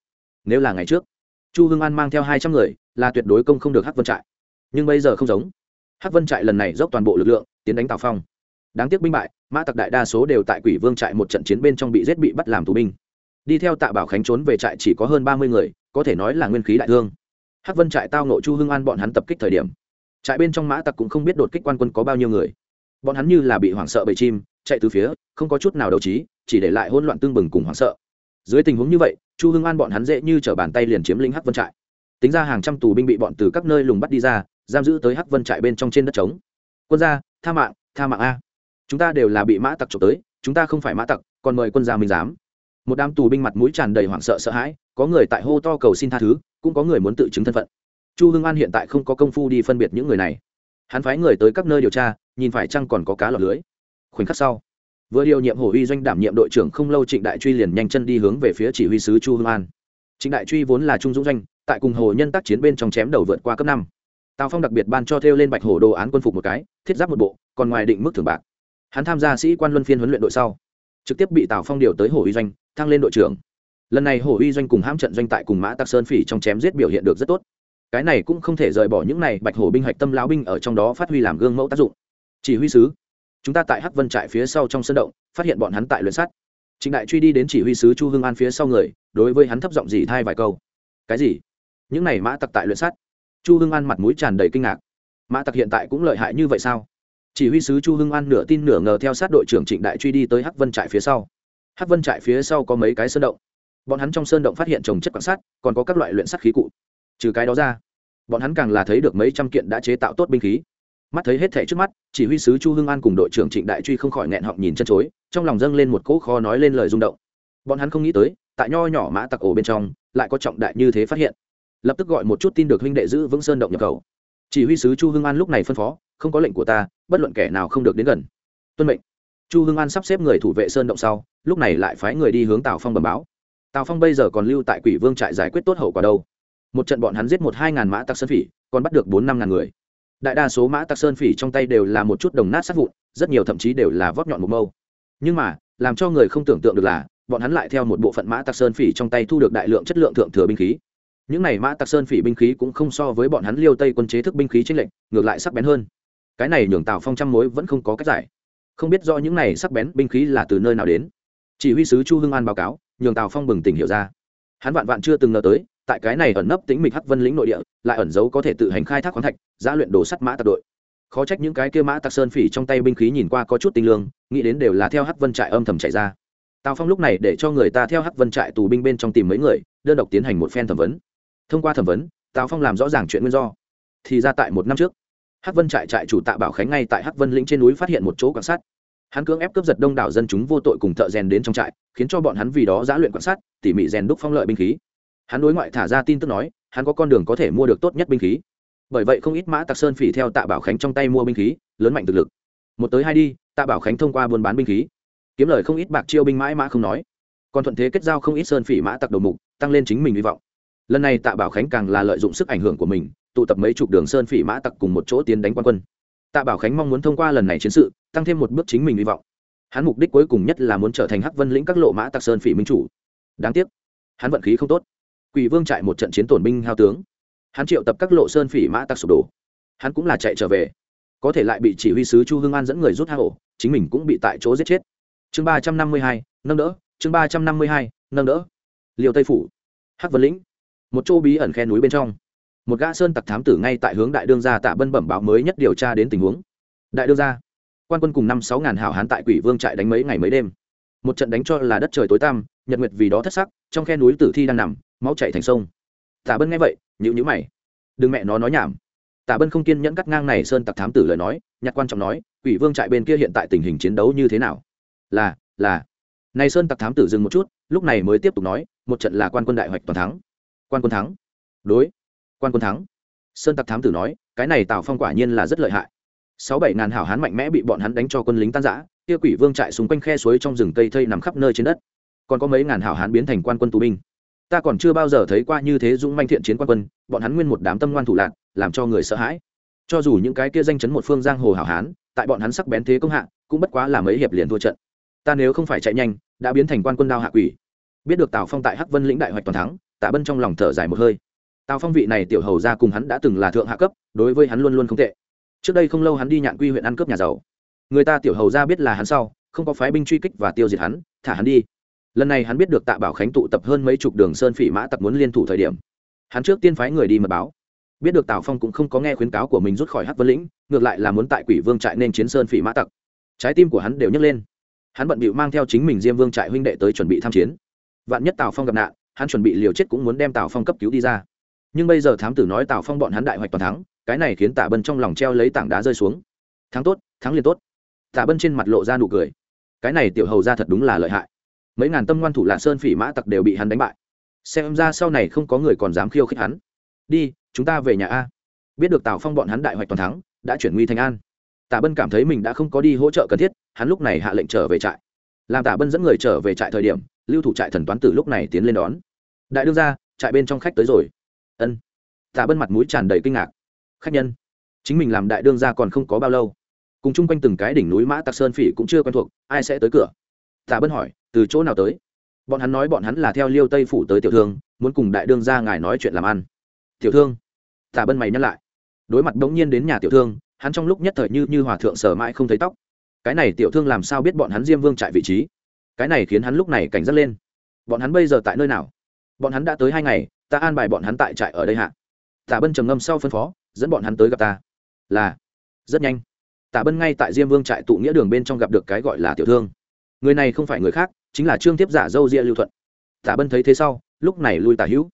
Nếu là ngày trước, chu hưng an mang theo hai trăm người, là tuyệt đối công không được Hát vân trại. Nhưng bây giờ không giống. Hát vân trại lần này dốc toàn bộ lực lượng, tiến đánh tào phong. Đáng tiếc binh bại, mã tặc đại đa số đều tại quỷ vương trại một trận chiến bên trong bị giết bị bắt làm tù binh. Đi theo tạ bảo khánh trốn về trại chỉ có hơn ba mươi người, có thể nói là nguyên khí đại thương hắc vân trại tao nộ chu hưng an bọn hắn tập kích thời điểm, trại bên trong mã tặc cũng không biết đột kích quan quân có bao nhiêu người. Bọn hắn như là bị hoảng sợ bầy chim, chạy từ phía, không có chút nào đấu trí, chỉ để lại hỗn loạn tương bừng cùng hoảng sợ. Dưới tình huống như vậy, chu hưng an bọn hắn dễ như t r ở bàn tay liền chiếm lĩnh hắc vân trại. Tính ra hàng trăm tù binh bị bọn từ các nơi lùng bắt đi ra, giam giữ tới hắc vân trại bên trong trên đất trống. Quân gia, tha mạng tha mạng a. Chúng ta đều là bị mã tặc trộm tới, chúng ta không phải mã tặc, còn mời quân gia minh giám một đám tù binh mặt mũi tràn đầy hoảng sợ sợ hãi, có người tại hô to cầu xin tha thứ, cũng có người muốn tự chứng thân phận. Chu hưng an hiện tại không có công phu đi phân biệt những người này. Hắn phái người tới các nơi điều tra, nhìn phải chăng còn có cá lọt lưới. Khoảnh khắc sau, vừa điều nhiệm hồ uy doanh đảm nhiệm đội trưởng không lâu trịnh đại truy liền nhanh chân đi hướng về phía chỉ huy sứ chu hưng an. Trịnh đại truy vốn là trung dũng doanh, tại cùng hồ nhân tác chiến bên trong chém đầu vượt qua cấp năm. Tào phong đặc biệt ban cho theo lên bạch hổ đồ án quân phục một cái, thiết giáp một bộ, còn ngoài định mức thưởng bạc. Hắn tham gia sĩ quan luân phiên huấn luyện đội sau, trực tiếp bị tào phong điều tới hồ uy doanh thăng lên đội trưởng. Lần này hồ uy doanh cùng hãm trận doanh tại cùng mã tạc sơn phỉ trong chém giết biểu hiện được rất tốt. Cái này cũng không thể rời bỏ những này bạch hổ binh hạch tâm lão binh ở trong đó phát huy làm gương mẫu tác dụng. Chỉ huy sứ, chúng ta tại hắc vân trại phía sau trong sân động, phát hiện bọn hắn tại luyện sắt trịnh đại truy đi đến chỉ huy sứ chu hưng an phía sau người, đối với hắn thấp giọng gì thai vài câu. Cái gì? Những này mã tặc tại luyện sắt chu hưng an mặt mũi tràn đầy kinh ngạc. Mã tặc hiện tại cũng lợi hại như vậy sao? Chỉ huy sứ chu hưng an nửa tin nửa ngờ theo sát đội trưởng trịnh đại truy đi tới hắc vân trại phía sau. Hát vân trại phía sau có mấy cái sơn động. Bọn hắn trong sơn động phát hiện trồng chất quan sát, còn có các loại luyện sắt khí cụ. Trừ cái đó ra, bọn hắn càng là thấy được mấy trăm kiện đã chế tạo tốt binh khí. Mắt thấy hết thẻ trước mắt, chỉ huy sứ chu hưng an cùng đội trưởng trịnh đại truy không khỏi nghẹn họng nhìn chân chối, trong lòng dâng lên một cỗ kho nói lên lời rung động. Bọn hắn không nghĩ tới, tại nho nhỏ mã tặc ổ bên trong, lại có trọng đại như thế phát hiện. Lập tức gọi một chút tin được huynh đệ giữ vững sơn động nhập khẩu. Chỉ huy sứ chu hưng an lúc này phân phó, không có lệnh của ta, bất luận kẻ nào không được đến gần. Tuân mệnh chu hưng an sắp xếp người thủ vệ sơn động sau, lúc này lại phái người đi hướng tào phong bẩm báo. Tào phong bây giờ còn lưu tại quỷ vương trại giải quyết tốt hậu quả đâu? Một trận bọn hắn giết một hai ngàn mã tặc sơn phỉ, còn bắt được bốn năm ngàn người. Đại đa số mã tặc sơn phỉ trong tay đều là một chút đồng nát sát vụn, rất nhiều thậm chí đều là vót nhọn một mâu. Nhưng mà, làm cho người không tưởng tượng được là, bọn hắn lại theo một bộ phận mã tặc sơn phỉ trong tay thu được đại lượng chất lượng thượng thừa binh khí. Những này mã tặc sơn phỉ binh khí cũng không so với bọn hắn liêu tây quân chế thức binh khí trên lệnh ngược lại sắc bén hơn. Cái này nhường tào phong trăm mối vẫn không có cách giải không biết do những này sắc bén binh khí là từ nơi nào đến. Chỉ huy sứ chu hưng an báo cáo, nhường tào phong bừng tỉnh hiểu ra. Hắn vạn vạn chưa từng ngờ tới, tại cái này ẩn nấp tính mịch hắc vân lĩnh nội địa, lại ẩn giấu có thể tự hành khai thác khoáng thạch, giã luyện đồ sắt mã tạc đội. Khó trách những cái kia mã tạc sơn phỉ trong tay binh khí nhìn qua có chút tinh lương, nghĩ đến đều là theo hắc vân trại âm thầm chạy ra. Tào phong lúc này để cho người ta theo hắc vân trại tù binh bên trong tìm mấy người, đơn độc tiến hành một phen thẩm vấn. Thông qua thẩm vấn, tào phong làm rõ ràng chuyện nguyên do. Thì ra tại một năm trước hắc vân trại trại chủ tạ bảo khánh ngay tại hắc vân lĩnh trên núi phát hiện một chỗ quan sát. Hắn cưỡng ép cướp giật đông đảo dân chúng vô tội cùng thợ rèn đến trong trại, khiến cho bọn hắn vì đó giã luyện quan sát, tỉ mỉ rèn đúc phong lợi binh khí. Hắn đối ngoại thả ra tin tức nói, hắn có con đường có thể mua được tốt nhất binh khí. Bởi vậy không ít mã Tạc sơn phỉ theo tạ bảo khánh trong tay mua binh khí, lớn mạnh thực lực. Một tới hai đi, tạ bảo khánh thông qua buôn bán binh khí. Kiếm lời không ít bạc chiêu binh mãi mã không nói. Còn thuận thế kết giao không ít sơn phỉ mã tặc đầu mục, tăng lên chính mình hy vọng lần này tạ bảo khánh càng là lợi dụng sức ảnh hưởng của mình, tụ tập mấy chục đường sơn phỉ mã tặc cùng một chỗ tiến đánh quan quân. Tạ bảo khánh mong muốn thông qua lần này chiến sự, tăng thêm một bước chính mình hy vọng. Hắn mục đích cuối cùng nhất là muốn trở thành hắc vân lĩnh các lộ mã tặc sơn phỉ minh chủ. Đáng tiếc, hắn vận khí không tốt. Quỷ vương chạy một trận chiến tổn binh hao tướng. Hắn triệu tập các lộ sơn phỉ mã tặc sụp đổ. Hắn cũng là chạy trở về. Có thể lại bị chỉ huy sứ chu hương an dẫn người rút hạ hổ, chính mình cũng bị tại chỗ giết chết. Chương ba trăm năm mươi hai, nâng đỡ. Chương ba trăm năm mươi hai, nâng đỡ. Liều tây phủ. Hắc vân lĩnh một chỗ bí ẩn khe núi bên trong. Một gã sơn tặc thám tử ngay tại hướng đại đương gia tạ bân bẩm báo mới nhất điều tra đến tình huống. Đại đương gia, quan quân cùng năm sáu ngàn hảo hán tại quỷ vương trại đánh mấy ngày mấy đêm. Một trận đánh cho là đất trời tối tăm, nhật nguyệt vì đó thất sắc, trong khe núi tử thi đang nằm, máu chảy thành sông. Tạ bân nghe vậy nhữ nhữ mày. Đừng mẹ nó nói nhảm. Tạ bân không kiên nhẫn cắt ngang này sơn tặc thám tử lời nói nhạc quan trọng nói, quỷ vương trại bên kia hiện tại tình hình chiến đấu như thế nào? Là là. Này sơn tặc thám tử dừng một chút, lúc này mới tiếp tục nói, một trận là quan quân đại hoạch toàn thắng quan quân thắng. Đối, quan quân thắng. Sơn tặc thám tử nói, cái này tào phong quả nhiên là rất lợi hại. Sáu bảy ngàn hảo hán mạnh mẽ bị bọn hắn đánh cho quân lính tan giã kia quỷ vương trại xung quanh khe suối trong rừng cây thây nằm khắp nơi trên đất. Còn có mấy ngàn hảo hán biến thành quan quân tù binh. Ta còn chưa bao giờ thấy qua như thế dũng manh thiện chiến quan quân, bọn hắn nguyên một đám tâm ngoan thủ lạc, làm cho người sợ hãi. Cho dù những cái kia danh chấn một phương giang hồ hảo hán, tại bọn hắn sắc bén thế công hạ, cũng bất quá là mấy hiệp liền thua trận. Ta nếu không phải chạy nhanh, đã biến thành quan quân đao hạ quỷ. Biết được tào phong tại hắc vân lĩnh đại hoạch toàn thắng tạ bân trong lòng thở dài một hơi. Tào phong vị này tiểu hầu ra cùng hắn đã từng là thượng hạ cấp, đối với hắn luôn luôn không tệ. Trước đây không lâu hắn đi nhạn quy huyện ăn cướp nhà giàu. Người ta tiểu hầu ra biết là hắn sau, không có phái binh truy kích và tiêu diệt hắn, thả hắn đi. Lần này hắn biết được tạ bảo khánh tụ tập hơn mấy chục đường sơn phỉ mã tặc muốn liên thủ thời điểm, hắn trước tiên phái người đi mật báo. Biết được tào phong cũng không có nghe khuyến cáo của mình rút khỏi hắc vân lĩnh, ngược lại là muốn tại quỷ vương trại nên chiến sơn phỉ mã tặc. Trái tim của hắn đều nhấc lên. Hắn bận bịu mang theo chính mình diêm vương trại huynh đệ tới chuẩn bị tham chiến. Vạn nhất tào phong gặp nạn hắn chuẩn bị liều chết cũng muốn đem tào phong cấp cứu đi ra. Nhưng bây giờ thám tử nói tào phong bọn hắn đại hoạch toàn thắng, cái này khiến tạ bân trong lòng treo lấy tảng đá rơi xuống. Thắng tốt, thắng liền tốt. Tạ bân trên mặt lộ ra nụ cười. Cái này tiểu hầu ra thật đúng là lợi hại. Mấy ngàn tâm ngoan thủ lạ sơn phỉ mã tặc đều bị hắn đánh bại. Xem ra sau này không có người còn dám khiêu khích hắn. Đi, chúng ta về nhà a. Biết được tào phong bọn hắn đại hoạch toàn thắng, đã chuyển nguy thành an. Tả bân cảm thấy mình đã không có đi hỗ trợ cần thiết, hắn lúc này hạ lệnh trở về trại. Làm tả bân dẫn người trở về trại thời điểm lưu thủ trại thần toán tử lúc này tiến lên đón. Đại đương ra trại bên trong khách tới rồi. Ân. Tả bân mặt mũi tràn đầy kinh ngạc. Khách nhân. Chính mình làm đại đương ra còn không có bao lâu. Cùng chung quanh từng cái đỉnh núi mã tạc sơn phỉ cũng chưa quen thuộc, ai sẽ tới cửa? Tả bân hỏi, từ chỗ nào tới? Bọn hắn nói bọn hắn là theo liêu tây phủ tới tiểu thương, muốn cùng đại đương ra ngài nói chuyện làm ăn. Tiểu thương. Tả bân mày nhắc lại. Đối mặt đống nhiên đến nhà tiểu thương, hắn trong lúc nhất thời như như hòa thượng sở mãi không thấy tóc. Cái này tiểu thương làm sao biết bọn hắn diêm vương trại vị trí? Cái này khiến hắn lúc này cảnh giác lên. Bọn hắn bây giờ tại nơi nào? Bọn hắn đã tới hai ngày, ta an bài bọn hắn tại trại ở đây hạ. Tả bân trầm ngâm sau phân phó, dẫn bọn hắn tới gặp ta. Là, rất nhanh. Tả bân ngay tại diêm vương trại tụ nghĩa đường bên trong gặp được cái gọi là tiểu thương. Người này không phải người khác, chính là trương tiếp giả dâu ria lưu thuận. Tả bân thấy thế sau, lúc này lui tả hữu.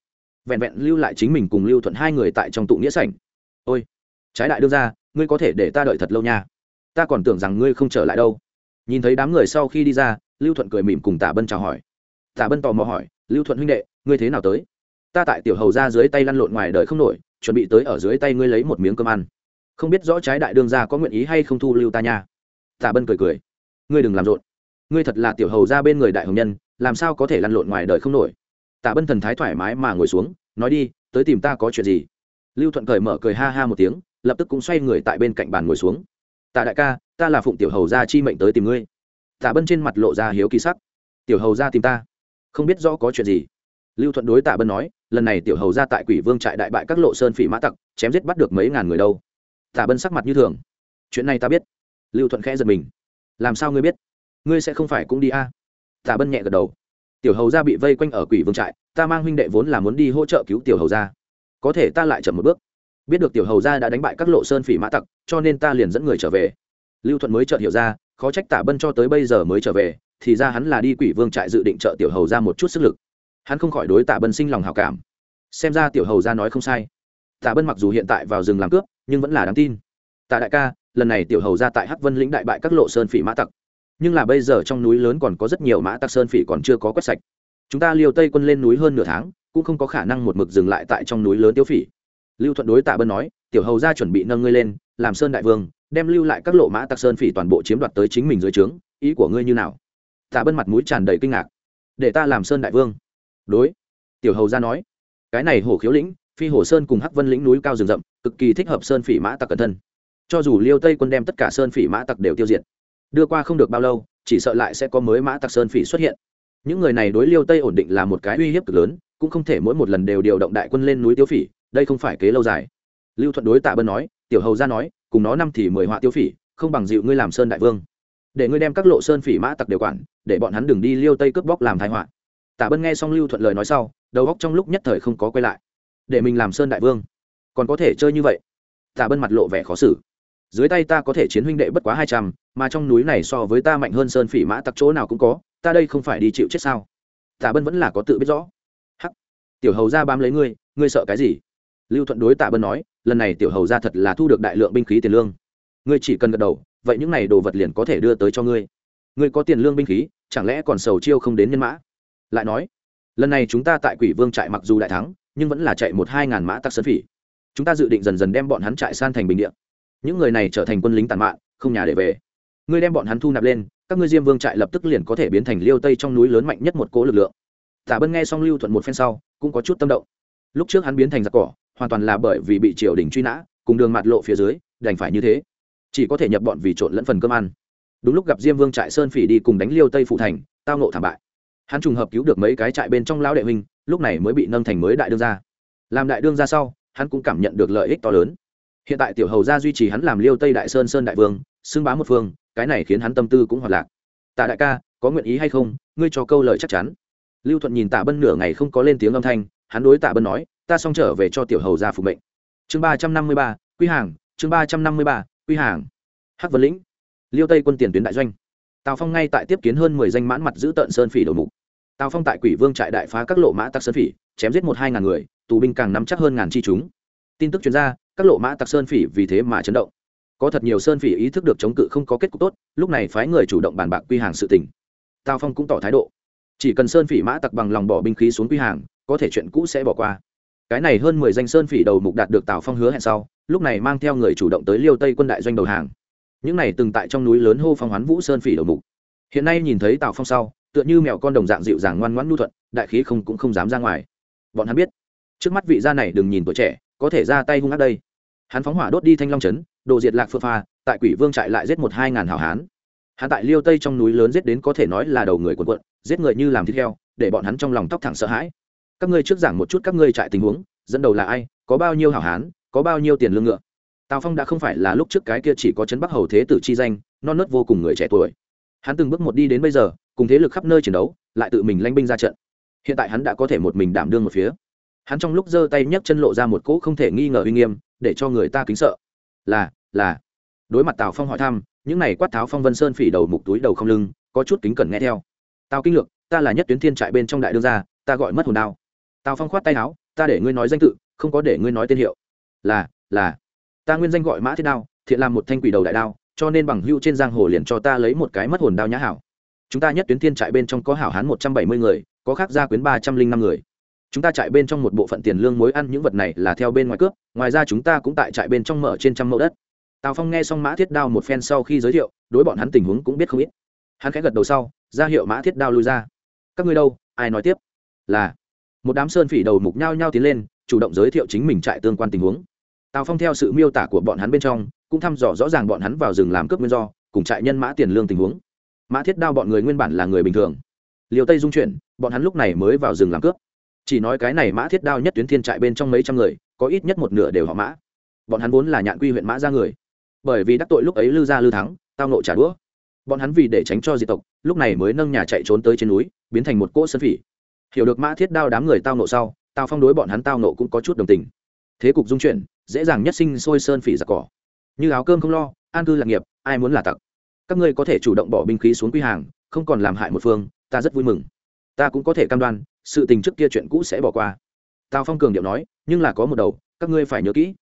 Vẹn vẹn lưu lại chính mình cùng lưu thuận hai người tại trong tụ nghĩa sảnh. Ôi, trái đại đương ra ngươi có thể để ta đợi thật lâu nha. Ta còn tưởng rằng ngươi không trở lại đâu. Nhìn thấy đám người sau khi đi ra lưu thuận cười mỉm cùng tả bân chào hỏi. Tả bân tò mò hỏi, lưu thuận huynh đệ, ngươi thế nào tới? Ta tại tiểu hầu ra dưới tay lăn lộn ngoài đời không nổi, chuẩn bị tới ở dưới tay ngươi lấy một miếng cơm ăn. Không biết rõ trái đại đương gia có nguyện ý hay không thu lưu ta nha. Tả bân cười cười, ngươi đừng làm rộn. Ngươi thật là tiểu hầu ra bên người đại hồng nhân, làm sao có thể lăn lộn ngoài đời không nổi? Tả bân thần thái thoải mái mà ngồi xuống, nói đi, tới tìm ta có chuyện gì? Lưu thuận cởi mở cười ha ha một tiếng, lập tức cũng xoay người tại bên cạnh bàn ngồi xuống. Tạ đại ca, ta là phụng tiểu hầu gia chi mệnh tới tìm ngươi tạ bân trên mặt lộ ra hiếu kỳ sắc. Tiểu hầu gia tìm ta. Không biết rõ có chuyện gì. Lưu thuận đối tạ bân nói, lần này tiểu hầu gia tại quỷ vương trại đại bại các lộ sơn phỉ mã tặc, chém giết bắt được mấy ngàn người đâu. Tạ bân sắc mặt như thường. Chuyện này ta biết. Lưu thuận khẽ giật mình. Làm sao ngươi biết? Ngươi sẽ không phải cũng đi a? À? tạ bân nhẹ gật đầu. Tiểu hầu gia bị vây quanh ở quỷ vương trại, ta mang huynh đệ vốn là muốn đi hỗ trợ cứu tiểu hầu gia. Có thể ta lại chậm một bước. Biết được tiểu hầu gia đã đánh bại các lộ sơn phỉ mã tặc, cho nên ta liền dẫn người trở về. Lưu thuận mới chợt hiểu ra khó trách tả bân cho tới bây giờ mới trở về, thì ra hắn là đi quỷ vương trại dự định trợ tiểu hầu ra một chút sức lực. Hắn không khỏi đối tả bân sinh lòng hào cảm. Xem ra tiểu hầu ra nói không sai. Tả bân mặc dù hiện tại vào rừng làm cướp, nhưng vẫn là đáng tin. Tạ đại ca, lần này tiểu hầu ra tại hắc vân lĩnh đại bại các lộ sơn phỉ mã tặc. Nhưng là bây giờ trong núi lớn còn có rất nhiều mã tặc sơn phỉ còn chưa có quét sạch. Chúng ta liều tây quân lên núi hơn nửa tháng, cũng không có khả năng một mực dừng lại tại trong núi lớn tiêu phỉ. Lưu thuận đối tạ bân nói, tiểu hầu ra chuẩn bị nâng ngươi lên, làm sơn đại vương đem lưu lại các lộ mã tặc sơn phỉ toàn bộ chiếm đoạt tới chính mình dưới trướng, ý của ngươi như nào? Tạ bân mặt mũi tràn đầy kinh ngạc. Để ta làm sơn đại vương. Đối. Tiểu hầu ra nói. Cái này hổ khiếu lĩnh, phi hổ sơn cùng hắc vân lĩnh núi cao rừng rậm, cực kỳ thích hợp sơn phỉ mã tặc cẩn thân. Cho dù liêu tây quân đem tất cả sơn phỉ mã tặc đều tiêu diệt, đưa qua không được bao lâu, chỉ sợ lại sẽ có mới mã tặc sơn phỉ xuất hiện. Những người này đối liêu tây ổn định là một cái uy hiếp cực lớn, cũng không thể mỗi một lần đều điều động đại quân lên núi tiêu phỉ, đây không phải kế lâu dài. Lưu thuận đối tạ bân nói, tiểu hầu ra nói cùng nó năm thì mười họa tiêu phỉ, không bằng dịu ngươi làm sơn đại vương. Để ngươi đem các lộ sơn phỉ mã tặc đều quản, để bọn hắn đừng đi liêu tây cướp bóc làm thái họa. Tạ bân nghe xong lưu thuận lời nói sau, đầu góc trong lúc nhất thời không có quay lại. Để mình làm sơn đại vương, còn có thể chơi như vậy? Tạ bân mặt lộ vẻ khó xử. Dưới tay ta có thể chiến huynh đệ bất quá hai trăm, mà trong núi này so với ta mạnh hơn sơn phỉ mã tặc chỗ nào cũng có, ta đây không phải đi chịu chết sao? Tạ bân vẫn là có tự biết rõ. Hắc, tiểu hầu ra bám lấy ngươi ngươi sợ cái gì? Lưu thuận đối tạ bân nói lần này tiểu hầu ra thật là thu được đại lượng binh khí tiền lương. Ngươi chỉ cần gật đầu, vậy những n à y đồ vật liền có thể đưa tới cho ngươi. Ngươi có tiền lương binh khí, chẳng lẽ còn sầu chiêu không đến nhân mã? Lại nói, lần này chúng ta tại quỷ vương trại mặc dù đại thắng, nhưng vẫn là chạy một hai ngàn mã tặc sơn phỉ. Chúng ta dự định dần dần đem bọn hắn trại san thành bình điện những người này trở thành quân lính tàn mạng không nhà để về. Ngươi đem bọn hắn thu nạp lên, các ngươi diêm vương trại lập tức liền có thể biến thành liêu tây trong núi lớn mạnh nhất một cố lực lượng. Tả bân nghe xong lưu thuận một phen sau, cũng có chút tâm động. Lúc trước hắn biến thành giặc cỏ hoàn toàn là bởi vì bị triều đình truy nã, cùng đường mặt lộ phía dưới, đành phải như thế. Chỉ có thể nhập bọn vì trộn lẫn phần cơm ăn. Đúng lúc gặp diêm vương trại sơn phỉ đi cùng đánh liêu tây phụ thành, tao nộ thảm bại. Hắn trùng hợp cứu được mấy cái trại bên trong lão đệ huynh, lúc này mới bị nâng thành mới đại đương gia. Làm đại đương gia sau, hắn cũng cảm nhận được lợi ích to lớn. Hiện tại tiểu hầu gia duy trì hắn làm liêu tây đại sơn sơn đại vương, xưng bá một phương, cái này khiến hắn tâm tư cũng hoạt lạc. Tạ đại ca, có nguyện ý hay không? Ngươi cho câu lời chắc chắn. Lưu thuận nhìn tạ bân nửa ngày không có lên tiếng âm thanh, hắn đối tạ bân nói ta xong trở về cho tiểu hầu ra phục mệnh. Chương ba trăm năm mươi ba, quy hàng, chương ba trăm năm mươi ba, quy hàng. Hắc vân lĩnh, liêu tây quân tiền tuyến đại doanh. Tào phong ngay tại tiếp kiến hơn mười danh mãn mặt giữ tận sơn phỉ đầu mục. Tào phong tại quỷ vương trại đại phá các lộ mã tặc sơn phỉ, chém giết một hai ngàn người, tù binh càng nắm chắc hơn ngàn chi chúng. Tin tức chuyên gia các lộ mã tặc sơn phỉ vì thế mà chấn động. Có thật nhiều sơn phỉ ý thức được chống cự không có kết cục tốt, lúc này phái người chủ động bàn bạc quy hàng sự tình. Tào phong cũng tỏ thái độ. Chỉ cần sơn phỉ mã tặc bằng lòng bỏ binh khí xuống quy hàng, có thể chuyện cũ sẽ bỏ qua cái này hơn mười danh sơn phỉ đầu mục đạt được tào phong hứa hẹn sau, lúc này mang theo người chủ động tới liêu tây quân đại doanh đầu hàng. Những này từng tại trong núi lớn hô phong hoán vũ sơn phỉ đầu mục. Hiện nay nhìn thấy tào phong sau, tựa như mèo con đồng dạng dịu dàng ngoan ngoãn nhu thuận, đại khí không cũng không dám ra ngoài. Bọn hắn biết, trước mắt vị gia này đừng nhìn tuổi trẻ, có thể ra tay hung ác đây. Hắn phóng hỏa đốt đi thanh long trấn, đồ diệt lạc phượng pha, tại quỷ vương trại lại giết một hai ngàn hảo hán. Hắn tại liêu tây trong núi lớn giết đến có thể nói là đầu người quần quận giết người như làm thịt heo, để bọn hắn trong lòng tóc thẳng sợ hãi các ngươi trước giảng một chút các ngươi trại tình huống, dẫn đầu là ai, có bao nhiêu hảo hán, có bao nhiêu tiền lương ngựa. Tào phong đã không phải là lúc trước cái kia chỉ có chấn bắc hầu thế tử chi danh, non nớt vô cùng người trẻ tuổi. Hắn từng bước một đi đến bây giờ, cùng thế lực khắp nơi chiến đấu, lại tự mình lanh binh ra trận. Hiện tại hắn đã có thể một mình đảm đương một phía. Hắn trong lúc giơ tay nhấc chân lộ ra một cỗ không thể nghi ngờ uy nghiêm, để cho người ta kính sợ. Là là. Đối mặt tào phong hỏi thăm, những này quát tháo phong vân sơn phỉ đầu mục túi đầu không lưng, có chút kính cẩn nghe theo. Tào kinh lược, ta là nhất tuyến thiên trại bên trong đại đương gia, ta gọi mất hồn đao tào phong khoát tay áo, ta để ngươi nói danh tự, không có để ngươi nói tên hiệu. Là là, ta nguyên danh gọi mã thiết đao, thiện làm một thanh quỷ đầu đại đao, cho nên bằng hưu trên giang hồ liền cho ta lấy một cái mất hồn đao nhã hảo. Chúng ta nhất tuyến thiên trại bên trong có hảo hán một trăm bảy mươi người, có khác gia quyến ba trăm linh năm người. Chúng ta trại bên trong một bộ phận tiền lương mối ăn những vật này là theo bên ngoài cướp, ngoài ra chúng ta cũng tại trại bên trong mở trên trăm mẫu đất. Tào phong nghe xong mã thiết đao một phen sau khi giới thiệu, đối bọn hắn tình huống cũng biết không ít. Hắn khẽ gật đầu sau, ra hiệu mã thiết đao lui ra. Các ngươi đâu? Ai nói tiếp? Là một đám sơn phỉ đầu mục nhao nhao tiến lên, chủ động giới thiệu chính mình trại tương quan tình huống. Tào phong theo sự miêu tả của bọn hắn bên trong, cũng thăm dò rõ ràng bọn hắn vào rừng làm cướp nguyên do, cùng trại nhân mã tiền lương tình huống. Mã thiết đao bọn người nguyên bản là người bình thường. Liều tây dung chuyển, bọn hắn lúc này mới vào rừng làm cướp. Chỉ nói cái này mã thiết đao nhất tuyến thiên trại bên trong mấy trăm người, có ít nhất một nửa đều họ mã. Bọn hắn vốn là nhạn quy huyện mã ra người. Bởi vì đắc tội lúc ấy lư gia lư thắng, tao nộ trả đũa. Bọn hắn vì để tránh cho diệt tộc, lúc này mới nâng nhà chạy trốn tới trên núi, biến thành một cỗ sơn phỉ hiểu được mã thiết đao đám người tao nộ sau tao phong đối bọn hắn tao nộ cũng có chút đồng tình. Thế cục dung chuyển, dễ dàng nhất sinh sôi sơn phỉ giặc cỏ. Như áo cơm không lo, an cư lạc nghiệp, ai muốn là tặc? Các ngươi có thể chủ động bỏ binh khí xuống quy hàng, không còn làm hại một phương, ta rất vui mừng. Ta cũng có thể cam đoan, sự tình trước kia chuyện cũ sẽ bỏ qua. Tào phong cường điệu nói, nhưng là có một đầu, các ngươi phải nhớ kỹ.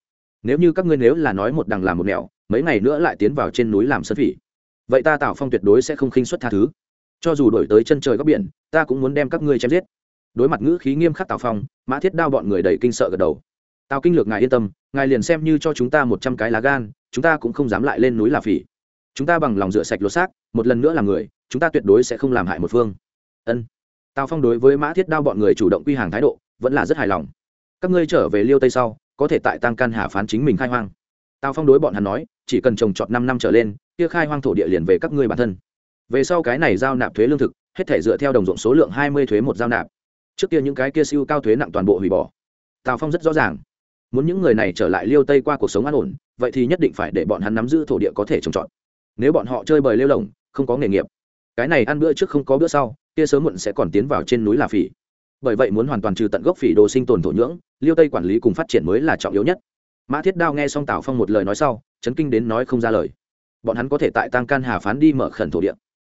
Nếu như các ngươi nếu là nói một đằng làm một nẻo, mấy ngày nữa lại tiến vào trên núi làm sơn phỉ. Vậy ta tào phong tuyệt đối sẽ không khinh xuất tha thứ cho dù đổi tới chân trời góc biển, ta cũng muốn đem các ngươi chém giết. Đối mặt ngữ khí nghiêm khắc tào phong, mã thiết đao bọn người đầy kinh sợ gật đầu. Tào kinh lược ngài yên tâm, ngài liền xem như cho chúng ta một trăm cái lá gan, chúng ta cũng không dám lại lên núi là phỉ. Chúng ta bằng lòng rửa sạch lột xác, một lần nữa là người, chúng ta tuyệt đối sẽ không làm hại một phương. Ân. Tào phong đối với mã thiết đao bọn người chủ động quy hàng thái độ, vẫn là rất hài lòng. Các ngươi trở về liêu tây sau, có thể tại tăng can hà phán chính mình khai hoang. Tào phong đối bọn hắn nói, chỉ cần trồng trọt năm năm trở lên, kia khai hoang thổ địa liền về các ngươi bản thân về sau cái này giao nạp thuế lương thực, hết thể dựa theo đồng ruộng số lượng hai mươi thuế một giao nạp. Trước kia những cái kia siêu cao thuế nặng toàn bộ hủy bỏ. Tào phong rất rõ ràng, muốn những người này trở lại liêu tây qua cuộc sống an ổn, vậy thì nhất định phải để bọn hắn nắm giữ thổ địa có thể trồng trọt. Nếu bọn họ chơi bời lêu lồng không có nghề nghiệp, cái này ăn bữa trước không có bữa sau, kia sớm muộn sẽ còn tiến vào trên núi là phỉ. Bởi vậy muốn hoàn toàn trừ tận gốc phỉ đồ sinh tồn thổ nhưỡng, liêu tây quản lý cùng phát triển mới là trọng yếu nhất. Mã thiết đao nghe xong tào phong một lời nói sau, chấn kinh đến nói không ra lời. Bọn hắn có thể tại tăng can hà phán đi mở khẩn thổ địa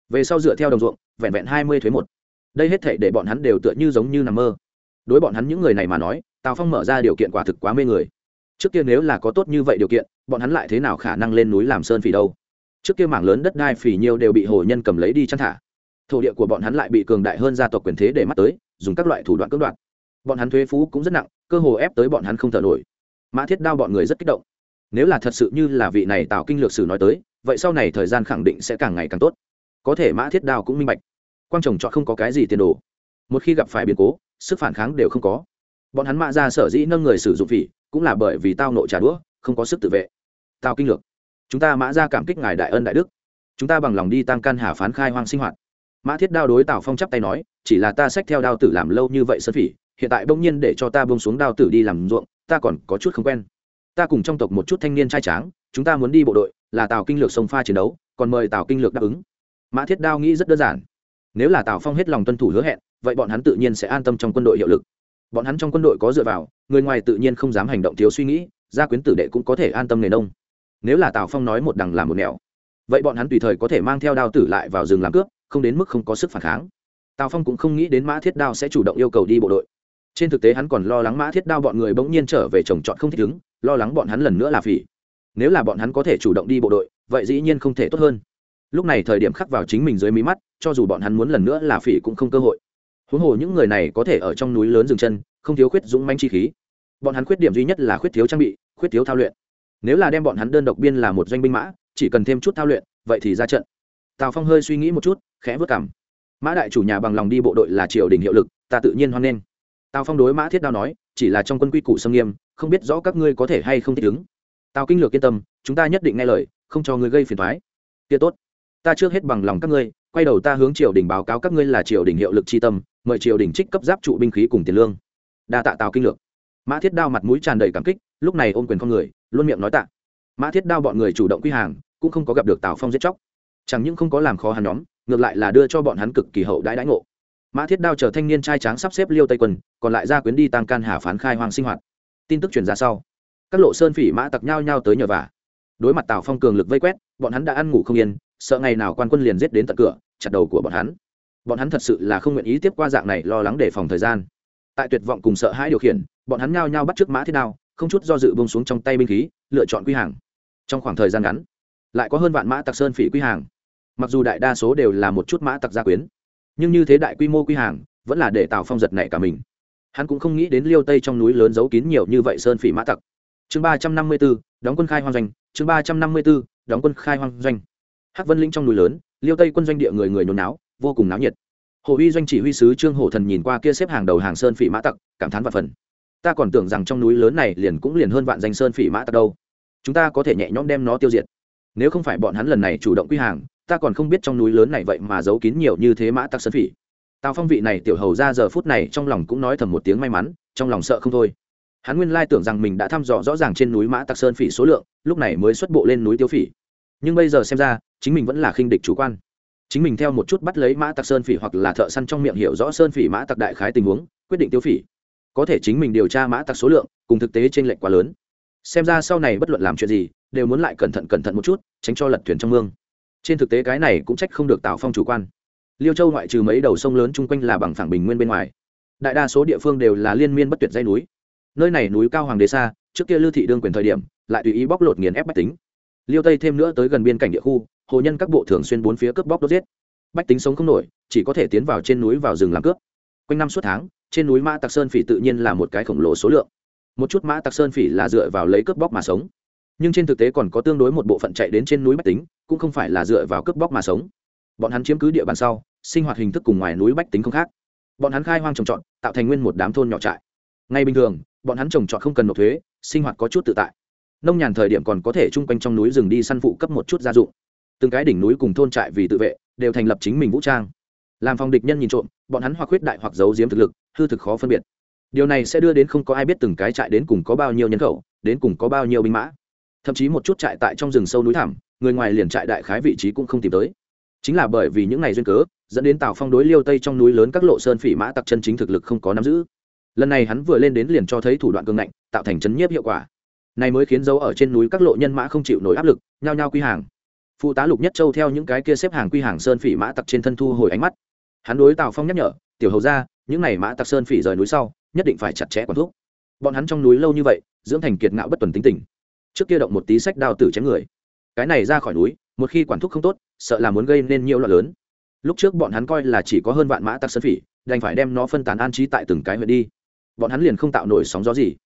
về sau dựa theo đồng ruộng, vẹn vẹn hai mươi thuế một. Đây hết thể để bọn hắn đều tựa như giống như nằm mơ. Đối bọn hắn những người này mà nói, tào phong mở ra điều kiện quả thực quá mê người. Trước kia nếu là có tốt như vậy điều kiện, bọn hắn lại thế nào khả năng lên núi làm sơn phỉ đâu? Trước kia mảng lớn đất đai phỉ nhiều đều bị hồ nhân cầm lấy đi chăn thả. Thổ địa của bọn hắn lại bị cường đại hơn gia tộc quyền thế để mắt tới, dùng các loại thủ đoạn cưỡng đoạt. Bọn hắn thuế phú cũng rất nặng, cơ hồ ép tới bọn hắn không thở nổi. Mã thiết đao bọn người rất kích động. Nếu là thật sự như là vị này tạo kinh lược sử nói tới, vậy sau này thời gian khẳng định sẽ càng ngày càng tốt có thể mã thiết đao cũng minh bạch. Quang trồng chọn không có cái gì tiền đồ. Một khi gặp phải biến cố, sức phản kháng đều không có. Bọn hắn mạ ra sở dĩ nâng người sử dụng phỉ, cũng là bởi vì tao nội trả đũa, không có sức tự vệ. Tao kinh lược. Chúng ta mã ra cảm kích ngài đại ân đại đức. Chúng ta bằng lòng đi tăng căn hà phán khai hoang sinh hoạt. Mã thiết đao đối tào phong chắp tay nói, chỉ là ta xách theo đao tử làm lâu như vậy sơn phỉ, hiện tại bỗng nhiên để cho ta bông xuống đao tử đi làm ruộng, ta còn có chút không quen. Ta cùng trong tộc một chút thanh niên trai tráng, chúng ta muốn đi bộ đội, là tào kinh lược sông pha chiến đấu, còn mời tào kinh lược đáp ứng mã thiết đao nghĩ rất đơn giản. Nếu là tào phong hết lòng tuân thủ hứa hẹn, vậy bọn hắn tự nhiên sẽ an tâm trong quân đội hiệu lực. Bọn hắn trong quân đội có dựa vào, người ngoài tự nhiên không dám hành động thiếu suy nghĩ, gia quyến tử đệ cũng có thể an tâm nghề nông. Nếu là tào phong nói một đằng làm một nẻo, vậy bọn hắn tùy thời có thể mang theo đao tử lại vào rừng làm cướp, không đến mức không có sức phản kháng. Tào phong cũng không nghĩ đến mã thiết đao sẽ chủ động yêu cầu đi bộ đội. Trên thực tế hắn còn lo lắng mã thiết đao bọn người bỗng nhiên trở về trồng trọt không thích ứng, lo lắng bọn hắn lần nữa là phỉ. Nếu là bọn hắn có thể chủ động đi bộ đội, vậy dĩ nhiên không thể tốt hơn lúc này thời điểm khắc vào chính mình dưới mí mắt, cho dù bọn hắn muốn lần nữa là phỉ cũng không cơ hội. Huống hồ những người này có thể ở trong núi lớn dừng chân, không thiếu khuyết dũng manh chi khí. Bọn hắn khuyết điểm duy nhất là khuyết thiếu trang bị, khuyết thiếu thao luyện. Nếu là đem bọn hắn đơn độc biên là một doanh binh mã, chỉ cần thêm chút thao luyện, vậy thì ra trận. Tào phong hơi suy nghĩ một chút, khẽ vớt cảm mã đại chủ nhà bằng lòng đi bộ đội là triều đình hiệu lực, ta tự nhiên hoan nghênh. Tào phong đối mã thiết đao nói, chỉ là trong quân quy củ xâm nghiêm, không biết rõ các ngươi có thể hay không thích ứng. Tào kinh lược yên tâm, chúng ta nhất định nghe lời, không cho ngươi gây phiền thoái kia tốt ta trước hết bằng lòng các ngươi, quay đầu ta hướng triều đình báo cáo các ngươi là triều đình hiệu lực tri tâm, mời triều đình trích cấp giáp trụ binh khí cùng tiền lương. Đa tạ tào kinh lược. Mã thiết đao mặt mũi tràn đầy cảm kích, lúc này ôm quyền con người, luôn miệng nói tạ. Mã thiết đao bọn người chủ động quy hàng, cũng không có gặp được tào phong giết chóc. Chẳng những không có làm khó hắn nhóm, ngược lại là đưa cho bọn hắn cực kỳ hậu đãi đãi ngộ. Mã thiết đao chờ thanh niên trai tráng sắp xếp liêu tây quân, còn lại ra quyến đi tăng can hà phán khai hoang sinh hoạt. Tin tức truyền ra sau, các lộ sơn phỉ mã tặc nhau nhau tới nhờ vả. Đối mặt tào phong cường lực vây quét, bọn hắn đã ăn ngủ không yên sợ ngày nào quan quân liền giết đến tận cửa chặt đầu của bọn hắn. Bọn hắn thật sự là không nguyện ý tiếp qua dạng này lo lắng để phòng thời gian. Tại tuyệt vọng cùng sợ hãi điều khiển bọn hắn nhao nhao bắt trước mã thế nào, không chút do dự bông xuống trong tay binh khí lựa chọn quy hàng. Trong khoảng thời gian ngắn lại có hơn vạn mã tặc sơn phỉ quy hàng. Mặc dù đại đa số đều là một chút mã tặc gia quyến nhưng như thế đại quy mô quy hàng vẫn là để tào phong giật nảy cả mình. Hắn cũng không nghĩ đến liêu tây trong núi lớn giấu kín nhiều như vậy sơn phỉ mã tặc. Chương ba trăm năm mươi b ố đóng quân khai hoang doanh chương ba trăm năm mươi b ố đóng quân khai hoang doanh hắc vân linh trong núi lớn, liêu tây quân doanh địa người người nôn náo, vô cùng náo nhiệt. Hồ uy doanh chỉ huy sứ trương hổ thần nhìn qua kia xếp hàng đầu hàng sơn phỉ mã tặc, cảm thán và phần. Ta còn tưởng rằng trong núi lớn này liền cũng liền hơn vạn danh sơn phỉ mã tặc đâu. Chúng ta có thể nhẹ nhõm đem nó tiêu diệt. Nếu không phải bọn hắn lần này chủ động quy hàng, ta còn không biết trong núi lớn này vậy mà giấu kín nhiều như thế mã tặc sơn phỉ. Tào phong vị này tiểu hầu ra giờ phút này trong lòng cũng nói thầm một tiếng may mắn, trong lòng sợ không thôi. Hắn nguyên lai tưởng rằng mình đã thăm dò rõ ràng trên núi mã tặc sơn phỉ số lượng, lúc này mới xuất bộ lên núi tiêu phỉ nhưng bây giờ xem ra, chính mình vẫn là khinh địch chủ quan. Chính mình theo một chút bắt lấy mã tặc sơn phỉ hoặc là thợ săn trong miệng hiểu rõ sơn phỉ mã tặc đại khái tình huống, quyết định tiêu phỉ. Có thể chính mình điều tra mã tặc số lượng, cùng thực tế t r ê n lệch quá lớn. Xem ra sau này bất luận làm chuyện gì, đều muốn lại cẩn thận cẩn thận một chút, tránh cho lật thuyền trong mương. Trên thực tế cái này cũng trách không được tào phong chủ quan. Liêu châu ngoại trừ mấy đầu sông lớn chung quanh là bằng phẳng bình nguyên bên ngoài. Đại đa số địa phương đều là liên miên bất tuyệt dây núi. Nơi này núi cao hoàng đế xa, trước kia lưu thị đương quyền thời điểm, lại tùy ý bóc lột nghiền ép bách tính liêu tây thêm nữa tới gần biên cảnh địa khu, hồ nhân các bộ thường xuyên bốn phía cướp bóc đốt giết. Bách tính sống không nổi, chỉ có thể tiến vào trên núi vào rừng làm cướp. Quanh năm suốt tháng, trên núi mã tạc sơn phỉ tự nhiên là một cái khổng lồ số lượng. Một chút mã tạc sơn phỉ là dựa vào lấy cướp bóc mà sống. Nhưng trên thực tế còn có tương đối một bộ phận chạy đến trên núi bách tính, cũng không phải là dựa vào cướp bóc mà sống. Bọn hắn chiếm cứ địa bàn sau, sinh hoạt hình thức cùng ngoài núi bách tính không khác. Bọn hắn khai hoang trồng trọt, tạo thành nguyên một đám thôn nhỏ trại. Ngay bình thường, bọn hắn trồng trọt không cần nộp thuế, sinh hoạt có chút tự tại nông nhàn thời điểm còn có thể chung quanh trong núi rừng đi săn phụ cấp một chút gia dụng. Từng cái đỉnh núi cùng thôn trại vì tự vệ, đều thành lập chính mình vũ trang. Làm phòng địch nhân nhìn trộm, bọn hắn hoặc khuyết đại hoặc giấu giếm thực lực, hư thực khó phân biệt. Điều này sẽ đưa đến không có ai biết từng cái trại đến cùng có bao nhiêu nhân khẩu, đến cùng có bao nhiêu binh mã. Thậm chí một chút trại tại trong rừng sâu núi thẳm, người ngoài liền trại đại khái vị trí cũng không tìm tới. Chính là bởi vì những ngày duyên cớ, dẫn đến tào phong đối liêu tây trong núi lớn các lộ sơn phỉ mã tặc chân chính thực lực không có nắm giữ. Lần này hắn vừa lên đến liền cho thấy thủ đoạn cương ngạnh, tạo thành chấn nhiếp hiệu quả này mới khiến dấu ở trên núi các lộ nhân mã không chịu nổi áp lực, nhao nhao quy hàng. Phụ tá lục nhất châu theo những cái kia xếp hàng quy hàng sơn phỉ mã tặc trên thân thu hồi ánh mắt. Hắn đối tào phong nhắc nhở, tiểu hầu ra những này mã tặc sơn phỉ rời núi sau, nhất định phải chặt chẽ quản thuốc bọn hắn trong núi lâu như vậy, dưỡng thành kiệt ngạo bất tuần tính tình. Trước kia động một tí sách đao tử chém người. Cái này ra khỏi núi, một khi quản thúc không tốt, sợ là muốn gây nên nhiều loạn lớn. Lúc trước bọn hắn coi là chỉ có hơn vạn mã tặc sơn phỉ, đành phải đem nó phân tán an trí tại từng cái huyện đi. Bọn hắn liền không tạo nổi sóng gió gì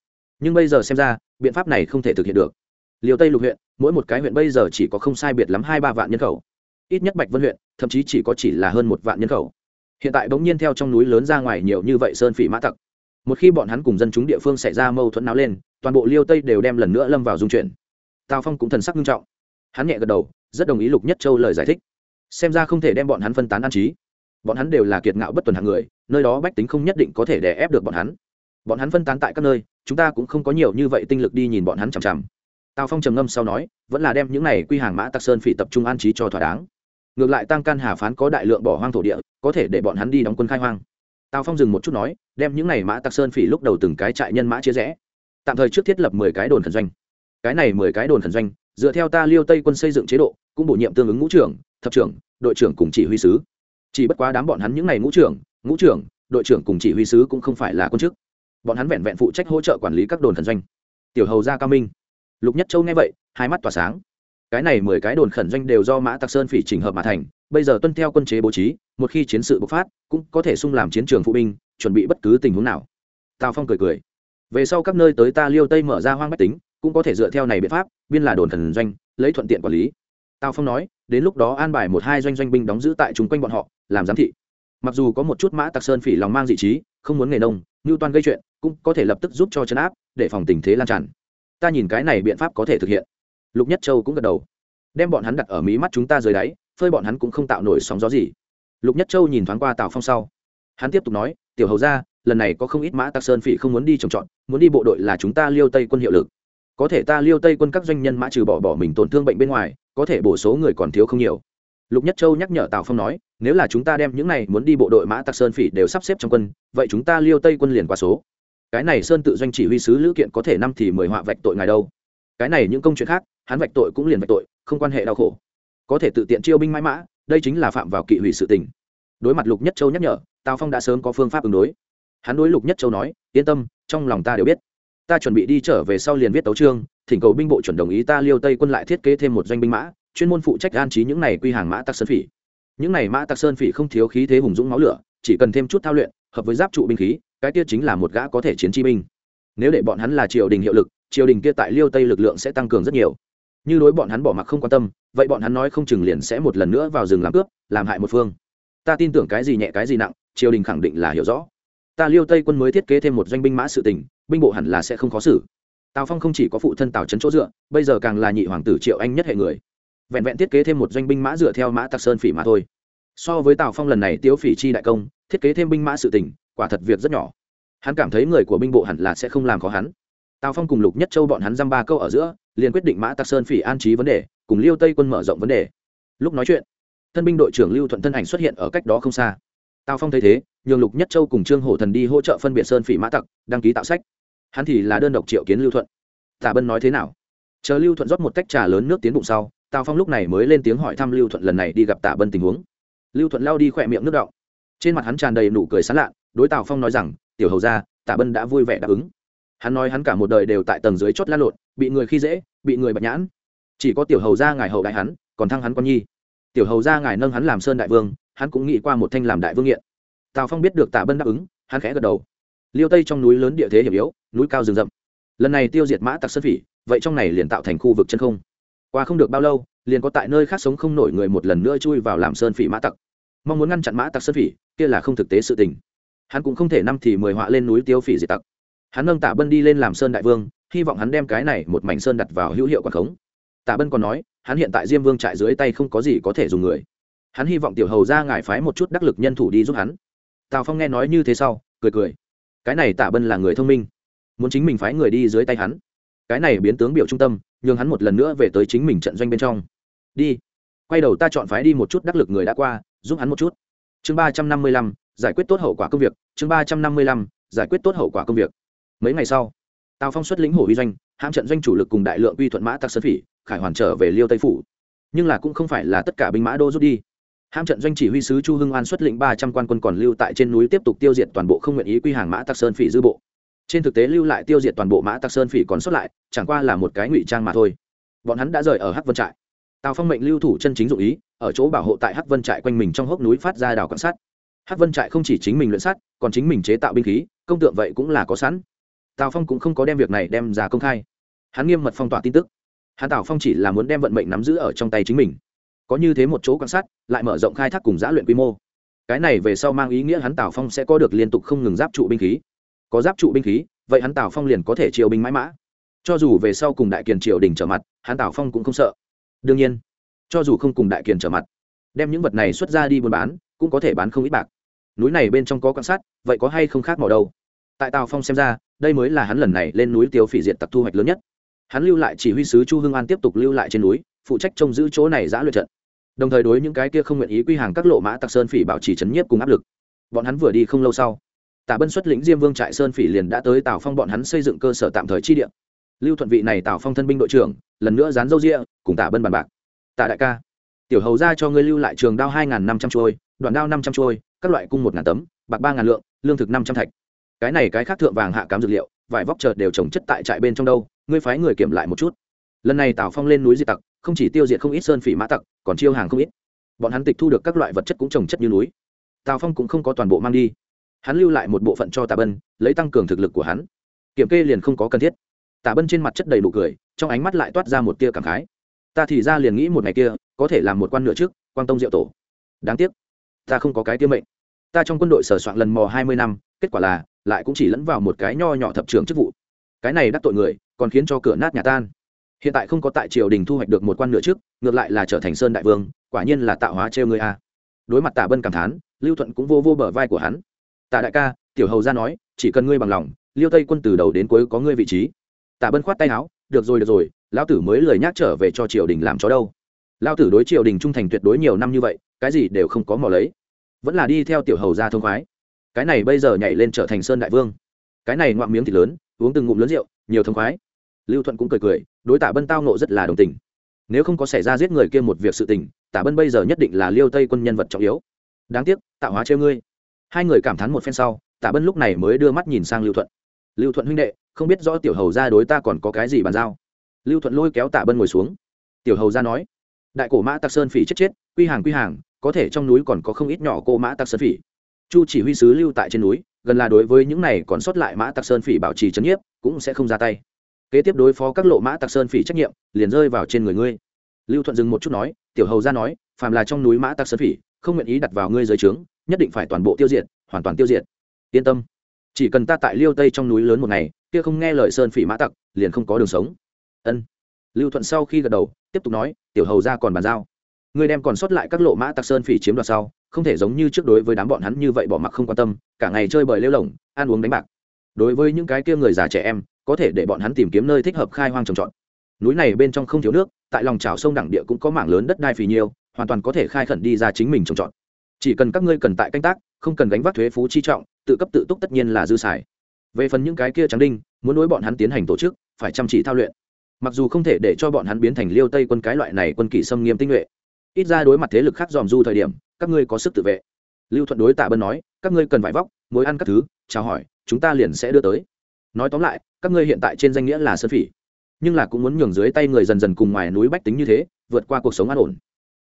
nhưng bây giờ xem ra, biện pháp này không thể thực hiện được. Liều tây lục huyện, mỗi một cái huyện bây giờ chỉ có không sai biệt lắm hai ba vạn nhân khẩu. Ít nhất bạch vân huyện, thậm chí chỉ có chỉ là hơn một vạn nhân khẩu. Hiện tại bỗng nhiên theo trong núi lớn ra ngoài nhiều như vậy sơn phỉ mã tặc. Một khi bọn hắn cùng dân chúng địa phương xảy ra mâu thuẫn náo lên, toàn bộ liêu tây đều đem lần nữa lâm vào dung chuyển. Tào phong cũng thần sắc nghiêm trọng. Hắn nhẹ gật đầu, rất đồng ý lục nhất châu lời giải thích. Xem ra không thể đem bọn hắn phân tán an trí. Bọn hắn đều là kiệt ngạo bất tuần hạng người, nơi đó bách tính không nhất định có thể đè ép được bọn hắn bọn hắn phân tán tại các nơi, chúng ta cũng không có nhiều như vậy tinh lực đi nhìn bọn hắn chằm chằm. Tào phong trầm ngâm sau nói, vẫn là đem những này quy hàng mã tặc sơn phỉ tập trung an trí cho thỏa đáng. Ngược lại tăng can hà phán có đại lượng bỏ hoang thổ địa, có thể để bọn hắn đi đóng quân khai hoang. Tào phong dừng một chút nói, đem những này mã tặc sơn phỉ lúc đầu từng cái trại nhân mã chia rẽ. Tạm thời trước thiết lập mười cái đồn khẩn doanh. Cái này mười cái đồn khẩn doanh, dựa theo ta liêu tây quân xây dựng chế độ, cũng bổ nhiệm tương ứng ngũ trưởng, thập trưởng, đội trưởng cùng chỉ huy sứ. Chỉ bất quá đám bọn hắn những ngày ngũ trưởng ngũ trưởng, đội trưởng cùng chỉ huy sứ cũng không phải là quân chức bọn hắn vẹn vẹn phụ trách hỗ trợ quản lý các đồn khẩn doanh. Tiểu hầu gia cao minh. Lục nhất châu nghe vậy, hai mắt tỏa sáng. Cái này mười cái đồn khẩn doanh đều do mã tặc sơn phỉ chỉnh hợp mà thành, bây giờ tuân theo quân chế bố trí, một khi chiến sự bộc phát, cũng có thể sung làm chiến trường phụ binh, chuẩn bị bất cứ tình huống nào. Tào phong cười cười. Về sau các nơi tới ta liêu tây mở ra hoang bách tính, cũng có thể dựa theo này biện pháp, biên là đồn thần doanh, lấy thuận tiện quản lý. Tào phong nói, đến lúc đó an bài một hai doanh doanh binh đóng giữ tại chung quanh bọn họ, làm giám thị. Mặc dù có một chút mã tặc sơn phỉ lòng mang dị trí, không muốn nghề nông, ngưu toan gây chuyện cũng có thể lập tức giúp cho chấn áp, để phòng tình thế lan tràn. Ta nhìn cái này biện pháp có thể thực hiện. Lục nhất châu cũng gật đầu. Đem bọn hắn đặt ở mí mắt chúng ta dưới đáy, phơi bọn hắn cũng không tạo nổi sóng gió gì. Lục nhất châu nhìn thoáng qua tào phong sau. Hắn tiếp tục nói, tiểu hầu ra lần này có không ít mã tạc sơn phỉ không muốn đi trồng trọt, muốn đi bộ đội là chúng ta liêu tây quân hiệu lực. Có thể ta liêu tây quân các doanh nhân mã trừ bỏ bỏ mình tổn thương bệnh bên ngoài, có thể bổ số người còn thiếu không nhiều. Lục nhất châu nhắc nhở tào phong nói, nếu là chúng ta đem những này muốn đi bộ đội mã tạc sơn phỉ đều sắp xếp trong quân, vậy chúng ta liêu tây quân liền qua số cái này sơn tự doanh chỉ huy sứ lữ kiện có thể năm thì mười họa vạch tội ngài đâu. Cái này những công chuyện khác, hắn vạch tội cũng liền vạch tội, không quan hệ đau khổ. Có thể tự tiện chiêu binh mãi mã, đây chính là phạm vào kỵ hủy sự tình. Đối mặt lục nhất châu nhắc nhở, tào phong đã sớm có phương pháp ứng đối. Hắn đối lục nhất châu nói, yên tâm, trong lòng ta đều biết. Ta chuẩn bị đi trở về sau liền viết tấu trương thỉnh cầu binh bộ chuẩn đồng ý ta liêu tây quân lại thiết kế thêm một doanh binh mã, chuyên môn phụ trách an trí những này quy hàng mã tặc sơn phỉ. Những này mã tặc sơn phỉ không thiếu khí thế hùng dũng máu lửa, chỉ cần thêm chút thao luyện, hợp với giáp trụ binh khí cái kia chính là một gã có thể chiến chi binh. Nếu để bọn hắn là triều đình hiệu lực, triều đình kia tại liêu tây lực lượng sẽ tăng cường rất nhiều. Như đối bọn hắn bỏ mặc không quan tâm, vậy bọn hắn nói không chừng liền sẽ một lần nữa vào rừng làm cướp, làm hại một phương. Ta tin tưởng cái gì nhẹ cái gì nặng, triều đình khẳng định là hiểu rõ. Ta liêu tây quân mới thiết kế thêm một doanh binh mã sự tình, binh bộ hẳn là sẽ không khó xử. Tào phong không chỉ có phụ thân tào trấn chỗ dựa, bây giờ càng là nhị hoàng tử triệu anh nhất hệ người. Vẹn vẹn thiết kế thêm một doanh binh mã dựa theo mã tặc sơn phỉ mà thôi. So với tào phong lần này tiêu phỉ chi đại công, thiết kế thêm binh mã sự tình quả thật việc rất nhỏ. Hắn cảm thấy người của binh bộ hẳn là sẽ không làm khó hắn. Tào phong cùng lục nhất châu bọn hắn dăm ba câu ở giữa, liền quyết định mã tặc sơn phỉ an trí vấn đề, cùng liêu tây quân mở rộng vấn đề. Lúc nói chuyện, thân binh đội trưởng lưu thuận thân ảnh xuất hiện ở cách đó không xa. Tào phong thấy thế, nhường lục nhất châu cùng trương hổ thần đi hỗ trợ phân biệt sơn phỉ mã tặc đăng ký tạo sách. Hắn thì là đơn độc triệu kiến lưu thuận. Tả bân nói thế nào? Chờ lưu thuận rót một tách trà lớn nước tiến bụng sau, tào phong lúc này mới lên tiếng hỏi thăm lưu thuận lần này đi gặp tả bân tình huống. Lưu thuận lao đi khỏe miệng nước đọng. Trên mặt hắn tràn đầy nụ cười sán lạ đối tào phong nói rằng, tiểu hầu ra Tạ bân đã vui vẻ đáp ứng. Hắn nói hắn cả một đời đều tại tầng dưới chót la lộn, bị người khi dễ, bị người bạch nhãn. Chỉ có tiểu hầu ra ngài hậu đại hắn, còn thăng hắn con nhi. Tiểu hầu ra ngài nâng hắn làm sơn đại vương, hắn cũng nghĩ qua một thanh làm đại vương nghiện. Tào phong biết được Tạ bân đáp ứng, hắn khẽ gật đầu. Liêu tây trong núi lớn địa thế hiểm yếu, núi cao rừng rậm. Lần này tiêu diệt mã tặc sơn phỉ, vậy trong này liền tạo thành khu vực chân không. Qua không được bao lâu, liền có tại nơi khác sống không nổi người một lần nữa chui vào làm sơn phỉ mã tặc. Mong muốn ngăn chặn mã tặc sơn phỉ, kia là không thực tế sự tình hắn cũng không thể năm thì mười họa lên núi tiêu phỉ diệt tặc. Hắn nâng tả bân đi lên làm sơn đại vương, hy vọng hắn đem cái này một mảnh sơn đặt vào hữu hiệu quảng khống. Tả bân còn nói, hắn hiện tại diêm vương trại dưới tay không có gì có thể dùng người. Hắn hy vọng tiểu hầu ra ngài phái một chút đắc lực nhân thủ đi giúp hắn. Tào phong nghe nói như thế sau, cười cười. Cái này tả bân là người thông minh. Muốn chính mình phái người đi dưới tay hắn. Cái này biến tướng biểu trung tâm, nhường hắn một lần nữa về tới chính mình trận doanh bên trong. Đi. Quay đầu ta chọn phái đi một chút đắc lực người đã qua, giúp hắn một chút. Chương ba trăm năm mươi lăm giải quyết tốt hậu quả công việc, chương ba trăm năm mươi lăm, giải quyết tốt hậu quả công việc. Mấy ngày sau, tào phong xuất lĩnh hổ uy doanh, hãm trận doanh chủ lực cùng đại lượng uy thuận mã tặc sơn phỉ, khải hoàn trở về liêu tây phủ. Nhưng là cũng không phải là tất cả binh mã đô rút đi. Hãm trận doanh chỉ huy sứ chu hưng an xuất lĩnh ba trăm quan quân còn lưu tại trên núi tiếp tục tiêu diệt toàn bộ không nguyện ý quy hàng mã tặc sơn phỉ dư bộ. Trên thực tế lưu lại tiêu diệt toàn bộ mã tặc sơn phỉ còn xuất lại, chẳng qua là một cái ngụy trang mà thôi. Bọn hắn đã rời ở hắc vân trại. Tào phong mệnh lưu thủ chân chính dụ ý, ở chỗ bảo hộ tại hắc vân trại quanh mình trong hốc núi phát ra đào quan sát. Hát vân trại không chỉ chính mình luyện sắt, còn chính mình chế tạo binh khí, công tượng vậy cũng là có sẵn. Tào phong cũng không có đem việc này đem ra công khai. Hắn nghiêm mật phong tỏa tin tức. Hắn tào phong chỉ là muốn đem vận mệnh nắm giữ ở trong tay chính mình. Có như thế một chỗ quan sát, lại mở rộng khai thác cùng giã luyện quy mô. Cái này về sau mang ý nghĩa hắn tào phong sẽ có được liên tục không ngừng giáp trụ binh khí. Có giáp trụ binh khí, vậy hắn tào phong liền có thể triều binh mãi mã. Cho dù về sau cùng đại kiền triều đình trở mặt, hắn tào phong cũng không sợ. Đương nhiên, cho dù không cùng đại kiền trở mặt, đem những vật này xuất ra đi buôn bán cũng có thể bán không ít bạc. Núi này bên trong có quan sát, vậy có hay không khác màu đâu? Tại tào phong xem ra, đây mới là hắn lần này lên núi tiêu phỉ diệt tặc thu hoạch lớn nhất. Hắn lưu lại chỉ huy sứ chu hưng an tiếp tục lưu lại trên núi, phụ trách trông giữ chỗ này giã luyện trận. Đồng thời đối những cái kia không nguyện ý quy hàng các lộ mã tặc sơn phỉ bảo trì trấn nhiếp cùng áp lực. Bọn hắn vừa đi không lâu sau tả bân xuất lĩnh diêm vương trại sơn phỉ liền đã tới tào phong bọn hắn xây dựng cơ sở tạm thời chi địa. Lưu thuận vị này tào phong thân binh đội trưởng, lần nữa dán dâu rịa, cùng tả bân bàn bạc. Tạ đại ca, tiểu hầu ra cho ngươi lưu lại trường đao hai năm trăm trôi đoạn đao năm trăm trôi, các loại cung một ngàn tấm, bạc ba ngàn lượng, lương thực năm trăm thạch. Cái này cái khác thượng vàng hạ cám dược liệu vài vóc chợt đều trồng chất tại trại bên trong đâu, ngươi phái người kiểm lại một chút. Lần này tào phong lên núi diệt tặc, không chỉ tiêu diệt không ít sơn phỉ mã tặc, còn chiêu hàng không ít. Bọn hắn tịch thu được các loại vật chất cũng trồng chất như núi. Tào phong cũng không có toàn bộ mang đi. Hắn lưu lại một bộ phận cho tà bân, lấy tăng cường thực lực của hắn. Kiểm kê liền không có cần thiết. Tà bân trên mặt chất đầy nụ cười, trong ánh mắt lại toát ra một tia cảm khái. Ta thì ra liền nghĩ một ngày kia, có thể làm một quan nửa trước quan tông diệu tổ. Đáng tiếc ta không có cái tiêu mệnh. Ta trong quân đội sở soạn lần mò hai mươi năm, kết quả là, lại cũng chỉ lẫn vào một cái nho nhỏ thập trưởng chức vụ. Cái này đắc tội người, còn khiến cho cửa nát nhà tan. Hiện tại không có tại triều đình thu hoạch được một quan nửa trước, ngược lại là trở thành sơn đại vương, quả nhiên là tạo hóa trêu người a. Đối mặt tả bân cảm thán, lưu thuận cũng vô vô bờ vai của hắn. Tả đại ca, tiểu hầu ra nói, chỉ cần ngươi bằng lòng, liêu tây quân từ đầu đến cuối có ngươi vị trí. Tả bân khoát tay áo, được rồi được rồi, lão tử mới lời nhắc trở về cho triều đình làm chó đâu. Lão tử đối triều đình trung thành tuyệt đối nhiều năm như vậy cái gì đều không có mò lấy. Vẫn là đi theo tiểu hầu ra thông khoái. Cái này bây giờ nhảy lên trở thành sơn đại vương. Cái này ngoạm miếng thịt lớn, uống từng ngụm lớn rượu, nhiều thông khoái. Lưu thuận cũng cười cười, đối tả bân tao nộ rất là đồng tình. Nếu không có xảy ra giết người kia một việc sự tình, tả bân bây giờ nhất định là liêu tây quân nhân vật trọng yếu. Đáng tiếc, tạo hóa treo ngươi. Hai người cảm thán một phen sau, tả bân lúc này mới đưa mắt nhìn sang lưu thuận. Lưu thuận huynh đệ, không biết rõ tiểu hầu ra đối ta còn có cái gì bàn giao. Lưu thuận lôi kéo tả bân ngồi xuống. Tiểu hầu ra nói, đại cổ mã tạc sơn phỉ chết chết, quy hàng quy hàng có thể trong núi còn có không ít nhỏ cô mã tặc sơn phỉ. Chu chỉ huy sứ lưu tại trên núi, gần là đối với những này còn sót lại mã tặc sơn phỉ bảo trì trấn nhiếp, cũng sẽ không ra tay. Kế tiếp đối phó các lộ mã tặc sơn phỉ trách nhiệm, liền rơi vào trên người ngươi. Lưu thuận dừng một chút nói, tiểu hầu ra nói, phàm là trong núi mã tặc sơn phỉ, không nguyện ý đặt vào ngươi dưới trướng, nhất định phải toàn bộ tiêu diệt, hoàn toàn tiêu diệt. Yên tâm, chỉ cần ta tại liêu tây trong núi lớn một ngày, kia không nghe lời sơn phỉ mã tặc, liền không có đường sống. Ân. Lưu thuận sau khi gật đầu, tiếp tục nói, tiểu hầu ra còn bàn giao. Người đem còn sót lại các lộ mã tặc sơn phỉ chiếm đoạt sau, không thể giống như trước đối với đám bọn hắn như vậy bỏ mặc không quan tâm, cả ngày chơi bời lêu lỏng, ăn uống đánh bạc. Đối với những cái kia người già trẻ em, có thể để bọn hắn tìm kiếm nơi thích hợp khai hoang trồng trọt. Núi này bên trong không thiếu nước, tại lòng trào sông đẳng địa cũng có mảng lớn đất đai phì nhiêu hoàn toàn có thể khai khẩn đi ra chính mình trồng trọt. Chỉ cần các ngươi cần tại canh tác, không cần gánh vác thuế phú chi trọng, tự cấp tự túc tất nhiên là dư xài. Về phần những cái kia trắng đinh, muốn đối bọn hắn tiến hành tổ chức, phải chăm chỉ thao luyện. Mặc dù không thể để cho bọn hắn biến thành liêu tây quân cái loại này quân kỷ xâm nghiêm tinh nhuệ ít ra đối mặt thế lực khác dòm du thời điểm, các ngươi có sức tự vệ. Lưu thuận đối tạ bân nói, các ngươi cần vải vóc mối ăn các thứ, chào hỏi, chúng ta liền sẽ đưa tới. Nói tóm lại, các ngươi hiện tại trên danh nghĩa là sơn phỉ. Nhưng là cũng muốn nhường dưới tay người dần dần cùng ngoài núi bách tính như thế, vượt qua cuộc sống an ổn.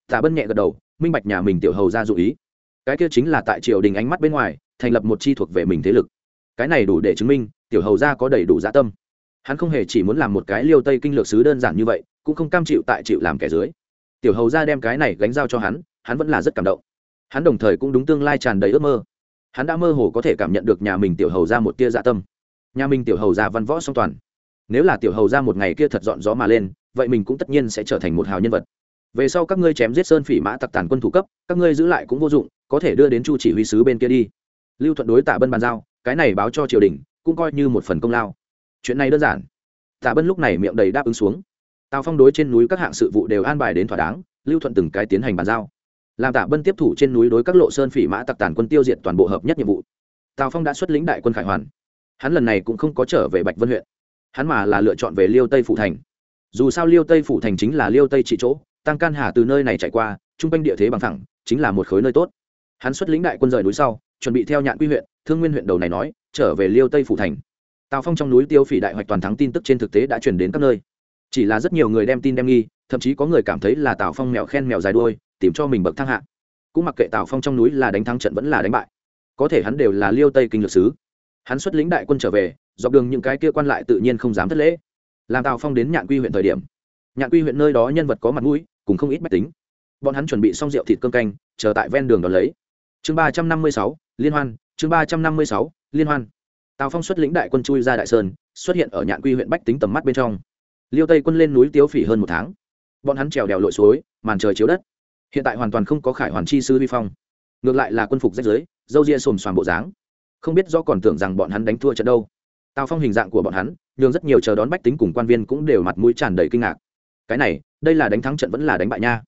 Tạ bân nhẹ gật đầu, minh bạch nhà mình tiểu hầu ra dụ ý. Cái kia chính là tại triều đình ánh mắt bên ngoài, thành lập một chi thuộc về mình thế lực. Cái này đủ để chứng minh, tiểu hầu ra có đầy đủ dạ tâm. Hắn không hề chỉ muốn làm một cái liêu tây kinh lược sứ đơn giản như vậy, cũng không cam chịu tại chịu làm kẻ dưới tiểu hầu ra đem cái này gánh giao cho hắn hắn vẫn là rất cảm động. Hắn đồng thời cũng đúng tương lai tràn đầy ước mơ. Hắn đã mơ hồ có thể cảm nhận được nhà mình tiểu hầu ra một tia dạ tâm. Nhà mình tiểu hầu ra văn võ song toàn. Nếu là tiểu hầu ra một ngày kia thật dọn gió mà lên, vậy mình cũng tất nhiên sẽ trở thành một hào nhân vật. Về sau các ngươi chém giết sơn phỉ mã tặc tàn quân thủ cấp, các ngươi giữ lại cũng vô dụng, có thể đưa đến chu chỉ huy sứ bên kia đi. Lưu thuận đối tạ bân bàn giao, cái này báo cho triều đình, cũng coi như một phần công lao. Chuyện này đơn giản. Tạ bân lúc này miệng đầy đáp ứng xuống tào phong đối trên núi các hạng sự vụ đều an bài đến thỏa đáng, lưu thuận từng cái tiến hành bàn giao. Làm tạ bân tiếp thủ trên núi đối các lộ sơn phỉ mã tặc tàn quân tiêu diệt toàn bộ hợp nhất nhiệm vụ. Tào phong đã xuất lĩnh đại quân khải hoàn. Hắn lần này cũng không có trở về bạch vân huyện. Hắn mà là lựa chọn về liêu tây phủ thành. Dù sao liêu tây phủ thành chính là liêu tây trị chỗ, tăng can hà từ nơi này chạy qua chung quanh địa thế bằng thẳng chính là một khối nơi tốt. Hắn xuất lĩnh đại quân rời núi sau, chuẩn bị theo nhạn quy huyện, thương nguyên huyện đầu này nói, trở về liêu tây phủ thành. Tào phong trong núi tiêu phỉ đại hoạch toàn thắng tin tức trên thực tế đã chuyển đến các nơi chỉ là rất nhiều người đem tin đem nghi, thậm chí có người cảm thấy là tào phong mèo khen mèo dài đuôi, tìm cho mình bậc thang hạ. Cũng mặc kệ tào phong trong núi là đánh thắng trận vẫn là đánh bại. Có thể hắn đều là liêu tây kinh lược sứ. Hắn xuất lĩnh đại quân trở về, dọc đường những cái kia quan lại tự nhiên không dám thất lễ. Làm tào phong đến nhạn quy huyện thời điểm, nhạn quy huyện nơi đó nhân vật có mặt mũi, cùng không ít mách tính. Bọn hắn chuẩn bị xong rượu thịt cơm canh, chờ tại ven đường đón lấy. Chương ba trăm năm mươi sáu, liên hoan, chương ba trăm năm mươi sáu, liên hoan. Tào phong xuất lĩnh đại quân chui ra đại sơn, xuất hiện ở nhạn quy huyện bách tính tầm mắt bên trong liêu tây quân lên núi tiếu phỉ hơn một tháng. Bọn hắn trèo đèo lội suối, màn trời chiếu đất. Hiện tại hoàn toàn không có khải hoàn chi sư vi phong. Ngược lại là quân phục rách giới dâu ria xồm xoàm bộ dáng. Không biết do còn tưởng rằng bọn hắn đánh thua trận đâu. Tào phong hình dạng của bọn hắn, nhường rất nhiều chờ đón bách tính cùng quan viên cũng đều mặt mũi tràn đầy kinh ngạc. Cái này, đây là đánh thắng trận vẫn là đánh bại nha.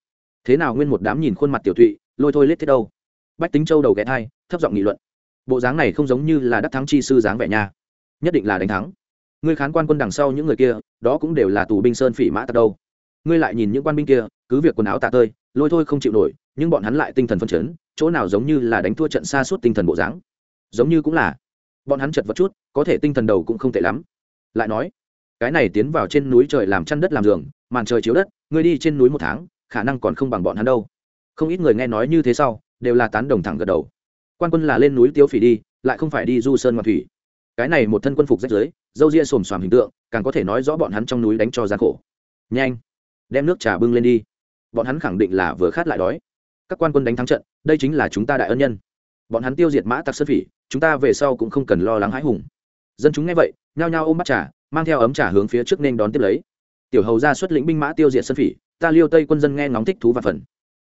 Thế nào nguyên một đám nhìn khuôn mặt tiểu thụy lôi thôi lết thế đâu. Bách tính châu đầu ghé thai, thấp giọng nghị luận. Bộ dáng này không giống như là đắc thắng chi sư dáng vẻ nha. Nhất định là đánh thắng ngươi khán quan quân đằng sau những người kia, đó cũng đều là tù binh sơn phỉ mã tật đâu. Ngươi lại nhìn những quan binh kia, cứ việc quần áo tạ tơi, lôi thôi không chịu nổi, nhưng bọn hắn lại tinh thần phân chấn, chỗ nào giống như là đánh thua trận xa suốt tinh thần bộ dáng. Giống như cũng là, bọn hắn chật vật chút, có thể tinh thần đầu cũng không tệ lắm. Lại nói, cái này tiến vào trên núi trời làm chăn đất làm giường, màn trời chiếu đất, ngươi đi trên núi một tháng, khả năng còn không bằng bọn hắn đâu. Không ít người nghe nói như thế sau, đều là tán đồng thẳng gật đầu. Quan quân là lên núi tiêu phỉ đi, lại không phải đi du sơn ngoạn thủy cái này một thân quân phục rách dưới dâu ria xồm xoàm hình tượng, càng có thể nói rõ bọn hắn trong núi đánh cho gian khổ. Nhanh, đem nước trà bưng lên đi. Bọn hắn khẳng định là vừa khát lại đói. Các quan quân đánh thắng trận, đây chính là chúng ta đại ân nhân. Bọn hắn tiêu diệt mã tặc sơn phỉ, chúng ta về sau cũng không cần lo lắng hãi hùng. Dân chúng nghe vậy, nhao nhao ôm bắt trà, mang theo ấm trà hướng phía trước nên đón tiếp lấy. Tiểu hầu ra xuất lĩnh binh mã tiêu diệt sơn phỉ, ta liêu tây quân dân nghe ngóng thích thú và phần.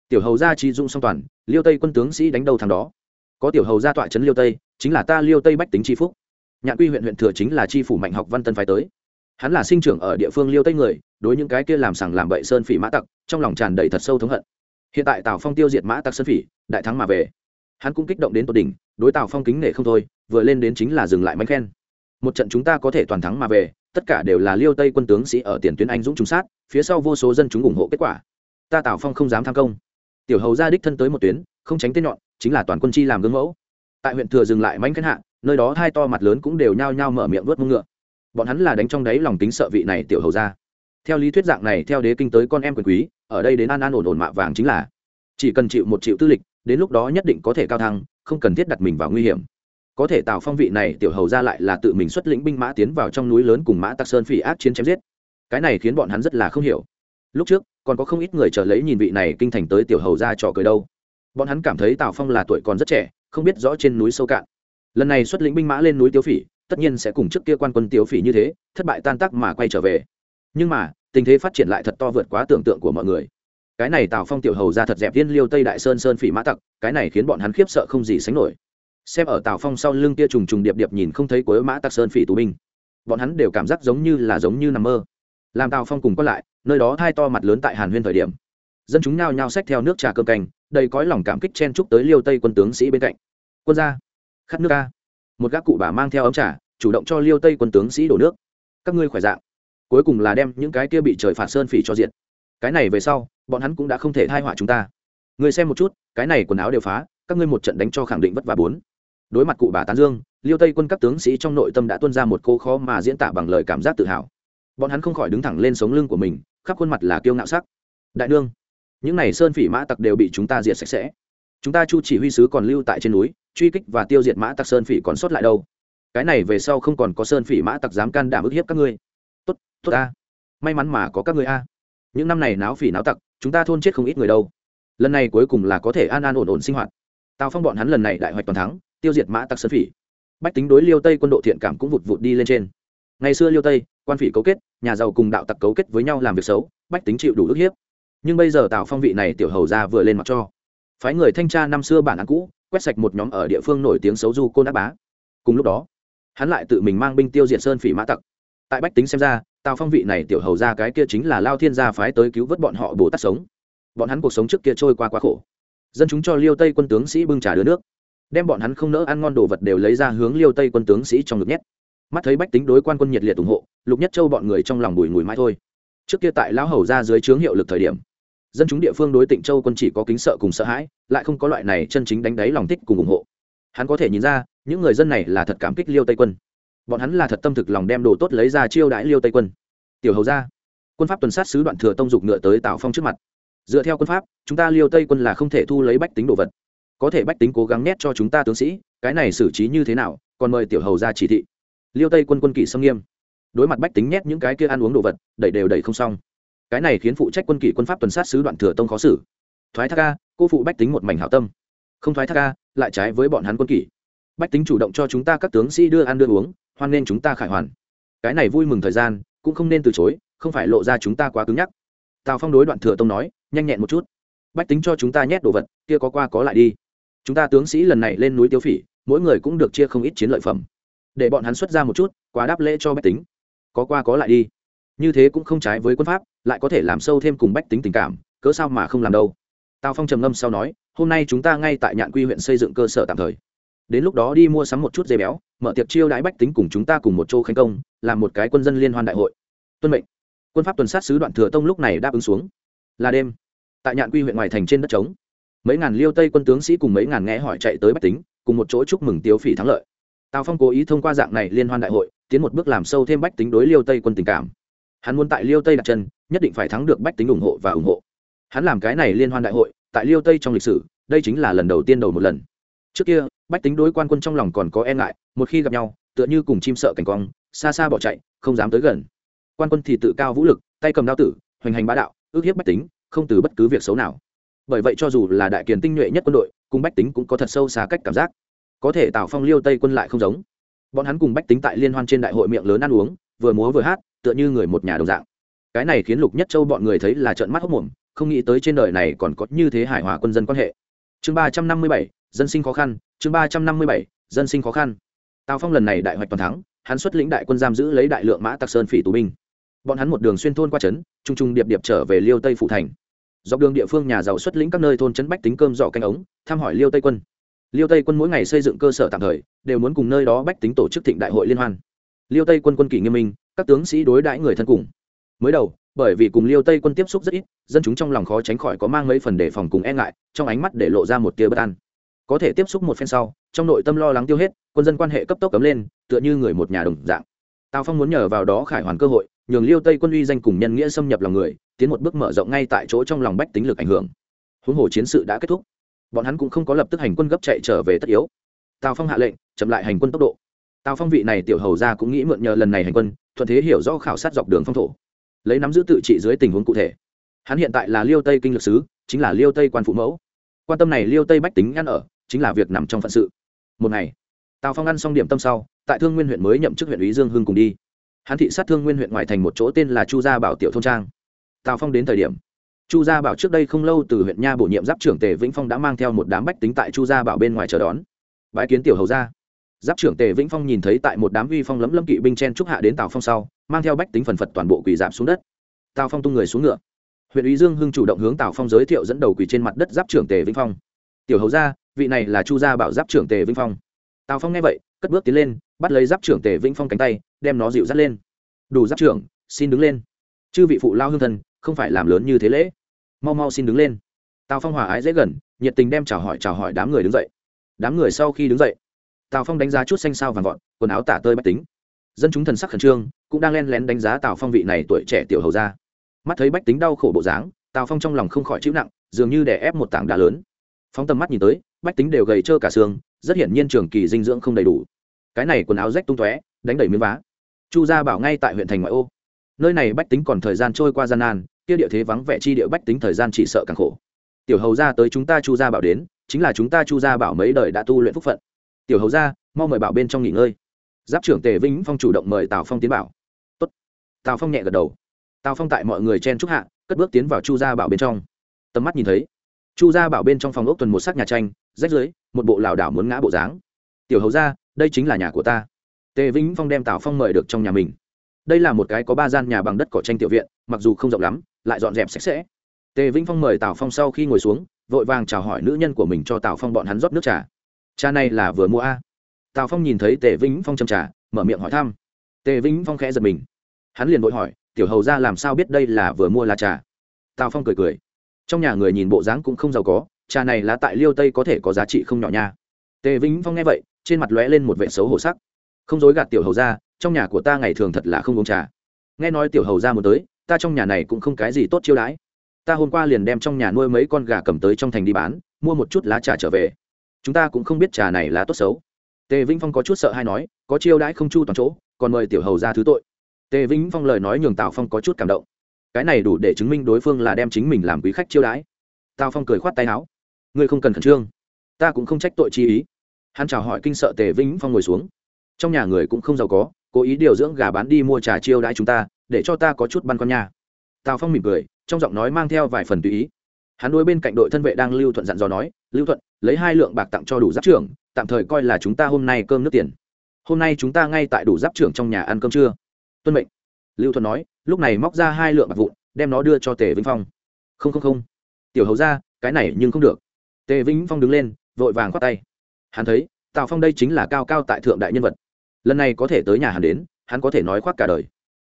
Tiểu hầu ra trí dụng song toàn, liêu tây quân tướng sĩ đánh đầu thằng đó. Có tiểu hầu ra tọa trấn liêu tây, chính là ta liêu tây bách tính tri phúc nhạn quy huyện huyện thừa chính là tri phủ mạnh học văn tân phái tới. Hắn là sinh trưởng ở địa phương liêu tây người, đối những cái kia làm sằng làm bậy sơn phỉ mã tặc, trong lòng tràn đầy thật sâu thống hận. Hiện tại tào phong tiêu diệt mã tặc sơn phỉ, đại thắng mà về. Hắn cũng kích động đến tột đỉnh, đối tào phong kính nể không thôi, vừa lên đến chính là dừng lại mánh khen. Một trận chúng ta có thể toàn thắng mà về, tất cả đều là liêu tây quân tướng sĩ ở tiền tuyến anh dũng trùng sát, phía sau vô số dân chúng ủng hộ kết quả. Ta tào phong không dám tham công. Tiểu hầu ra đích thân tới một tuyến, không tránh tên nhọn, chính là toàn quân chi làm gương mẫu tại huyện thừa dừng lại mánh khen hạ, nơi đó hai to mặt lớn cũng đều nhao nhao mở miệng vớt mông ngựa. Bọn hắn là đánh trong đáy lòng tính sợ vị này tiểu hầu ra theo lý thuyết dạng này, theo đế kinh tới con em quyền quý, ở đây đến an an ổn ổn mạ vàng chính là chỉ cần chịu một triệu tư lịch, đến lúc đó nhất định có thể cao thăng, không cần thiết đặt mình vào nguy hiểm. Có thể tạo phong vị này tiểu hầu ra lại là tự mình xuất lĩnh binh mã tiến vào trong núi lớn cùng mã tắc sơn phỉ ác chiến chém giết. Cái này khiến bọn hắn rất là không hiểu. Lúc trước, còn có không ít người chờ lấy nhìn vị này kinh thành tới tiểu hầu ra trò cười đâu. Bọn hắn cảm thấy tào phong là tuổi còn rất trẻ không biết rõ trên núi sâu cạn. Lần này xuất lĩnh binh mã lên núi tiêu phỉ, tất nhiên sẽ cùng trước kia quan quân tiêu phỉ như thế, thất bại tan tác mà quay trở về. Nhưng mà, tình thế phát triển lại thật to vượt quá tưởng tượng của mọi người. Cái này tào phong tiểu hầu ra thật dẹp viên liêu tây đại sơn sơn phỉ mã tặc, cái này khiến bọn hắn khiếp sợ không gì sánh nổi. Xem ở tào phong sau lưng kia trùng trùng điệp điệp nhìn không thấy cuối mã tặc sơn phỉ tù binh, bọn hắn đều cảm giác giống như là giống như nằm mơ. Làm tào phong cùng qua lại, nơi đó thai to mặt lớn tại hàn huyên thời điểm, dân chúng nhao nhao xách theo nước trà cơm canh đầy cõi lòng cảm kích chen chúc tới liêu tây quân tướng sĩ bên cạnh. Quân gia, khát nước ca. Một gác cụ bà mang theo ấm trà, chủ động cho liêu tây quân tướng sĩ đổ nước. Các ngươi khỏe dạng. Cuối cùng là đem những cái kia bị trời phạt sơn phỉ cho diện cái này về sau, bọn hắn cũng đã không thể thai họa chúng ta. Người xem một chút, cái này quần áo đều phá, các ngươi một trận đánh cho khẳng định vất vả bốn. Đối mặt cụ bà tán dương, liêu tây quân các tướng sĩ trong nội tâm đã tuân ra một cô khó mà diễn tả bằng lời cảm giác tự hào. Bọn hắn không khỏi đứng thẳng lên sống lưng của mình, khắp khuôn mặt là kiêu ngạo sắc. Đại nương những này sơn phỉ mã tặc đều bị chúng ta diệt sạch sẽ. Chúng ta chu chỉ huy sứ còn lưu tại trên núi, truy kích và tiêu diệt mã tặc sơn phỉ còn sót lại đâu? Cái này về sau không còn có sơn phỉ mã tặc dám can đảm ức hiếp các ngươi. Tốt tốt a may mắn mà có các ngươi a. Những năm này náo phỉ náo tặc, chúng ta thôn chết không ít người đâu. Lần này cuối cùng là có thể an an ổn ổn sinh hoạt. Tào phong bọn hắn lần này đại hoạch toàn thắng, tiêu diệt mã tặc sơn phỉ. Bách tính đối liêu tây quân độ thiện cảm cũng vụt vụt đi lên trên. Ngày xưa liêu tây, quan phỉ cấu kết, nhà giàu cùng đạo tặc cấu kết với nhau làm việc xấu, bách tính chịu đủ ức hiếp nhưng bây giờ tào phong vị này tiểu hầu ra vừa lên mặt cho. Phái người thanh tra năm xưa bản án cũ, quét sạch một nhóm ở địa phương nổi tiếng xấu du côn ác bá. Cùng lúc đó, hắn lại tự mình mang binh tiêu diệt sơn phỉ mã tặc. Tại bách tính xem ra, tào phong vị này tiểu hầu ra cái kia chính là lao thiên gia phái tới cứu vớt bọn họ bồ tát sống. Bọn hắn cuộc sống trước kia trôi qua quá khổ. Dân chúng cho liêu tây quân tướng sĩ bưng trà đứa nước. Đem bọn hắn không nỡ ăn ngon đồ vật đều lấy ra hướng liêu tây quân tướng sĩ trong ngực nhét. Mắt thấy bách tính đối quan quân nhiệt liệt ủng hộ, lục nhất châu bọn người trong lòng bùi ngùi mãi thôi. Trước kia tại lão hầu ra dưới trướng hiệu lực thời điểm dân chúng địa phương đối tịnh châu quân chỉ có kính sợ cùng sợ hãi, lại không có loại này chân chính đánh đáy lòng thích cùng ủng hộ. Hắn có thể nhìn ra, những người dân này là thật cảm kích liêu tây quân. Bọn hắn là thật tâm thực lòng đem đồ tốt lấy ra chiêu đãi liêu tây quân. Tiểu hầu ra quân pháp tuần sát sứ đoạn thừa tông dục ngựa tới tào phong trước mặt. Dựa theo quân pháp, chúng ta liêu tây quân là không thể thu lấy bách tính đồ vật. Có thể bách tính cố gắng nét cho chúng ta tướng sĩ, cái này xử trí như thế nào, còn mời tiểu hầu ra chỉ thị. Liêu tây quân quân kỷ xâm nghiêm. Đối mặt bách tính nhét những cái kia ăn uống đồ vật, đẩy đều đẩy không xong cái này khiến phụ trách quân kỷ quân pháp tuần sát sứ đoạn thừa tông khó xử. Thoái thác ca cô phụ bách tính một mảnh hảo tâm. Không thoái thác ca lại trái với bọn hắn quân kỷ. Bách tính chủ động cho chúng ta các tướng sĩ đưa ăn đưa uống, hoan nên chúng ta khải hoàn. Cái này vui mừng thời gian, cũng không nên từ chối, không phải lộ ra chúng ta quá cứng nhắc. Tào phong đối đoạn thừa tông nói, nhanh nhẹn một chút. Bách tính cho chúng ta nhét đồ vật, kia có qua có lại đi. Chúng ta tướng sĩ lần này lên núi tiêu phỉ, mỗi người cũng được chia không ít chiến lợi phẩm. Để bọn hắn xuất ra một chút, quá đáp lễ cho bách tính. Có qua có lại đi như thế cũng không trái với quân pháp, lại có thể làm sâu thêm cùng bách tính tình cảm, cớ sao mà không làm đâu? Tào phong trầm ngâm sau nói, hôm nay chúng ta ngay tại nhạn quy huyện xây dựng cơ sở tạm thời. Đến lúc đó đi mua sắm một chút dây béo, mở tiệc chiêu đãi bách tính cùng chúng ta cùng một chỗ khánh công, làm một cái quân dân liên hoan đại hội. Tuân mệnh. Quân pháp tuần sát sứ đoạn thừa tông lúc này đáp ứng xuống. Là đêm. Tại nhạn quy huyện ngoài thành trên đất trống, mấy ngàn liêu tây quân tướng sĩ cùng mấy ngàn nghe hỏi chạy tới bách tính, cùng một chỗ chúc mừng tiêu phỉ thắng lợi. Tào phong cố ý thông qua dạng này liên hoan đại hội, tiến một bước làm sâu thêm bách tính đối liêu tây quân tình cảm hắn muốn tại liêu tây đặt chân, nhất định phải thắng được bách tính ủng hộ và ủng hộ. Hắn làm cái này liên hoan đại hội, tại liêu tây trong lịch sử, đây chính là lần đầu tiên đầu một lần. Trước kia, bách tính đối quan quân trong lòng còn có e ngại, một khi gặp nhau, tựa như cùng chim sợ cảnh quang xa xa bỏ chạy, không dám tới gần. Quan quân thì tự cao vũ lực, tay cầm đao tử, hoành hành bá đạo, ước hiếp bách tính, không từ bất cứ việc xấu nào. Bởi vậy cho dù là đại kiền tinh nhuệ nhất quân đội, cùng bách tính cũng có thật sâu xa cách cảm giác. Có thể tào phong liêu tây quân lại không giống. Bọn hắn cùng bách tính tại liên hoan trên đại hội miệng lớn ăn uống, vừa múa vừa hát tựa như người một nhà đồng dạng. Cái này khiến lục nhất châu bọn người thấy là trợn mắt hốc mồm, không nghĩ tới trên đời này còn có như thế hài hòa quân dân quan hệ. Chương ba trăm năm mươi bảy, dân sinh khó khăn, chương ba trăm năm mươi bảy, dân sinh khó khăn. Tào phong lần này đại hoạch toàn thắng, hắn xuất lĩnh đại quân giam giữ lấy đại lượng mã tặc sơn phỉ tù binh. Bọn hắn một đường xuyên thôn qua trấn t r u n g t r u n g điệp điệp trở về liêu tây phủ thành. Dọc đường địa phương nhà giàu xuất lĩnh các nơi thôn trấn bách tính cơm dọ canh ống, thăm hỏi liêu tây quân. Liêu tây quân mỗi ngày xây dựng cơ sở tạm thời, đều muốn cùng nơi đó bách tính tổ chức thịnh đại hội liên hoan. Liêu tây quân quân kỷ nghiêm minh các tướng sĩ đối đãi người thân cùng. Mới đầu, bởi vì cùng liêu tây quân tiếp xúc rất ít, dân chúng trong lòng khó tránh khỏi có mang mấy phần đề phòng cùng e ngại, trong ánh mắt để lộ ra một tia bất an. Có thể tiếp xúc một phen sau, trong nội tâm lo lắng tiêu hết, quân dân quan hệ cấp tốc cấm lên, tựa như người một nhà đồng dạng. Tào phong muốn nhờ vào đó khải hoàn cơ hội, nhường liêu tây quân uy danh cùng nhân nghĩa xâm nhập lòng người, tiến một bước mở rộng ngay tại chỗ trong lòng bách tính lực ảnh hưởng. Huống hồ chiến sự đã kết thúc, bọn hắn cũng không có lập tức hành quân gấp chạy trở về tất yếu. Tào phong hạ lệnh, chậm lại hành quân tốc độ. Tào phong vị này tiểu hầu ra cũng nghĩ mượn nhờ lần này hành quân thuận thế hiểu rõ khảo sát dọc đường phong thổ, lấy nắm giữ tự trị dưới tình huống cụ thể. Hắn hiện tại là liêu tây kinh lược sứ, chính là liêu tây quan phụ mẫu. Quan tâm này liêu tây bách tính ăn ở, chính là việc nằm trong phận sự. Một ngày, tào phong ăn xong điểm tâm sau, tại thương nguyên huyện mới nhậm chức huyện ủy dương hưng cùng đi. Hắn thị sát thương nguyên huyện ngoại thành một chỗ tên là chu gia bảo tiểu thôn trang. Tào phong đến thời điểm, chu gia bảo trước đây không lâu từ huyện nha bổ nhiệm giáp trưởng tề vĩnh phong đã mang theo một đám bách tính tại chu gia bảo bên ngoài chờ đón. Bãi kiến tiểu hầu gia giáp trưởng tề vĩnh phong nhìn thấy tại một đám vi phong lấm lâm kỵ binh chen trúc hạ đến tào phong sau, mang theo bách tính phần phật toàn bộ quỳ giảm xuống đất. Tào phong tung người xuống ngựa. Huyện ủy dương hưng chủ động hướng tào phong giới thiệu dẫn đầu quỳ trên mặt đất giáp trưởng tề vĩnh phong. Tiểu hầu gia, vị này là chu gia bảo giáp trưởng tề vĩnh phong. Tào phong nghe vậy, cất bước tiến lên, bắt lấy giáp trưởng tề vĩnh phong cánh tay, đem nó dịu dắt lên. Đủ giáp trưởng, xin đứng lên. Chư vị phụ lao hương thần không phải làm lớn như thế lễ. Mau mau xin đứng lên. Tào phong hòa ái dễ gần, nhiệt tình đem chào hỏi chào hỏi đám người đứng dậy. Đám người sau khi đứng dậy tào phong đánh giá chút xanh sao vàng vọt, quần áo tả tơi bách tính. Dân chúng thần sắc khẩn trương, cũng đang len lén đánh giá tào phong vị này tuổi trẻ tiểu hầu ra mắt thấy bách tính đau khổ bộ dáng, tào phong trong lòng không khỏi chịu nặng, dường như đè ép một tảng đá lớn. Phóng tầm mắt nhìn tới, bách tính đều gầy trơ cả xương, rất hiển nhiên trường kỳ dinh dưỡng không đầy đủ. Cái này quần áo rách tung tóe, đánh đầy miếng vá. Chu gia bảo ngay tại huyện thành ngoại ô. Nơi này bách tính còn thời gian trôi qua gian nan, kia địa thế vắng vẻ chi địa bách tính thời gian chỉ sợ càng khổ. Tiểu hầu ra tới chúng ta chu gia bảo đến, chính là chúng ta chu gia bảo mấy đời đã tu luyện phúc phận tiểu hầu ra, mau mời bảo bên trong nghỉ ngơi. Giáp trưởng tề vĩnh phong chủ động mời tào phong tiến bảo. Tốt. tào phong nhẹ gật đầu. Tào phong tại mọi người chen trúc hạ, cất bước tiến vào chu gia bảo bên trong. Tầm mắt nhìn thấy, chu gia bảo bên trong phòng ốc tuần một sắc nhà tranh, rách dưới một bộ lảo đảo muốn ngã bộ dáng. Tiểu hầu ra, đây chính là nhà của ta. Tề vĩnh phong đem tào phong mời được trong nhà mình. Đây là một cái có ba gian nhà bằng đất cỏ tranh tiểu viện, mặc dù không rộng lắm, lại dọn dẹp sạch sẽ. Tề vĩnh phong mời tào phong sau khi ngồi xuống, vội vàng chào hỏi nữ nhân của mình cho tào phong bọn hắn rót nước trà cha này là vừa mua a. Tào phong nhìn thấy tề vĩnh phong châm trà, mở miệng hỏi thăm. Tề vĩnh phong khẽ giật mình. Hắn liền vội hỏi, tiểu hầu ra làm sao biết đây là vừa mua là trà? Tào phong cười cười. Trong nhà người nhìn bộ dáng cũng không giàu có, trà này lá tại liêu tây có thể có giá trị không nhỏ nha. Tề vĩnh phong nghe vậy, trên mặt lóe lên một vệ xấu hổ sắc. Không dối gạt tiểu hầu ra trong nhà của ta ngày thường thật là không uống trà. Nghe nói tiểu hầu ra muốn tới, ta trong nhà này cũng không cái gì tốt chiêu đãi. Ta hôm qua liền đem trong nhà nuôi mấy con gà cầm tới trong thành đi bán, mua một chút lá trà trở về chúng ta cũng không biết trà này là tốt xấu. Tề vĩnh phong có chút sợ hay nói, có chiêu đãi không chu toàn chỗ, còn mời tiểu hầu ra thứ tội. Tề vĩnh phong lời nói nhường tào phong có chút cảm động. Cái này đủ để chứng minh đối phương là đem chính mình làm quý khách chiêu đãi. Tào phong cười khoát tay áo. Ngươi không cần khẩn trương. Ta cũng không trách tội chi ý. Hắn chào hỏi kinh sợ tề vĩnh phong ngồi xuống. Trong nhà người cũng không giàu có, cố ý điều dưỡng gà bán đi mua trà chiêu đãi chúng ta, để cho ta có chút băn con nhà tào phong mỉm cười, trong giọng nói mang theo vài phần tùy ý. Hắn đuôi bên cạnh đội thân vệ đang lưu thuận dặn dò nói, lưu thuận lấy hai lượng bạc tặng cho đủ giáp trưởng, tạm thời coi là chúng ta hôm nay cơm nước tiền. Hôm nay chúng ta ngay tại đủ giáp trưởng trong nhà ăn cơm trưa. Tuân mệnh. Lưu thuận nói, lúc này móc ra hai lượng bạc vụn, đem nó đưa cho tề vĩnh phong. Không không không. Tiểu hầu ra, cái này nhưng không được. Tề vĩnh phong đứng lên, vội vàng khoát tay. Hắn thấy, tào phong đây chính là cao cao tại thượng đại nhân vật. Lần này có thể tới nhà hắn đến, hắn có thể nói khoác cả đời.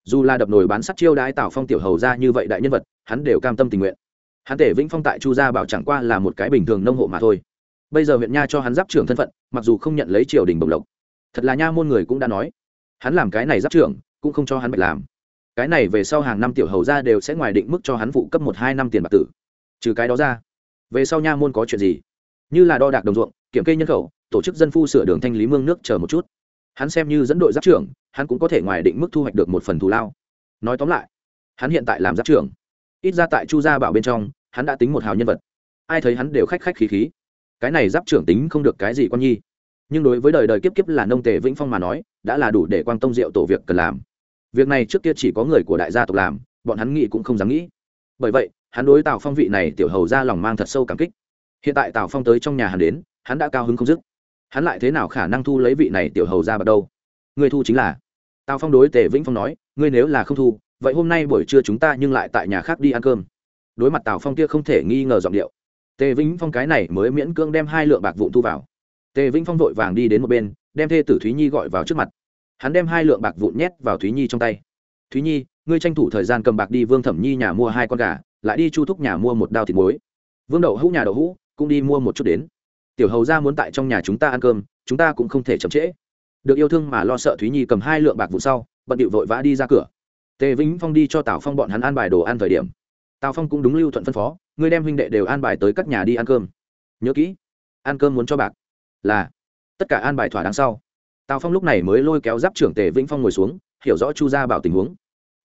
Dù là đập nồi bán sắt chiêu đãi tào phong tiểu hầu ra như vậy đại nhân vật, hắn đều cam tâm tình nguyện. Hắn tể vĩnh phong tại chu gia bảo chẳng qua là một cái bình thường nông hộ mà thôi bây giờ huyện nha cho hắn giáp trưởng thân phận, mặc dù không nhận lấy triều đình bồng lộc. Thật là nha môn người cũng đã nói, hắn làm cái này giáp trưởng, cũng không cho hắn bạch làm. Cái này về sau hàng năm tiểu hầu ra đều sẽ ngoài định mức cho hắn phụ cấp một hai năm tiền bạc tử. Trừ cái đó ra, về sau nha môn có chuyện gì? Như là đo đạc đồng ruộng, kiểm kê nhân khẩu, tổ chức dân phu sửa đường thanh lý mương nước chờ một chút. Hắn xem như dẫn đội giáp trưởng, hắn cũng có thể ngoài định mức thu hoạch được một phần thù lao. Nói tóm lại, hắn hiện tại làm giáp trưởng. Ít ra tại chu gia bảo bên trong, hắn đã tính một hào nhân vật. Ai thấy hắn đều khách khách khí khí cái này giáp trưởng tính không được cái gì con nhi. Nhưng đối với đời đời kiếp kiếp là nông tề vĩnh phong mà nói, đã là đủ để quan tông diệu tổ việc cần làm. Việc này trước kia chỉ có người của đại gia tộc làm, bọn hắn nghĩ cũng không dám nghĩ. Bởi vậy, hắn đối tào phong vị này tiểu hầu ra lòng mang thật sâu cảm kích. Hiện tại tào phong tới trong nhà hắn đến, hắn đã cao hứng không dứt. Hắn lại thế nào khả năng thu lấy vị này tiểu hầu ra bắt đâu? Người thu chính là. Tào phong đối tề vĩnh phong nói, ngươi nếu là không thu, vậy hôm nay buổi trưa chúng ta nhưng lại tại nhà khác đi ăn cơm. Đối mặt tào phong kia không thể nghi ngờ giọng điệu tề vĩnh phong cái này mới miễn cưỡng đem hai lượng bạc vụn thu vào. Tề vĩnh phong vội vàng đi đến một bên, đem thê tử thúy nhi gọi vào trước mặt. Hắn đem hai lượng bạc vụn nhét vào thúy nhi trong tay. Thúy nhi, ngươi tranh thủ thời gian cầm bạc đi vương thẩm nhi nhà mua hai con gà, lại đi chu thúc nhà mua một đao thịt muối. Vương đậu hũ nhà đậu hũ cũng đi mua một chút đến. Tiểu hầu ra muốn tại trong nhà chúng ta ăn cơm, chúng ta cũng không thể chậm trễ. Được yêu thương mà lo sợ thúy nhi cầm hai lượng bạc vụ sau, bận điệu vội vã đi ra cửa. Tề vĩnh phong đi cho tào phong bọn hắn ăn bài đồ ăn thời điểm. Tào phong cũng đúng lưu thuận phân phó ngươi đem huynh đệ đều an bài tới các nhà đi ăn cơm. Nhớ kỹ, ăn cơm muốn cho bạc. Là, tất cả an bài thỏa đáng sau. Tào phong lúc này mới lôi kéo giáp trưởng tề vĩnh phong ngồi xuống, hiểu rõ chu gia bảo tình huống.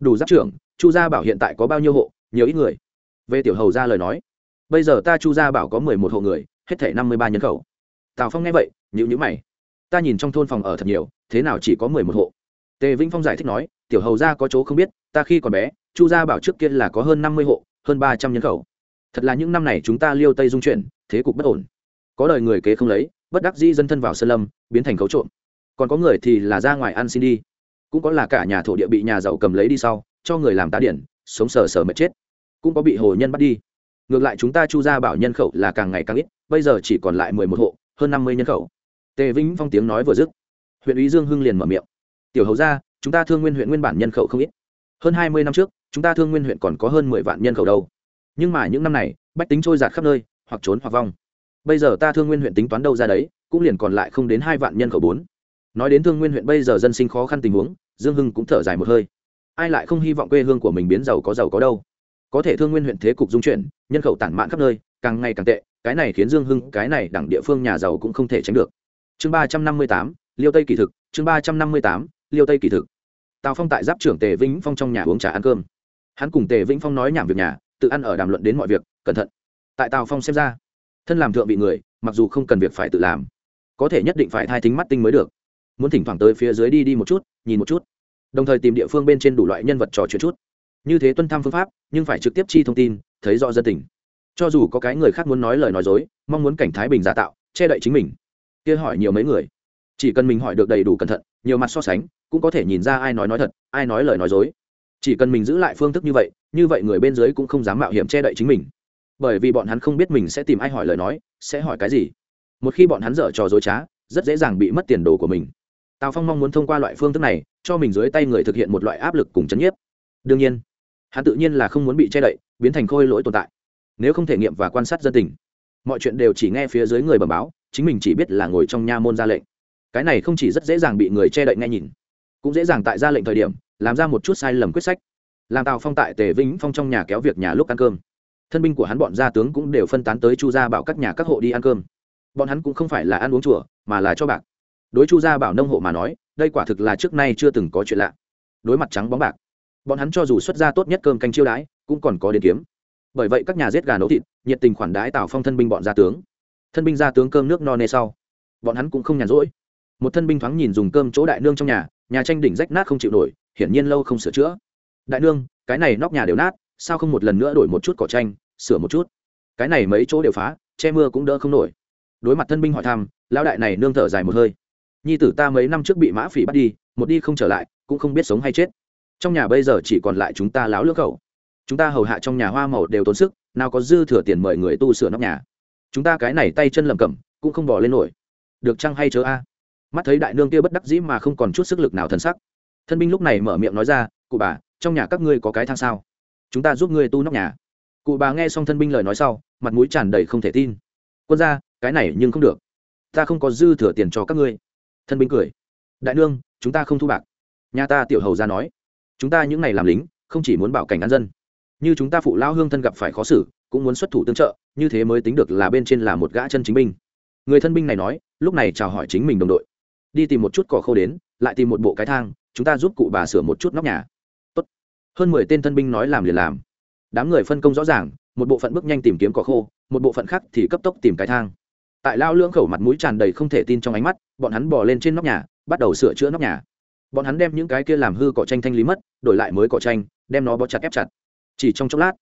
Đủ giáp trưởng, chu gia bảo hiện tại có bao nhiêu hộ? Nhiều ít người. Về tiểu hầu ra lời nói. Bây giờ ta chu gia bảo có mười một hộ người, hết thể năm mươi ba nhân khẩu. Tào phong nghe vậy nhữ nhữ mày. Ta nhìn trong thôn phòng ở thật nhiều, thế nào chỉ có mười một hộ? Tề vĩnh phong giải thích nói, tiểu hầu ra có chỗ không biết, ta khi còn bé, chu gia bảo trước kia là có hơn năm mươi hộ, hơn ba trăm nhân khẩu thật là những năm này chúng ta liêu tây dung chuyển, thế cục bất ổn. Có đời người kế không lấy, bất đắc dĩ dân thân vào sơn lâm, biến thành cấu trộm. Còn có người thì là ra ngoài ăn xin đi. Cũng có là cả nhà thổ địa bị nhà giàu cầm lấy đi sau, cho người làm tá điển, sống sờ sờ mệt chết. Cũng có bị hồ nhân bắt đi. Ngược lại chúng ta chu gia bảo nhân khẩu là càng ngày càng ít, bây giờ chỉ còn lại mười một hộ, hơn năm mươi nhân khẩu. Tề vĩnh phong tiếng nói vừa dứt, huyện ủy dương hưng liền mở miệng. Tiểu hầu ra chúng ta thương nguyên huyện nguyên bản nhân khẩu không ít. Hơn hai mươi năm trước, chúng ta thương nguyên huyện còn có hơn mười vạn nhân khẩu đâu nhưng mà những năm này, bách tính trôi giạt khắp nơi, hoặc trốn hoặc vong. Bây giờ ta thương nguyên huyện tính toán đâu ra đấy, cũng liền còn lại không đến hai vạn nhân khẩu bốn. Nói đến thương nguyên huyện bây giờ dân sinh khó khăn tình huống, dương hưng cũng thở dài một hơi. Ai lại không hy vọng quê hương của mình biến giàu có giàu có đâu? Có thể thương nguyên huyện thế cục dung chuyển, nhân khẩu tản mạn khắp nơi, càng ngày càng tệ, cái này khiến dương hưng, cái này đẳng địa phương nhà giàu cũng không thể tránh được. Chương ba trăm năm mươi tám, liêu tây kỳ thực, chương ba trăm năm mươi tám, liêu tây kỳ thực. Tào phong tại giáp trưởng tề vĩnh phong trong nhà uống trà ăn cơm. Hắn cùng tề vĩnh phong nói nhảm việc nhà tự ăn ở đàm luận đến mọi việc, cẩn thận. Tại tào phong xem ra, thân làm thượng vị người, mặc dù không cần việc phải tự làm, có thể nhất định phải thai thính mắt tinh mới được. Muốn thỉnh thoảng tới phía dưới đi đi một chút, nhìn một chút. Đồng thời tìm địa phương bên trên đủ loại nhân vật trò chuyện chút. Như thế tuân thăm phương pháp, nhưng phải trực tiếp chi thông tin, thấy rõ dân tình. Cho dù có cái người khác muốn nói lời nói dối, mong muốn cảnh thái bình giả tạo, che đậy chính mình. Kia hỏi nhiều mấy người. Chỉ cần mình hỏi được đầy đủ cẩn thận, nhiều mặt so sánh, cũng có thể nhìn ra ai nói nói thật, ai nói lời nói dối chỉ cần mình giữ lại phương thức như vậy như vậy người bên dưới cũng không dám mạo hiểm che đậy chính mình. Bởi vì bọn hắn không biết mình sẽ tìm ai hỏi lời nói, sẽ hỏi cái gì. Một khi bọn hắn dở trò dối trá, rất dễ dàng bị mất tiền đồ của mình. Tào phong mong muốn thông qua loại phương thức này, cho mình dưới tay người thực hiện một loại áp lực cùng chấn nhiếp. Đương nhiên, hắn tự nhiên là không muốn bị che đậy, biến thành khôi lỗi tồn tại. Nếu không thể nghiệm và quan sát dân tình, mọi chuyện đều chỉ nghe phía dưới người bẩm báo, chính mình chỉ biết là ngồi trong nha môn ra lệnh. Cái này không chỉ rất dễ dàng bị người che đậy nghe nhìn, cũng dễ dàng tại ra lệnh thời điểm làm ra một chút sai lầm quyết sách. Làm tào phong tại tề vĩnh phong trong nhà kéo việc nhà lúc ăn cơm. Thân binh của hắn bọn gia tướng cũng đều phân tán tới chu gia bảo các nhà các hộ đi ăn cơm. Bọn hắn cũng không phải là ăn uống chùa, mà là cho bạc. Đối chu gia bảo nông hộ mà nói, đây quả thực là trước nay chưa từng có chuyện lạ. Đối mặt trắng bóng bạc, bọn hắn cho dù xuất ra tốt nhất cơm canh chiêu đãi, cũng còn có đến kiếm. Bởi vậy các nhà giết gà nấu thịt, nhiệt tình khoản đãi tào phong thân binh bọn gia tướng. Thân binh gia tướng cơm nước no nê sau, bọn hắn cũng không nhàn rỗi. Một thân binh thoáng nhìn dùng cơm chỗ đại nương trong nhà nhà tranh đỉnh rách nát không chịu nổi hiển nhiên lâu không sửa chữa. Đại nương, cái này nóc nhà đều nát, sao không một lần nữa đổi một chút cỏ tranh sửa một chút? Cái này mấy chỗ đều phá, che mưa cũng đỡ không nổi. Đối mặt thân binh hỏi thăm, lão đại này nương thở dài một hơi. Nhi tử ta mấy năm trước bị mã phỉ bắt đi, một đi không trở lại, cũng không biết sống hay chết. Trong nhà bây giờ chỉ còn lại chúng ta láo lưỡng khẩu. Chúng ta hầu hạ trong nhà hoa màu đều tốn sức, nào có dư thừa tiền mời người tu sửa nóc nhà. Chúng ta cái này tay chân lầm cầm cũng không bỏ lên nổi. Được chăng hay chớ a? Mắt thấy đại nương kia bất đắc dĩ mà không còn chút sức lực nào thân sắc thân binh lúc này mở miệng nói ra, cụ bà, trong nhà các ngươi có cái thang sao? Chúng ta giúp ngươi tu nóc nhà. Cụ bà nghe xong thân binh lời nói sau, mặt mũi tràn đầy không thể tin. Quân ra cái này nhưng không được. Ta không có dư thừa tiền cho các ngươi. Thân binh cười. Đại nương, chúng ta không thu bạc. Nhà ta tiểu hầu ra nói. Chúng ta những ngày làm lính, không chỉ muốn bảo cảnh an dân. Như chúng ta phụ lao hương thân gặp phải khó xử, cũng muốn xuất thủ tương trợ, như thế mới tính được là bên trên là một gã chân chính binh. Người thân binh này nói, lúc này chào hỏi chính mình đồng đội. Đi tìm một chút cỏ khô đến, lại tìm một bộ cái thang chúng ta giúp cụ bà sửa một chút nóc nhà. Tốt. hơn mười tên thân binh nói làm liền làm. Đám người phân công rõ ràng, một bộ phận bước nhanh tìm kiếm cỏ khô, một bộ phận khác thì cấp tốc tìm cái thang. Tại lao lưỡng khẩu mặt mũi tràn đầy không thể tin trong ánh mắt, bọn hắn bỏ lên trên nóc nhà, bắt đầu sửa chữa nóc nhà. Bọn hắn đem những cái kia làm hư cỏ tranh thanh lý mất, đổi lại mới cỏ tranh, đem nó bó chặt ép chặt. Chỉ trong chốc lát,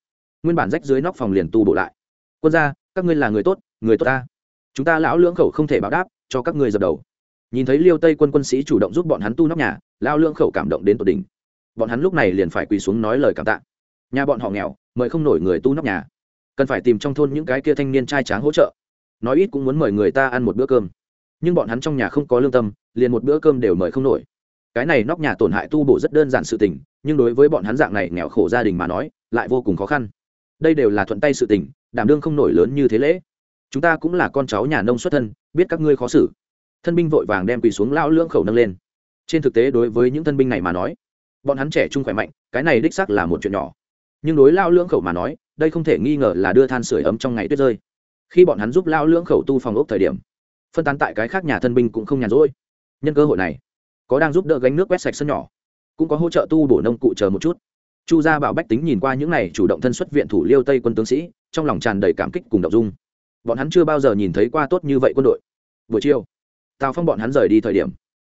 nguyên bản rách dưới nóc phòng liền tu bổ lại. Quân gia, các ngươi là người tốt người tốt ta. Chúng ta lão lưỡng khẩu không thể báo đáp cho các ngươi dập đầu. Nhìn thấy liêu tây quân quân sĩ chủ động giúp bọn hắn tu nóc nhà lao lưỡng khẩu cảm động đến tột đỉnh. Bọn hắn lúc này liền phải quỳ xuống nói lời cảm tạ. Nhà bọn họ nghèo, mời không nổi người tu nóc nhà. Cần phải tìm trong thôn những cái kia thanh niên trai tráng hỗ trợ. Nói ít cũng muốn mời người ta ăn một bữa cơm. Nhưng bọn hắn trong nhà không có lương tâm, liền một bữa cơm đều mời không nổi. Cái này nóc nhà tổn hại tu bổ rất đơn giản sự tình, nhưng đối với bọn hắn dạng này nghèo khổ gia đình mà nói, lại vô cùng khó khăn. Đây đều là thuận tay sự tình, đảm đương không nổi lớn như thế lễ. Chúng ta cũng là con cháu nhà nông xuất thân, biết các ngươi khó xử. Thân binh vội vàng đem quỳ xuống lao lưỡng khẩu nâng lên trên thực tế đối với những thân binh này mà nói, bọn hắn trẻ trung khỏe mạnh, cái này đích sắc là một chuyện nhỏ. Nhưng đối lao lưỡng khẩu mà nói, đây không thể nghi ngờ là đưa than sửa ấm trong ngày tuyết rơi. Khi bọn hắn giúp lao lưỡng khẩu tu phòng ốc thời điểm, phân tán tại cái khác nhà thân binh cũng không nhàn rỗi. Nhân cơ hội này, có đang giúp đỡ gánh nước quét sạch sân nhỏ, cũng có hỗ trợ tu bổ nông cụ chờ một chút. Chu gia bảo bách tính nhìn qua những n à y chủ động thân xuất viện thủ liêu tây quân tướng sĩ, trong lòng tràn đầy cảm kích cùng đ ộ n g dung. Bọn hắn chưa bao giờ nhìn thấy qua tốt như vậy quân đội. Buổi chiều, tào phong bọn hắn rời đi thời điểm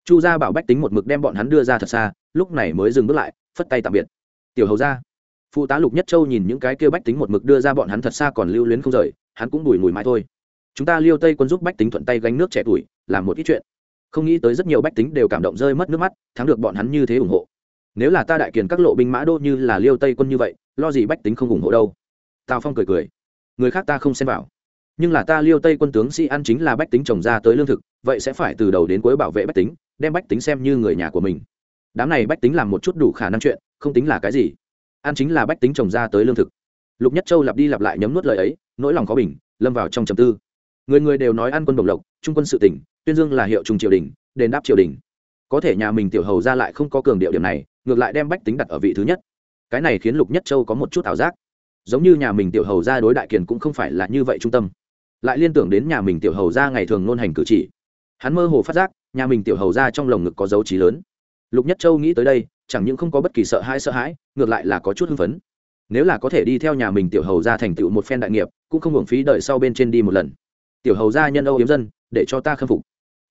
chu gia bảo bách tính một mực đem bọn hắn đưa ra thật xa, lúc này mới dừng bước lại, phất tay tạm biệt. Tiểu hầu ra phụ tá lục nhất châu nhìn những cái kêu bách tính một mực đưa ra bọn hắn thật xa còn lưu luyến không rời, hắn cũng bùi mùi mãi thôi. Chúng ta liêu tây quân giúp bách tính thuận tay gánh nước trẻ tuổi, làm một ít chuyện. Không nghĩ tới rất nhiều bách tính đều cảm động rơi mất nước mắt, thắng được bọn hắn như thế ủng hộ. Nếu là ta đại kiền các lộ binh mã đô như là liêu tây quân như vậy, lo gì bách tính không ủng hộ đâu. Tào phong cười cười. Người khác ta không xem vào. Nhưng là ta liêu tây quân tướng sĩ ăn chính là bách tính trồng ra tới lương thực, vậy sẽ phải từ đầu đến cuối bảo vệ bách tính đem bách tính xem như người nhà của mình. Đám này bách tính làm một chút đủ khả năng chuyện, không tính là cái gì. Ăn chính là bách tính trồng ra tới lương thực. Lục nhất châu lặp đi lặp lại nhấm nuốt lời ấy, nỗi lòng khó bình, lâm vào trong trầm tư. Người người đều nói ăn quân đồng lộc, trung quân sự tỉnh, tuyên dương là hiệu trung triều đình, đền đáp triều đình. Có thể nhà mình tiểu hầu ra lại không có cường điệu điểm này, ngược lại đem bách tính đặt ở vị thứ nhất. Cái này khiến lục nhất châu có một chút ảo giác. Giống như nhà mình tiểu hầu ra đối đại kiền cũng không phải là như vậy trung tâm. Lại liên tưởng đến nhà mình tiểu hầu ra ngày thường nôn hành cử chỉ hắn mơ hồ phát giác, nhà mình tiểu hầu ra trong lồng ngực có dấu trí lớn. Lục nhất châu nghĩ tới đây, chẳng những không có bất kỳ sợ hãi sợ hãi, ngược lại là có chút hưng phấn. Nếu là có thể đi theo nhà mình tiểu hầu ra thành tựu một phen đại nghiệp, cũng không hưởng phí đợi sau bên trên đi một lần. Tiểu hầu ra nhân âu yếm dân, để cho ta khâm phục.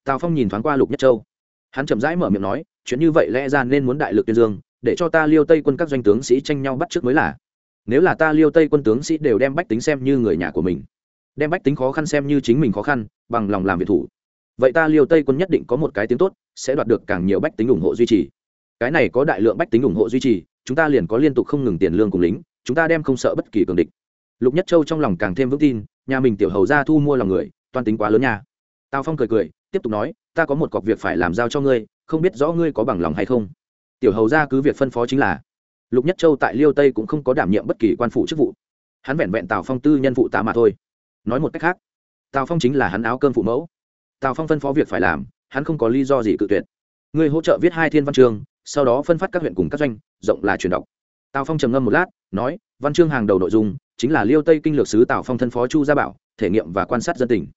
Tào phong nhìn thoáng qua lục nhất châu. Hắn chậm rãi mở miệng nói, chuyện như vậy lẽ ra nên muốn đại lực tuyên dương, để cho ta liêu tây quân các doanh tướng sĩ tranh nhau bắt trước mới là. Nếu là ta liêu tây quân tướng sĩ đều đem bách tính xem như người nhà của mình, đem bách tính khó khăn xem như chính mình khó khăn, bằng lòng làm việc thủ vậy ta liêu tây quân nhất định có một cái tiếng tốt, sẽ đoạt được càng nhiều bách tính ủng hộ duy trì. Cái này có đại lượng bách tính ủng hộ duy trì, chúng ta liền có liên tục không ngừng tiền lương cùng lính, chúng ta đem không sợ bất kỳ cường địch. Lục nhất châu trong lòng càng thêm vững tin, nhà mình tiểu hầu ra thu mua lòng người toan tính quá lớn nha. Tào phong cười cười, tiếp tục nói, ta có một cọc việc phải làm giao cho ngươi, không biết rõ ngươi có bằng lòng hay không. Tiểu hầu ra cứ việc phân phó chính là, lục nhất châu tại liêu tây cũng không có đảm nhiệm bất kỳ quan phủ chức vụ. Hắn vẹn vẹn tào phong tư nhân phụ tá mà thôi. Nói một cách khác, tào phong chính là hắn áo cơm phụ mẫu tào phong phân phó việc phải làm, hắn không có lý do gì cự tuyệt. Ngươi hỗ trợ viết hai thiên văn chương, sau đó phân phát các huyện cùng các doanh, rộng là truyền đọc. Tào phong trầm ngâm một lát, nói, văn chương hàng đầu nội dung, chính là liêu tây kinh lược sứ tào phong thân phó chu gia bảo, thể nghiệm và quan sát dân tình.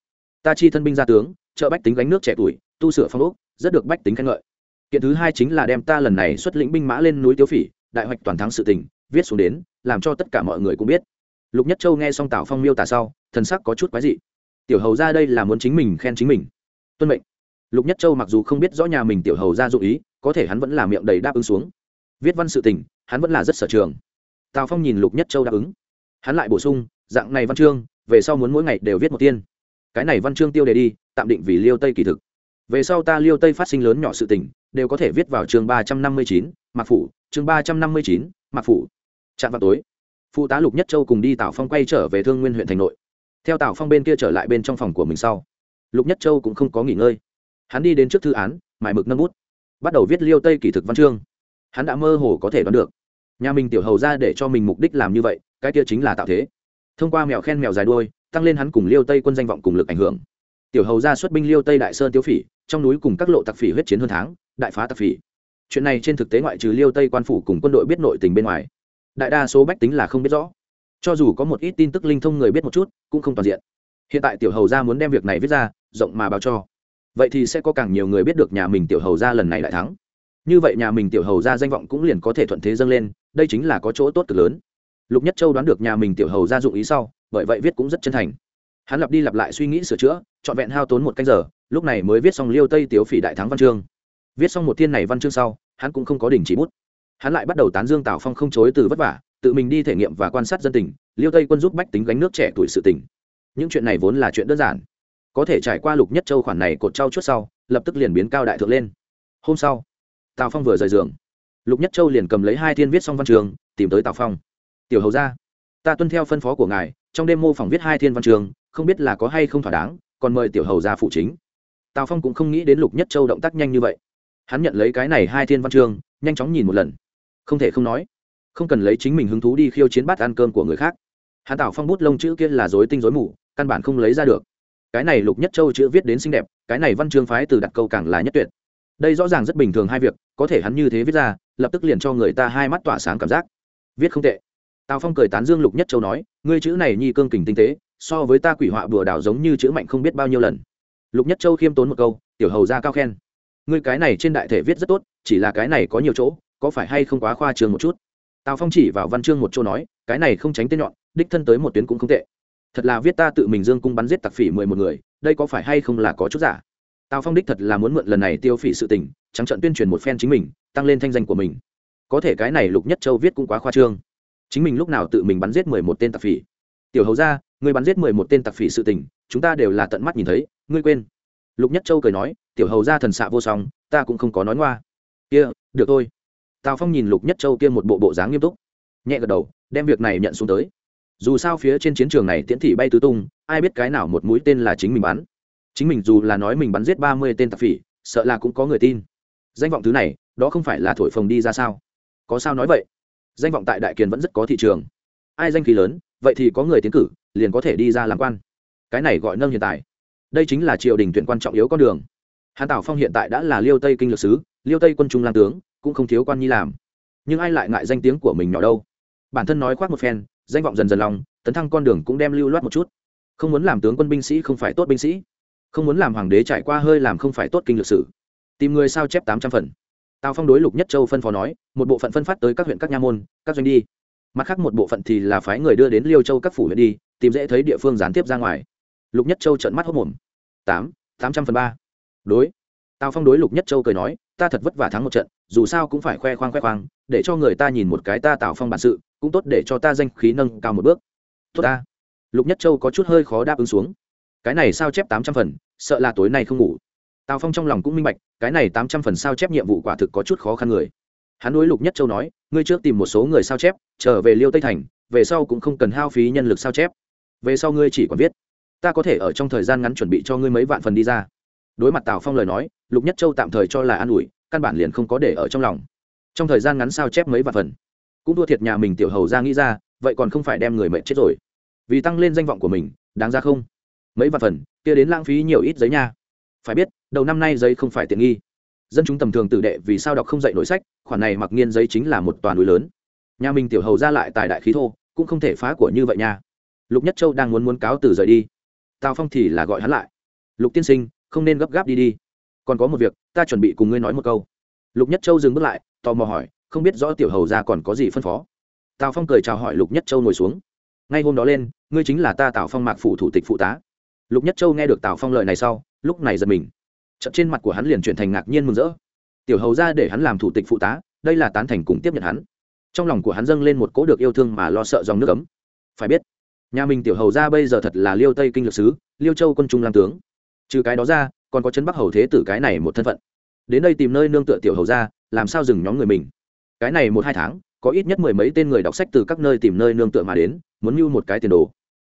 Ta chi thân binh gia tướng, trợ bách tính gánh nước trẻ tuổi, tu sửa phong ốc, rất được bách tính khen ngợi. Kiện thứ hai chính là đem ta lần này xuất lĩnh binh mã lên núi tiêu phỉ, đại hoạch toàn thắng sự tình, viết xuống đến, làm cho tất cả mọi người cũng biết. Lục nhất châu nghe xong tào phong miêu tả sau, thần sắc có chút quái dị. Tiểu hầu ra đây là muốn chính mình khen chính mình tuân mệnh. Lục nhất châu mặc dù không biết rõ nhà mình tiểu hầu ra dụ ý, có thể hắn vẫn là miệng đầy đáp ứng xuống. Viết văn sự tình, hắn vẫn là rất sở trường. Tào phong nhìn lục nhất châu đáp ứng. Hắn lại bổ sung, dạng này văn chương, về sau muốn mỗi ngày đều viết một tiên. Cái này văn chương tiêu đề đi, tạm định vì liêu tây kỳ thực. Về sau ta liêu tây phát sinh lớn nhỏ sự tình, đều có thể viết vào chương ba trăm năm mươi chín, mạc phủ. Chương ba trăm năm mươi chín, mạc phủ. Chạm vào tối, phụ tá lục nhất châu cùng đi tào phong quay trở về thương nguyên huyện thành nội. Theo tào phong bên kia trở lại bên trong phòng của mình sau lục nhất châu cũng không có nghỉ ngơi. Hắn đi đến trước thư án mải mực nâng bút. Bắt đầu viết liêu tây kỳ thực văn chương. Hắn đã mơ hồ có thể đoán được. Nhà mình tiểu hầu ra để cho mình mục đích làm như vậy, cái kia chính là tạo thế. Thông qua mèo khen mèo dài đuôi, tăng lên hắn cùng liêu tây quân danh vọng cùng lực ảnh hưởng. Tiểu hầu ra xuất binh liêu tây đại sơn tiêu phỉ, trong núi cùng các lộ tặc phỉ huyết chiến hơn tháng, đại phá tặc phỉ. Chuyện này trên thực tế ngoại trừ liêu tây quan phủ cùng quân đội biết nội tình bên ngoài, đại đa số bách tính là không biết rõ. Cho dù có một ít tin tức linh thông người biết một chút, cũng không toàn diện hiện tại tiểu hầu ra muốn đem việc này viết ra, rộng mà báo cho. Vậy thì sẽ có càng nhiều người biết được nhà mình tiểu hầu ra lần này lại thắng. Như vậy nhà mình tiểu hầu ra danh vọng cũng liền có thể thuận thế dâng lên, đây chính là có chỗ tốt cực lớn. Lục nhất châu đoán được nhà mình tiểu hầu ra dụng ý sau, bởi vậy viết cũng rất chân thành. Hắn lặp đi lặp lại suy nghĩ sửa chữa, trọn vẹn hao tốn một canh giờ, lúc này mới viết xong liêu tây tiểu phỉ đại thắng văn chương. Viết xong một thiên này văn chương sau, hắn cũng không có đình chỉ bút. Hắn lại bắt đầu tán dương tào phong không chối từ vất vả, tự mình đi thể nghiệm và quan sát dân tình, liêu tây quân giúp bách tính gánh nước trẻ tuổi sự tỉnh những chuyện này vốn là chuyện đơn giản. Có thể trải qua lục nhất châu khoản này cột trao chuốt sau, lập tức liền biến cao đại thượng lên. Hôm sau, tào phong vừa rời giường. Lục nhất châu liền cầm lấy hai thiên viết xong văn trường, tìm tới tào phong. Tiểu hầu ra ta tuân theo phân phó của ngài, trong đêm mô phỏng viết hai thiên văn trường, không biết là có hay không thỏa đáng, còn mời tiểu hầu ra phụ chính. Tào phong cũng không nghĩ đến lục nhất châu động tác nhanh như vậy. Hắn nhận lấy cái này hai thiên văn chương nhanh chóng nhìn một lần. Không thể không nói, không cần lấy chính mình hứng thú đi khiêu chiến bát ăn cơm của người khác. Hắn tào phong bút lông chữ kia là dối tinh dối mù căn bản không lấy ra được. Cái này lục nhất châu chữ viết đến xinh đẹp, cái này văn chương phái từ đặt câu càng là nhất tuyệt. Đây rõ ràng rất bình thường hai việc, có thể hắn như thế viết ra, lập tức liền cho người ta hai mắt tỏa sáng cảm giác. Viết không tệ. Tào phong cười tán dương lục nhất châu nói, ngươi chữ này nhi cương kình tinh tế, so với ta quỷ họa bừa đảo giống như chữ mạnh không biết bao nhiêu lần. Lục nhất châu khiêm tốn một câu, tiểu hầu ra cao khen. Ngươi cái này trên đại thể viết rất tốt, chỉ là cái này có nhiều chỗ, có phải hay không quá khoa trường một chút? Tào phong chỉ vào văn chương một chỗ nói, cái này không tránh tên nhọn, đích thân tới một tuyến cũng không tệ thật là viết ta tự mình dương cung bắn giết tặc phỉ mười một người, đây có phải hay không là có chút giả? Tào phong đích thật là muốn mượn lần này tiêu phỉ sự tình, trắng trận tuyên truyền một phen chính mình, tăng lên thanh danh của mình. Có thể cái này lục nhất châu viết cũng quá khoa trương. Chính mình lúc nào tự mình bắn giết mười một tên tặc phỉ? Tiểu hầu ra ngươi bắn giết mười một tên tặc phỉ sự tình, chúng ta đều là tận mắt nhìn thấy, ngươi quên. Lục nhất châu cười nói, tiểu hầu ra thần xạ vô song, ta cũng không có nói ngoa. Kia, được thôi. Tào phong nhìn lục nhất châu kia một bộ bộ dáng nghiêm túc, nhẹ gật đầu, đem việc này nhận xuống tới dù sao phía trên chiến trường này tiễn thị bay tứ tung, ai biết cái nào một mũi tên là chính mình bắn. Chính mình dù là nói mình bắn giết ba mươi tên tạp phỉ, sợ là cũng có người tin. Danh vọng thứ này, đó không phải là thổi phồng đi ra sao? Có sao nói vậy? Danh vọng tại đại kiền vẫn rất có thị trường. Ai danh khí lớn, vậy thì có người tiến cử, liền có thể đi ra làm quan. Cái này gọi nâng hiện tại. Đây chính là triều đình tuyển quan trọng yếu con đường. Hàn tảo phong hiện tại đã là liêu tây kinh lược sứ, liêu tây quân trung lan tướng, cũng không thiếu quan nhi làm. Nhưng ai lại ngại danh tiếng của mình nhỏ đâu? Bản thân nói khoác một phen danh vọng dần dần lòng tấn thăng con đường cũng đem lưu loát một chút. Không muốn làm tướng quân binh sĩ không phải tốt binh sĩ. Không muốn làm hoàng đế trải qua hơi làm không phải tốt kinh lược sử. Tìm người sao chép tám trăm phần. Tào phong đối lục nhất châu phân phó nói, một bộ phận phân phát tới các huyện các nha môn, các doanh đi. Mặt khác một bộ phận thì là phái người đưa đến liêu châu các phủ huyện đi, tìm dễ thấy địa phương gián tiếp ra ngoài. Lục nhất châu trận mắt hốc mồm. Tám tám trăm phần ba. Đối. Tào phong đối lục nhất châu cười nói, ta thật vất vả thắng một trận, dù sao cũng phải khoe khoang khoe khoang, để cho người ta nhìn một cái ta tào phong bản sự cũng tốt để cho ta danh khí nâng cao một bước. Tốt ta. Lục nhất châu có chút hơi khó đáp ứng xuống. Cái này sao chép tám trăm phần, sợ là tối nay không ngủ. Tào phong trong lòng cũng minh bạch, cái này tám trăm phần sao chép nhiệm vụ quả thực có chút khó khăn người. Hắn đối lục nhất châu nói, ngươi trước tìm một số người sao chép, trở về liêu tây thành, về sau cũng không cần hao phí nhân lực sao chép. Về sau ngươi chỉ còn viết. Ta có thể ở trong thời gian ngắn chuẩn bị cho ngươi mấy vạn phần đi ra. Đối mặt tào phong lời nói, lục nhất châu tạm thời cho là an ủi, căn bản liền không có để ở trong lòng. Trong thời gian ngắn sao chép mấy vạn phần? Cũng thua thiệt nhà mình tiểu hầu ra nghĩ ra, vậy còn không phải đem người mệnh chết rồi. Vì tăng lên danh vọng của mình, đáng ra không? Mấy vạn phần, kia đến lãng phí nhiều ít giấy nha. Phải biết, đầu năm nay giấy không phải tiện nghi. Dân chúng tầm thường tử đệ vì sao đọc không dạy nội sách, khoản này mặc nghiên giấy chính là một toàn núi lớn. Nhà mình tiểu hầu ra lại tài đại khí thô, cũng không thể phá của như vậy nha. Lục nhất châu đang muốn muốn cáo từ rời đi. Tào phong thì là gọi hắn lại. Lục tiên sinh, không nên gấp gáp đi đi. Còn có một việc, ta chuẩn bị cùng ngươi nói một câu. Lục nhất châu dừng bước lại, tò mò hỏi không biết rõ tiểu hầu ra còn có gì phân phó. Tào phong cười chào hỏi lục nhất châu ngồi xuống. Ngay hôm đó lên, ngươi chính là ta tào phong mạc phủ thủ tịch phụ tá. Lục nhất châu nghe được tào phong lời này sau, lúc này giật mình. Chậm trên mặt của hắn liền chuyển thành ngạc nhiên mừng rỡ. Tiểu hầu ra để hắn làm thủ tịch phụ tá, đây là tán thành cùng tiếp nhận hắn. Trong lòng của hắn dâng lên một cỗ được yêu thương mà lo sợ dòng nước ấm. Phải biết, nhà mình tiểu hầu ra bây giờ thật là liêu tây kinh lược sứ, liêu châu quân trung làm tướng. Trừ cái đó ra, còn có chân bắc hầu thế tử cái này một thân phận. Đến đây tìm nơi nương tựa tiểu hầu ra làm sao dừng nhóm người mình? Cái này một hai tháng, có ít nhất mười mấy tên người đọc sách từ các nơi tìm nơi nương tựa mà đến, muốn mưu một cái tiền đồ.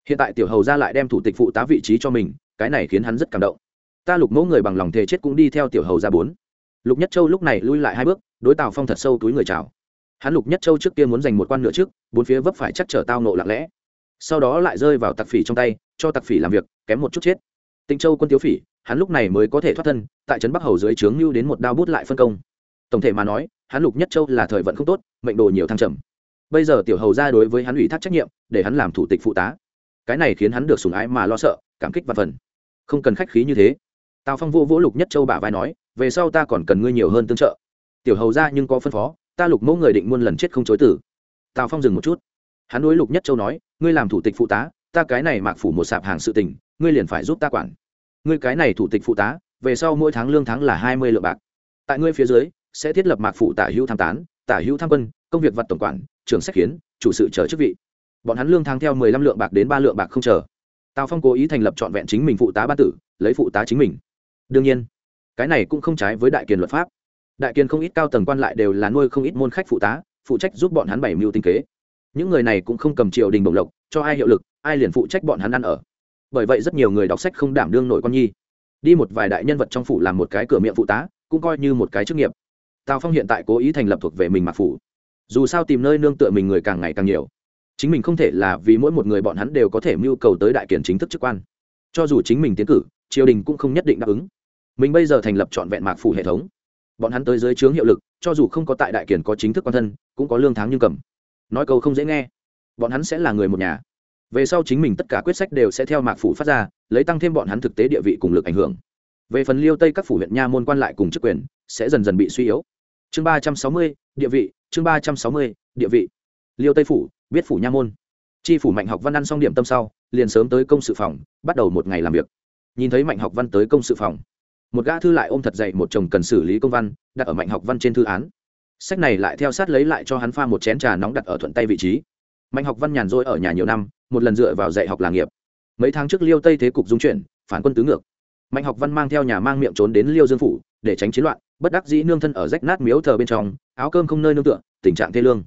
Hiện tại tiểu hầu ra lại đem thủ tịch phụ tá vị trí cho mình, cái này khiến hắn rất cảm động. Ta lục mẫu người bằng lòng thề chết cũng đi theo tiểu hầu ra bốn. Lục nhất châu lúc này lui lại hai bước, đối tào phong thật sâu túi người chào. Hắn lục nhất châu trước kia muốn giành một quan nửa trước, bốn phía vấp phải chắc chở tao nộ lặng lẽ. Sau đó lại rơi vào tặc phỉ trong tay, cho tặc phỉ làm việc, kém một chút chết. Tịnh châu quân tiếu phỉ, hắn lúc này mới có thể thoát thân, tại trấn bắc hầu dưới trướng lưu đến một đao bút lại phân công. Tổng thể mà nói hắn lục nhất châu là thời vận không tốt, mệnh đồ nhiều thăng trầm. Bây giờ tiểu hầu ra đối với hắn ủy thác trách nhiệm, để hắn làm thủ tịch phụ tá. Cái này khiến hắn được sùng ái mà lo sợ, cảm kích và phần. Không cần khách khí như thế. Tào phong vô vỗ lục nhất châu bả vai nói, về sau ta còn cần ngươi nhiều hơn tương trợ. Tiểu hầu ra nhưng có phân phó, ta lục mẫu người định muôn lần chết không chối tử tào phong dừng một chút. Hắn đối lục nhất châu nói, ngươi làm thủ tịch phụ tá, ta cái này mạc phủ một sạp hàng sự tình, ngươi liền phải giúp ta quản. Ngươi cái này thủ tịch phụ tá, về sau mỗi tháng lương tháng là hai mươi lượng bạc. Tại ngươi phía dưới sẽ thiết lập mạc phụ tả hữu tham tán, tả hữu tham quân, công việc vật tổng quản, trưởng sách hiến chủ sự chờ chức vị. Bọn hắn lương tháng theo mười lăm lượng bạc đến ba lượng bạc không chờ. Tào phong cố ý thành lập trọn vẹn chính mình phụ tá ban tử, lấy phụ tá chính mình. Đương nhiên, cái này cũng không trái với đại kiền luật pháp. Đại kiền không ít cao tầng quan lại đều là nuôi không ít môn khách phụ tá, phụ trách giúp bọn hắn bảy mưu tinh kế. Những người này cũng không cầm triều đình bổng lộc, cho ai hiệu lực, ai liền phụ trách bọn hắn ăn ở. Bởi vậy rất nhiều người đọc sách không đảm đương nội con nhi. Đi một vài đại nhân vật trong phủ làm một cái cửa miệng phụ tá, cũng coi như một cái chức nghiệp tào phong hiện tại cố ý thành lập thuộc về mình mạc phủ. Dù sao tìm nơi nương tựa mình người càng ngày càng nhiều. Chính mình không thể là vì mỗi một người bọn hắn đều có thể mưu cầu tới đại kiển chính thức chức quan. Cho dù chính mình tiến cử, triều đình cũng không nhất định đáp ứng. Mình bây giờ thành lập trọn vẹn mạc phủ hệ thống. Bọn hắn tới dưới trướng hiệu lực, cho dù không có tại đại kiển có chính thức quan thân, cũng có lương tháng nhưng cầm. Nói câu không dễ nghe. Bọn hắn sẽ là người một nhà. Về sau chính mình tất cả quyết sách đều sẽ theo mạc phủ phát ra, lấy tăng thêm bọn hắn thực tế địa vị cùng lực ảnh hưởng. Về phần liêu tây các phủ huyện nha môn quan lại cùng chức quyền, sẽ dần dần bị suy yếu chương ba trăm sáu mươi, địa vị, chương ba trăm sáu mươi, địa vị. Liêu tây phủ, biết phủ nha môn. Chi phủ mạnh học văn ăn xong điểm tâm sau, liền sớm tới công sự phòng, bắt đầu một ngày làm việc. Nhìn thấy mạnh học văn tới công sự phòng, một gã thư lại ôm thật dậy một chồng cần xử lý công văn, đặt ở mạnh học văn trên thư án. Sách này lại theo sát lấy lại cho hắn pha một chén trà nóng đặt ở thuận tay vị trí. Mạnh học văn nhàn rỗi ở nhà nhiều năm, một lần dựa vào dạy học là nghiệp. Mấy tháng trước liêu tây thế cục dung chuyển, phản quân tứ ngược. Mạnh học văn mang theo nhà mang miệng trốn đến liêu dương phủ, để tránh chiến loạn bất đắc dĩ nương thân ở rách nát miếu thờ bên trong, áo cơm không nơi nương tựa, tình trạng thê lương.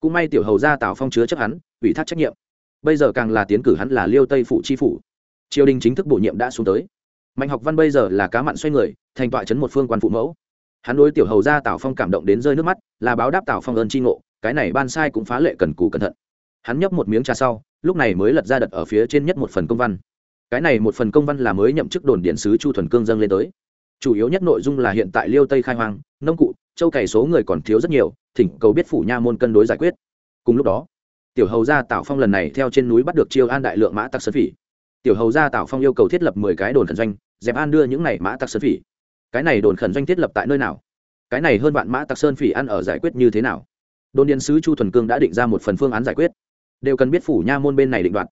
Cũng may tiểu hầu ra tào phong chứa chấp hắn, ủy thác trách nhiệm. Bây giờ càng là tiến cử hắn là liêu tây phủ chi phủ. Triều đình chính thức bổ nhiệm đã xuống tới. Mạnh học văn bây giờ là cá mặn xoay người, thành tọa chấn một phương quan phụ mẫu. Hắn đối tiểu hầu ra tào phong cảm động đến rơi nước mắt, là báo đáp tào phong ơn tri ngộ, cái này ban sai cũng phá lệ cần cù cẩn thận. Hắn nhấp một miếng trà sau, lúc này mới lật ra đặt ở phía trên nhất một phần công văn. Cái này một phần công văn là mới nhậm chức đồn điện sứ chu thuần cương dâng lên tới chủ yếu nhất nội dung là hiện tại liêu tây khai hoang, nông cụ, châu cày số người còn thiếu rất nhiều, thỉnh cầu biết phủ nha môn cân đối giải quyết. Cùng lúc đó, tiểu hầu gia tảo phong lần này theo trên núi bắt được chiêu an đại lượng mã tặc sơn phỉ. Tiểu hầu gia tảo phong yêu cầu thiết lập mười cái đồn khẩn doanh, dẹp an đưa những này mã tặc sơn phỉ. Cái này đồn khẩn doanh thiết lập tại nơi nào? Cái này hơn vạn mã tặc sơn phỉ ăn ở giải quyết như thế nào? Đồn điện sứ chu thuần cương đã định ra một phần phương án giải quyết. Đều cần biết phủ nha môn bên này định đoạt.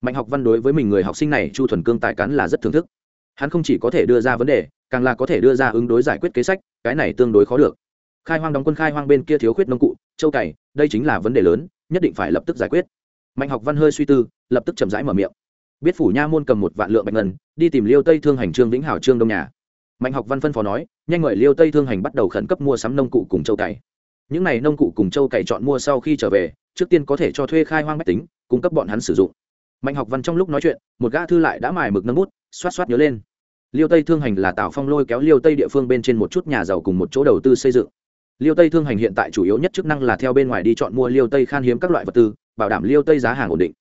Mạnh học văn đối với mình người học sinh này chu thuần cương tài cán là rất thưởng thức hắn không chỉ có thể đưa ra vấn đề, càng là có thể đưa ra ứng đối giải quyết kế sách, cái này tương đối khó được. Khai hoang đóng quân khai hoang bên kia thiếu khuyết nông cụ, châu cày, đây chính là vấn đề lớn, nhất định phải lập tức giải quyết. Mạnh học văn hơi suy tư, lập tức chậm rãi mở miệng. Biết phủ nha môn cầm một vạn lượng bạch ngân, đi tìm liêu tây thương hành trương vĩnh hảo trương đông nhà. Mạnh học văn phân phó nói, nhanh mời liêu tây thương hành bắt đầu khẩn cấp mua sắm nông cụ cùng châu cày. Những n à y nông cụ cùng châu cày chọn mua sau khi trở về, trước tiên có thể cho thuê khai hoang mách tính, cung cấp bọn hắn sử dụng. Mạnh học văn trong lúc nói chuyện, một gã thư lại đã mài mực nâng bút, xoát xoát nhớ lên liêu tây thương hành là tào phong lôi kéo liêu tây địa phương bên trên một chút nhà giàu cùng một chỗ đầu tư xây dựng liêu tây thương hành hiện tại chủ yếu nhất chức năng là theo bên ngoài đi chọn mua liêu tây khan hiếm các loại vật tư bảo đảm liêu tây giá hàng ổn định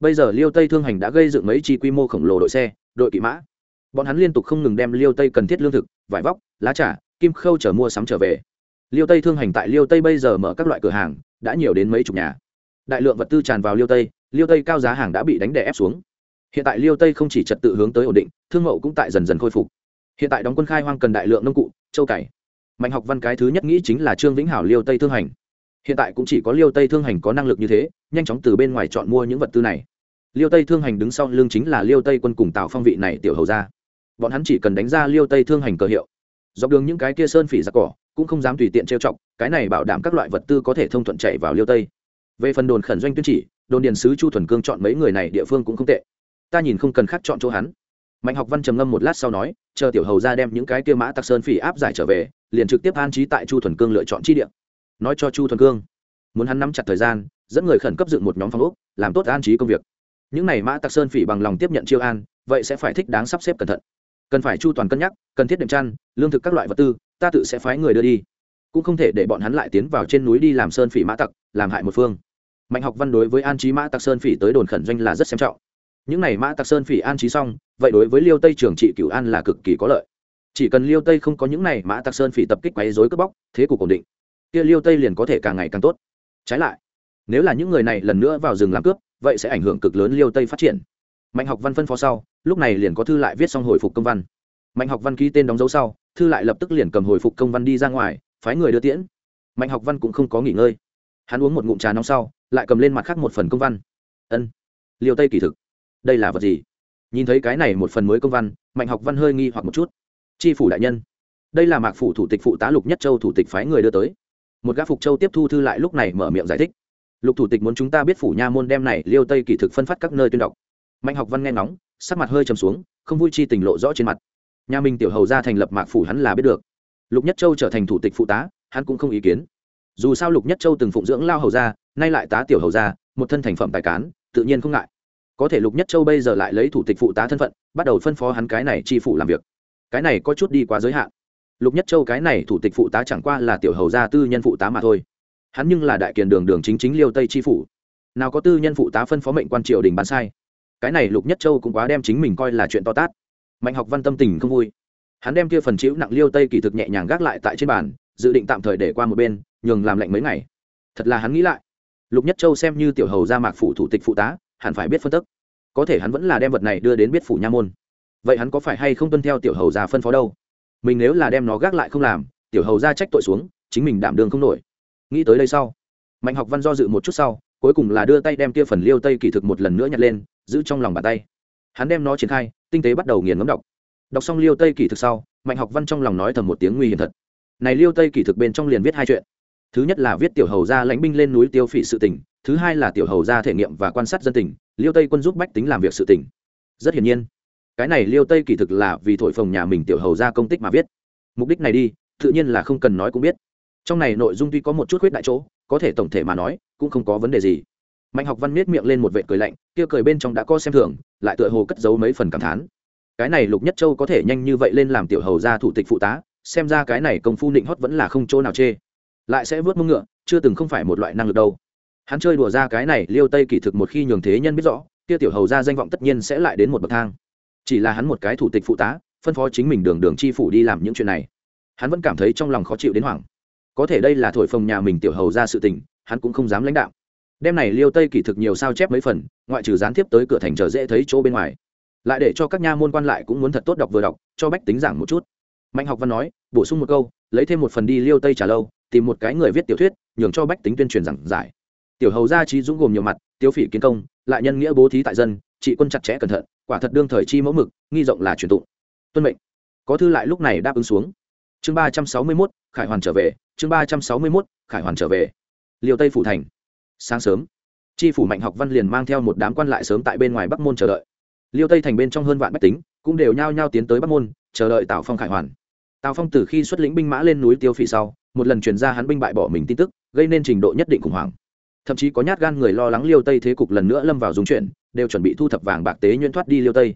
bây giờ liêu tây thương hành đã gây dựng mấy chi quy mô khổng lồ đội xe đội kỵ mã bọn hắn liên tục không ngừng đem liêu tây cần thiết lương thực vải vóc lá trà kim khâu chở mua sắm trở về liêu tây thương hành tại liêu tây bây giờ mở các loại cửa hàng đã nhiều đến mấy chục nhà đại lượng vật tư tràn vào liêu tây liêu tây cao giá hàng đã bị đánh đè ép xuống hiện tại liêu tây không chỉ trật tự hướng tới ổn định, thương mẫu cũng tại dần dần khôi phục. Hiện tại đóng quân khai hoang cần đại lượng nông cụ, châu cày mạnh học văn cái thứ nhất nghĩ chính là trương vĩnh hảo liêu tây thương hành. Hiện tại cũng chỉ có liêu tây thương hành có năng lực như thế, nhanh chóng từ bên ngoài chọn mua những vật tư này. Liêu tây thương hành đứng sau lương chính là liêu tây quân cùng tạo phong vị này tiểu hầu ra bọn hắn chỉ cần đánh ra liêu tây thương hành cờ hiệu. Dọc đường những cái kia sơn phỉ giặc cỏ, cũng không dám tùy tiện trêu chọc, cái này bảo đảm các loại vật tư có thể thông thuận chạy vào liêu tây. Về phần đồn khẩn doanh tuyên chỉ, đồn điền sứ chu thuần cương chọn mấy người này địa phương cũng không tệ ta nhìn không cần khác chọn chỗ hắn. Mạnh học văn trầm ngâm một lát sau nói, chờ tiểu hầu ra đem những cái kia mã tặc sơn phỉ áp giải trở về, liền trực tiếp an trí tại chu thuần cương lựa chọn chi địa. Nói cho chu thuần cương, muốn hắn nắm chặt thời gian, dẫn người khẩn cấp dựng một nhóm phòng úc làm tốt an trí công việc. Những này mã tặc sơn phỉ bằng lòng tiếp nhận chiêu an, vậy sẽ phải thích đáng sắp xếp cẩn thận. Cần phải chu toàn cân nhắc, cần thiết đệm chăn, lương thực các loại vật tư, ta tự sẽ phái người đưa đi. Cũng không thể để bọn hắn lại tiến vào trên núi đi làm sơn phỉ mã tặc, làm hại một phương. Mạnh học văn đối với an trí mã tặc sơn phỉ tới đồn khẩn doanh là rất xem trọng những này mã tặc sơn phỉ an trí xong, vậy đối với liêu tây trường trị cửu an là cực kỳ có lợi. Chỉ cần liêu tây không có những này mã tặc sơn phỉ tập kích quấy dối cướp bóc, thế cục ổn định. Kia liêu tây liền có thể càng ngày càng tốt. Trái lại, nếu là những người này lần nữa vào rừng làm cướp, vậy sẽ ảnh hưởng cực lớn liêu tây phát triển. Mạnh học văn phân phó sau, lúc này liền có thư lại viết xong hồi phục công văn. Mạnh học văn ký tên đóng dấu sau, thư lại lập tức liền cầm hồi phục công văn đi ra ngoài, phái người đưa tiễn. Mạnh học văn cũng không có nghỉ ngơi. Hắn uống một ngụm trà nóng sau, lại cầm lên mặt khác một phần công văn. Ân, liêu tây kỳ thực đây là vật gì? Nhìn thấy cái này một phần mới công văn, mạnh học văn hơi nghi hoặc một chút. Tri phủ đại nhân. Đây là mạc phủ thủ tịch phụ tá lục nhất châu thủ tịch phái người đưa tới. Một gã phục châu tiếp thu thư lại lúc này mở miệng giải thích. Lục thủ tịch muốn chúng ta biết phủ nha môn đem này liêu tây kỳ thực phân phát các nơi tuyên đọc. Mạnh học văn nghe ngóng, sắc mặt hơi trầm xuống, không vui chi tình lộ rõ trên mặt. Nhà mình tiểu hầu ra thành lập mạc phủ hắn là biết được. Lục nhất châu trở thành thủ tịch phụ tá, hắn cũng không ý kiến. Dù sao lục nhất châu từng phụng dưỡng lao hầu ra nay lại tá tiểu hầu ra một thân thành phẩm tài cán, tự nhiên không ngại có thể lục nhất châu bây giờ lại lấy thủ tịch phụ tá thân phận, bắt đầu phân phó hắn cái này chi phủ làm việc. Cái này có chút đi quá giới hạn. Lục nhất châu cái này thủ tịch phụ tá chẳng qua là tiểu hầu gia tư nhân phụ tá mà thôi. Hắn nhưng là đại kiền đường đường chính chính liêu tây chi phủ. Nào có tư nhân phụ tá phân phó mệnh quan triều đình bán sai. Cái này lục nhất châu cũng quá đem chính mình coi là chuyện to tát. Mạnh học văn tâm tình không vui. Hắn đem kia phần chịu nặng liêu tây kỳ thực nhẹ nhàng gác lại tại trên bàn, dự định tạm thời để qua một bên, nhường làm lệnh mấy ngày. Thật là hắn nghĩ lại. Lục nhất châu xem như tiểu hầu gia mạc phủ thủ tịch phụ tá hẳn phải biết phân tức. Có thể hắn vẫn là đem vật này đưa đến biết phủ nha môn. Vậy hắn có phải hay không tuân theo tiểu hầu gia phân phó đâu? Mình nếu là đem nó gác lại không làm, tiểu hầu gia trách tội xuống, chính mình đảm đường không nổi. Nghĩ tới đây sau, mạnh học văn do dự một chút sau, cuối cùng là đưa tay đem kia phần liêu tây kỳ thực một lần nữa nhặt lên, giữ trong lòng bàn tay. Hắn đem nó triển khai, tinh tế bắt đầu nghiền ngấm đọc. Đọc xong liêu tây kỳ thực sau, mạnh học văn trong lòng nói thầm một tiếng nguy hiểm thật. Này liêu tây kỳ thực bên trong liền viết hai chuyện. Thứ nhất là viết tiểu hầu gia lãnh binh lên núi tiêu phỉ sự tỉnh thứ hai là tiểu hầu gia thể nghiệm và quan sát dân tình, liêu tây quân giúp bách tính làm việc sự tỉnh rất hiển nhiên cái này liêu tây kỳ thực là vì thổi phồng nhà mình tiểu hầu gia công tích mà viết. Mục đích này đi tự nhiên là không cần nói cũng biết. Trong này nội dung tuy có một chút khuyết đại chỗ có thể tổng thể mà nói cũng không có vấn đề gì. Mạnh học văn miết miệng lên một vệ cười lạnh kia cười bên trong đã có xem thường lại tựa hồ cất giấu mấy phần cảm thán. Cái này lục nhất châu có thể nhanh như vậy lên làm tiểu hầu gia thủ tịch phụ tá xem ra cái này công phu định hót vẫn là không chỗ nào chê. Lại sẽ vớt mông ngựa chưa từng không phải một loại năng lực đâu hắn chơi đùa ra cái này, liêu tây kỳ thực một khi nhường thế nhân biết rõ, kia tiểu hầu ra danh vọng tất nhiên sẽ lại đến một bậc thang. Chỉ là hắn một cái thủ tịch phụ tá, phân phó chính mình đường đường chi phủ đi làm những chuyện này. Hắn vẫn cảm thấy trong lòng khó chịu đến hoảng. Có thể đây là thổi phồng nhà mình tiểu hầu ra sự tình, hắn cũng không dám lãnh đạo. Đêm này liêu tây kỳ thực nhiều sao chép mấy phần, ngoại trừ gián tiếp tới cửa thành chờ dễ thấy chỗ bên ngoài. Lại để cho các nha môn quan lại cũng muốn thật tốt đọc vừa đọc, cho bách tính giảng một chút. Mạnh học văn nói, bổ sung một câu, lấy thêm một phần đi liêu tây trả lâu, tìm một cái người viết tiểu thuyết, nhường cho bách tính tuyên truyền giảng giải tiểu hầu gia trí dũng gồm nhiều mặt tiêu phỉ kiến công, lại nhân nghĩa bố thí tại dân, trị quân chặt chẽ cẩn thận, quả thật đương thời chi mẫu mực, nghi rộng là truyền tụng. Tuân mệnh. Có thư lại lúc này đáp ứng xuống. Chương ba trăm sáu mươi mốt, khải hoàn trở về, chương ba trăm sáu mươi mốt, khải hoàn trở về. Liêu tây phủ thành. Sáng sớm tri phủ mạnh học văn liền mang theo một đám quan lại sớm tại bên ngoài bắc môn chờ đợi. Liêu tây thành bên trong hơn vạn bách tính, cũng đều nhao nhao tiến tới bắc môn, chờ đợi tào phong khải hoàn. Tào phong từ khi xuất lĩnh binh mã lên núi tiêu phỉ sau, một lần truyền ra hắn binh bại bỏ mình tin tức, gây nên trình độ nhất định khủng hoảng thậm chí có nhát gan người lo lắng liêu tây thế cục lần nữa lâm vào dung chuyển, đều chuẩn bị thu thập vàng bạc tế nhuyễn thoát đi liêu tây.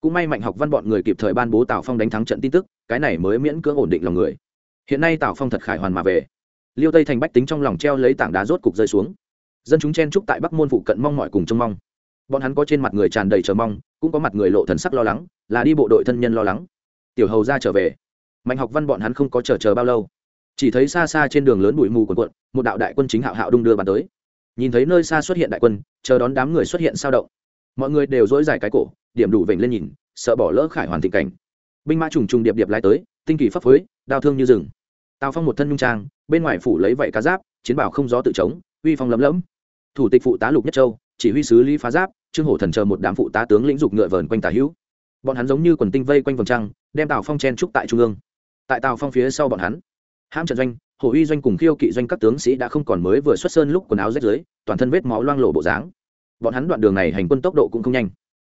Cũng may mạnh học văn bọn người kịp thời ban bố tào phong đánh thắng trận tin tức, cái này mới miễn cưỡng ổn định lòng người. Hiện nay tào phong thật khải hoàn mà về. Liêu tây thành bách tính trong lòng treo lấy tảng đá rốt cục rơi xuống. Dân chúng chen trúc tại bắc môn phụ cận mong mọi cùng trông mong. Bọn hắn có trên mặt người tràn đầy chờ mong, cũng có mặt người lộ thần sắc lo lắng, là đi bộ đội thân nhân lo lắng. Tiểu hầu ra trở về. Mạnh học văn bọn hắn không có chờ chờ bao lâu. Chỉ thấy xa xa trên đường lớn bụi mù quần quận một đạo đại quân chính hạo hạo đung đưa bàn tới nhìn thấy nơi xa xuất hiện đại quân, chờ đón đám người xuất hiện sao động. Mọi người đều dối dài cái cổ, điểm đủ vểnh lên nhìn, sợ bỏ lỡ khải hoàn thịnh cảnh. Binh mã trùng trùng điệp điệp lái tới, tinh kỳ phấp phới, đao thương như rừng. Tào phong một thân nhung trang, bên ngoài phủ lấy vảy cá giáp, chiến bảo không gió tự chống, uy phong lấm lấm. Thủ tịch phụ tá lục nhất châu, chỉ huy sứ lý phá giáp, trương hổ thần chờ một đám phụ tá tướng lĩnh dục ngựa vờn quanh tà hữu. Bọn hắn giống như quần tinh vây quanh vòng trăng, đem tào phong chen trúc tại trung ương. Tại tào phong phía sau bọn hắn, hãm trận doanh hồ uy doanh cùng khiêu kỵ doanh các tướng sĩ đã không còn mới vừa xuất sơn lúc quần áo rách dưới toàn thân vết máu loang lộ bộ dáng. Bọn hắn đoạn đường này hành quân tốc độ cũng không nhanh.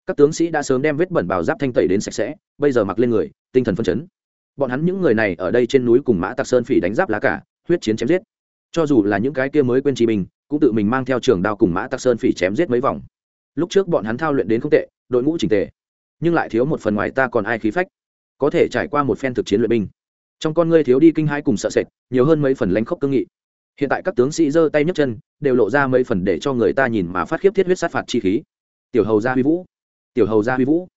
Các tướng sĩ đã sớm đem vết bẩn bào giáp thanh tẩy đến sạch sẽ, bây giờ mặc lên người, tinh thần phân chấn. Bọn hắn những người này ở đây trên núi cùng mã tạc sơn phỉ đánh giáp lá cả, huyết chiến chém giết. Cho dù là những cái kia mới quên trí mình cũng tự mình mang theo trường đao cùng mã tạc sơn phỉ chém giết mấy vòng. Lúc trước bọn hắn thao luyện đến không tệ, đội ngũ trình tề. Nhưng lại thiếu một phần ngoài ta còn ai khí phách. Có thể trải qua một phen thực chiến luyện binh trong con ngươi thiếu đi kinh hai cùng sợ sệt, nhiều hơn mấy phần lánh khóc cương nghị. Hiện tại các tướng sĩ giơ tay nhấc chân, đều lộ ra mấy phần để cho người ta nhìn mà phát khiếp thiết huyết sát phạt chi khí. Tiểu hầu gia huy vũ, tiểu hầu gia huy vũ.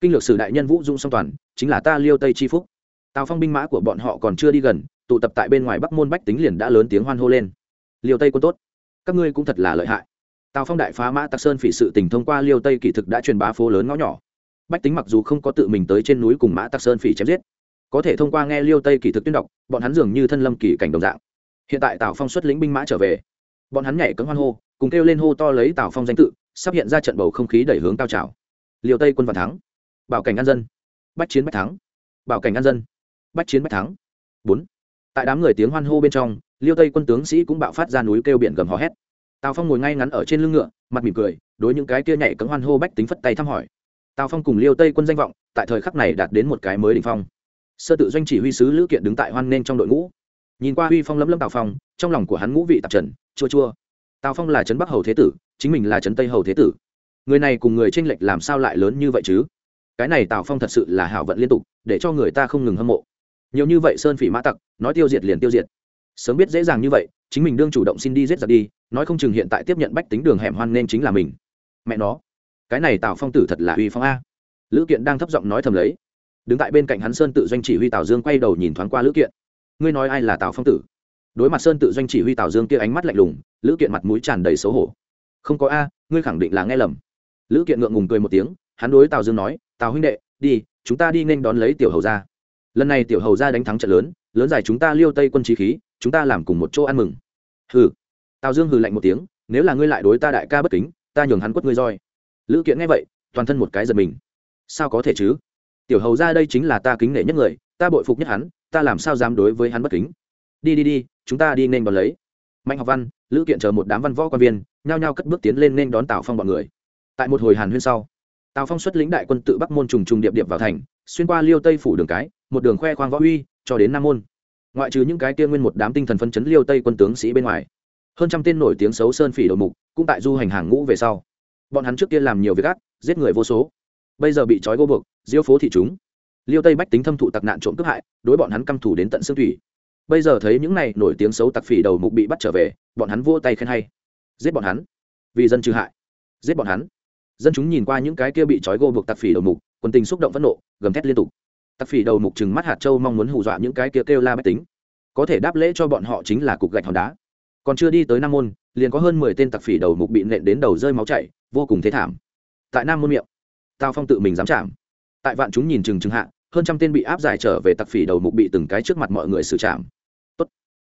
Kinh lược sử đại nhân vũ dung song toàn, chính là ta liêu tây chi phúc. Tào phong binh mã của bọn họ còn chưa đi gần, tụ tập tại bên ngoài bắc môn bách tính liền đã lớn tiếng hoan hô lên. Liêu tây quân tốt, các ngươi cũng thật là lợi hại. Tào phong đại phá mã tạc sơn phỉ sự tình thông qua liêu tây kỳ thực đã truyền bá phố lớn ngõ nhỏ. Bách tính mặc dù không có tự mình tới trên núi cùng mã tạc sơn phỉ chém giết có thể thông qua nghe liêu tây kỳ thực tuyên đọc, bọn hắn dường như thân lâm kỳ cảnh đồng dạng. Hiện tại tào phong xuất lĩnh binh mã trở về. Bọn hắn nhảy cấm hoan hô, cùng kêu lên hô to lấy tào phong danh tự, sắp hiện ra trận bầu không khí đẩy hướng cao trào. Liều tây quân vạn thắng. Bảo cảnh an dân. Bách chiến bách thắng. Bảo cảnh an dân. Bách chiến bách thắng. Bốn. Tại đám người tiếng hoan hô bên trong, liêu tây quân tướng sĩ cũng bạo phát ra núi kêu biển gầm hò hét. Tào phong ngồi ngay ngắn ở trên lưng ngựa, mặt mỉm cười, đối những cái kia nhảy cấm hoan hô bách tính phất tay thăm hỏi. Tào phong cùng liêu tây quân danh vọng, tại thời khắc này đạt đến một cái mới đ ỉ n h phong sơ tự doanh chỉ huy sứ lữ kiện đứng tại hoan nên trong đội ngũ. Nhìn qua huy phong lấm lâm tào phong, trong lòng của hắn ngũ vị tạp trần, chua chua. Tào phong là trấn bắc hầu thế tử, chính mình là trấn tây hầu thế tử. Người này cùng người tranh lệch làm sao lại lớn như vậy chứ? Cái này tào phong thật sự là hảo vận liên tục, để cho người ta không ngừng hâm mộ. Nhiều như vậy sơn phỉ mã tặc, nói tiêu diệt liền tiêu diệt. Sớm biết dễ dàng như vậy, chính mình đương chủ động xin đi giết giặc đi, nói không chừng hiện tại tiếp nhận bách tính đường hẻm hoan nên chính là mình. Mẹ nó, cái này tào phong tử thật là uy phong a. Lữ kiện đang thấp giọng nói thầm lấy đứng tại bên cạnh hắn sơn tự doanh chỉ huy tào dương quay đầu nhìn thoáng qua lữ kiện ngươi nói ai là tào phong tử đối mặt sơn tự doanh chỉ huy tào dương kia ánh mắt lạnh lùng lữ kiện mặt mũi tràn đầy xấu hổ không có a ngươi khẳng định là nghe lầm lữ kiện ngượng ngùng cười một tiếng hắn đối tào dương nói tào huynh đệ đi chúng ta đi nên đón lấy tiểu hầu ra lần này tiểu hầu ra đánh thắng trận lớn lớn giải chúng ta liêu tây quân trí khí chúng ta làm cùng một chỗ ăn mừng hừ tào dương hừ lạnh một tiếng nếu là ngươi lại đối ta đại ca bất kính ta nhường hắn quất ngươi roi lữ kiện nghe vậy toàn thân một cái giật mình sao có thể chứ tiểu hầu ra đây chính là ta kính nể nhất người, ta bội phục nhất hắn, ta làm sao dám đối với hắn bất kính? Đi đi đi, chúng ta đi nên đón lấy. Mạnh học văn, lữ kiện chờ một đám văn võ quan viên, nhao nhao cất bước tiến lên nên đón tào phong bọn người. Tại một hồi hàn huyên sau, tào phong xuất lĩnh đại quân tự bắc môn trùng trùng điệp điệp vào thành, xuyên qua liêu tây phủ đường cái, một đường khoe khoang võ uy, cho đến nam môn. Ngoại trừ những cái kia nguyên một đám tinh thần phân chấn liêu tây quân tướng sĩ bên ngoài, hơn trăm tên nổi tiếng xấu sơn phỉ đầu mục cũng tại du hành hàng ngũ về sau. Bọn hắn trước kia làm nhiều việc ác, giết người vô số bây giờ bị trói gô buộc, diêu phố thị chúng. Liêu tây bách tính thâm thụ tặc nạn trộm cướp hại, đối bọn hắn căm thủ đến tận xương thủy. Bây giờ thấy những này nổi tiếng xấu tặc phỉ đầu mục bị bắt trở về, bọn hắn vô tay khen hay. Giết bọn hắn. Vì dân trừ hại. Giết bọn hắn. Dân chúng nhìn qua những cái kia bị trói gô buộc tặc phỉ đầu mục, quân tình xúc động phẫn nộ, gầm thét liên tục. Tặc phỉ đầu mục chừng mắt hạt châu mong muốn hù dọa những cái kia kêu la bách tính. Có thể đáp lễ cho bọn họ chính là cục gạch hòn đá. Còn chưa đi tới nam môn, liền có hơn mười tên tặc phỉ đầu mục bị nện đến đầu rơi máu chảy, vô cùng thế thảm. Tại nam môn miệng tào phong tự mình dám chạm. Tại vạn chúng nhìn chừng chừng hạ, hơn trăm tên bị áp giải trở về tặc phỉ đầu mục bị từng cái trước mặt mọi người xử trảm tốt.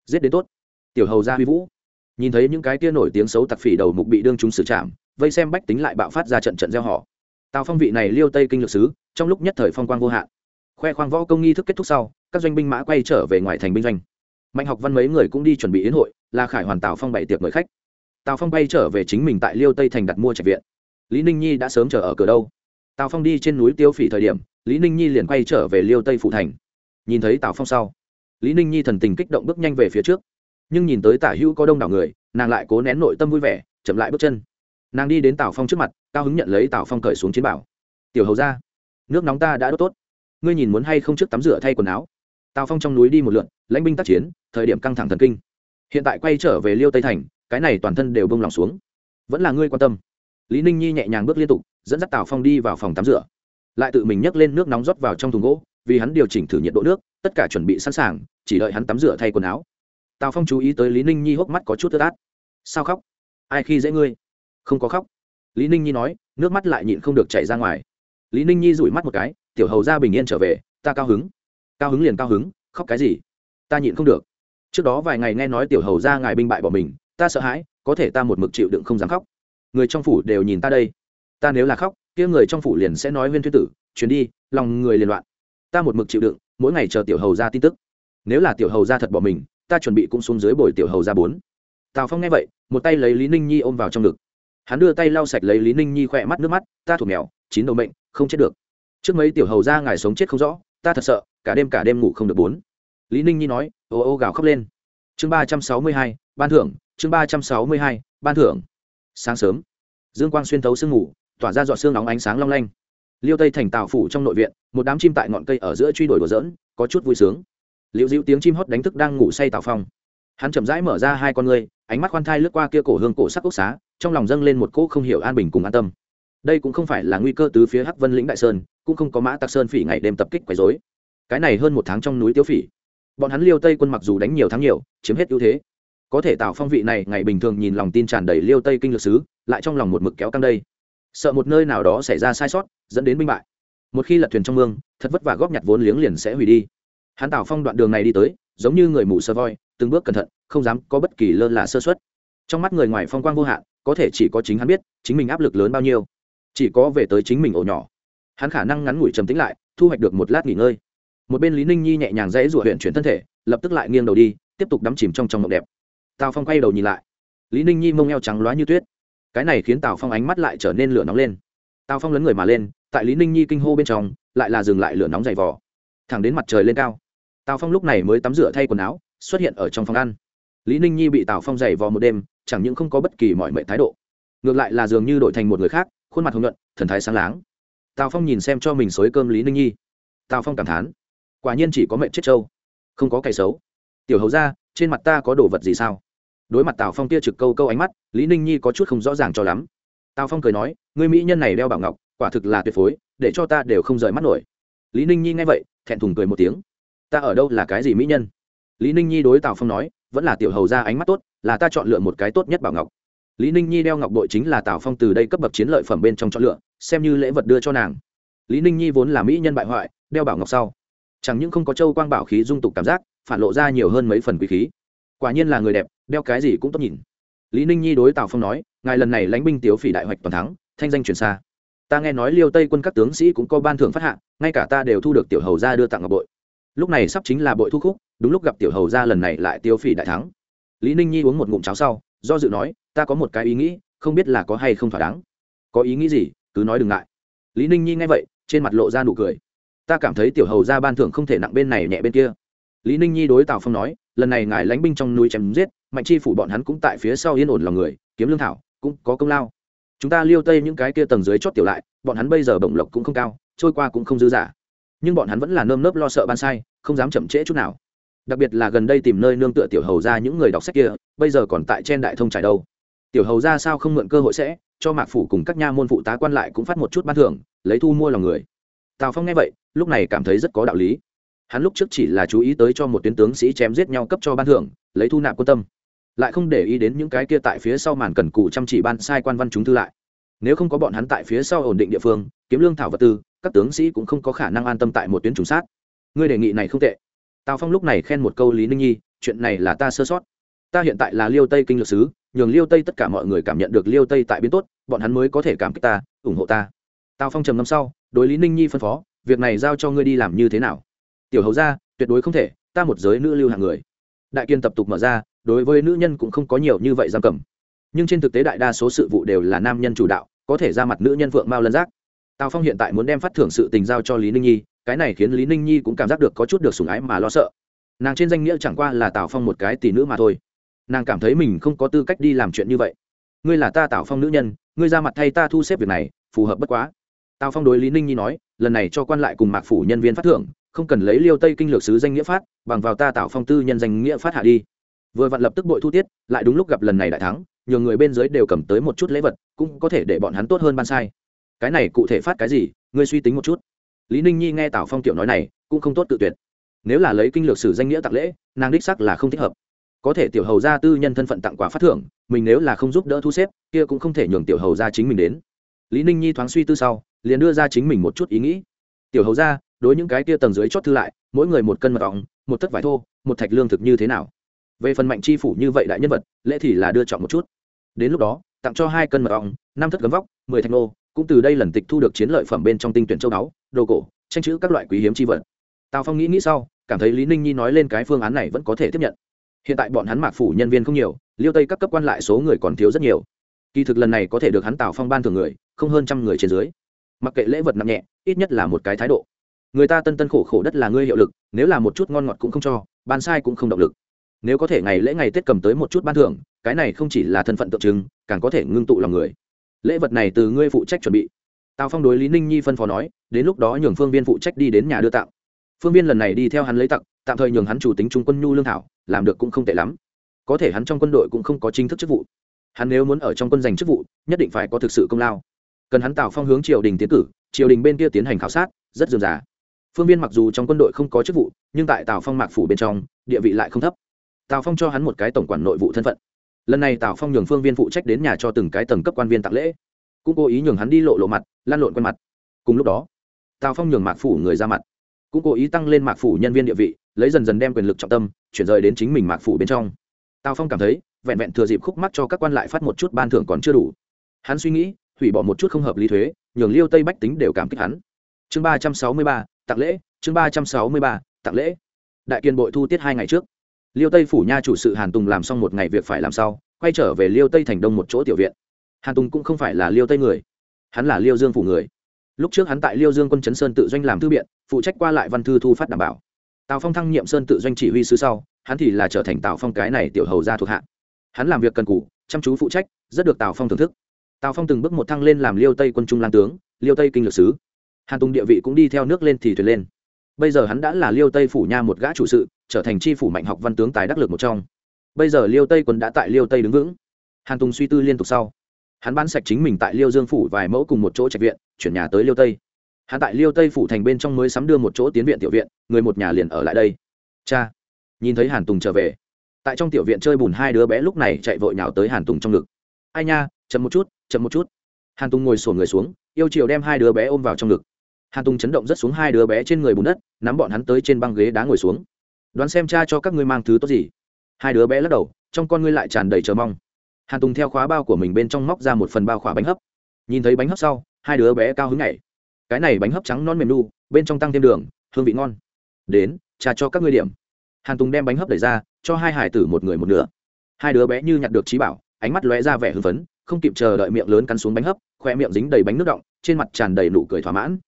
Giết đến tốt. Tiểu hầu gia huy vũ. Nhìn thấy những cái kia nổi tiếng xấu tặc phỉ đầu mục bị đương chúng xử trảm vây xem bách tính lại bạo phát ra trận trận gieo họ. Tào phong vị này liêu tây kinh lược sứ, trong lúc nhất thời phong quang vô hạn. Khoe khoang võ công nghi thức kết thúc sau, các doanh binh mã quay trở về ngoài thành binh doanh. Mạnh học văn mấy người cũng đi chuẩn bị yến hội là khải hoàn tào phong bày tiệc mời khách. Tào phong bay trở về chính mình tại liêu tây thành đặt mua trạch viện. Lý ninh nhi đã sớm chờ ở cửa đâu? Tào phong đi trên núi tiêu phỉ thời điểm, lý ninh nhi liền quay trở về liêu tây phụ thành. Nhìn thấy tào phong sau, lý ninh nhi thần tình kích động bước nhanh về phía trước. Nhưng nhìn tới tả hữu có đông đảo người, nàng lại cố nén nội tâm vui vẻ, chậm lại bước chân. Nàng đi đến tào phong trước mặt, cao hứng nhận lấy tào phong cởi xuống chiến bảo. Tiểu hầu ra nước nóng ta đã đốt tốt. Ngươi nhìn muốn hay không trước tắm rửa thay quần áo? Tào phong trong núi đi một lượn, lãnh binh tác chiến, thời điểm căng thẳng thần kinh. Hiện tại quay trở về liêu tây thành, cái này toàn thân đều bông lòng xuống. Vẫn là ngươi quan tâm. Lý ninh nhi nhẹ nhàng bước liên tục dẫn dắt tào phong đi vào phòng tắm rửa. Lại tự mình nhấc lên nước nóng rót vào trong thùng gỗ, vì hắn điều chỉnh thử nhiệt độ nước, tất cả chuẩn bị sẵn sàng, chỉ đợi hắn tắm rửa thay quần áo. Tào phong chú ý tới lý ninh nhi hốc mắt có chút tơ tát. Sao khóc? Ai khi dễ ngươi? Không có khóc. Lý ninh nhi nói, nước mắt lại nhịn không được chảy ra ngoài. Lý ninh nhi rủi mắt một cái, tiểu hầu ra bình yên trở về, ta cao hứng. Cao hứng liền cao hứng, khóc cái gì? Ta nhịn không được. Trước đó vài ngày nghe nói tiểu hầu ra ngài binh bại bỏ mình, ta sợ hãi, có thể ta một mực chịu đựng không dám khóc. Người trong phủ đều nhìn ta đây ta nếu là khóc, kia người trong phủ liền sẽ nói huyên thuyết tử chuyến đi, lòng người liền loạn. Ta một mực chịu đựng, mỗi ngày chờ tiểu hầu ra tin tức. Nếu là tiểu hầu ra thật bỏ mình, ta chuẩn bị cũng xuống dưới bồi tiểu hầu ra bốn. Tào phong nghe vậy, một tay lấy lý ninh nhi ôm vào trong ngực. Hắn đưa tay lau sạch lấy lý ninh nhi khỏe mắt nước mắt, ta thuộc mèo, chín đầu mệnh, không chết được. Trước mấy tiểu hầu ra ngài sống chết không rõ, ta thật sợ, cả đêm cả đêm ngủ không được bốn. Lý ninh nhi nói, ô ô gào khóc lên. Chương ba trăm sáu mươi hai, ban thưởng, chương ba trăm sáu mươi hai, ban thưởng. Sáng sớm, dương quang xuyên thấu sương ngủ tỏa ra dọa xương nóng ánh sáng long lanh. Liêu tây thành tào phủ trong nội viện, một đám chim tại ngọn cây ở giữa truy đuổi đùa dỡn có chút vui sướng. Liệu dịu tiếng chim hót đánh thức đang ngủ say tào phong. Hắn chậm rãi mở ra hai con ngươi, ánh mắt khoan thai lướt qua kia cổ hương cổ sắc quốc xá, trong lòng dâng lên một cỗ không hiểu an bình cùng an tâm. Đây cũng không phải là nguy cơ từ phía hắc vân lĩnh đại sơn, cũng không có mã tặc sơn phỉ ngày đêm tập kích quấy rối. cái này hơn một tháng trong núi tiêu phỉ. Bọn hắn liêu tây quân mặc dù đánh nhiều thắng nhiều, chiếm hết ưu thế. Có thể tạo phong vị này ngày bình thường nhìn lòng tin tràn đầy liêu tây kinh lược sứ, lại trong lòng một mực kéo căng đây sợ một nơi nào đó xảy ra sai sót, dẫn đến binh bại. Một khi lật thuyền trong mương, thật vất vả góp nhặt vốn liếng liền sẽ hủy đi. Hắn tào phong đoạn đường này đi tới, giống như người mù sơ voi, từng bước cẩn thận, không dám có bất kỳ lơ là sơ xuất trong mắt người ngoài phong quang vô hạn, có thể chỉ có chính hắn biết, chính mình áp lực lớn bao nhiêu. Chỉ có về tới chính mình ổ nhỏ. Hắn khả năng ngắn ngủi trầm tĩnh lại, thu hoạch được một lát nghỉ ngơi. Một bên lý ninh nhi nhẹ nhàng dãy rủa huyện chuyển thân thể, lập tức lại nghiêng đầu đi, tiếp tục đắm chìm trong trong mộng đẹp. Tào phong quay đầu nhìn lại. Lý ninh nhi mông eo trắng loá như tuyết cái này khiến tào phong ánh mắt lại trở nên lửa nóng lên tào phong lấn người mà lên tại lý ninh nhi kinh hô bên trong lại là dừng lại lửa nóng dày vỏ thẳng đến mặt trời lên cao tào phong lúc này mới tắm rửa thay quần áo xuất hiện ở trong phòng ăn lý ninh nhi bị tào phong dày vò một đêm chẳng những không có bất kỳ mọi mệnh thái độ ngược lại là dường như đổi thành một người khác khuôn mặt hồng nhuận thần thái sáng láng tào phong nhìn xem cho mình xối cơm lý ninh nhi tào phong cảm thán quả nhiên chỉ có mệnh chết trâu không có cày xấu tiểu hầu ra trên mặt ta có đồ vật gì sao đối mặt tào phong kia trực câu câu ánh mắt, lý ninh nhi có chút không rõ ràng cho lắm. Tào phong cười nói người mỹ nhân này đeo bảo ngọc, quả thực là tuyệt phối, để cho ta đều không rời mắt nổi. Lý ninh nhi nghe vậy, thẹn thùng cười một tiếng. Ta ở đâu là cái gì mỹ nhân? Lý ninh nhi đối tào phong nói, vẫn là tiểu hầu ra ánh mắt tốt, là ta chọn lựa một cái tốt nhất bảo ngọc. Lý ninh nhi đeo ngọc bội chính là tào phong từ đây cấp bậc chiến lợi phẩm bên trong chọn lựa, xem như lễ vật đưa cho nàng. Lý ninh nhi vốn là mỹ nhân bại hoại, đeo bảo ngọc sau, chẳng những không có châu quang bảo khí dung tục cảm giác, phản lộ ra nhiều hơn mấy phần quý khí quả nhiên là người đẹp, đeo cái gì cũng tốt nhìn. Lý ninh nhi đối tào phong nói, ngài lần này lãnh binh tiếu phỉ đại hoạch toàn thắng, thanh danh truyền xa. Ta nghe nói liêu tây quân các tướng sĩ cũng có ban thưởng phát hạ, ngay cả ta đều thu được tiểu hầu ra đưa tặng ngọc bội. Lúc này sắp chính là bội thu khúc, đúng lúc gặp tiểu hầu ra lần này lại tiêu phỉ đại thắng. Lý ninh nhi uống một ngụm cháo sau, do dự nói, ta có một cái ý nghĩ, không biết là có hay không thỏa đáng. Có ý nghĩ gì? Cứ nói đừng ngại. Lý ninh nhi nghe vậy, trên mặt lộ ra nụ cười. Ta cảm thấy tiểu hầu ra ban thưởng không thể nặng bên này nhẹ bên kia. Lý ninh nhi đối tào phong nói lần này ngài lánh binh trong núi chém giết, mạnh chi phủ bọn hắn cũng tại phía sau yên ổn lòng người, kiếm lương thảo, cũng có công lao. Chúng ta liêu tây những cái kia tầng dưới chót tiểu lại, bọn hắn bây giờ bổng lộc cũng không cao, trôi qua cũng không dư giả nhưng bọn hắn vẫn là nơm nớp lo sợ ban sai, không dám chậm trễ chút nào. Đặc biệt là gần đây tìm nơi nương tựa tiểu hầu ra những người đọc sách kia, bây giờ còn tại trên đại thông trải đâu. Tiểu hầu ra sao không mượn cơ hội sẽ, cho mạc phủ cùng các nha môn phụ tá quan lại cũng phát một chút ban thưởng, lấy thu mua lòng người. Tào phong nghe vậy, lúc này cảm thấy rất có đạo lý hắn lúc trước chỉ là chú ý tới cho một tuyến tướng sĩ chém giết nhau cấp cho ban thưởng, lấy thu nạp quan tâm. Lại không để ý đến những cái kia tại phía sau màn cần cù chăm chỉ ban sai quan văn chúng thư lại. Nếu không có bọn hắn tại phía sau ổn định địa phương, kiếm lương thảo vật tư, các tướng sĩ cũng không có khả năng an tâm tại một tuyến trùng sát. Ngươi đề nghị này không tệ. Tào phong lúc này khen một câu lý ninh nhi, chuyện này là ta sơ sót. Ta hiện tại là liêu tây kinh lược sứ, nhường liêu tây tất cả mọi người cảm nhận được liêu tây tại biến tốt, bọn hắn mới có thể cảm kích ta, ủng hộ ta. Tào phong trầm năm sau, đối lý ninh nhi phân phó, việc này giao cho ngươi đi làm như thế nào? Tiểu hầu ra tuyệt đối không thể, ta một giới nữ lưu hàng người. Đại kiên tập tục mở ra, đối với nữ nhân cũng không có nhiều như vậy giam cầm. Nhưng trên thực tế đại đa số sự vụ đều là nam nhân chủ đạo, có thể ra mặt nữ nhân phượng mao lân giác. Tào phong hiện tại muốn đem phát thưởng sự tình giao cho lý ninh nhi, cái này khiến lý ninh nhi cũng cảm giác được có chút được sùng ái mà lo sợ. Nàng trên danh nghĩa chẳng qua là tào phong một cái tỷ nữ mà thôi. Nàng cảm thấy mình không có tư cách đi làm chuyện như vậy. Ngươi là ta tào phong nữ nhân, ngươi ra mặt thay ta thu xếp việc này, phù hợp bất quá. Tào phong đối lý ninh nhi nói, lần này cho quan lại cùng mạc phủ nhân viên phát thưởng không cần lấy liêu tây kinh lược sứ danh nghĩa phát, bằng vào ta tạo phong tư nhân danh nghĩa phát hạ đi. Vừa vặn lập tức bội thu tiết, lại đúng lúc gặp lần này đại thắng nhiều người bên dưới đều cầm tới một chút lễ vật, cũng có thể để bọn hắn tốt hơn ban sai. Cái này cụ thể phát cái gì, ngươi suy tính một chút. Lý ninh nhi nghe tào phong tiểu nói này, cũng không tốt tự tuyệt. Nếu là lấy kinh lược sử danh nghĩa tặng lễ, nàng đích sắc là không thích hợp. Có thể tiểu hầu gia tư nhân thân phận tặng quà phát thưởng, mình nếu là không giúp đỡ thu xếp, kia cũng không thể nhường tiểu hầu gia chính mình đến. Lý ninh nhi thoáng suy tư sau, liền đưa ra chính mình một chút ý nghĩ. Tiểu hầu gia đối những cái kia tầng dưới chót thư lại, mỗi người một cân mật ong, một thất vải thô, một thạch lương thực như thế nào. Về phần mạnh chi phủ như vậy đại nhân vật, lễ thì là đưa chọn một chút. Đến lúc đó, tặng cho hai cân mật ong, năm thất gấm vóc, mười thạch nô, cũng từ đây lần tịch thu được chiến lợi phẩm bên trong tinh tuyển châu đáo đồ cổ, tranh chữ các loại quý hiếm chi vật. Tào phong nghĩ nghĩ sau, cảm thấy lý ninh nhi nói lên cái phương án này vẫn có thể tiếp nhận. Hiện tại bọn hắn mạc phủ nhân viên không nhiều, liêu tây các cấp quan lại số người còn thiếu rất nhiều. Kỳ thực lần này có thể được hắn tào phong ban thường người, không hơn trăm người trên dưới. Mặc kệ lễ vật nặng nhẹ, ít nhất là một cái thái độ người ta tân tân khổ khổ đất là ngươi hiệu lực, nếu là một chút ngon ngọt cũng không cho, ban sai cũng không động lực. Nếu có thể ngày lễ ngày tết cầm tới một chút ban thưởng, cái này không chỉ là thân phận tượng trưng, càng có thể ngưng tụ lòng người. Lễ vật này từ ngươi phụ trách chuẩn bị. Tào phong đối lý ninh nhi phân phó nói, đến lúc đó nhường phương viên phụ trách đi đến nhà đưa tặng. Phương viên lần này đi theo hắn lấy tặng, tạm thời nhường hắn chủ tính trung quân nhu lương thảo, làm được cũng không tệ lắm. Có thể hắn trong quân đội cũng không có chính thức chức vụ. Hắn nếu muốn ở trong quân giành chức vụ, nhất định phải có thực sự công lao. Cần hắn tào phong hướng triều đình tiến cử, triều đình bên kia tiến hành khảo sát, rất dườm giả phương viên mặc dù trong quân đội không có chức vụ, nhưng tại tào phong mạc phủ bên trong, địa vị lại không thấp. Tào phong cho hắn một cái tổng quản nội vụ thân phận. Lần này tào phong nhường phương viên phụ trách đến nhà cho từng cái tầng cấp quan viên tặng lễ. Cũng cố ý nhường hắn đi lộ lộ mặt, lan lộn quen mặt. Cùng lúc đó, tào phong nhường mạc phủ người ra mặt. Cũng cố ý tăng lên mạc phủ nhân viên địa vị, lấy dần dần đem quyền lực trọng tâm, chuyển rời đến chính mình mạc phủ bên trong. Tào phong cảm thấy, vẹn vẹn thừa dịp khúc mắc cho các quan lại phát một chút ban thưởng còn chưa đủ. Hắn suy nghĩ, hủy bỏ một chút không hợp lý thuế, nhường liêu tây bách tính đều cảm kích hắn. Chương ba trăm sáu mươi ba tặng lễ, chương ba trăm sáu mươi ba, tặng lễ. Đại kiên bội thu tiết hai ngày trước. Liêu tây phủ nha chủ sự hàn tùng làm xong một ngày việc phải làm sau, quay trở về liêu tây thành đông một chỗ tiểu viện. Hàn tùng cũng không phải là liêu tây người, hắn là liêu dương phủ người. Lúc trước hắn tại liêu dương quân chấn sơn tự doanh làm thư biện phụ trách qua lại văn thư thu phát đảm bảo. Tào phong thăng nhiệm sơn tự doanh chỉ huy sứ sau, hắn thì là trở thành tào phong cái này tiểu hầu ra thuộc hạ. Hắn làm việc cần cù, chăm chú phụ trách, rất được tào phong thưởng thức. Tào phong từng bước một thăng lên làm liêu tây quân trung lan tướng, liêu tây kinh lược sứ hàn tùng địa vị cũng đi theo nước lên thì thuyền lên. Bây giờ hắn đã là liêu tây phủ nha một gã chủ sự, trở thành tri phủ mạnh học văn tướng tài đắc lực một trong. Bây giờ liêu tây quân đã tại liêu tây đứng vững. Hàn tùng suy tư liên tục sau. Hắn bán sạch chính mình tại liêu dương phủ vài mẫu cùng một chỗ trạch viện, chuyển nhà tới liêu tây. Hắn tại liêu tây phủ thành bên trong mới sắm đưa một chỗ tiến viện tiểu viện, người một nhà liền ở lại đây. Cha! Nhìn thấy hàn tùng trở về. Tại trong tiểu viện chơi bùn hai đứa bé lúc này chạy vội nhào tới hàn tùng trong ngực. Ai nha, chậm một chút, chậm một chút. Hàn tùng ngồi sổn người xuống, yêu chiều đem hai đứa bé ôm vào trong ngực hàn tùng chấn động rất xuống hai đứa bé trên người bùn đất, nắm bọn hắn tới trên băng ghế đá ngồi xuống. Đoán xem cha cho các ngươi mang thứ tốt gì. Hai đứa bé lắc đầu, trong con ngươi lại tràn đầy chờ mong. Hàn tùng theo khóa bao của mình bên trong móc ra một phần bao khỏa bánh hấp. Nhìn thấy bánh hấp sau, hai đứa bé cao hứng nhảy. Cái này bánh hấp trắng non mềm nu, bên trong tăng thêm đường, hương vị ngon. Đến, cha cho các ngươi điểm. Hàn tùng đem bánh hấp đẩy ra, cho hai hải tử một người một nửa. Hai đứa bé như nhặt được trí bảo, ánh mắt lóe ra vẻ hưng phấn, không kịp chờ đợi miệng lớn cắn xuống bánh hấp, khoe miệng dính đầy bánh nước động, trên mặt tràn đầy nụ cười thỏa mãn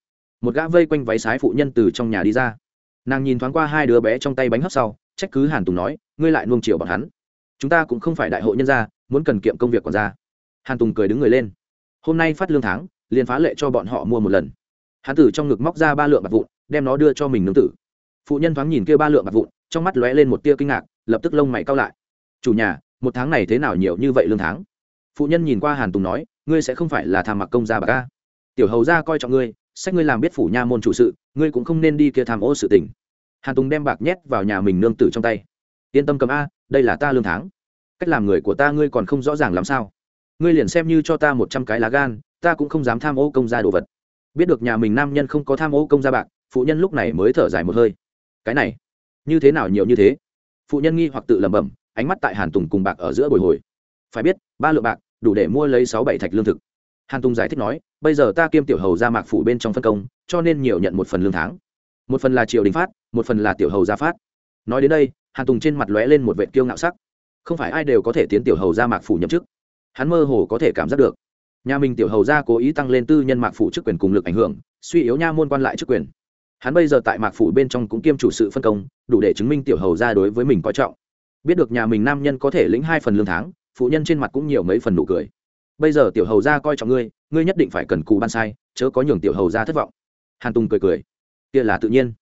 một gã vây quanh váy sái phụ nhân từ trong nhà đi ra. Nàng nhìn thoáng qua hai đứa bé trong tay bánh hấp sau, trách cứ hàn tùng nói, ngươi lại nuông chiều bọn hắn. Chúng ta cũng không phải đại hội nhân gia, muốn cần kiệm công việc còn ra. Hàn tùng cười đứng người lên. Hôm nay phát lương tháng, liền phá lệ cho bọn họ mua một lần. Hàn tử trong ngực móc ra ba lượng bạc vụn, đem nó đưa cho mình nương tử. Phụ nhân thoáng nhìn kia ba lượng bạc vụn, trong mắt lóe lên một tia kinh ngạc, lập tức lông mày cao lại. Chủ nhà, một tháng này thế nào nhiều như vậy lương tháng? Phụ nhân nhìn qua hàn tùng nói, ngươi sẽ không phải là tham mặc công gia bà ca tiểu hầu gia coi trọng ngươi sách ngươi làm biết phủ nha môn chủ sự, ngươi cũng không nên đi kia tham ô sự tình. Hàn tùng đem bạc nhét vào nhà mình nương tử trong tay. Yên tâm cầm a, đây là ta lương tháng. Cách làm người của ta ngươi còn không rõ ràng làm sao. Ngươi liền xem như cho ta một trăm cái lá gan, ta cũng không dám tham ô công gia đồ vật. Biết được nhà mình nam nhân không có tham ô công gia bạc, phụ nhân lúc này mới thở dài một hơi. Cái này, như thế nào nhiều như thế? Phụ nhân nghi hoặc tự lẩm bẩm, ánh mắt tại hàn tùng cùng bạc ở giữa bồi hồi. Phải biết, ba lượng bạc, đủ để mua lấy sáu bảy thạch lương thực. Hàn tùng giải thích nói bây giờ ta kiêm tiểu hầu ra mạc phủ bên trong phân công, cho nên nhiều nhận một phần lương tháng. Một phần là triều đình phát, một phần là tiểu hầu gia phát. Nói đến đây, hàn tùng trên mặt lóe lên một vệ kiêu ngạo sắc. Không phải ai đều có thể tiến tiểu hầu ra mạc phủ nhậm chức. Hắn mơ hồ có thể cảm giác được. Nhà mình tiểu hầu ra cố ý tăng lên tư nhân mạc phủ chức quyền cùng lực ảnh hưởng, suy yếu nha môn quan lại chức quyền. Hắn bây giờ tại mạc phủ bên trong cũng kiêm chủ sự phân công, đủ để chứng minh tiểu hầu ra đối với mình coi trọng. Biết được nhà mình nam nhân có thể lĩnh hai phần lương tháng, phụ nhân trên mặt cũng nhiều mấy phần nụ cười. Bây giờ tiểu hầu ra coi trọng ngươi ngươi nhất định phải cần cù ban sai, chớ có nhường tiểu hầu ra thất vọng. Hàn tùng cười cười. Kia là tự nhiên.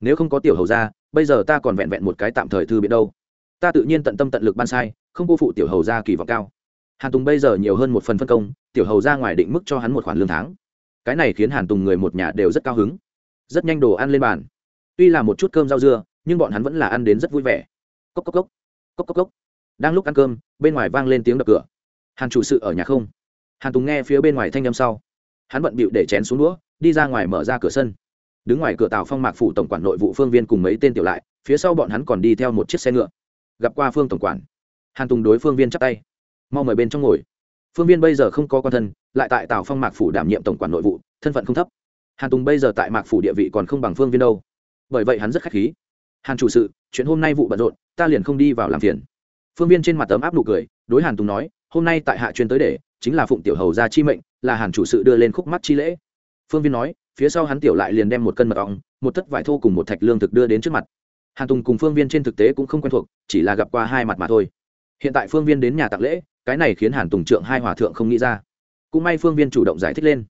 Nếu không có tiểu hầu ra, bây giờ ta còn vẹn vẹn một cái tạm thời thư biện đâu. Ta tự nhiên tận tâm tận lực ban sai, không cô phụ tiểu hầu ra kỳ vọng cao. Hàn tùng bây giờ nhiều hơn một phần phân công, tiểu hầu ra ngoài định mức cho hắn một khoản lương tháng. Cái này khiến hàn tùng người một nhà đều rất cao hứng. Rất nhanh đồ ăn lên bàn. Tuy là một chút cơm rau dưa, nhưng bọn hắn vẫn là ăn đến rất vui vẻ. Cốc cốc cốc. Cốc cốc cốc. Đang lúc ăn cơm, bên ngoài vang lên tiếng đập cửa. Hàn chủ sự ở nhà không? Hàn tùng nghe phía bên ngoài thanh â m sau, hắn bận bịu để chén xuống đũa, đi ra ngoài mở ra cửa sân. Đứng ngoài cửa tàu phong mạc phủ tổng quản nội vụ phương viên cùng mấy tên tiểu lại, phía sau bọn hắn còn đi theo một chiếc xe ngựa. Gặp qua phương tổng quản, hàn tùng đối phương viên chắp tay, mau mời bên trong ngồi. Phương viên bây giờ không có con thân, lại tại tàu phong mạc phủ đảm nhiệm tổng quản nội vụ, thân phận không thấp. Hàn tùng bây giờ tại mạc phủ địa vị còn không bằng phương viên đâu. Bởi vậy hắn rất k h á c h khí, hàn chủ sự, chuyện hôm nay vụ bận rộn, ta liền không đi vào làm phiền. Phương viên trên mặt tấm áp nụ cười, đối hàn tùng nói hôm nay tại hạ chuyên tới để, chính là phụng tiểu hầu ra chi mệnh, là hàn chủ sự đưa lên khúc mắt chi lễ. Phương viên nói, phía sau hắn tiểu lại liền đem một cân mật ong, một thất vải thô cùng một thạch lương thực đưa đến trước mặt. Hàn tùng cùng phương viên trên thực tế cũng không quen thuộc, chỉ là gặp qua hai mặt mà thôi. Hiện tại phương viên đến nhà tạc lễ, cái này khiến hàn tùng trượng hai hòa thượng không nghĩ ra. Cũng may phương viên chủ động giải thích lên.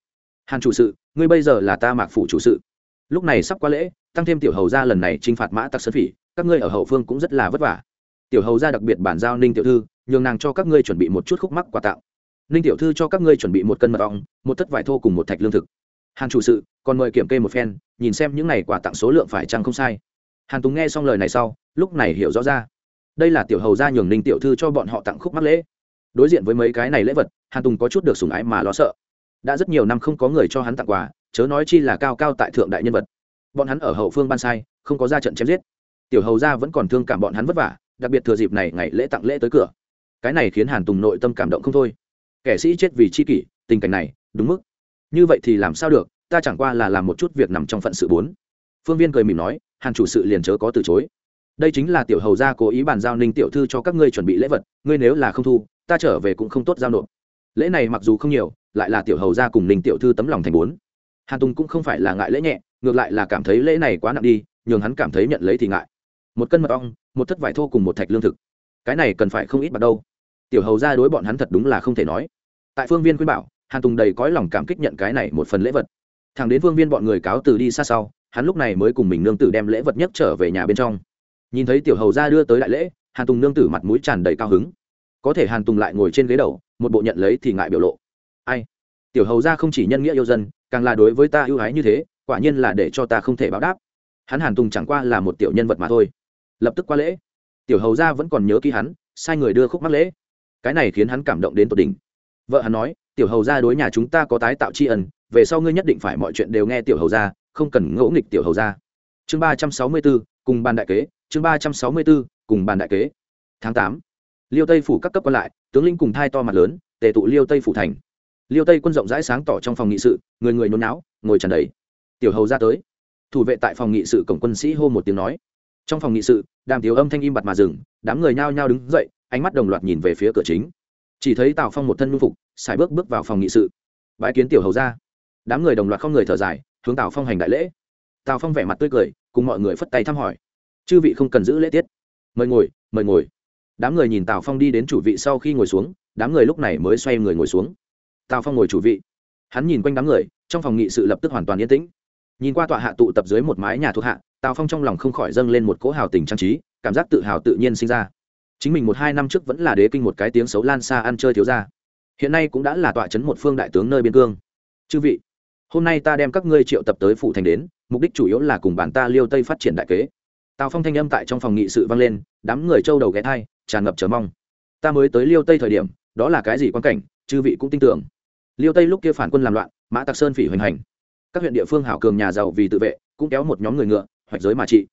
Hàn chủ sự, ngươi bây giờ là ta mạc phủ chủ sự. Lúc này sắp qua lễ, tăng thêm tiểu hầu ra lần này t r i n h phạt mã tặc sơn phỉ, các ngươi ở hậu phương cũng rất là vất vả. Tiểu hầu ra đặc biệt bản giao ninh tiểu thư nhường nàng cho các ngươi chuẩn bị một chút khúc mắc quà tặng. Ninh tiểu thư cho các ngươi chuẩn bị một cân mật ong, một thất vải thô cùng một thạch lương thực. Hàn chủ sự, còn mời kiểm kê một phen, nhìn xem những n à y quà tặng số lượng phải chăng không sai. Hàn tùng nghe xong lời này sau, lúc này hiểu rõ ra. Đây là tiểu hầu ra nhường ninh tiểu thư cho bọn họ tặng khúc mắc lễ. Đối diện với mấy cái này lễ vật, hàn tùng có chút được sùng ái mà lo sợ. Đã rất nhiều năm không có người cho hắn tặng quà, chớ nói chi là cao cao tại thượng đại nhân vật. Bọn hắn ở hậu phương ban sai, không có ra trận chém giết. Tiểu hầu gia vẫn còn thương cảm bọn hắn vất vả, đặc biệt thừa dịp này ngày lễ tặng lễ tới cửa cái này khiến hàn tùng nội tâm cảm động không thôi. Kẻ sĩ chết vì chi kỷ, tình cảnh này, đúng mức. Như vậy thì làm sao được, ta chẳng qua là làm một chút việc nằm trong phận sự bốn. Phương viên cười mỉm nói, hàn chủ sự liền chớ có từ chối. Đây chính là tiểu hầu gia cố ý bàn giao ninh tiểu thư cho các ngươi chuẩn bị lễ vật, ngươi nếu là không thu, ta trở về cũng không tốt giao nộp. Lễ này mặc dù không nhiều, lại là tiểu hầu gia cùng ninh tiểu thư tấm lòng thành bốn. Hàn tùng cũng không phải là ngại lễ nhẹ, ngược lại là cảm thấy lễ này quá nặng đi, nhường hắn cảm thấy nhận lấy thì ngại. Một cân mật ong, một thất vải thô cùng một thạch lương thực. Cái này cần phải không ít bạc đâu tiểu hầu gia đối bọn hắn thật đúng là không thể nói. Tại phương viên khuyên bảo, hàn tùng đầy cõi lòng cảm kích nhận cái này một phần lễ vật. Thằng đến phương viên bọn người cáo từ đi xa sau, hắn lúc này mới cùng mình nương tử đem lễ vật nhất trở về nhà bên trong. Nhìn thấy tiểu hầu gia đưa tới đại lễ, hàn tùng nương tử mặt mũi tràn đầy cao hứng. Có thể hàn tùng lại ngồi trên ghế đầu, một bộ nhận lấy thì ngại biểu lộ. Ai? Tiểu hầu gia không chỉ nhân nghĩa yêu dân, càng là đối với ta ưu ái như thế, quả nhiên là để cho ta không thể báo đáp. Hắn hàn tùng chẳng qua là một tiểu nhân vật mà thôi. Lập tức qua lễ. Tiểu hầu gia vẫn còn nhớ ký hắn, sai người đưa khúc mắc lễ cái này khiến hắn cảm động đến tột đỉnh. Vợ hắn nói, tiểu hầu gia đối nhà chúng ta có tái tạo tri ân, về sau ngươi nhất định phải mọi chuyện đều nghe tiểu hầu gia, không cần ngỗ nghịch tiểu hầu gia. Chương ba trăm sáu mươi b ố cùng bàn đại kế, chương ba trăm sáu mươi b ố cùng bàn đại kế. Tháng tám, liêu tây phủ các cấp còn lại, tướng linh cùng thai to mặt lớn, tề tụ liêu tây phủ thành. Liêu tây quân rộng rãi sáng tỏ trong phòng nghị sự, người người nôn não ngồi tràn đầy. Tiểu hầu ra tới. Thủ vệ tại phòng nghị sự cổng quân sĩ hô một tiếng nói. Trong phòng nghị sự, đàm tiểu âm thanh im bặt mà dừng, đám người nhao nhao đứng dậy ánh mắt đồng loạt nhìn về phía cửa chính. Chỉ thấy tào phong một thân nhu phục xài bước bước vào phòng nghị sự. Bãi kiến tiểu hầu ra đám người đồng loạt không người thở dài, hướng tào phong hành đại lễ. Tào phong vẻ mặt tươi cười, cùng mọi người phất tay thăm hỏi. Chư vị không cần giữ lễ tiết. Mời ngồi mời ngồi. Đám người nhìn tào phong đi đến chủ vị sau khi ngồi xuống, đám người lúc này mới xoay người ngồi xuống. Tào phong ngồi chủ vị. Hắn nhìn quanh đám người, trong phòng nghị sự lập tức hoàn toàn yên tĩnh. Nhìn qua tọa hạ tụ tập dưới một mái nhà thuộc hạ, tào phong trong lòng không khỏi dâng lên một cỗ hào tình trang trí, cảm giác tự hào tự nhiên sinh ra chính mình một hai năm trước vẫn là đế kinh một cái tiếng xấu lan xa ăn chơi thiếu ra hiện nay cũng đã là tọa chấn một phương đại tướng nơi biên cương. Chư vị, hôm nay ta đem các ngươi triệu tập tới phủ thành đến, mục đích chủ yếu là cùng bản ta liêu tây phát triển đại kế. Tào phong thanh âm tại trong phòng nghị sự vang lên, đám người châu đầu ghé thai tràn ngập chờ mong. Ta mới tới liêu tây thời điểm, đó là cái gì quan cảnh, chư vị cũng tin tưởng. Liêu tây lúc kia phản quân làm loạn, mã tạc sơn phỉ hoành hành. Các huyện địa phương hảo cường nhà giàu vì tự vệ, cũng kéo một nhóm người ngựa, hoạch giới mà trị.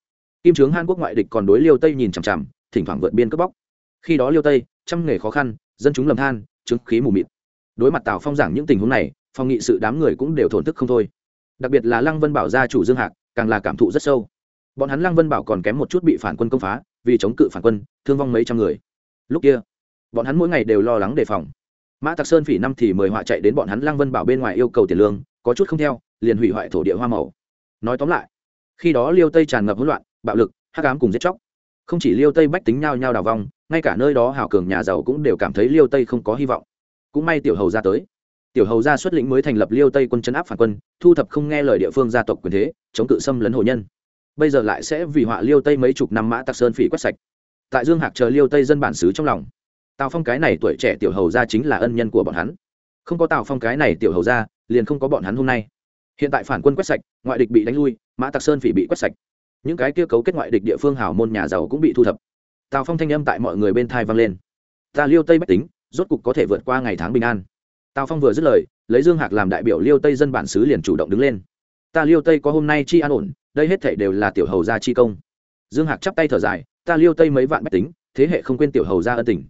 Kim trướng hàn quốc ngoại địch còn đối liêu tây nhìn chằm chằm, thỉnh thoảng vượt biên cướp bóc khi đó liêu tây, trăm nghề khó khăn, dân chúng lầm than, chứng khí mù mịt. Đối mặt tào phong giảng những tình huống này, phòng nghị sự đám người cũng đều thổn thức không thôi. Đặc biệt là lăng vân bảo gia chủ dương hạc, càng là cảm thụ rất sâu. Bọn hắn lăng vân bảo còn kém một chút bị phản quân công phá, vì chống cự phản quân, thương vong mấy trăm người. Lúc kia, bọn hắn mỗi ngày đều lo lắng đề phòng. Mã tạc sơn phỉ năm thì mời họa chạy đến bọn hắn lăng vân bảo bên ngoài yêu cầu tiền lương, có chút không theo, liền hủy hoại thổ địa hoa màu. Nói tóm lại, khi đó liêu tây tràn ngập hỗn loạn, bạo lực, hắc ám cùng giết chóc. Không chỉ liêu tây bách tính nhau nhau đào vong ngay cả nơi đó hảo cường nhà giàu cũng đều cảm thấy liêu tây không có hy vọng. Cũng may tiểu hầu ra tới. Tiểu hầu ra xuất lĩnh mới thành lập liêu tây quân chấn áp phản quân, thu thập không nghe lời địa phương gia tộc quyền thế, chống cự xâm lấn hồ nhân. Bây giờ lại sẽ vì họa liêu tây mấy chục năm mã tạc sơn phỉ quét sạch. Tại dương hạc chờ liêu tây dân bản xứ trong lòng. Tào phong cái này tuổi trẻ tiểu hầu ra chính là ân nhân của bọn hắn. Không có tào phong cái này tiểu hầu ra, liền không có bọn hắn hôm nay. Hiện tại phản quân quét sạch, ngoại địch bị đánh lui, mã tạc sơn phỉ bị quét sạch. Những cái kia cấu kết ngoại địch địa phương hảo môn nhà giàu cũng bị thu thập tào phong thanh âm tại mọi người bên thai vang lên. Ta liêu tây bách tính, rốt cục có thể vượt qua ngày tháng bình an. Tào phong vừa dứt lời, lấy dương hạc làm đại biểu liêu tây dân bản xứ liền chủ động đứng lên. Ta liêu tây có hôm nay chi an ổn, đây hết thể đều là tiểu hầu gia chi công. Dương hạc chắp tay thở dài, ta liêu tây mấy vạn bách tính, thế hệ không quên tiểu hầu gia ân tình.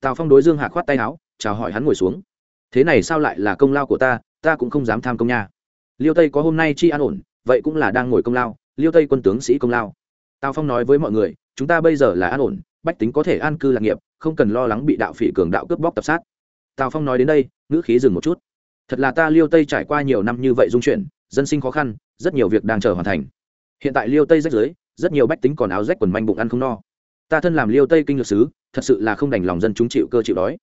Tào phong đối dương hạc khoát tay áo, chào hỏi hắn ngồi xuống. Thế này sao lại là công lao của ta ta cũng không dám tham công nha. Liêu tây có hôm nay chi an ổn, vậy cũng là đang ngồi công lao, liêu tây quân tướng sĩ công lao. Tào phong nói với mọi người chúng ta bây giờ là an ổn, bách tính có thể an cư lạc nghiệp, không cần lo lắng bị đạo phỉ cường đạo cướp bóc tập sát. Tào phong nói đến đây, ngữ khí dừng một chút. Thật là ta liêu tây trải qua nhiều năm như vậy dung chuyển, dân sinh khó khăn, rất nhiều việc đang chờ hoàn thành. Hiện tại liêu tây rách dưới rất nhiều bách tính còn áo rách quần manh bụng ăn không no. Ta thân làm liêu tây kinh lược sứ, thật sự là không đành lòng dân chúng chịu cơ chịu đói.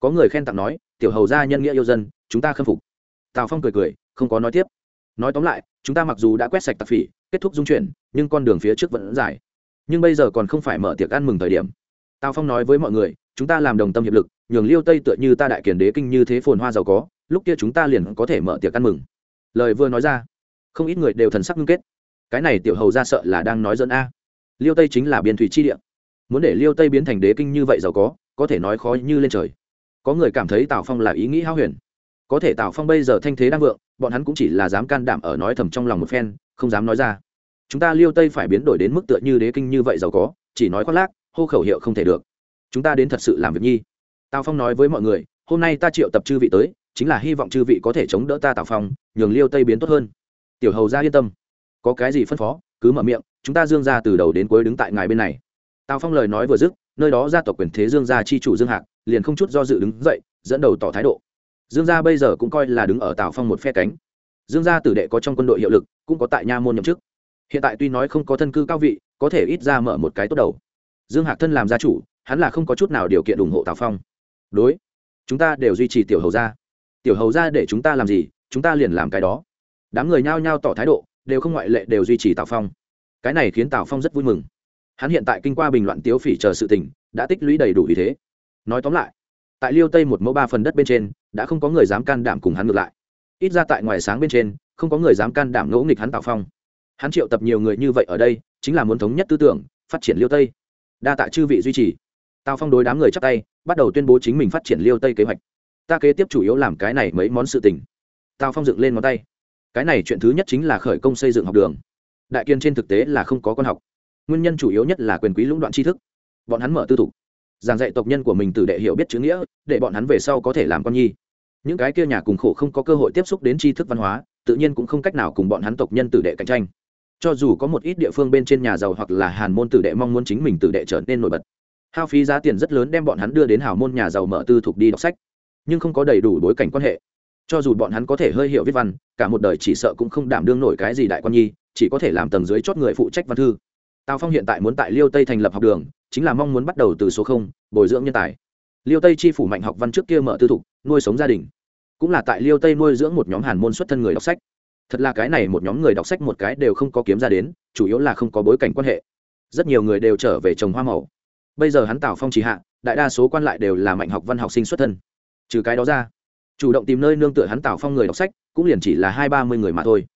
Có người khen tặng nói, tiểu hầu gia nhân nghĩa yêu dân, chúng ta khâm phục. Tào phong cười cười, không có nói tiếp. Nói tóm lại, chúng ta mặc dù đã quét sạch tạp phỉ, kết thúc dung chuyển, nhưng con đường phía trước vẫn dài nhưng bây giờ còn không phải mở tiệc ăn mừng thời điểm. Tào phong nói với mọi người, chúng ta làm đồng tâm hiệp lực, nhường liêu tây tựa như ta đại kiển đế kinh như thế phồn hoa giàu có, lúc kia chúng ta liền có thể mở tiệc ăn mừng. Lời vừa nói ra, không ít người đều thần sắc ngưng kết. Cái này tiểu hầu ra sợ là đang nói dẫn a. Liêu tây chính là biên thủy chi địa. Muốn để liêu tây biến thành đế kinh như vậy giàu có có thể nói khó như lên trời. Có người cảm thấy tào phong là ý nghĩ hao huyền. Có thể tào phong bây giờ thanh thế đang vượng, bọn hắn cũng chỉ là dám can đảm ở nói thầm trong lòng một phen, không dám nói ra chúng ta liêu tây phải biến đổi đến mức tựa như đế kinh như vậy giàu có, chỉ nói khoác lác, hô khẩu hiệu không thể được. Chúng ta đến thật sự làm việc nhi. Tào phong nói với mọi người, hôm nay ta triệu tập chư vị tới, chính là hy vọng chư vị có thể chống đỡ ta tào phong, nhường liêu tây biến tốt hơn. Tiểu hầu ra yên tâm. Có cái gì phân phó, cứ mở miệng, chúng ta dương ra từ đầu đến cuối đứng tại ngài bên này. Tào phong lời nói vừa dứt, nơi đó gia tộc quyền thế dương gia chi chủ dương hạc, liền không chút do dự đứng dậy, dẫn đầu tỏ thái độ. Dương gia bây giờ cũng coi là đứng ở tào phong một phe cánh. Dương gia tử đệ có trong quân đội hiệu lực, cũng có tại nha môn nhậm chức hiện tại tuy nói không có thân cư cao vị, có thể ít ra mở một cái tốt đầu. Dương hạc thân làm gia chủ, hắn là không có chút nào điều kiện ủng hộ tào phong. Đối, chúng ta đều duy trì tiểu hầu gia. Tiểu hầu gia để chúng ta làm gì, chúng ta liền làm cái đó. Đám người nhao nhao tỏ thái độ, đều không ngoại lệ đều duy trì tào phong. Cái này khiến tào phong rất vui mừng. Hắn hiện tại kinh qua bình loạn tiếu phỉ chờ sự tình, đã tích lũy đầy đủ ý thế. Nói tóm lại, tại liêu tây một mẫu ba phần đất bên trên, đã không có người dám can đảm cùng hắn ngược lại. Ít ra tại ngoài sáng bên trên, không có người dám can đảm ngỗ nghịch hắn tào phong hắn triệu tập nhiều người như vậy ở đây, chính là muốn thống nhất tư tưởng, phát triển liêu tây. Đa tạ chư vị duy trì. Tào phong đối đám người chắc tay, bắt đầu tuyên bố chính mình phát triển liêu tây kế hoạch. Ta kế tiếp chủ yếu làm cái này mấy món sự tình. Tào phong dựng lên ngón tay. Cái này chuyện thứ nhất chính là khởi công xây dựng học đường. Đại kiên trên thực tế là không có con học. Nguyên nhân chủ yếu nhất là quyền quý lũng đoạn tri thức. Bọn hắn mở tư thục. Giảng dạy tộc nhân của mình từ đệ hiểu biết chữ nghĩa, để bọn hắn về sau có thể làm con nhi. Những cái kia nhà cùng khổ không có cơ hội tiếp xúc đến tri thức văn hóa, tự nhiên cũng không cách nào cùng bọn hắn tộc nhân tử đệ cạnh tranh cho dù có một ít địa phương bên trên nhà giàu hoặc là hàn môn tử đệ mong muốn chính mình tử đệ trở nên nổi bật. Hao phí giá tiền rất lớn đem bọn hắn đưa đến hào môn nhà giàu mở tư thục đi đọc sách, nhưng không có đầy đủ bối cảnh quan hệ. Cho dù bọn hắn có thể hơi hiểu viết văn, cả một đời chỉ sợ cũng không đảm đương nổi cái gì đại quan nhi, chỉ có thể làm tầng dưới chót người phụ trách văn thư. Tào phong hiện tại muốn tại liêu tây thành lập học đường, chính là mong muốn bắt đầu từ số không, bồi dưỡng nhân tài. Liêu tây chi phủ mạnh học văn trước kia mở tư thục, nuôi sống gia đình. Cũng là tại liêu tây nuôi dưỡng một nhóm hàn môn xuất thân người đọc sách thật là cái này một nhóm người đọc sách một cái đều không có kiếm ra đến, chủ yếu là không có bối cảnh quan hệ. Rất nhiều người đều trở về trồng hoa màu. Bây giờ hắn tào phong chỉ hạ, đại đa số quan lại đều là mạnh học văn học sinh xuất thân. Trừ cái đó ra, chủ động tìm nơi nương tựa hắn tào phong người đọc sách, cũng liền chỉ là hai ba mươi người mà thôi.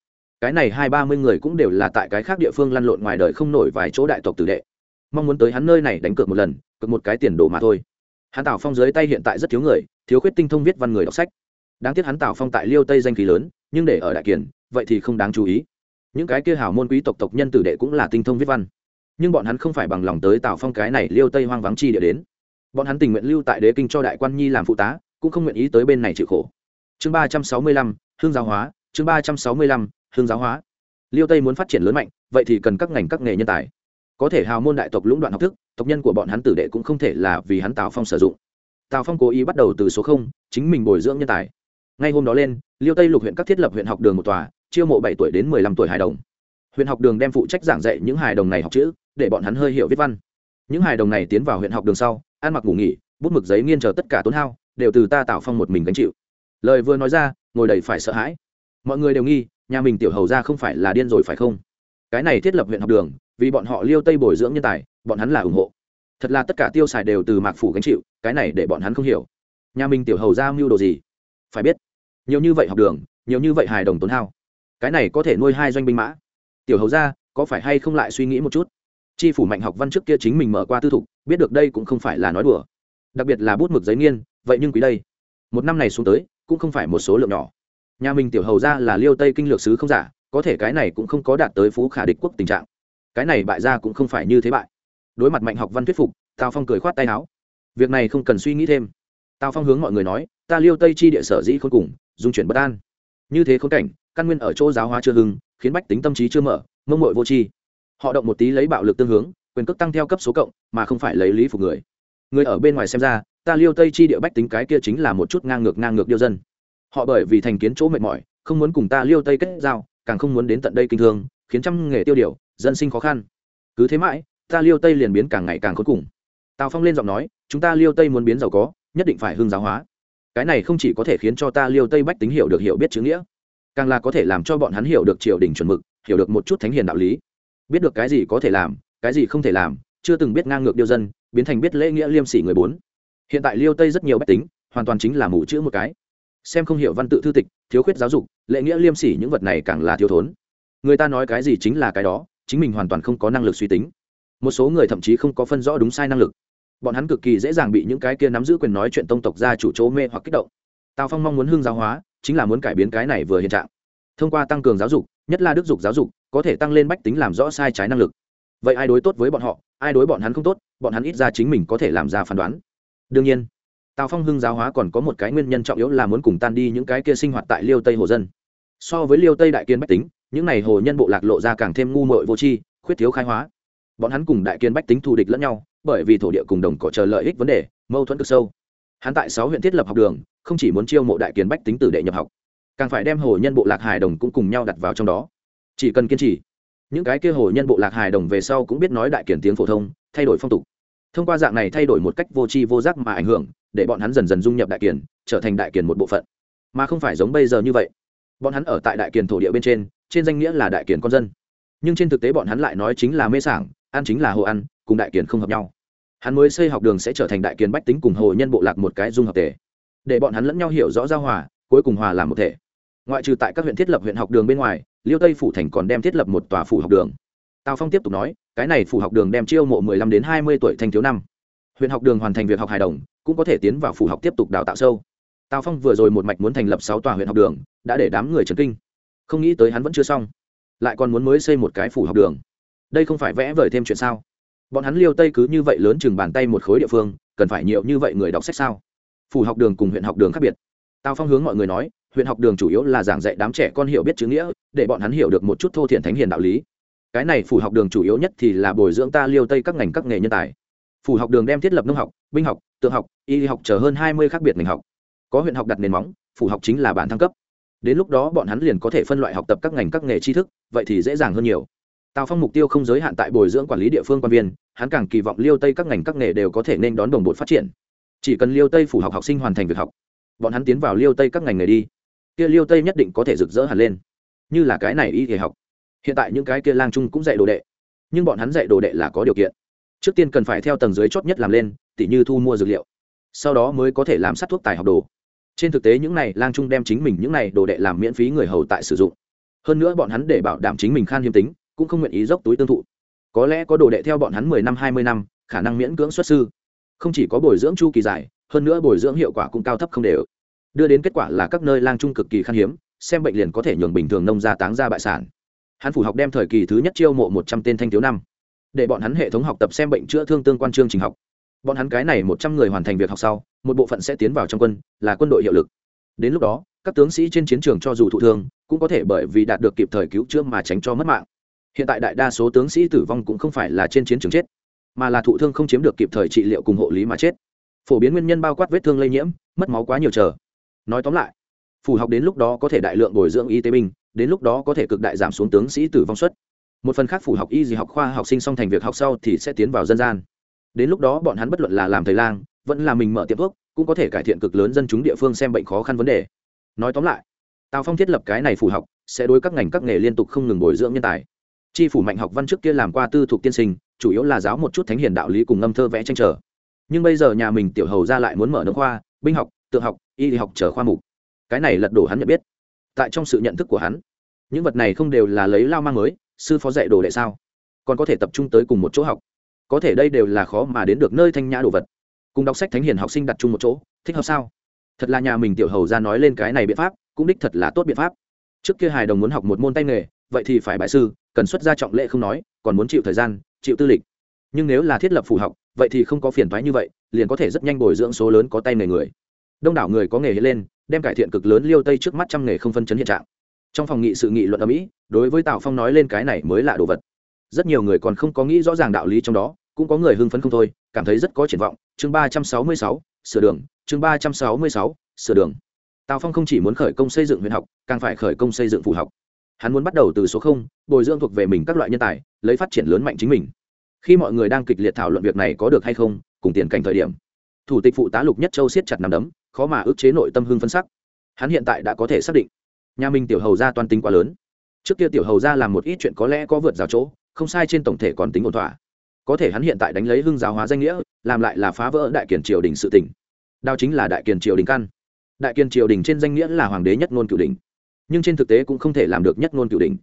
Cái này hai ba mươi người cũng đều là tại cái khác địa phương lăn lộn ngoài đời không nổi vài chỗ đại tộc tử đệ. Mong muốn tới hắn nơi này đánh cược một lần, cược một cái tiền đồ mà thôi. Hắn tào phong dưới tay hiện tại rất thiếu người, thiếu khuyết tinh thông viết văn người đọc sách. Đáng tiếc hắn tào phong tại liêu tây danh khí lớn, nhưng để ở đại kiển vậy thì không đáng chú ý. Những cái kia hào môn quý tộc tộc nhân tử đệ cũng là tinh thông viết văn. Nhưng bọn hắn không phải bằng lòng tới tào phong cái này liêu tây hoang vắng chi địa đến. Bọn hắn tình nguyện lưu tại đế kinh cho đại quan nhi làm phụ tá, cũng không nguyện ý tới bên này chịu khổ. Chương ba trăm sáu mươi lăm, hương giáo hóa. Chương ba trăm sáu mươi lăm, hương giáo hóa. Liêu tây muốn phát triển lớn mạnh, vậy thì cần các ngành các nghề nhân tài. Có thể hào môn đại tộc lũng đoạn học thức, tộc nhân của bọn hắn tử đệ cũng không thể là vì hắn tào phong sử dụng. Tào phong cố ý bắt đầu từ số không, chính mình bồi dưỡng nhân tài. Ngay hôm đó lên, liêu tây lục huyện các thiết lập huyện học đường một tòa chiêu mộ bảy tuổi đến mười lăm tuổi hài đồng. Huyện học đường đem phụ trách giảng dạy những hài đồng này học chữ, để bọn hắn hơi hiểu viết văn. Những hài đồng này tiến vào huyện học đường sau, ăn mặc ngủ nghỉ, bút mực giấy nghiên chờ tất cả tốn hao, đều từ ta tạo phong một mình gánh chịu. Lời vừa nói ra, ngồi đầy phải sợ hãi. Mọi người đều nghi, nhà mình tiểu hầu ra không phải là điên rồi phải không? Cái này thiết lập huyện học đường, vì bọn họ liêu tây bồi dưỡng nhân tài, bọn hắn là ủng hộ. Thật là tất cả tiêu xài đều từ mạc phủ gánh chịu, cái này để bọn hắn không hiểu. Nhà mình tiểu hầu ra mưu đồ gì? Phải biết, nhiều như vậy học đường, nhiều như vậy hài đồng tốn hao cái này có thể nuôi hai doanh binh mã. Tiểu hầu ra có phải hay không lại suy nghĩ một chút? Chi phủ mạnh học văn trước kia chính mình mở qua tư thục, biết được đây cũng không phải là nói đùa. Đặc biệt là bút mực giấy nghiên, vậy nhưng quý đây. Một năm này xuống tới, cũng không phải một số lượng nhỏ. Nhà mình tiểu hầu ra là liêu tây kinh lược sứ không giả, có thể cái này cũng không có đạt tới phú khả địch quốc tình trạng. Cái này bại ra cũng không phải như thế bại. Đối mặt mạnh học văn thuyết phục, tào phong cười khoát tay áo. Việc này không cần suy nghĩ thêm. Tào phong hướng mọi người nói, ta liêu tây chi địa sở dĩ khôn cùng, dung chuyển bất an. Như thế khốn cảnh căn nguyên ở chỗ giáo hóa chưa hưng, khiến bách tính tâm trí chưa mở, mông mội vô tri. Họ động một tí lấy bạo lực tương hướng, quyền cước tăng theo cấp số cộng, mà không phải lấy lý phục người. Người ở bên ngoài xem ra, ta liêu tây chi địa bách tính cái kia chính là một chút ngang ngược ngang ngược điêu dân. Họ bởi vì thành kiến chỗ mệt mỏi, không muốn cùng ta liêu tây kết giao, càng không muốn đến tận đây kinh thương, khiến trăm nghề tiêu điều, dân sinh khó khăn. Cứ thế mãi, ta liêu tây liền biến càng ngày càng khốn cùng. Tào phong lên giọng nói, chúng ta liêu tây muốn biến giàu có, nhất định phải hương giáo hóa. Cái này không chỉ có thể khiến cho ta liêu tây bách tính hiểu được hiểu biết chữ nghĩa càng là có thể làm cho bọn hắn hiểu được triều đình chuẩn mực, hiểu được một chút thánh hiền đạo lý. Biết được cái gì có thể làm, cái gì không thể làm, chưa từng biết ngang ngược điêu dân, biến thành biết lễ nghĩa liêm sỉ người bốn. Hiện tại liêu tây rất nhiều bách tính, hoàn toàn chính là mù chữ một cái. Xem không hiểu văn tự thư tịch, thiếu khuyết giáo dục, lễ nghĩa liêm sỉ những vật này càng là thiếu thốn. Người ta nói cái gì chính là cái đó, chính mình hoàn toàn không có năng lực suy tính. Một số người thậm chí không có phân rõ đúng sai năng lực. Bọn hắn cực kỳ dễ dàng bị những cái kia nắm giữ quyền nói chuyện tông tộc ra chủ chỗ mê hoặc kích động. Tào phong mong muốn hương giáo hóa chính là muốn cải biến cái này vừa hiện trạng. Thông qua tăng cường giáo dục, nhất là đức dục giáo dục, có thể tăng lên bách tính làm rõ sai trái năng lực. Vậy ai đối tốt với bọn họ, ai đối bọn hắn không tốt, bọn hắn ít ra chính mình có thể làm ra phán đoán. Đương nhiên, tào phong hưng giáo hóa còn có một cái nguyên nhân trọng yếu là muốn cùng tan đi những cái kia sinh hoạt tại liêu tây hồ dân. So với liêu tây đại kiên bách tính, những n à y hồ nhân bộ lạc lộ ra càng thêm ngu mội vô tri, khuyết thiếu khai hóa. Bọn hắn cùng đại kiên bách tính thù địch lẫn nhau, bởi vì thổ địa cùng đồng cỏ chờ lợi ích vấn đề, mâu thuẫn cực sâu hắn tại sáu huyện thiết lập học đường, không chỉ muốn chiêu mộ đại kiến bách tính tử đệ nhập học, càng phải đem hồ nhân bộ lạc hài đồng cũng cùng nhau đặt vào trong đó. Chỉ cần kiên trì, những cái kia hồ nhân bộ lạc hài đồng về sau cũng biết nói đại kiển tiếng phổ thông, thay đổi phong tục. Thông qua dạng này thay đổi một cách vô tri vô giác mà ảnh hưởng, để bọn hắn dần dần dung nhập đại kiển trở thành đại kiển một bộ phận. Mà không phải giống bây giờ như vậy. Bọn hắn ở tại đại kiển thổ địa bên trên trên danh nghĩa là đại kiển con dân. Nhưng trên thực tế bọn hắn lại nói chính là mê sảng, ăn chính là hồ ăn, cùng đại kiển không hợp nhau hắn mới xây học đường sẽ trở thành đại kiến bách tính cùng hồ nhân bộ lạc một cái dung hợp thể. Để bọn hắn lẫn nhau hiểu rõ giao hòa, cuối cùng hòa làm một thể. Ngoại trừ tại các huyện thiết lập huyện học đường bên ngoài, liêu tây phủ thành còn đem thiết lập một tòa phủ học đường. Tào phong tiếp tục nói, cái này phủ học đường đem chiêu mộ mười lăm đến hai mươi tuổi thanh thiếu năm. Huyện học đường hoàn thành việc học hài đồng, cũng có thể tiến vào phủ học tiếp tục đào tạo sâu. Tào phong vừa rồi một mạch muốn thành lập sáu tòa huyện học đường, đã để đám người trấn kinh. Không nghĩ tới hắn vẫn chưa xong. Lại còn muốn mới xây một cái phủ học đường. Đây không phải vẽ vời thêm chuyện sao? Bọn hắn liêu tây cứ như vậy lớn chừng bàn tay một khối địa phương, cần phải nhiều như vậy người đọc sách sao? Phủ học đường cùng huyện học đường khác biệt. Tao phong hướng mọi người nói, huyện học đường chủ yếu là giảng dạy đám trẻ con hiểu biết chữ nghĩa, để bọn hắn hiểu được một chút thô thiện thánh hiền đạo lý. Cái này phủ học đường chủ yếu nhất thì là bồi dưỡng ta liêu tây các ngành các nghề nhân tài. Phủ học đường đem thiết lập nông học, binh học, tượng học, y học chờ hơn hai mươi khác biệt ngành học. Có huyện học đặt nền móng phủ học chính là bản thăng cấp. Đến lúc đó bọn hắn liền có thể phân loại học tập các ngành các nghề tri thức, vậy thì dễ dàng hơn nhiều tào phong mục tiêu không giới hạn tại bồi dưỡng quản lý địa phương quan viên, hắn càng kỳ vọng liêu tây các ngành các nghề đều có thể nên đón đồng bộ phát triển. Chỉ cần liêu tây phủ học học sinh hoàn thành việc học, bọn hắn tiến vào liêu tây các ngành nghề đi. Kia liêu tây nhất định có thể rực rỡ hẳn lên. Như là cái này y thể học. Hiện tại những cái kia lang trung cũng dạy đồ đệ. Nhưng bọn hắn dạy đồ đệ là có điều kiện. Trước tiên cần phải theo tầng dưới chót nhất làm lên, tỉ như thu mua dược liệu. Sau đó mới có thể làm sát thuốc tài học đồ. Trên thực tế những này, lang trung đem chính mình những này đồ đệ làm miễn phí người hầu tại sử dụng. Hơn nữa bọn hắn để bảo đảm chính mình khan hiếm tính cũng không nguyện ý dốc túi tương thụ. Có lẽ có đồ đệ theo bọn hắn mười năm, hai mươi năm, khả năng miễn cưỡng xuất sư. Không chỉ có bồi dưỡng chu kỳ dài, hơn nữa bồi dưỡng hiệu quả cũng cao thấp không đều. Đưa đến kết quả là các nơi lang trung cực kỳ khan hiếm, xem bệnh liền có thể nhường bình thường nông gia táng ra bại sản. Hắn phủ học đem thời kỳ thứ nhất chiêu mộ một trăm tên thanh thiếu năm. Để bọn hắn hệ thống học tập xem bệnh chữa thương tương quan chương trình học. Bọn hắn cái này một trăm người hoàn thành việc học sau, một bộ phận sẽ tiến vào trong quân, là quân đội hiệu lực. Đến lúc đó, các tướng sĩ trên chiến trường cho dù thụ thương, cũng có thể bởi vì đạt được kịp thời cứu chữa mà tránh cho mất mạng hiện tại đại đa số tướng sĩ tử vong cũng không phải là trên chiến trường chết, mà là thụ thương không chiếm được kịp thời trị liệu cùng hộ lý mà chết. Phổ biến nguyên nhân bao quát vết thương lây nhiễm, mất máu quá nhiều chờ. Nói tóm lại, phù học đến lúc đó có thể đại lượng bồi dưỡng y tế binh, đến lúc đó có thể cực đại giảm xuống tướng sĩ tử vong suất. Một phần khác phủ học y gì học khoa học sinh xong thành việc học sau thì sẽ tiến vào dân gian. Đến lúc đó bọn hắn bất luận là làm thầy lang, vẫn là mình mở tiệm thuốc, cũng có thể cải thiện cực lớn dân chúng địa phương xem bệnh khó khăn vấn đề. Nói tóm lại, tào phong thiết lập cái này phù học, sẽ đối các ngành các nghề liên tục không ngừng bồi dưỡng nhân tài chi phủ mạnh học văn trước kia làm qua tư thuộc tiên sinh, chủ yếu là giáo một chút thánh hiền đạo lý cùng ngâm thơ vẽ tranh trở. Nhưng bây giờ nhà mình tiểu hầu ra lại muốn mở nước khoa, binh học, tượng học, y học trở khoa mục. Cái này lật đổ hắn nhận biết. Tại trong sự nhận thức của hắn, những vật này không đều là lấy lao mang mới, sư phó dạy đồ đệ sao? Còn có thể tập trung tới cùng một chỗ học. Có thể đây đều là khó mà đến được nơi thanh nhã đồ vật. Cùng đọc sách thánh hiền học sinh đặt chung một chỗ, thích hợp sao? Thật là nhà mình tiểu hầu ra nói lên cái này biện pháp, cũng đích thật là tốt biện pháp. Trước kia hài đồng muốn học một môn tay nghề vậy thì phải bại sư, cần xuất ra trọng lệ không nói, còn muốn chịu thời gian, chịu tư lịch. Nhưng nếu là thiết lập phù học, vậy thì không có phiền thoái như vậy, liền có thể rất nhanh bồi dưỡng số lớn có tay nghề người. Đông đảo người có nghề hiện lên, đem cải thiện cực lớn liêu tây trước mắt trăm nghề không phân chấn hiện trạng. Trong phòng nghị sự nghị luận ở mỹ, đối với tào phong nói lên cái này mới là đồ vật. Rất nhiều người còn không có nghĩ rõ ràng đạo lý trong đó, cũng có người hưng phấn không thôi, cảm thấy rất có triển vọng. Chương ba trăm sáu mươi sáu, sửa đường. Chương ba trăm sáu mươi sáu, sửa đường. Tào phong không chỉ muốn khởi công xây dựng huyện học, càng phải khởi công xây dựng phủ học hắn muốn bắt đầu từ số không, bồi dưỡng thuộc về mình các loại nhân tài, lấy phát triển lớn mạnh chính mình. Khi mọi người đang kịch liệt thảo luận việc này có được hay không, cùng tiền cảnh thời điểm, thủ tịch phụ tá lục nhất châu siết chặt nằm đấm, khó mà ức chế nội tâm hưng phân sắc. Hắn hiện tại đã có thể xác định, nhà mình tiểu hầu ra toàn tính quá lớn. Trước kia tiểu hầu ra làm một ít chuyện có lẽ có vượt rào chỗ, không sai trên tổng thể còn tính ổn thỏa. Có thể hắn hiện tại đánh lấy hưng giáo hóa danh nghĩa, làm lại là phá vỡ đại kiền triều đình sự tỉnh đao chính là đại kiền triều đình căn. Đại kiền triều đình trên danh nghĩa là hoàng đế nhất ngôn cửu đình nhưng trên thực tế cũng không thể làm được nhất ngôn cửu đỉnh.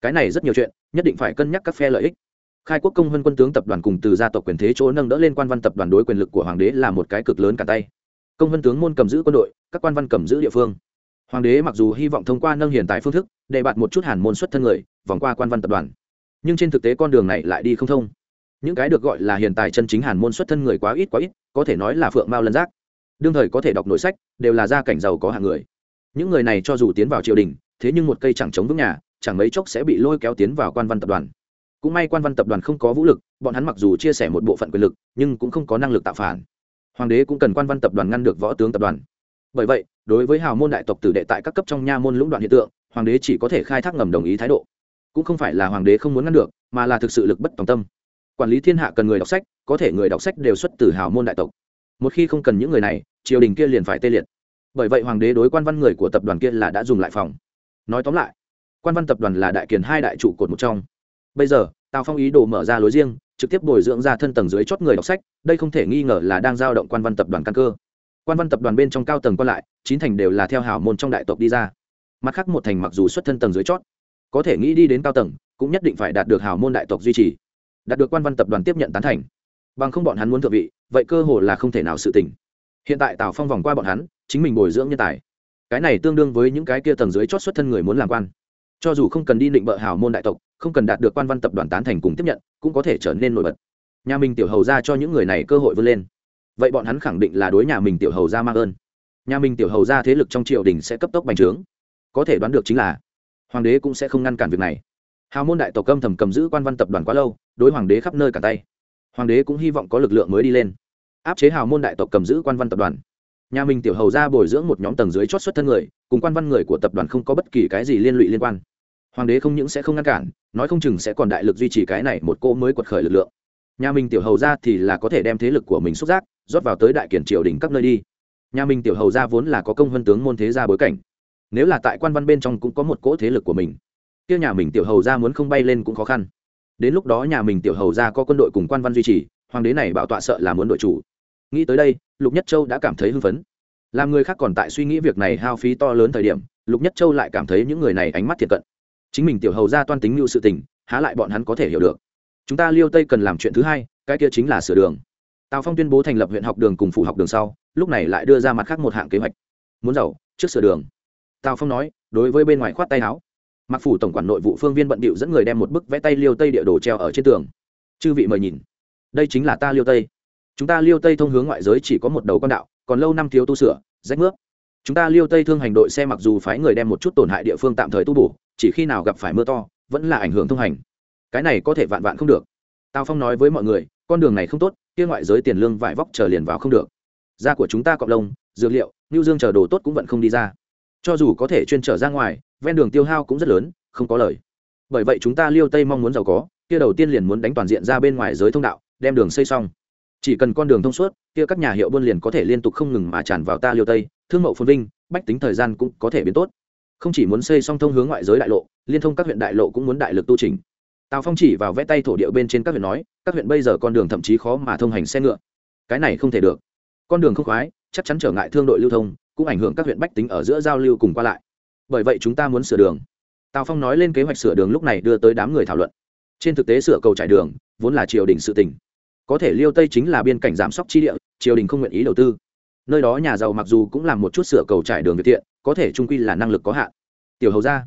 Cái này rất nhiều chuyện, nhất định phải cân nhắc các phe lợi ích. Khai quốc công vân quân tướng tập đoàn cùng từ gia tộc quyền thế chỗ nâng đỡ lên quan văn tập đoàn đối quyền lực của hoàng đế là một cái cực lớn cả tay. Công vân tướng môn cầm giữ quân đội, các quan văn cầm giữ địa phương. Hoàng đế mặc dù hy vọng thông qua nâng hiện tại phương thức, để bạt một chút hàn môn xuất thân người, vòng qua quan văn tập đoàn. Nhưng trên thực tế con đường này lại đi không thông. Những cái được gọi là hiện tại chân chính hàn môn xuất thân người quá ít quá ít, có thể nói là phượng mao lân giác. Đương thời có thể đọc nội sách, đều là gia cảnh giàu có hạng người những người này cho dù tiến vào triều đình, thế nhưng một cây chẳng chống vững nhà, chẳng mấy chốc sẽ bị lôi kéo tiến vào quan văn tập đoàn. Cũng may quan văn tập đoàn không có vũ lực, bọn hắn mặc dù chia sẻ một bộ phận quyền lực, nhưng cũng không có năng lực tạo phản. Hoàng đế cũng cần quan văn tập đoàn ngăn được võ tướng tập đoàn. Bởi vậy, đối với hào môn đại tộc tử đệ tại các cấp trong nha môn lũng đoạn hiện tượng, hoàng đế chỉ có thể khai thác ngầm đồng ý thái độ. Cũng không phải là hoàng đế không muốn ngăn được, mà là thực sự lực bất tòng tâm. Quản lý thiên hạ cần người đọc sách, có thể người đọc sách đều xuất từ hào môn đại tộc. Một khi không cần những người này, triều đình kia liền phải tê liệt bởi vậy hoàng đế đối quan văn người của tập đoàn kia là đã dùng lại phòng. Nói tóm lại, quan văn tập đoàn là đại kiền hai đại trụ cột một trong. Bây giờ, tào phong ý đồ mở ra lối riêng, trực tiếp bồi dưỡng ra thân tầng dưới chót người đọc sách, đây không thể nghi ngờ là đang giao động quan văn tập đoàn căn cơ. Quan văn tập đoàn bên trong cao tầng còn lại, chín thành đều là theo hảo môn trong đại tộc đi ra. Mặt khác một thành mặc dù xuất thân tầng dưới chót, có thể nghĩ đi đến cao tầng, cũng nhất định phải đạt được hảo môn đại tộc duy trì, đạt được quan văn tập đoàn tiếp nhận tán thành. Bằng không bọn hắn muốn thượng vị, vậy cơ hồ là không thể nào sự tình hiện tại tào phong vòng qua bọn hắn chính mình bồi dưỡng nhân tài. Cái này tương đương với những cái kia tầng dưới chót xuất thân người muốn làm quan. Cho dù không cần đi định bợ hào môn đại tộc, không cần đạt được quan văn tập đoàn tán thành cùng tiếp nhận, cũng có thể trở nên nổi bật. Nhà mình tiểu hầu ra cho những người này cơ hội vươn lên. Vậy bọn hắn khẳng định là đối nhà mình tiểu hầu ra mang ơn. Nhà mình tiểu hầu ra thế lực trong triều đình sẽ cấp tốc bành trướng. Có thể đoán được chính là, hoàng đế cũng sẽ không ngăn cản việc này. Hào môn đại tộc âm thầm cầm giữ quan văn tập đoàn quá lâu, đối hoàng đế khắp nơi cả tay. Hoàng đế cũng hy vọng có lực lượng mới đi lên. Áp chế hào môn đại tộc cầm giữ quan văn tập đoàn nhà mình tiểu hầu ra bồi dưỡng một nhóm tầng dưới chót xuất thân người, cùng quan văn người của tập đoàn không có bất kỳ cái gì liên lụy liên quan. Hoàng đế không những sẽ không ngăn cản, nói không chừng sẽ còn đại lực duy trì cái này một cô mới quật khởi lực lượng. Nhà mình tiểu hầu ra thì là có thể đem thế lực của mình xúc giác, rót vào tới đại kiển triều đình các nơi đi. Nhà mình tiểu hầu ra vốn là có công vân tướng môn thế gia bối cảnh. Nếu là tại quan văn bên trong cũng có một cỗ thế lực của mình, kia nhà mình tiểu hầu ra muốn không bay lên cũng khó khăn. Đến lúc đó nhà mình tiểu hầu ra có quân đội cùng quan văn duy trì, hoàng đế này bảo tọa sợ là muốn đội chủ nghĩ tới đây, lục nhất châu đã cảm thấy hưng phấn. Làm người khác còn tại suy nghĩ việc này hao phí to lớn thời điểm, lục nhất châu lại cảm thấy những người này ánh mắt thiệt cận. Chính mình tiểu hầu ra toan tính mưu sự tình, há lại bọn hắn có thể hiểu được. Chúng ta liêu tây cần làm chuyện thứ hai, cái kia chính là sửa đường. Tào phong tuyên bố thành lập huyện học đường cùng phủ học đường sau, lúc này lại đưa ra mặt khác một hạng kế hoạch. Muốn giàu, trước sửa đường. Tào phong nói, đối với bên ngoài khoát tay áo. Mặc phủ tổng quản nội vụ phương viên bận bịu dẫn người đem một bức vẽ tay liêu tây địa đồ treo ở trên tường. Chư vị mời nhìn. Đây chính là ta liêu tây chúng ta liêu tây thông hướng ngoại giới chỉ có một đầu con đạo, còn lâu năm thiếu tu sửa, rách nước chúng ta liêu tây thương hành đội xe mặc dù phái người đem một chút tổn hại địa phương tạm thời tu bổ, chỉ khi nào gặp phải mưa to, vẫn là ảnh hưởng thông hành. Cái này có thể vạn vạn không được. Tào phong nói với mọi người, con đường này không tốt, kia ngoại giới tiền lương vải vóc chờ liền vào không được. Da của chúng ta cọp lông, dược liệu lưu dương chờ đồ tốt cũng vẫn không đi ra. Cho dù có thể chuyên trở ra ngoài, ven đường tiêu hao cũng rất lớn, không có lời. Bởi vậy chúng ta liêu tây mong muốn giàu có, kia đầu tiên liền muốn đánh toàn diện ra bên ngoài giới thông đạo, đem đường xây xong chỉ cần con đường thông suốt, kia các nhà hiệu buôn liền có thể liên tục không ngừng mà tràn vào ta liêu tây, thương mậu phồn vinh, bách tính thời gian cũng có thể biến tốt. Không chỉ muốn xây song thông hướng ngoại giới đại lộ, liên thông các huyện đại lộ cũng muốn đại lực tu trình tào phong chỉ vào vẽ tay thổ địa bên trên các huyện nói, các huyện bây giờ con đường thậm chí khó mà thông hành xe ngựa. Cái này không thể được. Con đường không khoái, chắc chắn trở ngại thương đội lưu thông, cũng ảnh hưởng các huyện bách tính ở giữa giao lưu cùng qua lại. Bởi vậy chúng ta muốn sửa đường. Tào phong nói lên kế hoạch sửa đường lúc này đưa tới đám người thảo luận. Trên thực tế sửa cầu trải đường, vốn là triều đình sự tỉnh có thể liêu tây chính là biên cảnh giảm sóc chi địa, triều đình không nguyện ý đầu tư. Nơi đó nhà giàu mặc dù cũng làm một chút sửa cầu trải đường việt thiện, có thể trung quy là năng lực có hạn. Tiểu hầu ra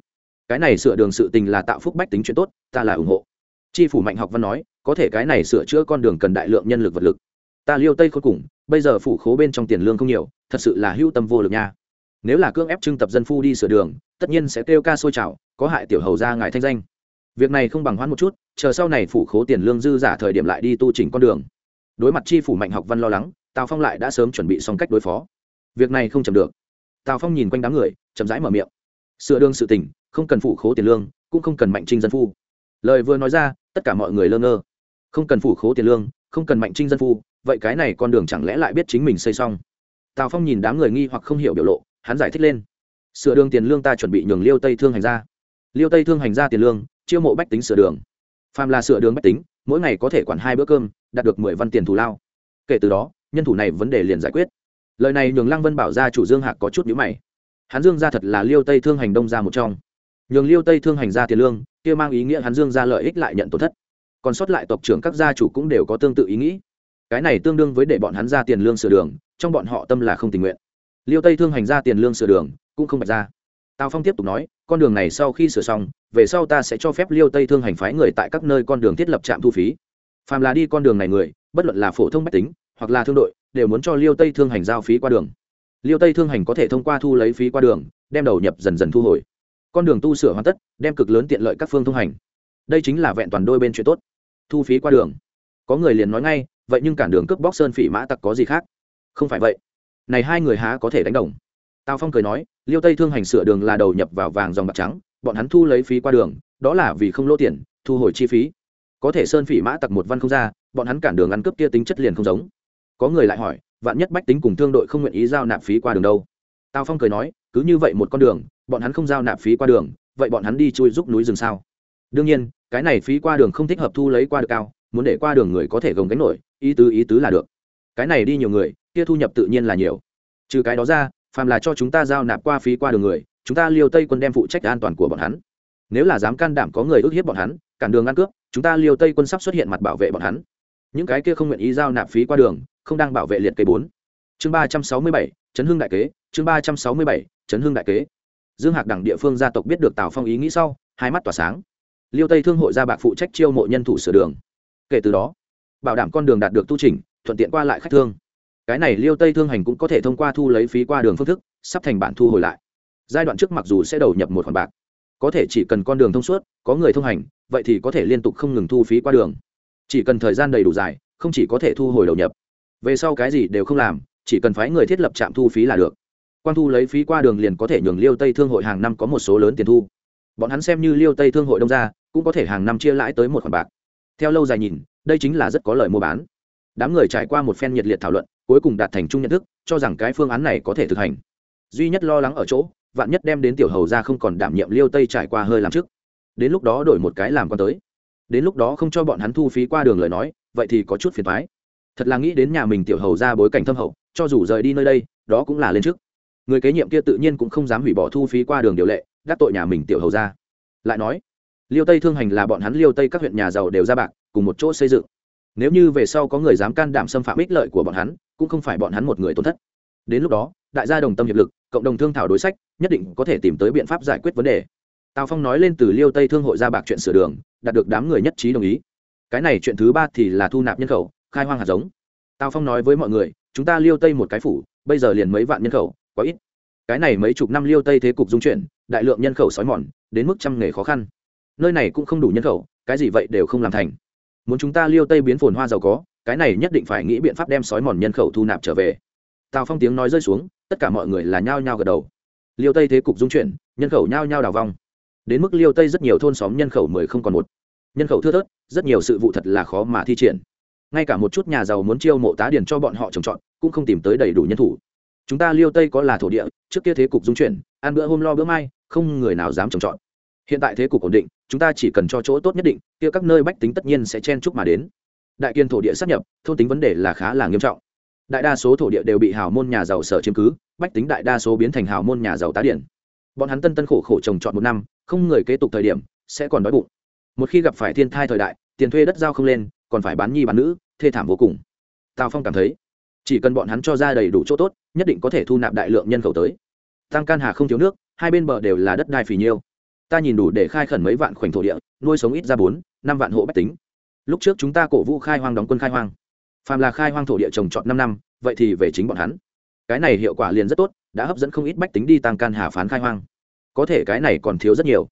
cái này sửa đường sự tình là tạo phúc bách tính chuyện tốt, ta là ủng hộ. Tri phủ mạnh học văn nói, có thể cái này sửa chữa con đường cần đại lượng nhân lực vật lực. Ta liêu tây khôi cùng, bây giờ phủ khố bên trong tiền lương không nhiều, thật sự là hữu tâm vô lực nha. Nếu là cưỡng ép trưng tập dân phu đi sửa đường, tất nhiên sẽ kêu ca sôi trào, có hại tiểu hầu ra ngài thanh danh việc này không bằng hoãn một chút, chờ sau này phủ khố tiền lương dư giả thời điểm lại đi tu chỉnh con đường. Đối mặt chi phủ mạnh học văn lo lắng, tào phong lại đã sớm chuẩn bị xong cách đối phó. Việc này không chậm được. Tào phong nhìn quanh đám người, chậm rãi mở miệng. Sửa đương sự tình, không cần phủ khố tiền lương, cũng không cần mạnh trinh dân phu. Lời vừa nói ra, tất cả mọi người lơ ngơ. Không cần phủ khố tiền lương, không cần mạnh trinh dân phu, vậy cái này con đường chẳng lẽ lại biết chính mình xây xong? Tào phong nhìn đám người nghi hoặc không hiểu biểu lộ, hắn giải thích lên. Sửa đường tiền lương ta chuẩn bị nhường liêu tây thương hành ra. Liêu tây thương hành ra tiền lương chiêu mộ bách tính sửa đường. Phàm là sửa đường bách tính, mỗi ngày có thể quản hai bữa cơm, đạt được mười văn tiền thù lao. Kể từ đó, nhân thủ này vấn đề liền giải quyết. Lời này nhường lăng vân bảo ra chủ dương hạc có chút nhữ mày. Hắn dương ra thật là liêu tây thương hành đông ra một trong. Nhường liêu tây thương hành ra tiền lương, kia mang ý nghĩa hắn dương ra lợi ích lại nhận tổn thất. Còn sót lại tộc trưởng các gia chủ cũng đều có tương tự ý nghĩ. Cái này tương đương với để bọn hắn ra tiền lương sửa đường, trong bọn họ tâm là không tình nguyện. Liêu tây thương hành ra tiền lương sửa đường, cũng không bạch ra. Tào phong tiếp tục nói, con đường này sau khi sửa xong về sau ta sẽ cho phép liêu tây thương hành phái người tại các nơi con đường thiết lập trạm thu phí. Phàm là đi con đường này người, bất luận là phổ thông mách tính, hoặc là thương đội, đều muốn cho liêu tây thương hành giao phí qua đường. Liêu tây thương hành có thể thông qua thu lấy phí qua đường, đem đầu nhập dần dần thu hồi. Con đường tu sửa hoàn tất, đem cực lớn tiện lợi các phương thông hành. Đây chính là vẹn toàn đôi bên chuyện tốt. Thu phí qua đường. Có người liền nói ngay, vậy nhưng cản đường cướp bóc sơn phỉ mã tặc có gì khác? Không phải vậy. Này hai người há có thể đánh đồng. Tào phong cười nói, liêu tây thương hành sửa đường là đầu nhập vào vàng dòng bạc trắng bọn hắn thu lấy phí qua đường, đó là vì không lỗ tiền, thu hồi chi phí. Có thể sơn phỉ mã tặc một văn không ra, bọn hắn cản đường ăn cướp kia tính chất liền không giống. Có người lại hỏi, vạn nhất bách tính cùng thương đội không nguyện ý giao nạp phí qua đường đâu? Tào phong cười nói, cứ như vậy một con đường, bọn hắn không giao nạp phí qua đường, vậy bọn hắn đi chui giúp núi rừng sao? Đương nhiên, cái này phí qua đường không thích hợp thu lấy qua được cao, muốn để qua đường người có thể gồng gánh nổi, ý tứ ý tứ là được. Cái này đi nhiều người, kia thu nhập tự nhiên là nhiều. Trừ cái đó ra, phàm là cho chúng ta giao nạp qua phí qua đường người chúng ta liêu tây quân đem phụ trách an toàn của bọn hắn. Nếu là dám can đảm có người ức hiếp bọn hắn, cản đường ăn cướp, chúng ta liêu tây quân sắp xuất hiện mặt bảo vệ bọn hắn. Những cái kia không nguyện ý giao nạp phí qua đường, không đang bảo vệ liệt cây bốn. Chương ba trăm sáu mươi bảy chấn hưng đại kế, chương ba trăm sáu mươi bảy chấn hưng đại kế. Dương hạc đẳng địa phương gia tộc biết được tào phong ý nghĩ sau, hai mắt tỏa sáng. Liêu tây thương hội gia bạc phụ trách chiêu mộ nhân thủ sửa đường. Kể từ đó, bảo đảm con đường đạt được tu trình, thuận tiện qua lại khách thương. Cái này liêu tây thương hành cũng có thể thông qua thu lấy phí qua đường phương thức, sắp thành bản thu hồi lại giai đoạn trước mặc dù sẽ đầu nhập một khoản bạc, có thể chỉ cần con đường thông suốt, có người thông hành, vậy thì có thể liên tục không ngừng thu phí qua đường. Chỉ cần thời gian đầy đủ dài, không chỉ có thể thu hồi đầu nhập. Về sau cái gì đều không làm, chỉ cần phái người thiết lập trạm thu phí là được. Quan thu lấy phí qua đường liền có thể nhường liêu tây thương hội hàng năm có một số lớn tiền thu. Bọn hắn xem như liêu tây thương hội đông ra cũng có thể hàng năm chia lãi tới một khoản bạc. Theo lâu dài nhìn, đây chính là rất có lời mua bán. Đám người trải qua một phen nhiệt liệt thảo luận, cuối cùng đạt thành chung nhận thức, cho rằng cái phương án này có thể thực hành. Duy nhất lo lắng ở chỗ vạn nhất đem đến tiểu hầu ra không còn đảm nhiệm liêu tây trải qua hơi làm trước. Đến lúc đó đổi một cái làm con tới. Đến lúc đó không cho bọn hắn thu phí qua đường lời nói, vậy thì có chút phiền thoái thật là nghĩ đến nhà mình tiểu hầu ra bối cảnh thâm hậu, cho dù rời đi nơi đây, đó cũng là lên trước. Người kế nhiệm kia tự nhiên cũng không dám hủy bỏ thu phí qua đường điều lệ, đắc tội nhà mình tiểu hầu ra. Lại nói, liêu tây thương hành là bọn hắn liêu tây các huyện nhà giàu đều ra bạc, cùng một chỗ xây dựng. Nếu như về sau có người dám can đảm xâm phạm ích lợi của bọn hắn, cũng không phải bọn hắn một người tổn thất. Đến lúc đó, đại gia đồng tâm hiệp lực cộng đồng thương thảo đối sách, nhất định có thể tìm tới biện pháp giải quyết vấn đề. Tào phong nói lên từ liêu tây thương hội ra bạc chuyện sửa đường, đạt được đám người nhất trí đồng ý. Cái này chuyện thứ ba thì là thu nạp nhân khẩu, khai hoang hạt giống. Tào phong nói với mọi người, chúng ta liêu tây một cái phủ, bây giờ liền mấy vạn nhân khẩu, quá ít. Cái này mấy chục năm liêu tây thế cục dung chuyển, đại lượng nhân khẩu xói mòn, đến mức trăm nghề khó khăn. Nơi này cũng không đủ nhân khẩu, cái gì vậy đều không làm thành. Muốn chúng ta liêu tây biến phồn hoa giàu có, cái này nhất định phải nghĩ biện pháp đem sói mòn nhân khẩu thu nạp trở về tào phong tiếng nói rơi xuống, tất cả mọi người là nhao nhao gật đầu. Liêu tây thế cục dung chuyển, nhân khẩu nhao nhao đào vong. Đến mức liêu tây rất nhiều thôn xóm nhân khẩu mười không còn một. Nhân khẩu thưa thớt, rất nhiều sự vụ thật là khó mà thi triển. Ngay cả một chút nhà giàu muốn chiêu mộ tá điền cho bọn họ trồng trọt, cũng không tìm tới đầy đủ nhân thủ. Chúng ta liêu tây có là thổ địa, trước kia thế cục dung chuyển, ăn bữa hôm lo bữa mai, không người nào dám trồng trọt. Hiện tại thế cục ổn định, chúng ta chỉ cần cho chỗ tốt nhất định, kia các nơi bách tính tất nhiên sẽ chen chúc mà đến. Đại kiên thổ địa sắp nhập, thôn tính vấn đề là khá là nghiêm trọng đại đa số thổ địa đều bị hào môn nhà giàu sở chiếm cứ, bách tính đại đa số biến thành hào môn nhà giàu tá điển. Bọn hắn tân tân khổ khổ trồng trọt một năm, không người kế tục thời điểm, sẽ còn đói bụng. Một khi gặp phải thiên thai thời đại, tiền thuê đất giao không lên, còn phải bán nhi bán nữ, thê thảm vô cùng. Tào phong cảm thấy, chỉ cần bọn hắn cho ra đầy đủ chỗ tốt, nhất định có thể thu nạp đại lượng nhân khẩu tới. Tăng can hà không thiếu nước, hai bên bờ đều là đất đai phì nhiêu. Ta nhìn đủ để khai khẩn mấy vạn khoảnh thổ địa, nuôi sống ít ra bốn, năm vạn hộ bách tính. Lúc trước chúng ta cổ vũ khai hoang đóng quân khai hoang phàm là khai hoang thổ địa trồng trọt năm năm, vậy thì về chính bọn hắn. Cái này hiệu quả liền rất tốt, đã hấp dẫn không ít bách tính đi tăng can hà phán khai hoang. Có thể cái này còn thiếu rất nhiều.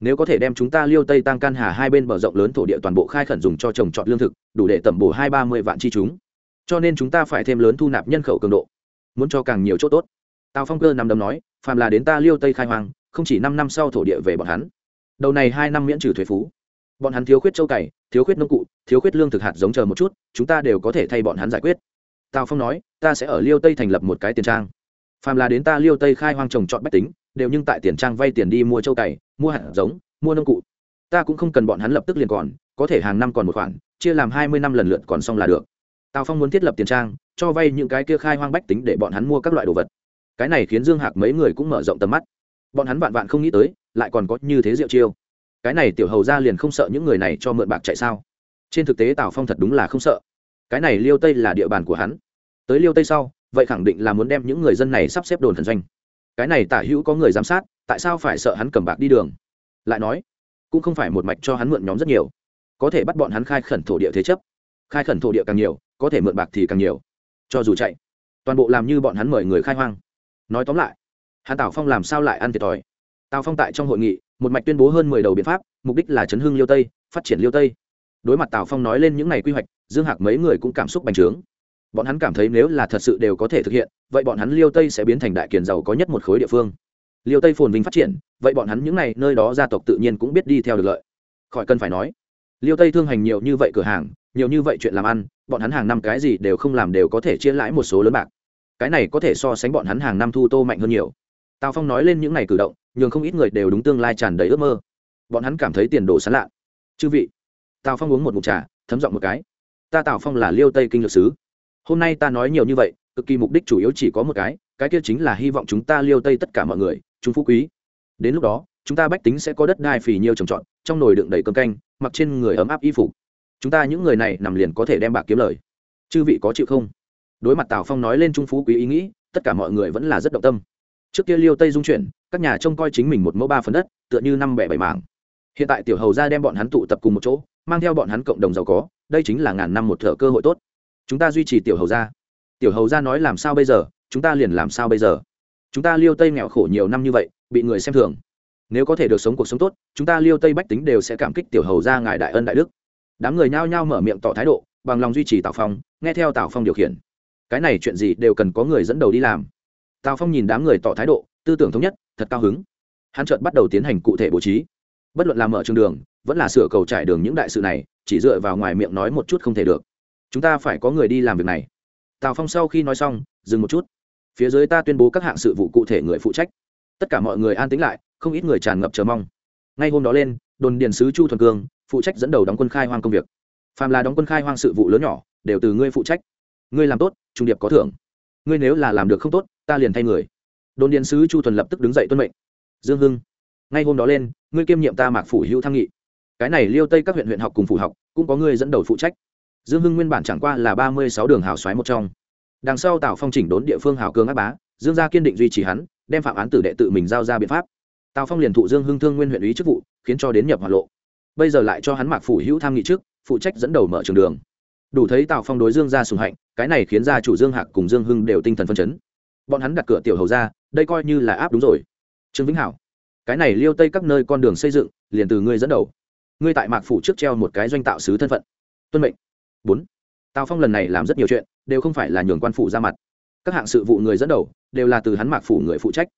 Nếu có thể đem chúng ta liêu tây tăng can hà hai bên bờ rộng lớn thổ địa toàn bộ khai khẩn dùng cho trồng trọt lương thực, đủ để tẩm bổ hai ba mươi vạn chi chúng. Cho nên chúng ta phải thêm lớn thu nạp nhân khẩu cường độ, muốn cho càng nhiều chỗ tốt. Tào phong cơ nằm đầm nói, phàm là đến ta liêu tây khai hoang, không chỉ năm năm sau thổ địa về bọn hắn. Đầu này hai năm miễn trừ thuế phú bọn hắn thiếu khuyết châu cày, thiếu khuyết nông cụ, thiếu khuyết lương thực hạt giống chờ một chút, chúng ta đều có thể thay bọn hắn giải quyết. Tào phong nói, ta sẽ ở liêu tây thành lập một cái tiền trang. Phàm là đến ta liêu tây khai hoang trồng trọt bách tính, đều nhưng tại tiền trang vay tiền đi mua châu cày, mua hạt giống, mua nông cụ. Ta cũng không cần bọn hắn lập tức liền còn, có thể hàng năm còn một khoản, chia làm hai mươi năm lần lượt còn xong là được. Tào phong muốn thiết lập tiền trang, cho vay những cái kia khai hoang bách tính để bọn hắn mua các loại đồ vật. Cái này khiến dương hạc mấy người cũng mở rộng tầm mắt. Bọn hắn vạn vạn không nghĩ tới, lại còn có như thế diệu chiêu cái này tiểu hầu ra liền không sợ những người này cho mượn bạc chạy sao? Trên thực tế tào phong thật đúng là không sợ. Cái này liêu tây là địa bàn của hắn. Tới liêu tây sau, vậy khẳng định là muốn đem những người dân này sắp xếp đồn thần doanh. Cái này tả hữu có người giám sát, tại sao phải sợ hắn cầm bạc đi đường? Lại nói, cũng không phải một mạch cho hắn mượn nhóm rất nhiều. Có thể bắt bọn hắn khai khẩn thổ địa thế chấp. Khai khẩn thổ địa càng nhiều, có thể mượn bạc thì càng nhiều. Cho dù chạy, toàn bộ làm như bọn hắn mời người khai hoang. Nói tóm lại, hắn tào phong làm sao lại ăn thiệt thòi? Tào phong tại trong hội nghị, một mạch tuyên bố hơn mười đầu biện pháp, mục đích là chấn hưng liêu tây, phát triển liêu tây. Đối mặt tào phong nói lên những ngày quy hoạch, dương hạc mấy người cũng cảm xúc bành trướng. Bọn hắn cảm thấy nếu là thật sự đều có thể thực hiện, vậy bọn hắn liêu tây sẽ biến thành đại kiền giàu có nhất một khối địa phương. Liêu tây phồn vinh phát triển, vậy bọn hắn những ngày nơi đó gia tộc tự nhiên cũng biết đi theo được lợi. Khỏi cần phải nói, liêu tây thương hành nhiều như vậy cửa hàng, nhiều như vậy chuyện làm ăn, bọn hắn hàng năm cái gì đều không làm đều có thể chia lãi một số lớn bạc. Cái này có thể so sánh bọn hắn hàng năm thu tô mạnh hơn nhiều. Tào phong nói lên những ngày cử động nhường không ít người đều đúng tương lai tràn đầy ước mơ. Bọn hắn cảm thấy tiền đồ sán lạ. Chư vị, tào phong uống một mục trà, thấm giọng một cái. Ta tào phong là liêu tây kinh lược sứ. Hôm nay ta nói nhiều như vậy, cực kỳ mục đích chủ yếu chỉ có một cái cái kia chính là hy vọng chúng ta liêu tây tất cả mọi người chúng phú quý. Đến lúc đó, chúng ta bách tính sẽ có đất đai phì nhiêu trồng trọt, trong nồi đựng đầy cơm canh, mặc trên người ấm áp y phục. Chúng ta những người này nằm liền có thể đem bạc kiếm lời. Chư vị có chịu không? Đối mặt tào phong nói lên trung phú quý ý nghĩ, tất cả mọi người vẫn là rất động tâm trước kia liêu tây dung chuyển, các nhà trông coi chính mình một mẫu ba phần đất, tựa như năm bẻ bảy mảng. Hiện tại tiểu hầu ra đem bọn hắn tụ tập cùng một chỗ, mang theo bọn hắn cộng đồng giàu có, đây chính là ngàn năm một thợ cơ hội tốt. Chúng ta duy trì tiểu hầu ra. Tiểu hầu ra nói làm sao bây giờ, chúng ta liền làm sao bây giờ? Chúng ta liêu tây nghèo khổ nhiều năm như vậy, bị người xem thường. Nếu có thể được sống cuộc sống tốt, chúng ta liêu tây bách tính đều sẽ cảm kích tiểu hầu ra ngài đại ân đại đức. Đám người nhao nhao mở miệng tỏ thái độ, bằng lòng duy trì tào phong, nghe theo tào phong điều khiển. Cái này chuyện gì đều cần có người dẫn đầu đi làm tào phong nhìn đám người tỏ thái độ, tư tưởng thống nhất, thật cao hứng. Hắn chợt bắt đầu tiến hành cụ thể bố trí. Bất luận làm mở trường đường, vẫn là sửa cầu trải đường những đại sự này, chỉ dựa vào ngoài miệng nói một chút không thể được. Chúng ta phải có người đi làm việc này. Tào phong sau khi nói xong, dừng một chút. Phía dưới ta tuyên bố các hạng sự vụ cụ thể người phụ trách. Tất cả mọi người an tĩnh lại, không ít người tràn ngập chờ mong. Ngay hôm đó lên, đồn điền sứ chu thuần cương, phụ trách dẫn đầu đóng quân khai hoang công việc. Phàm là đóng quân khai hoang sự vụ lớn nhỏ, đều từ ngươi phụ trách. Ngươi làm tốt, trung điệp có thưởng. Ngươi nếu là làm được không tốt ta liền thay người. Đồn điện sứ chu thuần lập tức đứng dậy tuân mệnh. Dương hưng, ngay hôm đó lên, ngươi kiêm nhiệm ta mạc phủ hữu tham nghị. Cái này liêu tây các huyện huyện học cùng phủ học, cũng có ngươi dẫn đầu phụ trách. Dương hưng nguyên bản chẳng qua là ba mươi sáu đường hào xoáy một trong. Đằng sau tào phong chỉnh đốn địa phương hào cường áp bá, dương gia kiên định duy trì hắn, đem phạm án tử đệ tự mình giao ra biện pháp. Tào phong liền thụ dương hưng thương nguyên huyện ý chức vụ, khiến cho đến nhập hoạt lộ. Bây giờ lại cho hắn mạc phủ hữu tham nghị trước phụ trách dẫn đầu mở trường đường. Đủ thấy tào phong đối dương gia sùng hạnh, cái này khiến gia chủ dương hạc cùng dương hưng đều tinh thần phân chấn bọn hắn đặt cửa tiểu hầu ra, đây coi như là áp đúng rồi. Trương vĩnh hảo, cái này liêu tây các nơi con đường xây dựng, liền từ ngươi dẫn đầu. Ngươi tại mạc phủ trước treo một cái doanh tạo sứ thân phận. Tuân mệnh. Bốn. Tào phong lần này làm rất nhiều chuyện, đều không phải là nhường quan phủ ra mặt. Các hạng sự vụ người dẫn đầu, đều là từ hắn mạc phủ người phụ trách.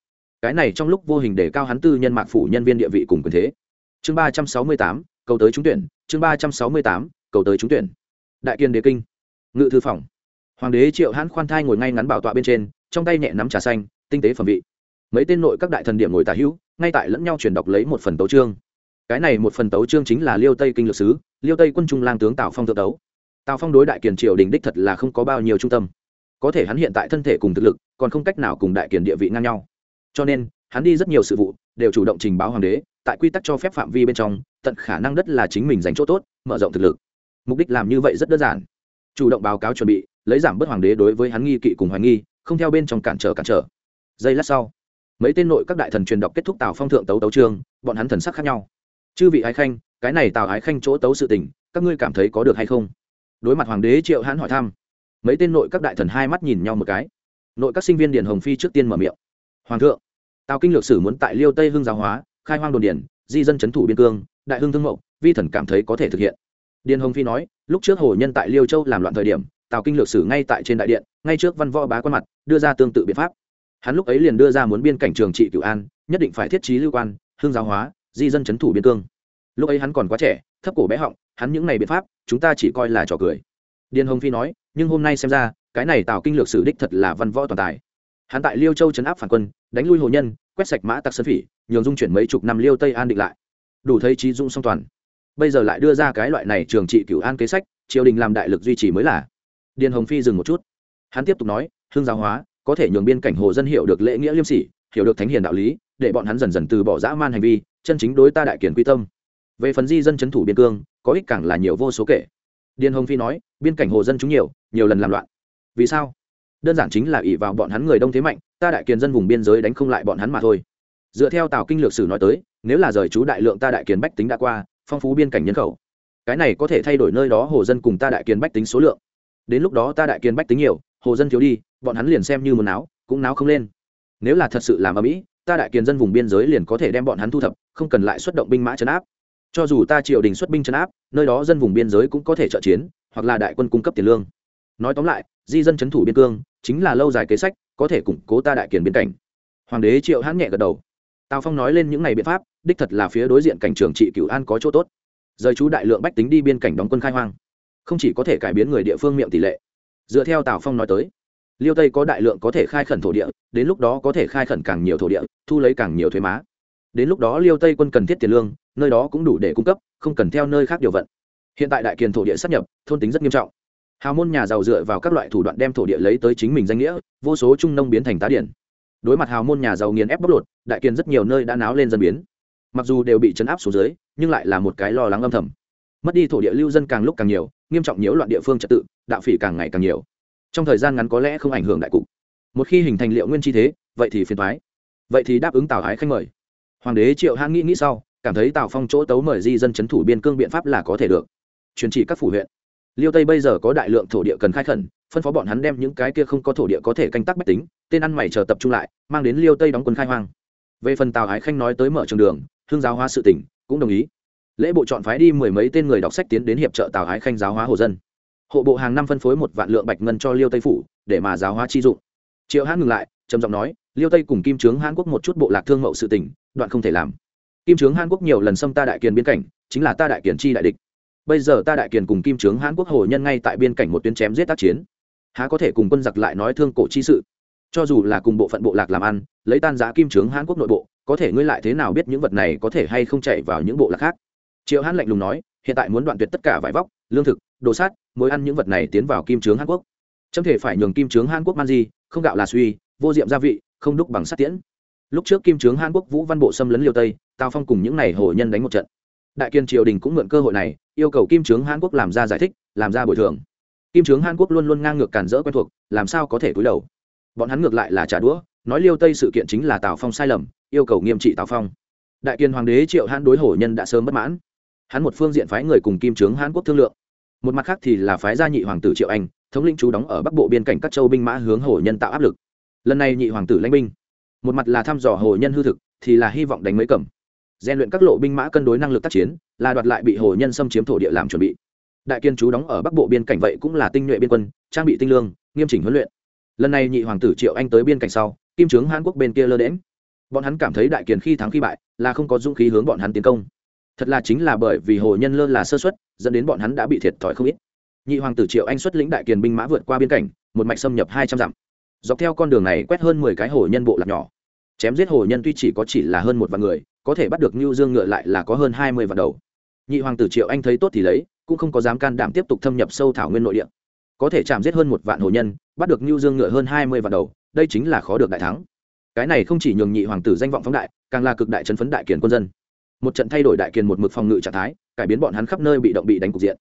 Cái này trong lúc vô hình để cao hắn tư nhân mạc phủ nhân viên địa vị cùng quyền thế. Chương ba trăm sáu mươi tám, cầu tới trúng tuyển. Chương ba trăm sáu mươi tám, cầu tới trúng tuyển. Đại kiên đế kinh. Ngự thư phòng. Hoàng đế triệu hãn khoan thai ngồi ngay ngắn bảo tọa bên trên trong tay nhẹ nắm trà xanh, tinh tế phẩm vị. Mấy tên nội các đại thần điểm ngồi tả hữu, ngay tại lẫn nhau truyền đọc lấy một phần tấu chương. Cái này một phần tấu chương chính là liêu tây kinh lược sứ, liêu tây quân trung lang tướng tào phong thượng tấu. Tào phong đối đại kiền triều đình đích thật là không có bao nhiêu trung tâm. Có thể hắn hiện tại thân thể cùng thực lực, còn không cách nào cùng đại kiền địa vị ngang nhau. Cho nên, hắn đi rất nhiều sự vụ, đều chủ động trình báo hoàng đế, tại quy tắc cho phép phạm vi bên trong, tận khả năng đất là chính mình dành chỗ tốt, mở rộng thực lực. Mục đích làm như vậy rất đơn giản. Chủ động báo cáo chuẩn bị, lấy giảm bớt hoàng đế đối với hắn nghi kỵ cùng hoài nghi không theo bên trong cản trở cản trở. Giây lát sau mấy tên nội các đại thần truyền đọc kết thúc tào phong thượng tấu tấu trường, bọn hắn thần sắc khác nhau. Chư vị ái khanh cái này tào ái khanh chỗ tấu sự tình các ngươi cảm thấy có được hay không? Đối mặt hoàng đế triệu hãn hỏi thăm mấy tên nội các đại thần hai mắt nhìn nhau một cái. Nội các sinh viên điển hồng phi trước tiên mở miệng. Hoàng thượng tào kinh lược sử muốn tại liêu tây hưng giáo hóa khai hoang đồn điển di dân c thủ biên cương đại hưng thương mậu vi thần cảm thấy có thể thực hiện. Điền hồng phi nói lúc trước hồ nhân tại liêu châu làm loạn thời điểm tào kinh lược sử ngay tại trên đại điện, ngay trước văn võ bá quan mặt, đưa ra tương tự biện pháp. Hắn lúc ấy liền đưa ra muốn biên cảnh trường trị cửu an, nhất định phải thiết trí lưu quan, hương giáo hóa, di dân c thủ biên cương. Lúc ấy hắn còn quá trẻ, thấp cổ bé họng, hắn những này biện pháp, chúng ta chỉ coi là trò cười. Điền hồng phi nói, nhưng hôm nay xem ra, cái này tào kinh lược sử đích thật là văn võ toàn tài. Hắn tại liêu châu chấn áp phản quân, đánh lui hồ nhân, quét sạch mã tặc sơn phỉ, nhường dung chuyển mấy chục năm liêu tây an định lại. Đủ thấy trí dung song toàn. Bây giờ lại đưa ra cái loại này trường trị cửu an kế sách, triều đình làm đại lực duy trì mới là điền hồng phi dừng một chút. Hắn tiếp tục nói, hương giáo hóa, có thể nhường biên cảnh hồ dân hiểu được lễ nghĩa liêm sỉ, hiểu được thánh hiền đạo lý, để bọn hắn dần dần từ bỏ dã man hành vi, chân chính đối ta đại kiển quy tâm. Về phần di dân c thủ biên cương, có ích càng là nhiều vô số kể. Điền hồng phi nói, biên cảnh hồ dân chúng nhiều nhiều lần làm loạn. Vì sao? Đơn giản chính là ỷ vào bọn hắn người đông thế mạnh, ta đại kiền dân vùng biên giới đánh không lại bọn hắn mà thôi. Dựa theo tào kinh lược sử nói tới, nếu là rời chú đại lượng ta đại kiền bách tính đã qua, phong phú biên cảnh nhân khẩu. Cái này có thể thay đổi nơi đó hồ dân cùng ta đại kiền bách tính số lượng đến lúc đó ta đại kiền bách tính nhiều, hồ dân thiếu đi, bọn hắn liền xem như một náo, cũng náo không lên. Nếu là thật sự làm ở mỹ ta đại kiền dân vùng biên giới liền có thể đem bọn hắn thu thập, không cần lại xuất động binh mã chấn áp. Cho dù ta triều đình xuất binh chấn áp, nơi đó dân vùng biên giới cũng có thể trợ chiến, hoặc là đại quân cung cấp tiền lương. Nói tóm lại, di dân chấn thủ biên cương, chính là lâu dài kế sách, có thể củng cố ta đại kiền biên cảnh. Hoàng đế triệu hãn nhẹ gật đầu. Tào phong nói lên những ngày biện pháp, đích thật là phía đối diện cảnh trường trị cửu an có chỗ tốt. Rời chú đại lượng bách tính đi biên cảnh đóng quân khai hoang không chỉ có thể cải biến người địa phương miệng tỷ lệ. Dựa theo tào phong nói tới, liêu tây có đại lượng có thể khai khẩn thổ địa, đến lúc đó có thể khai khẩn càng nhiều thổ địa, thu lấy càng nhiều thuế má. Đến lúc đó liêu tây quân cần thiết tiền lương, nơi đó cũng đủ để cung cấp, không cần theo nơi khác điều vận. Hiện tại đại kiền thổ địa sắp nhập, thôn tính rất nghiêm trọng. Hào môn nhà giàu dựa vào các loại thủ đoạn đem thổ địa lấy tới chính mình danh nghĩa, vô số trung nông biến thành tá điển. Đối mặt hào môn nhà giàu nghiền ép bóc lột, đại kiền rất nhiều nơi đã náo lên dân biến. Mặc dù đều bị chấn áp xuống dưới, nhưng lại là một cái lo lắng âm thầm. Mất đi thổ địa lưu dân càng lúc càng nhiều nghiêm trọng nhiễu loạn địa phương trật tự, đạo phỉ càng ngày càng nhiều. Trong thời gian ngắn có lẽ không ảnh hưởng đại cục. Một khi hình thành liệu nguyên chi thế, vậy thì phiền thoái vậy thì đáp ứng tào ái khanh mời. Hoàng đế triệu hãn nghĩ nghĩ sau, cảm thấy tào phong chỗ tấu mời di dân c h ấ n thủ biên cương biện pháp là có thể được. Truyền chỉ các phủ huyện. Liêu tây bây giờ có đại lượng thổ địa cần khai khẩn, phân phó bọn hắn đem những cái kia không có thổ địa có thể canh tác bách tính, tên ăn mày chờ tập trung lại, mang đến liêu tây đóng quân khai hoang. Về phần tào ái khanh nói tới mở trường đường, hương giáo hóa sự tỉnh, cũng đồng ý lễ bộ chọn phái đi mười mấy tên người đọc sách tiến đến hiệp trợ tào ái khanh giáo hóa hồ dân. Hộ bộ hàng năm phân phối một vạn lượng bạch ngân cho liêu tây phủ, để mà giáo hóa chi dụng. Triệu hãn ngừng lại, trầm giọng nói, liêu tây cùng kim trướng hàn quốc một chút bộ lạc thương mậu sự tỉnh đoạn không thể làm. Kim trướng hàn quốc nhiều lần xâm ta đại kiền biên cảnh, chính là ta đại kiền chi đại địch. Bây giờ ta đại kiền cùng kim trướng hàn quốc hồ nhân ngay tại biên cảnh một tuyến chém giết tác chiến. Há có thể cùng quân giặc lại nói thương cổ chi sự? Cho dù là cùng bộ phận bộ lạc làm ăn, lấy tan giá kim trướng hàn quốc nội bộ, có thể ngươi lại thế nào biết những vật này có thể hay không chạy vào những bộ lạc khác? Triệu hãn lạnh lùng nói, hiện tại muốn đoạn tuyệt tất cả vải vóc, lương thực, đồ sát, mối ăn những vật này tiến vào kim trướng hàn quốc. Chấm thể phải nhường kim trướng hàn quốc man di, không gạo là suy, vô diệm gia vị, không đúc bằng sắt tiễn. Lúc trước kim trướng hàn quốc vũ văn bộ xâm lấn liêu tây, tào phong cùng những n à y hồ nhân đánh một trận. Đại kiên triều đình cũng mượn cơ hội này, yêu cầu kim trướng hàn quốc làm ra giải thích, làm ra bồi thường. Kim trướng hàn quốc luôn luôn ngang ngược cản rỡ quen thuộc, làm sao có thể cúi đầu? Bọn hắn ngược lại là trả đũa, nói liêu tây sự kiện chính là tào phong sai lầm, yêu cầu nghiêm trị tào phong. Đại kiên hoàng đế triệu hãn đối hổ nhân đã sớm bất mãn hắn một phương diện phái người cùng kim trướng hàn quốc thương lượng. Một mặt khác thì là phái gia nhị hoàng tử triệu anh, thống lĩnh chú đóng ở bắc bộ biên cảnh các châu binh mã hướng hồ nhân tạo áp lực. Lần này nhị hoàng tử lãnh binh. Một mặt là thăm dò hồ nhân hư thực, thì là hy vọng đánh mấy cầm. Rèn luyện các lộ binh mã cân đối năng lực tác chiến, là đoạt lại bị hồ nhân xâm chiếm thổ địa làm chuẩn bị. Đại kiên chú đóng ở bắc bộ biên cảnh vậy cũng là tinh nhuệ biên quân, trang bị tinh lương, nghiêm chỉnh huấn luyện. Lần này nhị hoàng tử triệu anh tới biên cảnh sau, kim trướng hàn quốc bên kia lơ đễm bọn hắn cảm thấy đại kiền khi thắng khi bại, là không có dũng khí hướng bọn hắn tiến công thật là chính là bởi vì hồ nhân lơ là sơ xuất dẫn đến bọn hắn đã bị thiệt thòi không ít. Nhị hoàng tử triệu anh xuất lĩnh đại kiền binh mã vượt qua biên cảnh, một mạch xâm nhập hai trăm dặm. Dọc theo con đường này quét hơn mười cái hồ nhân bộ lạc nhỏ. Chém giết hồ nhân tuy chỉ có chỉ là hơn một vạn người, có thể bắt được ngưu dương ngựa lại là có hơn hai mươi vạn đầu. Nhị hoàng tử triệu anh thấy tốt thì lấy, cũng không có dám can đảm tiếp tục thâm nhập sâu thảo nguyên nội địa. Có thể chạm giết hơn một vạn hồ nhân, bắt được ngưu dương ngựa hơn hai mươi vạn đầu, đây chính là khó được đại thắng. Cái này không chỉ nhường nhị hoàng tử danh vọng phóng đại, càng là cực đại chấn phấn đại kiền quân dân một trận thay đổi đại kiền một mực phòng ngự trạng thái, cải biến bọn hắn khắp nơi bị động bị đánh cục diện.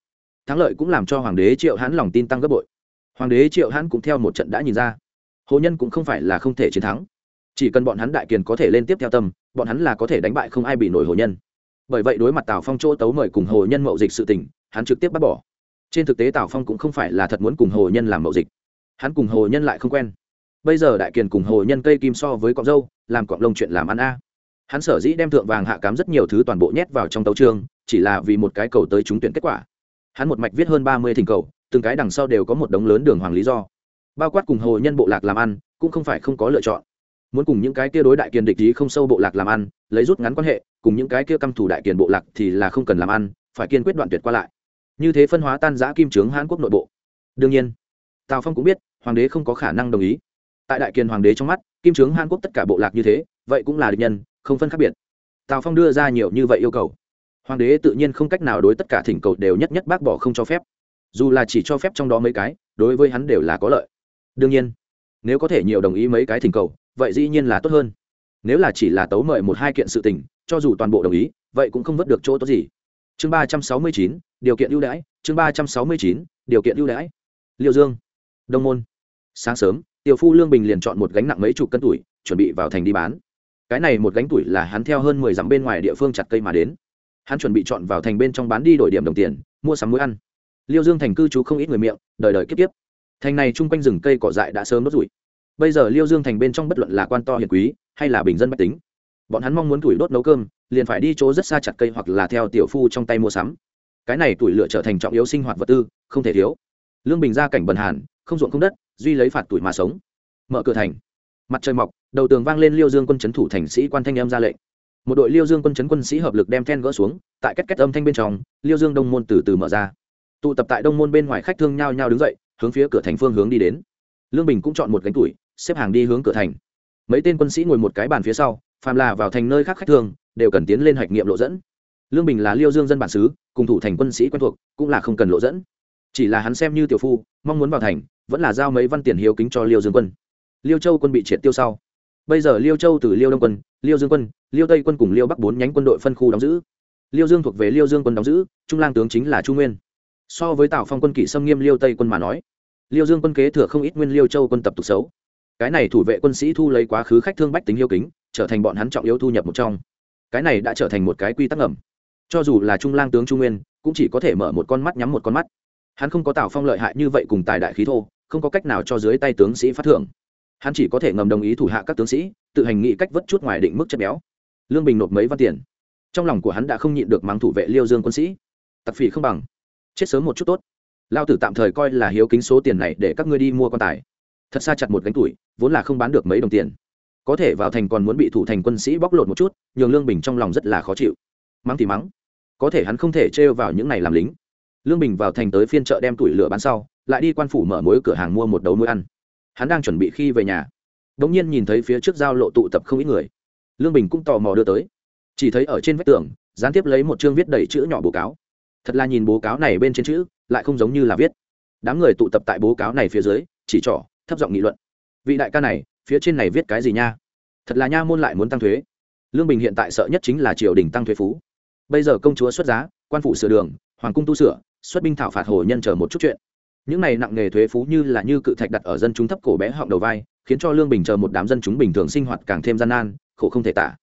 Thắng lợi cũng làm cho hoàng đế triệu hãn lòng tin tăng gấp bội. Hoàng đế triệu hãn cũng theo một trận đã nhìn ra. Hồ nhân cũng không phải là không thể chiến thắng. Chỉ cần bọn hắn đại kiền có thể lên tiếp theo tâm, bọn hắn là có thể đánh bại không ai bị nổi hồ nhân. Bởi vậy đối mặt tào phong chỗ tấu mời cùng hồ nhân mậu dịch sự tình, hắn trực tiếp bắt bỏ. Trên thực tế tào phong cũng không phải là thật muốn cùng hồ nhân làm mậu dịch. Hắn cùng hồ nhân lại không quen. Bây giờ đại kiền cùng hồ nhân cây kim so với cọng dâu, làm cọng lông chuyện làm ăn a hắn sở dĩ đem thượng vàng hạ cám rất nhiều thứ toàn bộ nhét vào trong tấu trường, chỉ là vì một cái cầu tới trúng tuyển kết quả. Hắn một mạch viết hơn ba mươi thỉnh cầu từng cái đằng sau đều có một đống lớn đường hoàng lý do. Bao quát cùng hồ nhân bộ lạc làm ăn cũng không phải không có lựa chọn. Muốn cùng những cái kia đối đại kiền địch ý không sâu bộ lạc làm ăn lấy rút ngắn quan hệ cùng những cái kia căm thủ đại kiền bộ lạc thì là không cần làm ăn phải kiên quyết đoạn tuyệt qua lại. Như thế phân hóa tan giã kim trướng hãn quốc nội bộ. Đương nhiên tào phong cũng biết hoàng đế không có khả năng đồng ý. Tại đại kiền hoàng đế trong mắt kim trướng hàn quốc tất cả bộ lạc như thế vậy cũng là địch nhân không phân khác biệt. Tào phong đưa ra nhiều như vậy yêu cầu. Hoàng đế tự nhiên không cách nào đối tất cả thỉnh cầu đều nhất nhất bác bỏ không cho phép. Dù là chỉ cho phép trong đó mấy cái, đối với hắn đều là có lợi. Đương nhiên, nếu có thể nhiều đồng ý mấy cái thỉnh cầu, vậy dĩ nhiên là tốt hơn. Nếu là chỉ là tấu mời một hai kiện sự tình, cho dù toàn bộ đồng ý, vậy cũng không vớt được chỗ tốt gì. Chương ba trăm sáu mươi chín, điều kiện ưu đãi, chương ba trăm sáu mươi chín, điều kiện ưu đãi. Liệu dương, đông môn. Sáng sớm, tiểu phu lương bình liền chọn một gánh nặng mấy chục cân tuổi, chuẩn bị vào thành đi bán cái này một gánh tuổi là hắn theo hơn mười dặm bên ngoài địa phương chặt cây mà đến. Hắn chuẩn bị chọn vào thành bên trong bán đi đổi điểm đồng tiền, mua sắm muối ăn. Liêu dương thành cư trú không ít người miệng, đời đời kiếp kiếp. Thành này chung quanh rừng cây cỏ dại đã sớm đốt rủi. Bây giờ liêu dương thành bên trong bất luận là quan to hiền quý, hay là bình dân bách tính, bọn hắn mong muốn tuổi đốt nấu cơm, liền phải đi chỗ rất xa chặt cây hoặc là theo tiểu phu trong tay mua sắm. Cái này tuổi lựa trở thành trọng yếu sinh hoạt vật tư, không thể thiếu. Lương bình ra cảnh bần hàn, không ruộng không đất, duy lấy phạt tuổi mà sống. Mở cửa thành. Mặt trời mọc đầu tường vang lên liêu dương quân c thủ thành sĩ quan thanh em ra lệnh. Một đội liêu dương quân c quân sĩ hợp lực đem then gỡ xuống, tại cách cách âm thanh bên trong, liêu dương đông môn từ từ mở ra. Tụ tập tại đông môn bên ngoài khách thương nhao nhao đứng dậy, hướng phía cửa thành phương hướng đi đến. Lương bình cũng chọn một cánh tuổi xếp hàng đi hướng cửa thành. Mấy tên quân sĩ ngồi một cái bàn phía sau, phàm là vào thành nơi khác khách thương, đều cần tiến lên hạch nghiệm lộ dẫn. Lương bình là liêu dương dân bản xứ, cùng thủ thành quân sĩ quen thuộc, cũng là không cần lộ dẫn. Chỉ là hắn xem như tiểu phu, mong muốn vào thành, vẫn là giao mấy văn tiền hiếu kính cho liêu dương quân. Liêu châu quân bị triệt tiêu sau bây giờ liêu châu từ liêu đông quân, liêu dương quân, liêu tây quân cùng liêu bắc bốn nhánh quân đội phân khu đóng giữ. Liêu dương thuộc về liêu dương quân đóng giữ, trung lang tướng chính là chu nguyên. So với tào phong quân kỵ xâm nghiêm liêu tây quân mà nói, liêu dương quân kế thừa không ít nguyên liêu châu quân tập tục xấu. Cái này thủ vệ quân sĩ thu lấy quá khứ khách thương bách tính hiếu kính, trở thành bọn hắn trọng yếu thu nhập một trong. Cái này đã trở thành một cái quy tắc ẩm cho dù là trung lang tướng trung nguyên, cũng chỉ có thể mở một con mắt nhắm một con mắt. Hắn không có tào phong lợi hại như vậy cùng tài đại khí thô, không có cách nào cho dưới tay tướng sĩ phát thưởng hắn chỉ có thể ngầm đồng ý thủ hạ các tướng sĩ, tự hành nghị cách vất chút ngoài định mức chất béo. Lương bình nộp mấy văn tiền. Trong lòng của hắn đã không nhịn được mang thủ vệ liêu dương quân sĩ. Tặc phỉ không bằng. Chết sớm một chút tốt. Lao tử tạm thời coi là hiếu kính số tiền này để các ngươi đi mua quan tài. Thật xa chặt một gánh tuổi, vốn là không bán được mấy đồng tiền. Có thể vào thành còn muốn bị thủ thành quân sĩ bóc lột một chút, nhường lương bình trong lòng rất là khó chịu. Mắng thì mắng. Có thể hắn không thể trêu vào những này làm lính. Lương bình vào thành tới phiên chợ đem tuổi lửa bán sau, lại đi quan phủ mở mối cửa hàng mua một đấu muối ăn hắn đang chuẩn bị khi về nhà. Đ ỗ n g nhiên nhìn thấy phía trước giao lộ tụ tập không ít người. Lương bình cũng tò mò đưa tới. Chỉ thấy ở trên vách tường, gián tiếp lấy một chương viết đầy chữ nhỏ bố cáo. Thật là nhìn bố cáo này bên trên chữ, lại không giống như là viết. Đám người tụ tập tại bố cáo này phía dưới, chỉ trỏ, thấp giọng nghị luận. Vị đại ca này, phía trên này viết cái gì nha? Thật là nha môn lại muốn tăng thuế. Lương bình hiện tại sợ nhất chính là triều đình tăng thuế phú. Bây giờ công chúa xuất giá, quan phủ sửa đường, hoàng cung tu sửa, xuất binh thảo phạt hồ nhân chờ một chút chuyện những này nặng nghề thuế phú như là như cự thạch đặt ở dân chúng thấp cổ bé họng đầu vai, khiến cho lương bình chờ một đám dân chúng bình thường sinh hoạt càng thêm gian nan, khổ không thể tả.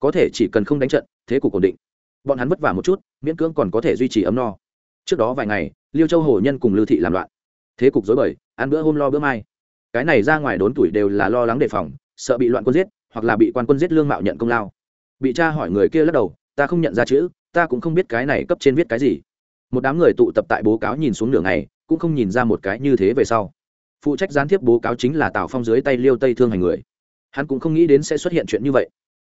Có thể chỉ cần không đánh trận, thế cục ổn định. Bọn hắn vất vả một chút, miễn cưỡng còn có thể duy trì ấm no. Trước đó vài ngày, liêu châu hồ nhân cùng lưu thị làm loạn. Thế cục dối bời, ăn bữa hôm lo bữa mai. Cái này ra ngoài đốn tuổi đều là lo lắng đề phòng, sợ bị loạn quân giết, hoặc là bị quan quân giết lương mạo nhận công lao. Bị cha hỏi người kia lắc đầu, ta không nhận ra chữ, ta cũng không biết cái này cấp trên viết cái gì. Một đám người tụ tập tại bố cáo nhìn xuống đường này cũng không nhìn ra một cái như thế về sau. Phụ trách gián tiếp bố cáo chính là tào phong dưới tay liêu tây thương hành người. Hắn cũng không nghĩ đến sẽ xuất hiện chuyện như vậy.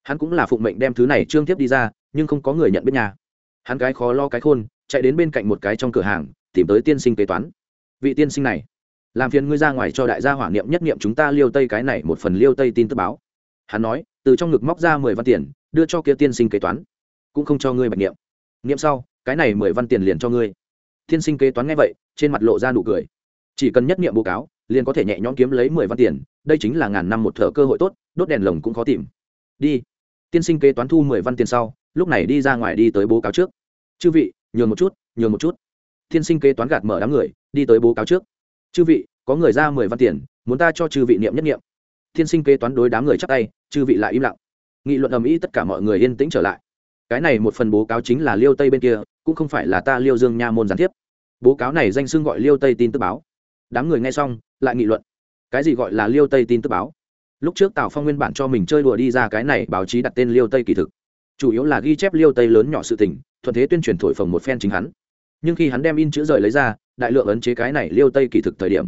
Hắn cũng là phụng mệnh đem thứ này trương tiếp đi ra, nhưng không có người nhận biết nhà. Hắn cái khó lo cái khôn, chạy đến bên cạnh một cái trong cửa hàng, tìm tới tiên sinh kế toán. Vị tiên sinh này, làm phiền ngươi ra ngoài cho đại gia hỏa niệm nhất niệm chúng ta liêu tây cái này một phần liêu tây tin tức báo. Hắn nói, từ trong ngực móc ra mười văn tiền, đưa cho kia tiên sinh kế toán. Cũng không cho ngươi bạch niệm. Niệm sau, cái này mười văn tiền liền cho ngươi. Thiên sinh kế toán nghe vậy, trên mặt lộ ra nụ cười. Chỉ cần nhất niệm bố cáo, liền có thể nhẹ nhõm kiếm lấy mười văn tiền, đây chính là ngàn năm một thợ cơ hội tốt, đốt đèn lồng cũng khó tìm. Đi. Tiên sinh kế toán thu mười văn tiền sau, lúc này đi ra ngoài đi tới bố cáo trước. Chư vị, nhường một chút, nhường một chút. Tiên sinh kế toán gạt mở đám người, đi tới bố cáo trước. Chư vị, có người ra mười văn tiền, muốn ta cho chư vị niệm nhất niệm. Tiên sinh kế toán đối đám người chắc tay, chư vị lại im lặng. Nghị luận ầm ĩ tất cả mọi người yên tĩnh trở lại cái này một phần bố cáo chính là liêu tây bên kia, cũng không phải là ta liêu dương nha môn gián tiếp. Bố cáo này danh xưng gọi liêu tây tin tức báo. Đám người nghe xong, lại nghị luận. Cái gì gọi là liêu tây tin tức báo? Lúc trước tào phong nguyên bản cho mình chơi đùa đi ra cái này báo chí đặt tên liêu tây kỳ thực. Chủ yếu là ghi chép liêu tây lớn nhỏ sự tình, thuận thế tuyên truyền thổi phồng một phen chính hắn. Nhưng khi hắn đem in chữ rời lấy ra, đại lượng ấn chế cái này liêu tây kỳ thực thời điểm,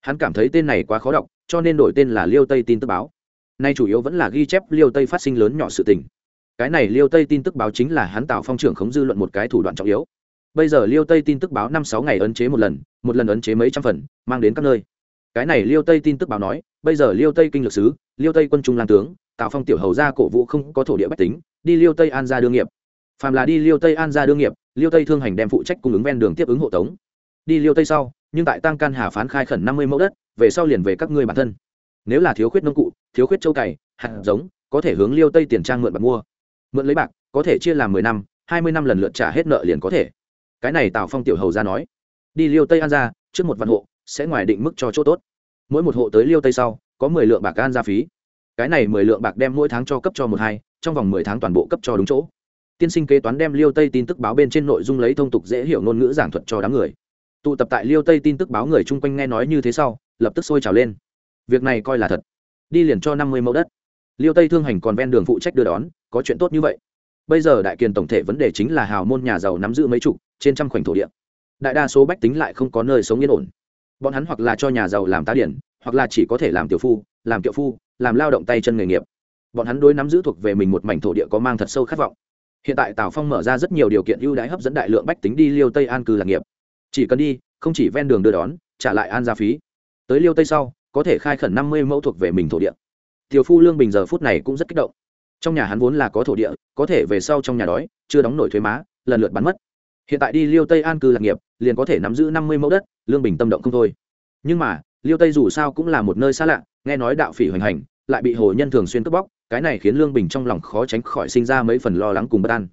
hắn cảm thấy tên này quá khó đọc, cho nên đổi tên là liêu tây tin tức báo. Nay chủ yếu vẫn là ghi chép liêu tây phát sinh lớn nhỏ sự tình cái này liêu tây tin tức báo chính là hắn tạo phong trưởng khống dư luận một cái thủ đoạn trọng yếu bây giờ liêu tây tin tức báo năm sáu ngày ấn chế một lần một lần ấn chế mấy trăm phần mang đến các nơi cái này liêu tây tin tức báo nói bây giờ liêu tây kinh lược sứ liêu tây quân trung lan tướng tạo phong tiểu hầu ra cổ vũ không có thổ địa bách tính đi liêu tây an ra đương nghiệp phàm là đi liêu tây an ra đương nghiệp liêu tây thương hành đem phụ trách cung ứng ven đường tiếp ứng hộ tống đi liêu tây sau nhưng tại tăng can hà phán khai khẩn năm mươi mẫu đất về sau liền về các ngươi bản thân nếu là thiếu khuyết nông cụ thiếu khuyết châu cày hạt giống có thể hướng liêu tây tiền trang mượn bạc mua mượn lấy bạc, có thể chia làm mười năm, hai mươi năm lần lượt trả hết nợ liền có thể. Cái này tào phong tiểu hầu ra nói. Đi liêu tây an ra, trước một văn hộ, sẽ ngoài định mức cho chỗ tốt. Mỗi một hộ tới liêu tây sau, có mười lượng bạc an ra phí. Cái này mười lượng bạc đem mỗi tháng cho cấp cho một hai, trong vòng mười tháng toàn bộ cấp cho đúng chỗ. Tiên sinh kế toán đem liêu tây tin tức báo bên trên nội dung lấy thông tục dễ hiểu ngôn ngữ giảng thuật cho đám người. Tụ tập tại liêu tây tin tức báo người chung quanh nghe nói như thế sau, lập tức sôi trào lên. Việc này coi là thật. Đi liền cho năm mươi mẫu đất liêu tây thương hành còn ven đường phụ trách đưa đón, có chuyện tốt như vậy. Bây giờ đại kiền tổng thể vấn đề chính là hào môn nhà giàu nắm giữ mấy chục, trên trăm khoảnh thổ địa. Đại đa số bách tính lại không có nơi sống yên ổn. Bọn hắn hoặc là cho nhà giàu làm tá điển, hoặc là chỉ có thể làm tiểu phu, làm kiệu phu, làm lao động tay chân nghề nghiệp. Bọn hắn đối nắm giữ thuộc về mình một mảnh thổ địa có mang thật sâu khát vọng. Hiện tại tào phong mở ra rất nhiều điều kiện ưu đãi hấp dẫn đại lượng bách tính đi liêu tây an cư lạc nghiệp. Chỉ cần đi, không chỉ ven đường đưa đón, trả lại an gia phí. Tới liêu tây sau, có thể khai khẩn năm mươi mẫu thuộc về mình thổ địa tiểu phu lương bình giờ phút này cũng rất kích động. Trong nhà hắn vốn là có thổ địa, có thể về sau trong nhà đói, chưa đóng nổi thuế má, lần lượt bắn mất. Hiện tại đi liêu tây an cư lạc nghiệp, liền có thể nắm giữ năm mươi mẫu đất, lương bình tâm động không thôi. Nhưng mà, liêu tây dù sao cũng là một nơi xa lạ, nghe nói đạo phỉ hoành hành, lại bị hồ nhân thường xuyên cướp bóc, cái này khiến lương bình trong lòng khó tránh khỏi sinh ra mấy phần lo lắng cùng bất an.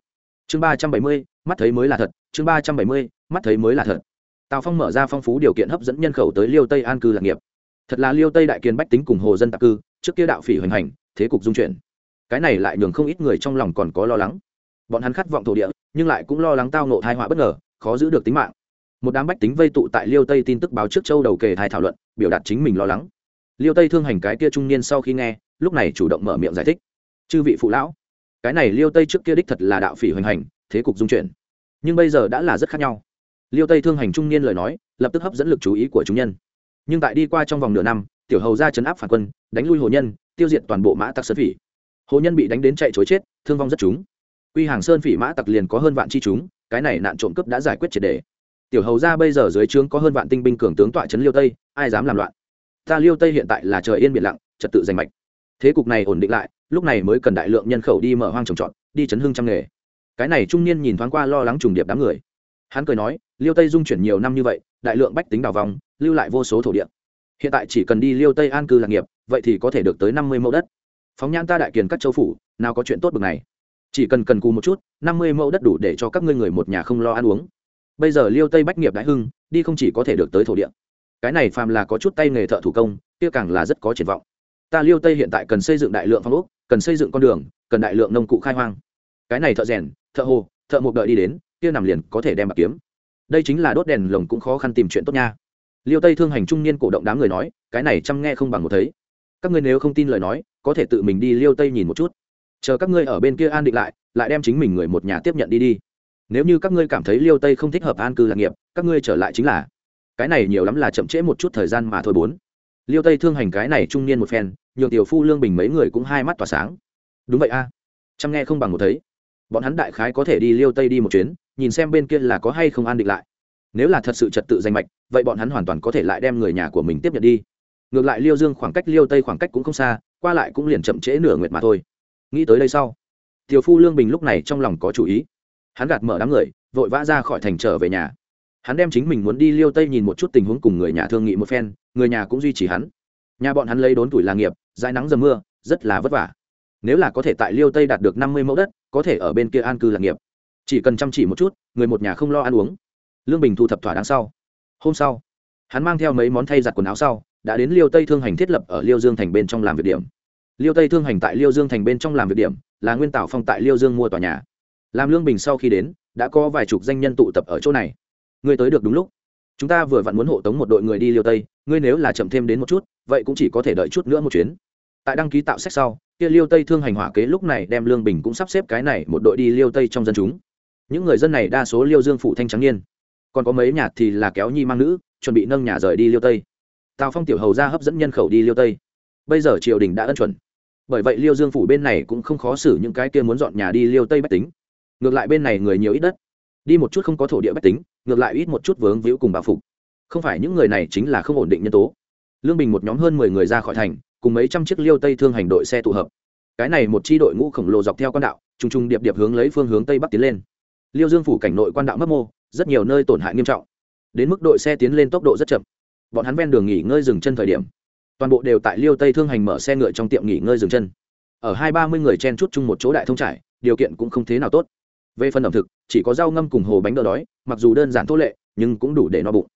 Chương ba trăm bảy mươi, mắt thấy mới là thật, chương ba trăm bảy mươi, mắt thấy mới là thật. Tào phong mở ra phong phú điều kiện hấp dẫn nhân khẩu tới liêu tây an cư lạc nghiệp. Thật là liêu tây đại kiên bách tính cùng hồ dân tạc cư trước kia đạo phỉ hoành hành, thế cục dung chuyển. Cái này lại nhường không ít người trong lòng còn có lo lắng. Bọn hắn khát vọng thổ địa, nhưng lại cũng lo lắng tao nộ thai họa bất ngờ, khó giữ được tính mạng. Một đám bách tính vây tụ tại liêu tây tin tức báo trước châu đầu kề thai thảo luận, biểu đạt chính mình lo lắng. Liêu tây thương hành cái kia trung niên sau khi nghe, lúc này chủ động mở miệng giải thích. Chư vị phụ lão, cái này liêu tây trước kia đích thật là đạo phỉ hoành hành, thế cục dung chuyển. Nhưng bây giờ đã là rất khác nhau. Liêu tây thương hành trung niên lời nói, lập tức hấp dẫn lực chú ý của chúng nhân. Nhưng tại đi qua trong vòng nửa năm tiểu hầu ra chấn áp phản quân, đánh lui hồ nhân, tiêu diệt toàn bộ mã tặc sơn phỉ. Hồ nhân bị đánh đến chạy chối chết, thương vong rất chúng quy hàng sơn phỉ mã tặc liền có hơn vạn chi chúng, cái này nạn trộm cướp đã giải quyết triệt đề. Tiểu hầu ra bây giờ dưới trướng có hơn vạn tinh binh cường tướng tọa trấn liêu tây, ai dám làm loạn? Ta liêu tây hiện tại là trời yên biển lặng, trật tự giành mạch. Thế cục này ổn định lại, lúc này mới cần đại lượng nhân khẩu đi mở hoang trồng trọt, đi chấn hưng trăm nghề. Cái này trung niên nhìn thoáng qua lo lắng trùng điệp đám người. Hắn cười nói, liêu tây dung chuyển nhiều năm như vậy, đại lượng bách tính đào vòng, lưu lại vô số thổ địa hiện tại chỉ cần đi liêu tây an cư lạc nghiệp, vậy thì có thể được tới năm mươi mẫu đất. Phóng nhãn ta đại kiền các châu phủ, nào có chuyện tốt bực này. Chỉ cần cần cù một chút, năm mươi mẫu đất đủ để cho các ngươi người một nhà không lo ăn uống. Bây giờ liêu tây bách nghiệp đại hưng, đi không chỉ có thể được tới thổ địa. Cái này phàm là có chút tay nghề thợ thủ công, kia càng là rất có triển vọng. Ta liêu tây hiện tại cần xây dựng đại lượng phong ốc, cần xây dựng con đường, cần đại lượng nông cụ khai hoang. Cái này thợ rèn, thợ hồ, thợ mộc đợi đi đến, kia nằm liền có thể đem bạc kiếm. Đây chính là đốt đèn lồng cũng khó khăn tìm chuyện tốt nha liêu tây thương hành trung niên cổ động đám người nói, cái này chăm nghe không bằng một thấy. Các ngươi nếu không tin lời nói, có thể tự mình đi liêu tây nhìn một chút. Chờ các ngươi ở bên kia an định lại lại đem chính mình người một nhà tiếp nhận đi đi. Nếu như các ngươi cảm thấy liêu tây không thích hợp an cư lạc nghiệp, các ngươi trở lại chính là. Cái này nhiều lắm là chậm trễ một chút thời gian mà thôi bốn. Liêu tây thương hành cái này trung niên một phen nhiều tiểu phu lương bình mấy người cũng hai mắt tỏa sáng. Đúng vậy a à. chăm nghe không bằng một thấy. Bọn hắn đại khái có thể đi liêu tây đi một chuyến, nhìn xem bên kia là có hay không an định lại nếu là thật sự trật tự danh mạch, vậy bọn hắn hoàn toàn có thể lại đem người nhà của mình tiếp nhận đi. Ngược lại liêu dương khoảng cách liêu tây khoảng cách cũng không xa, qua lại cũng liền chậm trễ nửa nguyệt mà thôi. Nghĩ tới đây sau, tiểu phu lương bình lúc này trong lòng có chủ ý. Hắn gạt mở đám người, vội vã ra khỏi thành trở về nhà. Hắn đem chính mình muốn đi liêu tây nhìn một chút tình huống cùng người nhà thương nghị một phen, người nhà cũng duy trì hắn. Nhà bọn hắn lấy đốn tuổi là nghiệp dài nắng dầm mưa, rất là vất vả. Nếu là có thể tại liêu tây đạt được năm mươi mẫu đất, có thể ở bên kia an cư lạc nghiệp. Chỉ cần chăm chỉ một chút, người một nhà không lo ăn uống lương bình thu thập thỏa đáng sau. Hôm sau, hắn mang theo mấy món thay giặt quần áo sau, đã đến liêu tây thương hành thiết lập ở liêu dương thành bên trong làm việc điểm. Liêu tây thương hành tại liêu dương thành bên trong làm việc điểm, là nguyên tảo phong tại liêu dương mua tòa nhà. Làm lương bình sau khi đến, đã có vài chục danh nhân tụ tập ở chỗ này. Ngươi tới được đúng lúc. Chúng ta vừa vặn muốn hộ tống một đội người đi liêu tây, ngươi nếu là chậm thêm đến một chút, vậy cũng chỉ có thể đợi chút nữa một chuyến. Tại đăng ký tạo sách sau, kia liêu tây thương hành hỏa kế lúc này đem lương bình cũng sắp xếp cái này một đội đi liêu tây trong dân chúng. Những người dân này đa số liêu dương phụ thanh trắng niên còn có mấy nhà thì là kéo nhi mang nữ, chuẩn bị nâng nhà rời đi liêu tây. Tào phong tiểu hầu ra hấp dẫn nhân khẩu đi liêu tây. Bây giờ triều đình đã ân chuẩn. Bởi vậy liêu dương phủ bên này cũng không khó xử những cái kia muốn dọn nhà đi liêu tây bách tính. Ngược lại bên này người nhiều ít đất. Đi một chút không có thổ địa bách tính, ngược lại ít một chút vướng víu cùng bà phục. Không phải những người này chính là không ổn định nhân tố. Lương bình một nhóm hơn mười người ra khỏi thành, cùng mấy trăm chiếc liêu tây thương hành đội xe tụ hợp. Cái này một chi đội ngũ khổng lồ dọc theo quan đạo t r ù n g t r ù n g điệp điệp hướng lấy phương hướng tây bắc tiến lên. Liêu dương phủ cảnh nội quan đạo mất mô rất nhiều nơi tổn hại nghiêm trọng. Đến mức đội xe tiến lên tốc độ rất chậm. Bọn hắn ven đường nghỉ ngơi dừng chân thời điểm. Toàn bộ đều tại liêu tây thương hành mở xe ngựa trong tiệm nghỉ ngơi dừng chân. Ở hai ba mươi người chen chút chung một chỗ đại thông trải, điều kiện cũng không thế nào tốt. Về phần ẩm thực, chỉ có rau ngâm cùng hồ bánh đỡ đói, mặc dù đơn giản thô lệ, nhưng cũng đủ để no bụng.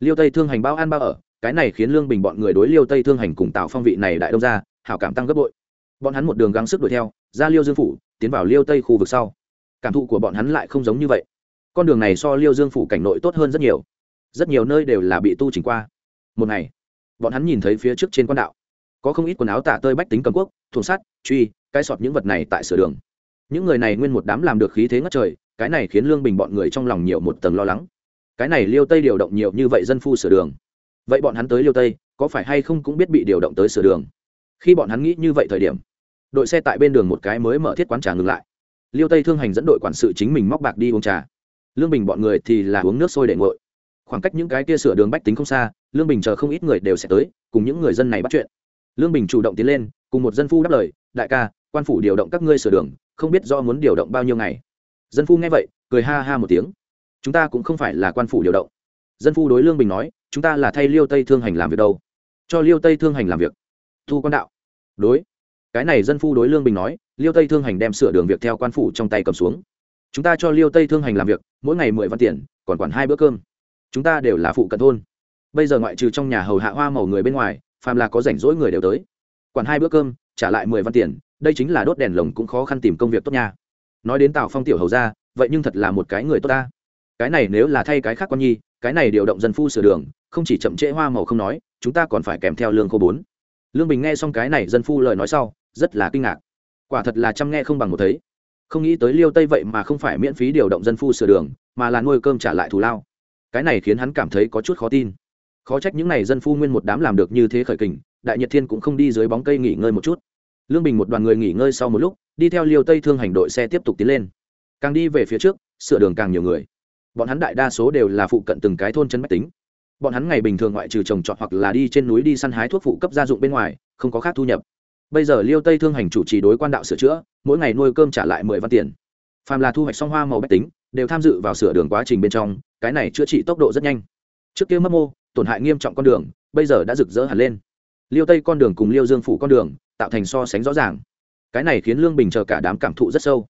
Liêu tây thương hành bao ăn bao ở, cái này khiến lương bình bọn người đối liêu tây thương hành cùng tạo phong vị này đại đông ra, hảo cảm tăng gấp bội. Bọn hắn một đường gắng sức đuổi theo, ra liêu dương phủ, tiến vào liêu tây khu vực sau. Cảm thụ của bọn hắn lại không giống như vậy con đường này so liêu dương phủ cảnh nội tốt hơn rất nhiều. Rất nhiều nơi đều là bị tu chỉnh qua. Một ngày, bọn hắn nhìn thấy phía trước trên quan đạo, có không ít quần áo tả tơi bách tính cầm quốc, thùng sắt, truy, cái sọt những vật này tại sửa đường. Những người này nguyên một đám làm được khí thế ngất trời, cái này khiến lương bình bọn người trong lòng nhiều một tầng lo lắng. Cái này liêu tây điều động nhiều như vậy dân phu sửa đường. Vậy bọn hắn tới liêu tây, có phải hay không cũng biết bị điều động tới sửa đường? Khi bọn hắn nghĩ như vậy thời điểm, đội xe tại bên đường một cái mới mở thiết quán trà ngừng lại. Liêu tây thương hành dẫn đội quản sự chính mình móc bạc đi uống trà lương bình bọn người thì là uống nước sôi để ngội khoảng cách những cái kia sửa đường bách tính không xa, lương bình chờ không ít người đều sẽ tới, cùng những người dân này bắt chuyện. Lương bình chủ động tiến lên, cùng một dân phu đáp lời, đại ca, quan phủ điều động các ngươi sửa đường, không biết do muốn điều động bao nhiêu ngày. Dân phu nghe vậy, cười ha ha một tiếng. Chúng ta cũng không phải là quan phủ điều động. Dân phu đối lương bình nói, chúng ta là thay liêu tây thương hành làm việc đâu. Cho liêu tây thương hành làm việc. Thu quan đạo. Đối. Cái này dân phu đối lương bình nói, liêu tây thương hành đem sửa đường việc theo quan phủ trong tay cầm xuống chúng ta cho liêu tây thương hành làm việc, mỗi ngày mười văn tiền, còn quản hai bữa cơm. Chúng ta đều là phụ cận thôn. Bây giờ ngoại trừ trong nhà hầu hạ hoa màu người bên ngoài, phàm là có rảnh rỗi người đều tới. Quản hai bữa cơm, trả lại mười văn tiền, đây chính là đốt đèn lồng cũng khó khăn tìm công việc tốt nha. Nói đến tào phong tiểu hầu ra, vậy nhưng thật là một cái người tốt ta. Cái này nếu là thay cái khác con nhi, cái này điều động dân phu sửa đường, không chỉ chậm trễ hoa màu không nói, chúng ta còn phải kèm theo lương khô bốn. Lương bình nghe xong cái này dân phu lời nói sau, rất là kinh ngạc. Quả thật là chăm nghe không bằng một thấy không nghĩ tới liêu tây vậy mà không phải miễn phí điều động dân phu sửa đường, mà là nuôi cơm trả lại thù lao. Cái này khiến hắn cảm thấy có chút khó tin. Khó trách những n à y dân phu nguyên một đám làm được như thế khởi kình, đại nhật thiên cũng không đi dưới bóng cây nghỉ ngơi một chút. Lương bình một đoàn người nghỉ ngơi sau một lúc, đi theo liêu tây thương hành đội xe tiếp tục tiến lên. Càng đi về phía trước, sửa đường càng nhiều người. Bọn hắn đại đa số đều là phụ cận từng cái thôn chân bách tính. Bọn hắn ngày bình thường ngoại trừ trồng trọt hoặc là đi trên núi đi săn hái thuốc phụ cấp gia dụng bên ngoài, không có khác thu nhập bây giờ liêu tây thương hành chủ trì đối quan đạo sửa chữa, mỗi ngày nuôi cơm trả lại mười văn tiền. Phàm là thu hoạch xong hoa màu bách tính, đều tham dự vào sửa đường quá trình bên trong, cái này chữa trị tốc độ rất nhanh. Trước kia mất mô, tổn hại nghiêm trọng con đường, bây giờ đã rực rỡ hẳn lên. Liêu tây con đường cùng liêu dương phủ con đường, tạo thành so sánh rõ ràng. Cái này khiến lương bình chờ cả đám cảm thụ rất sâu.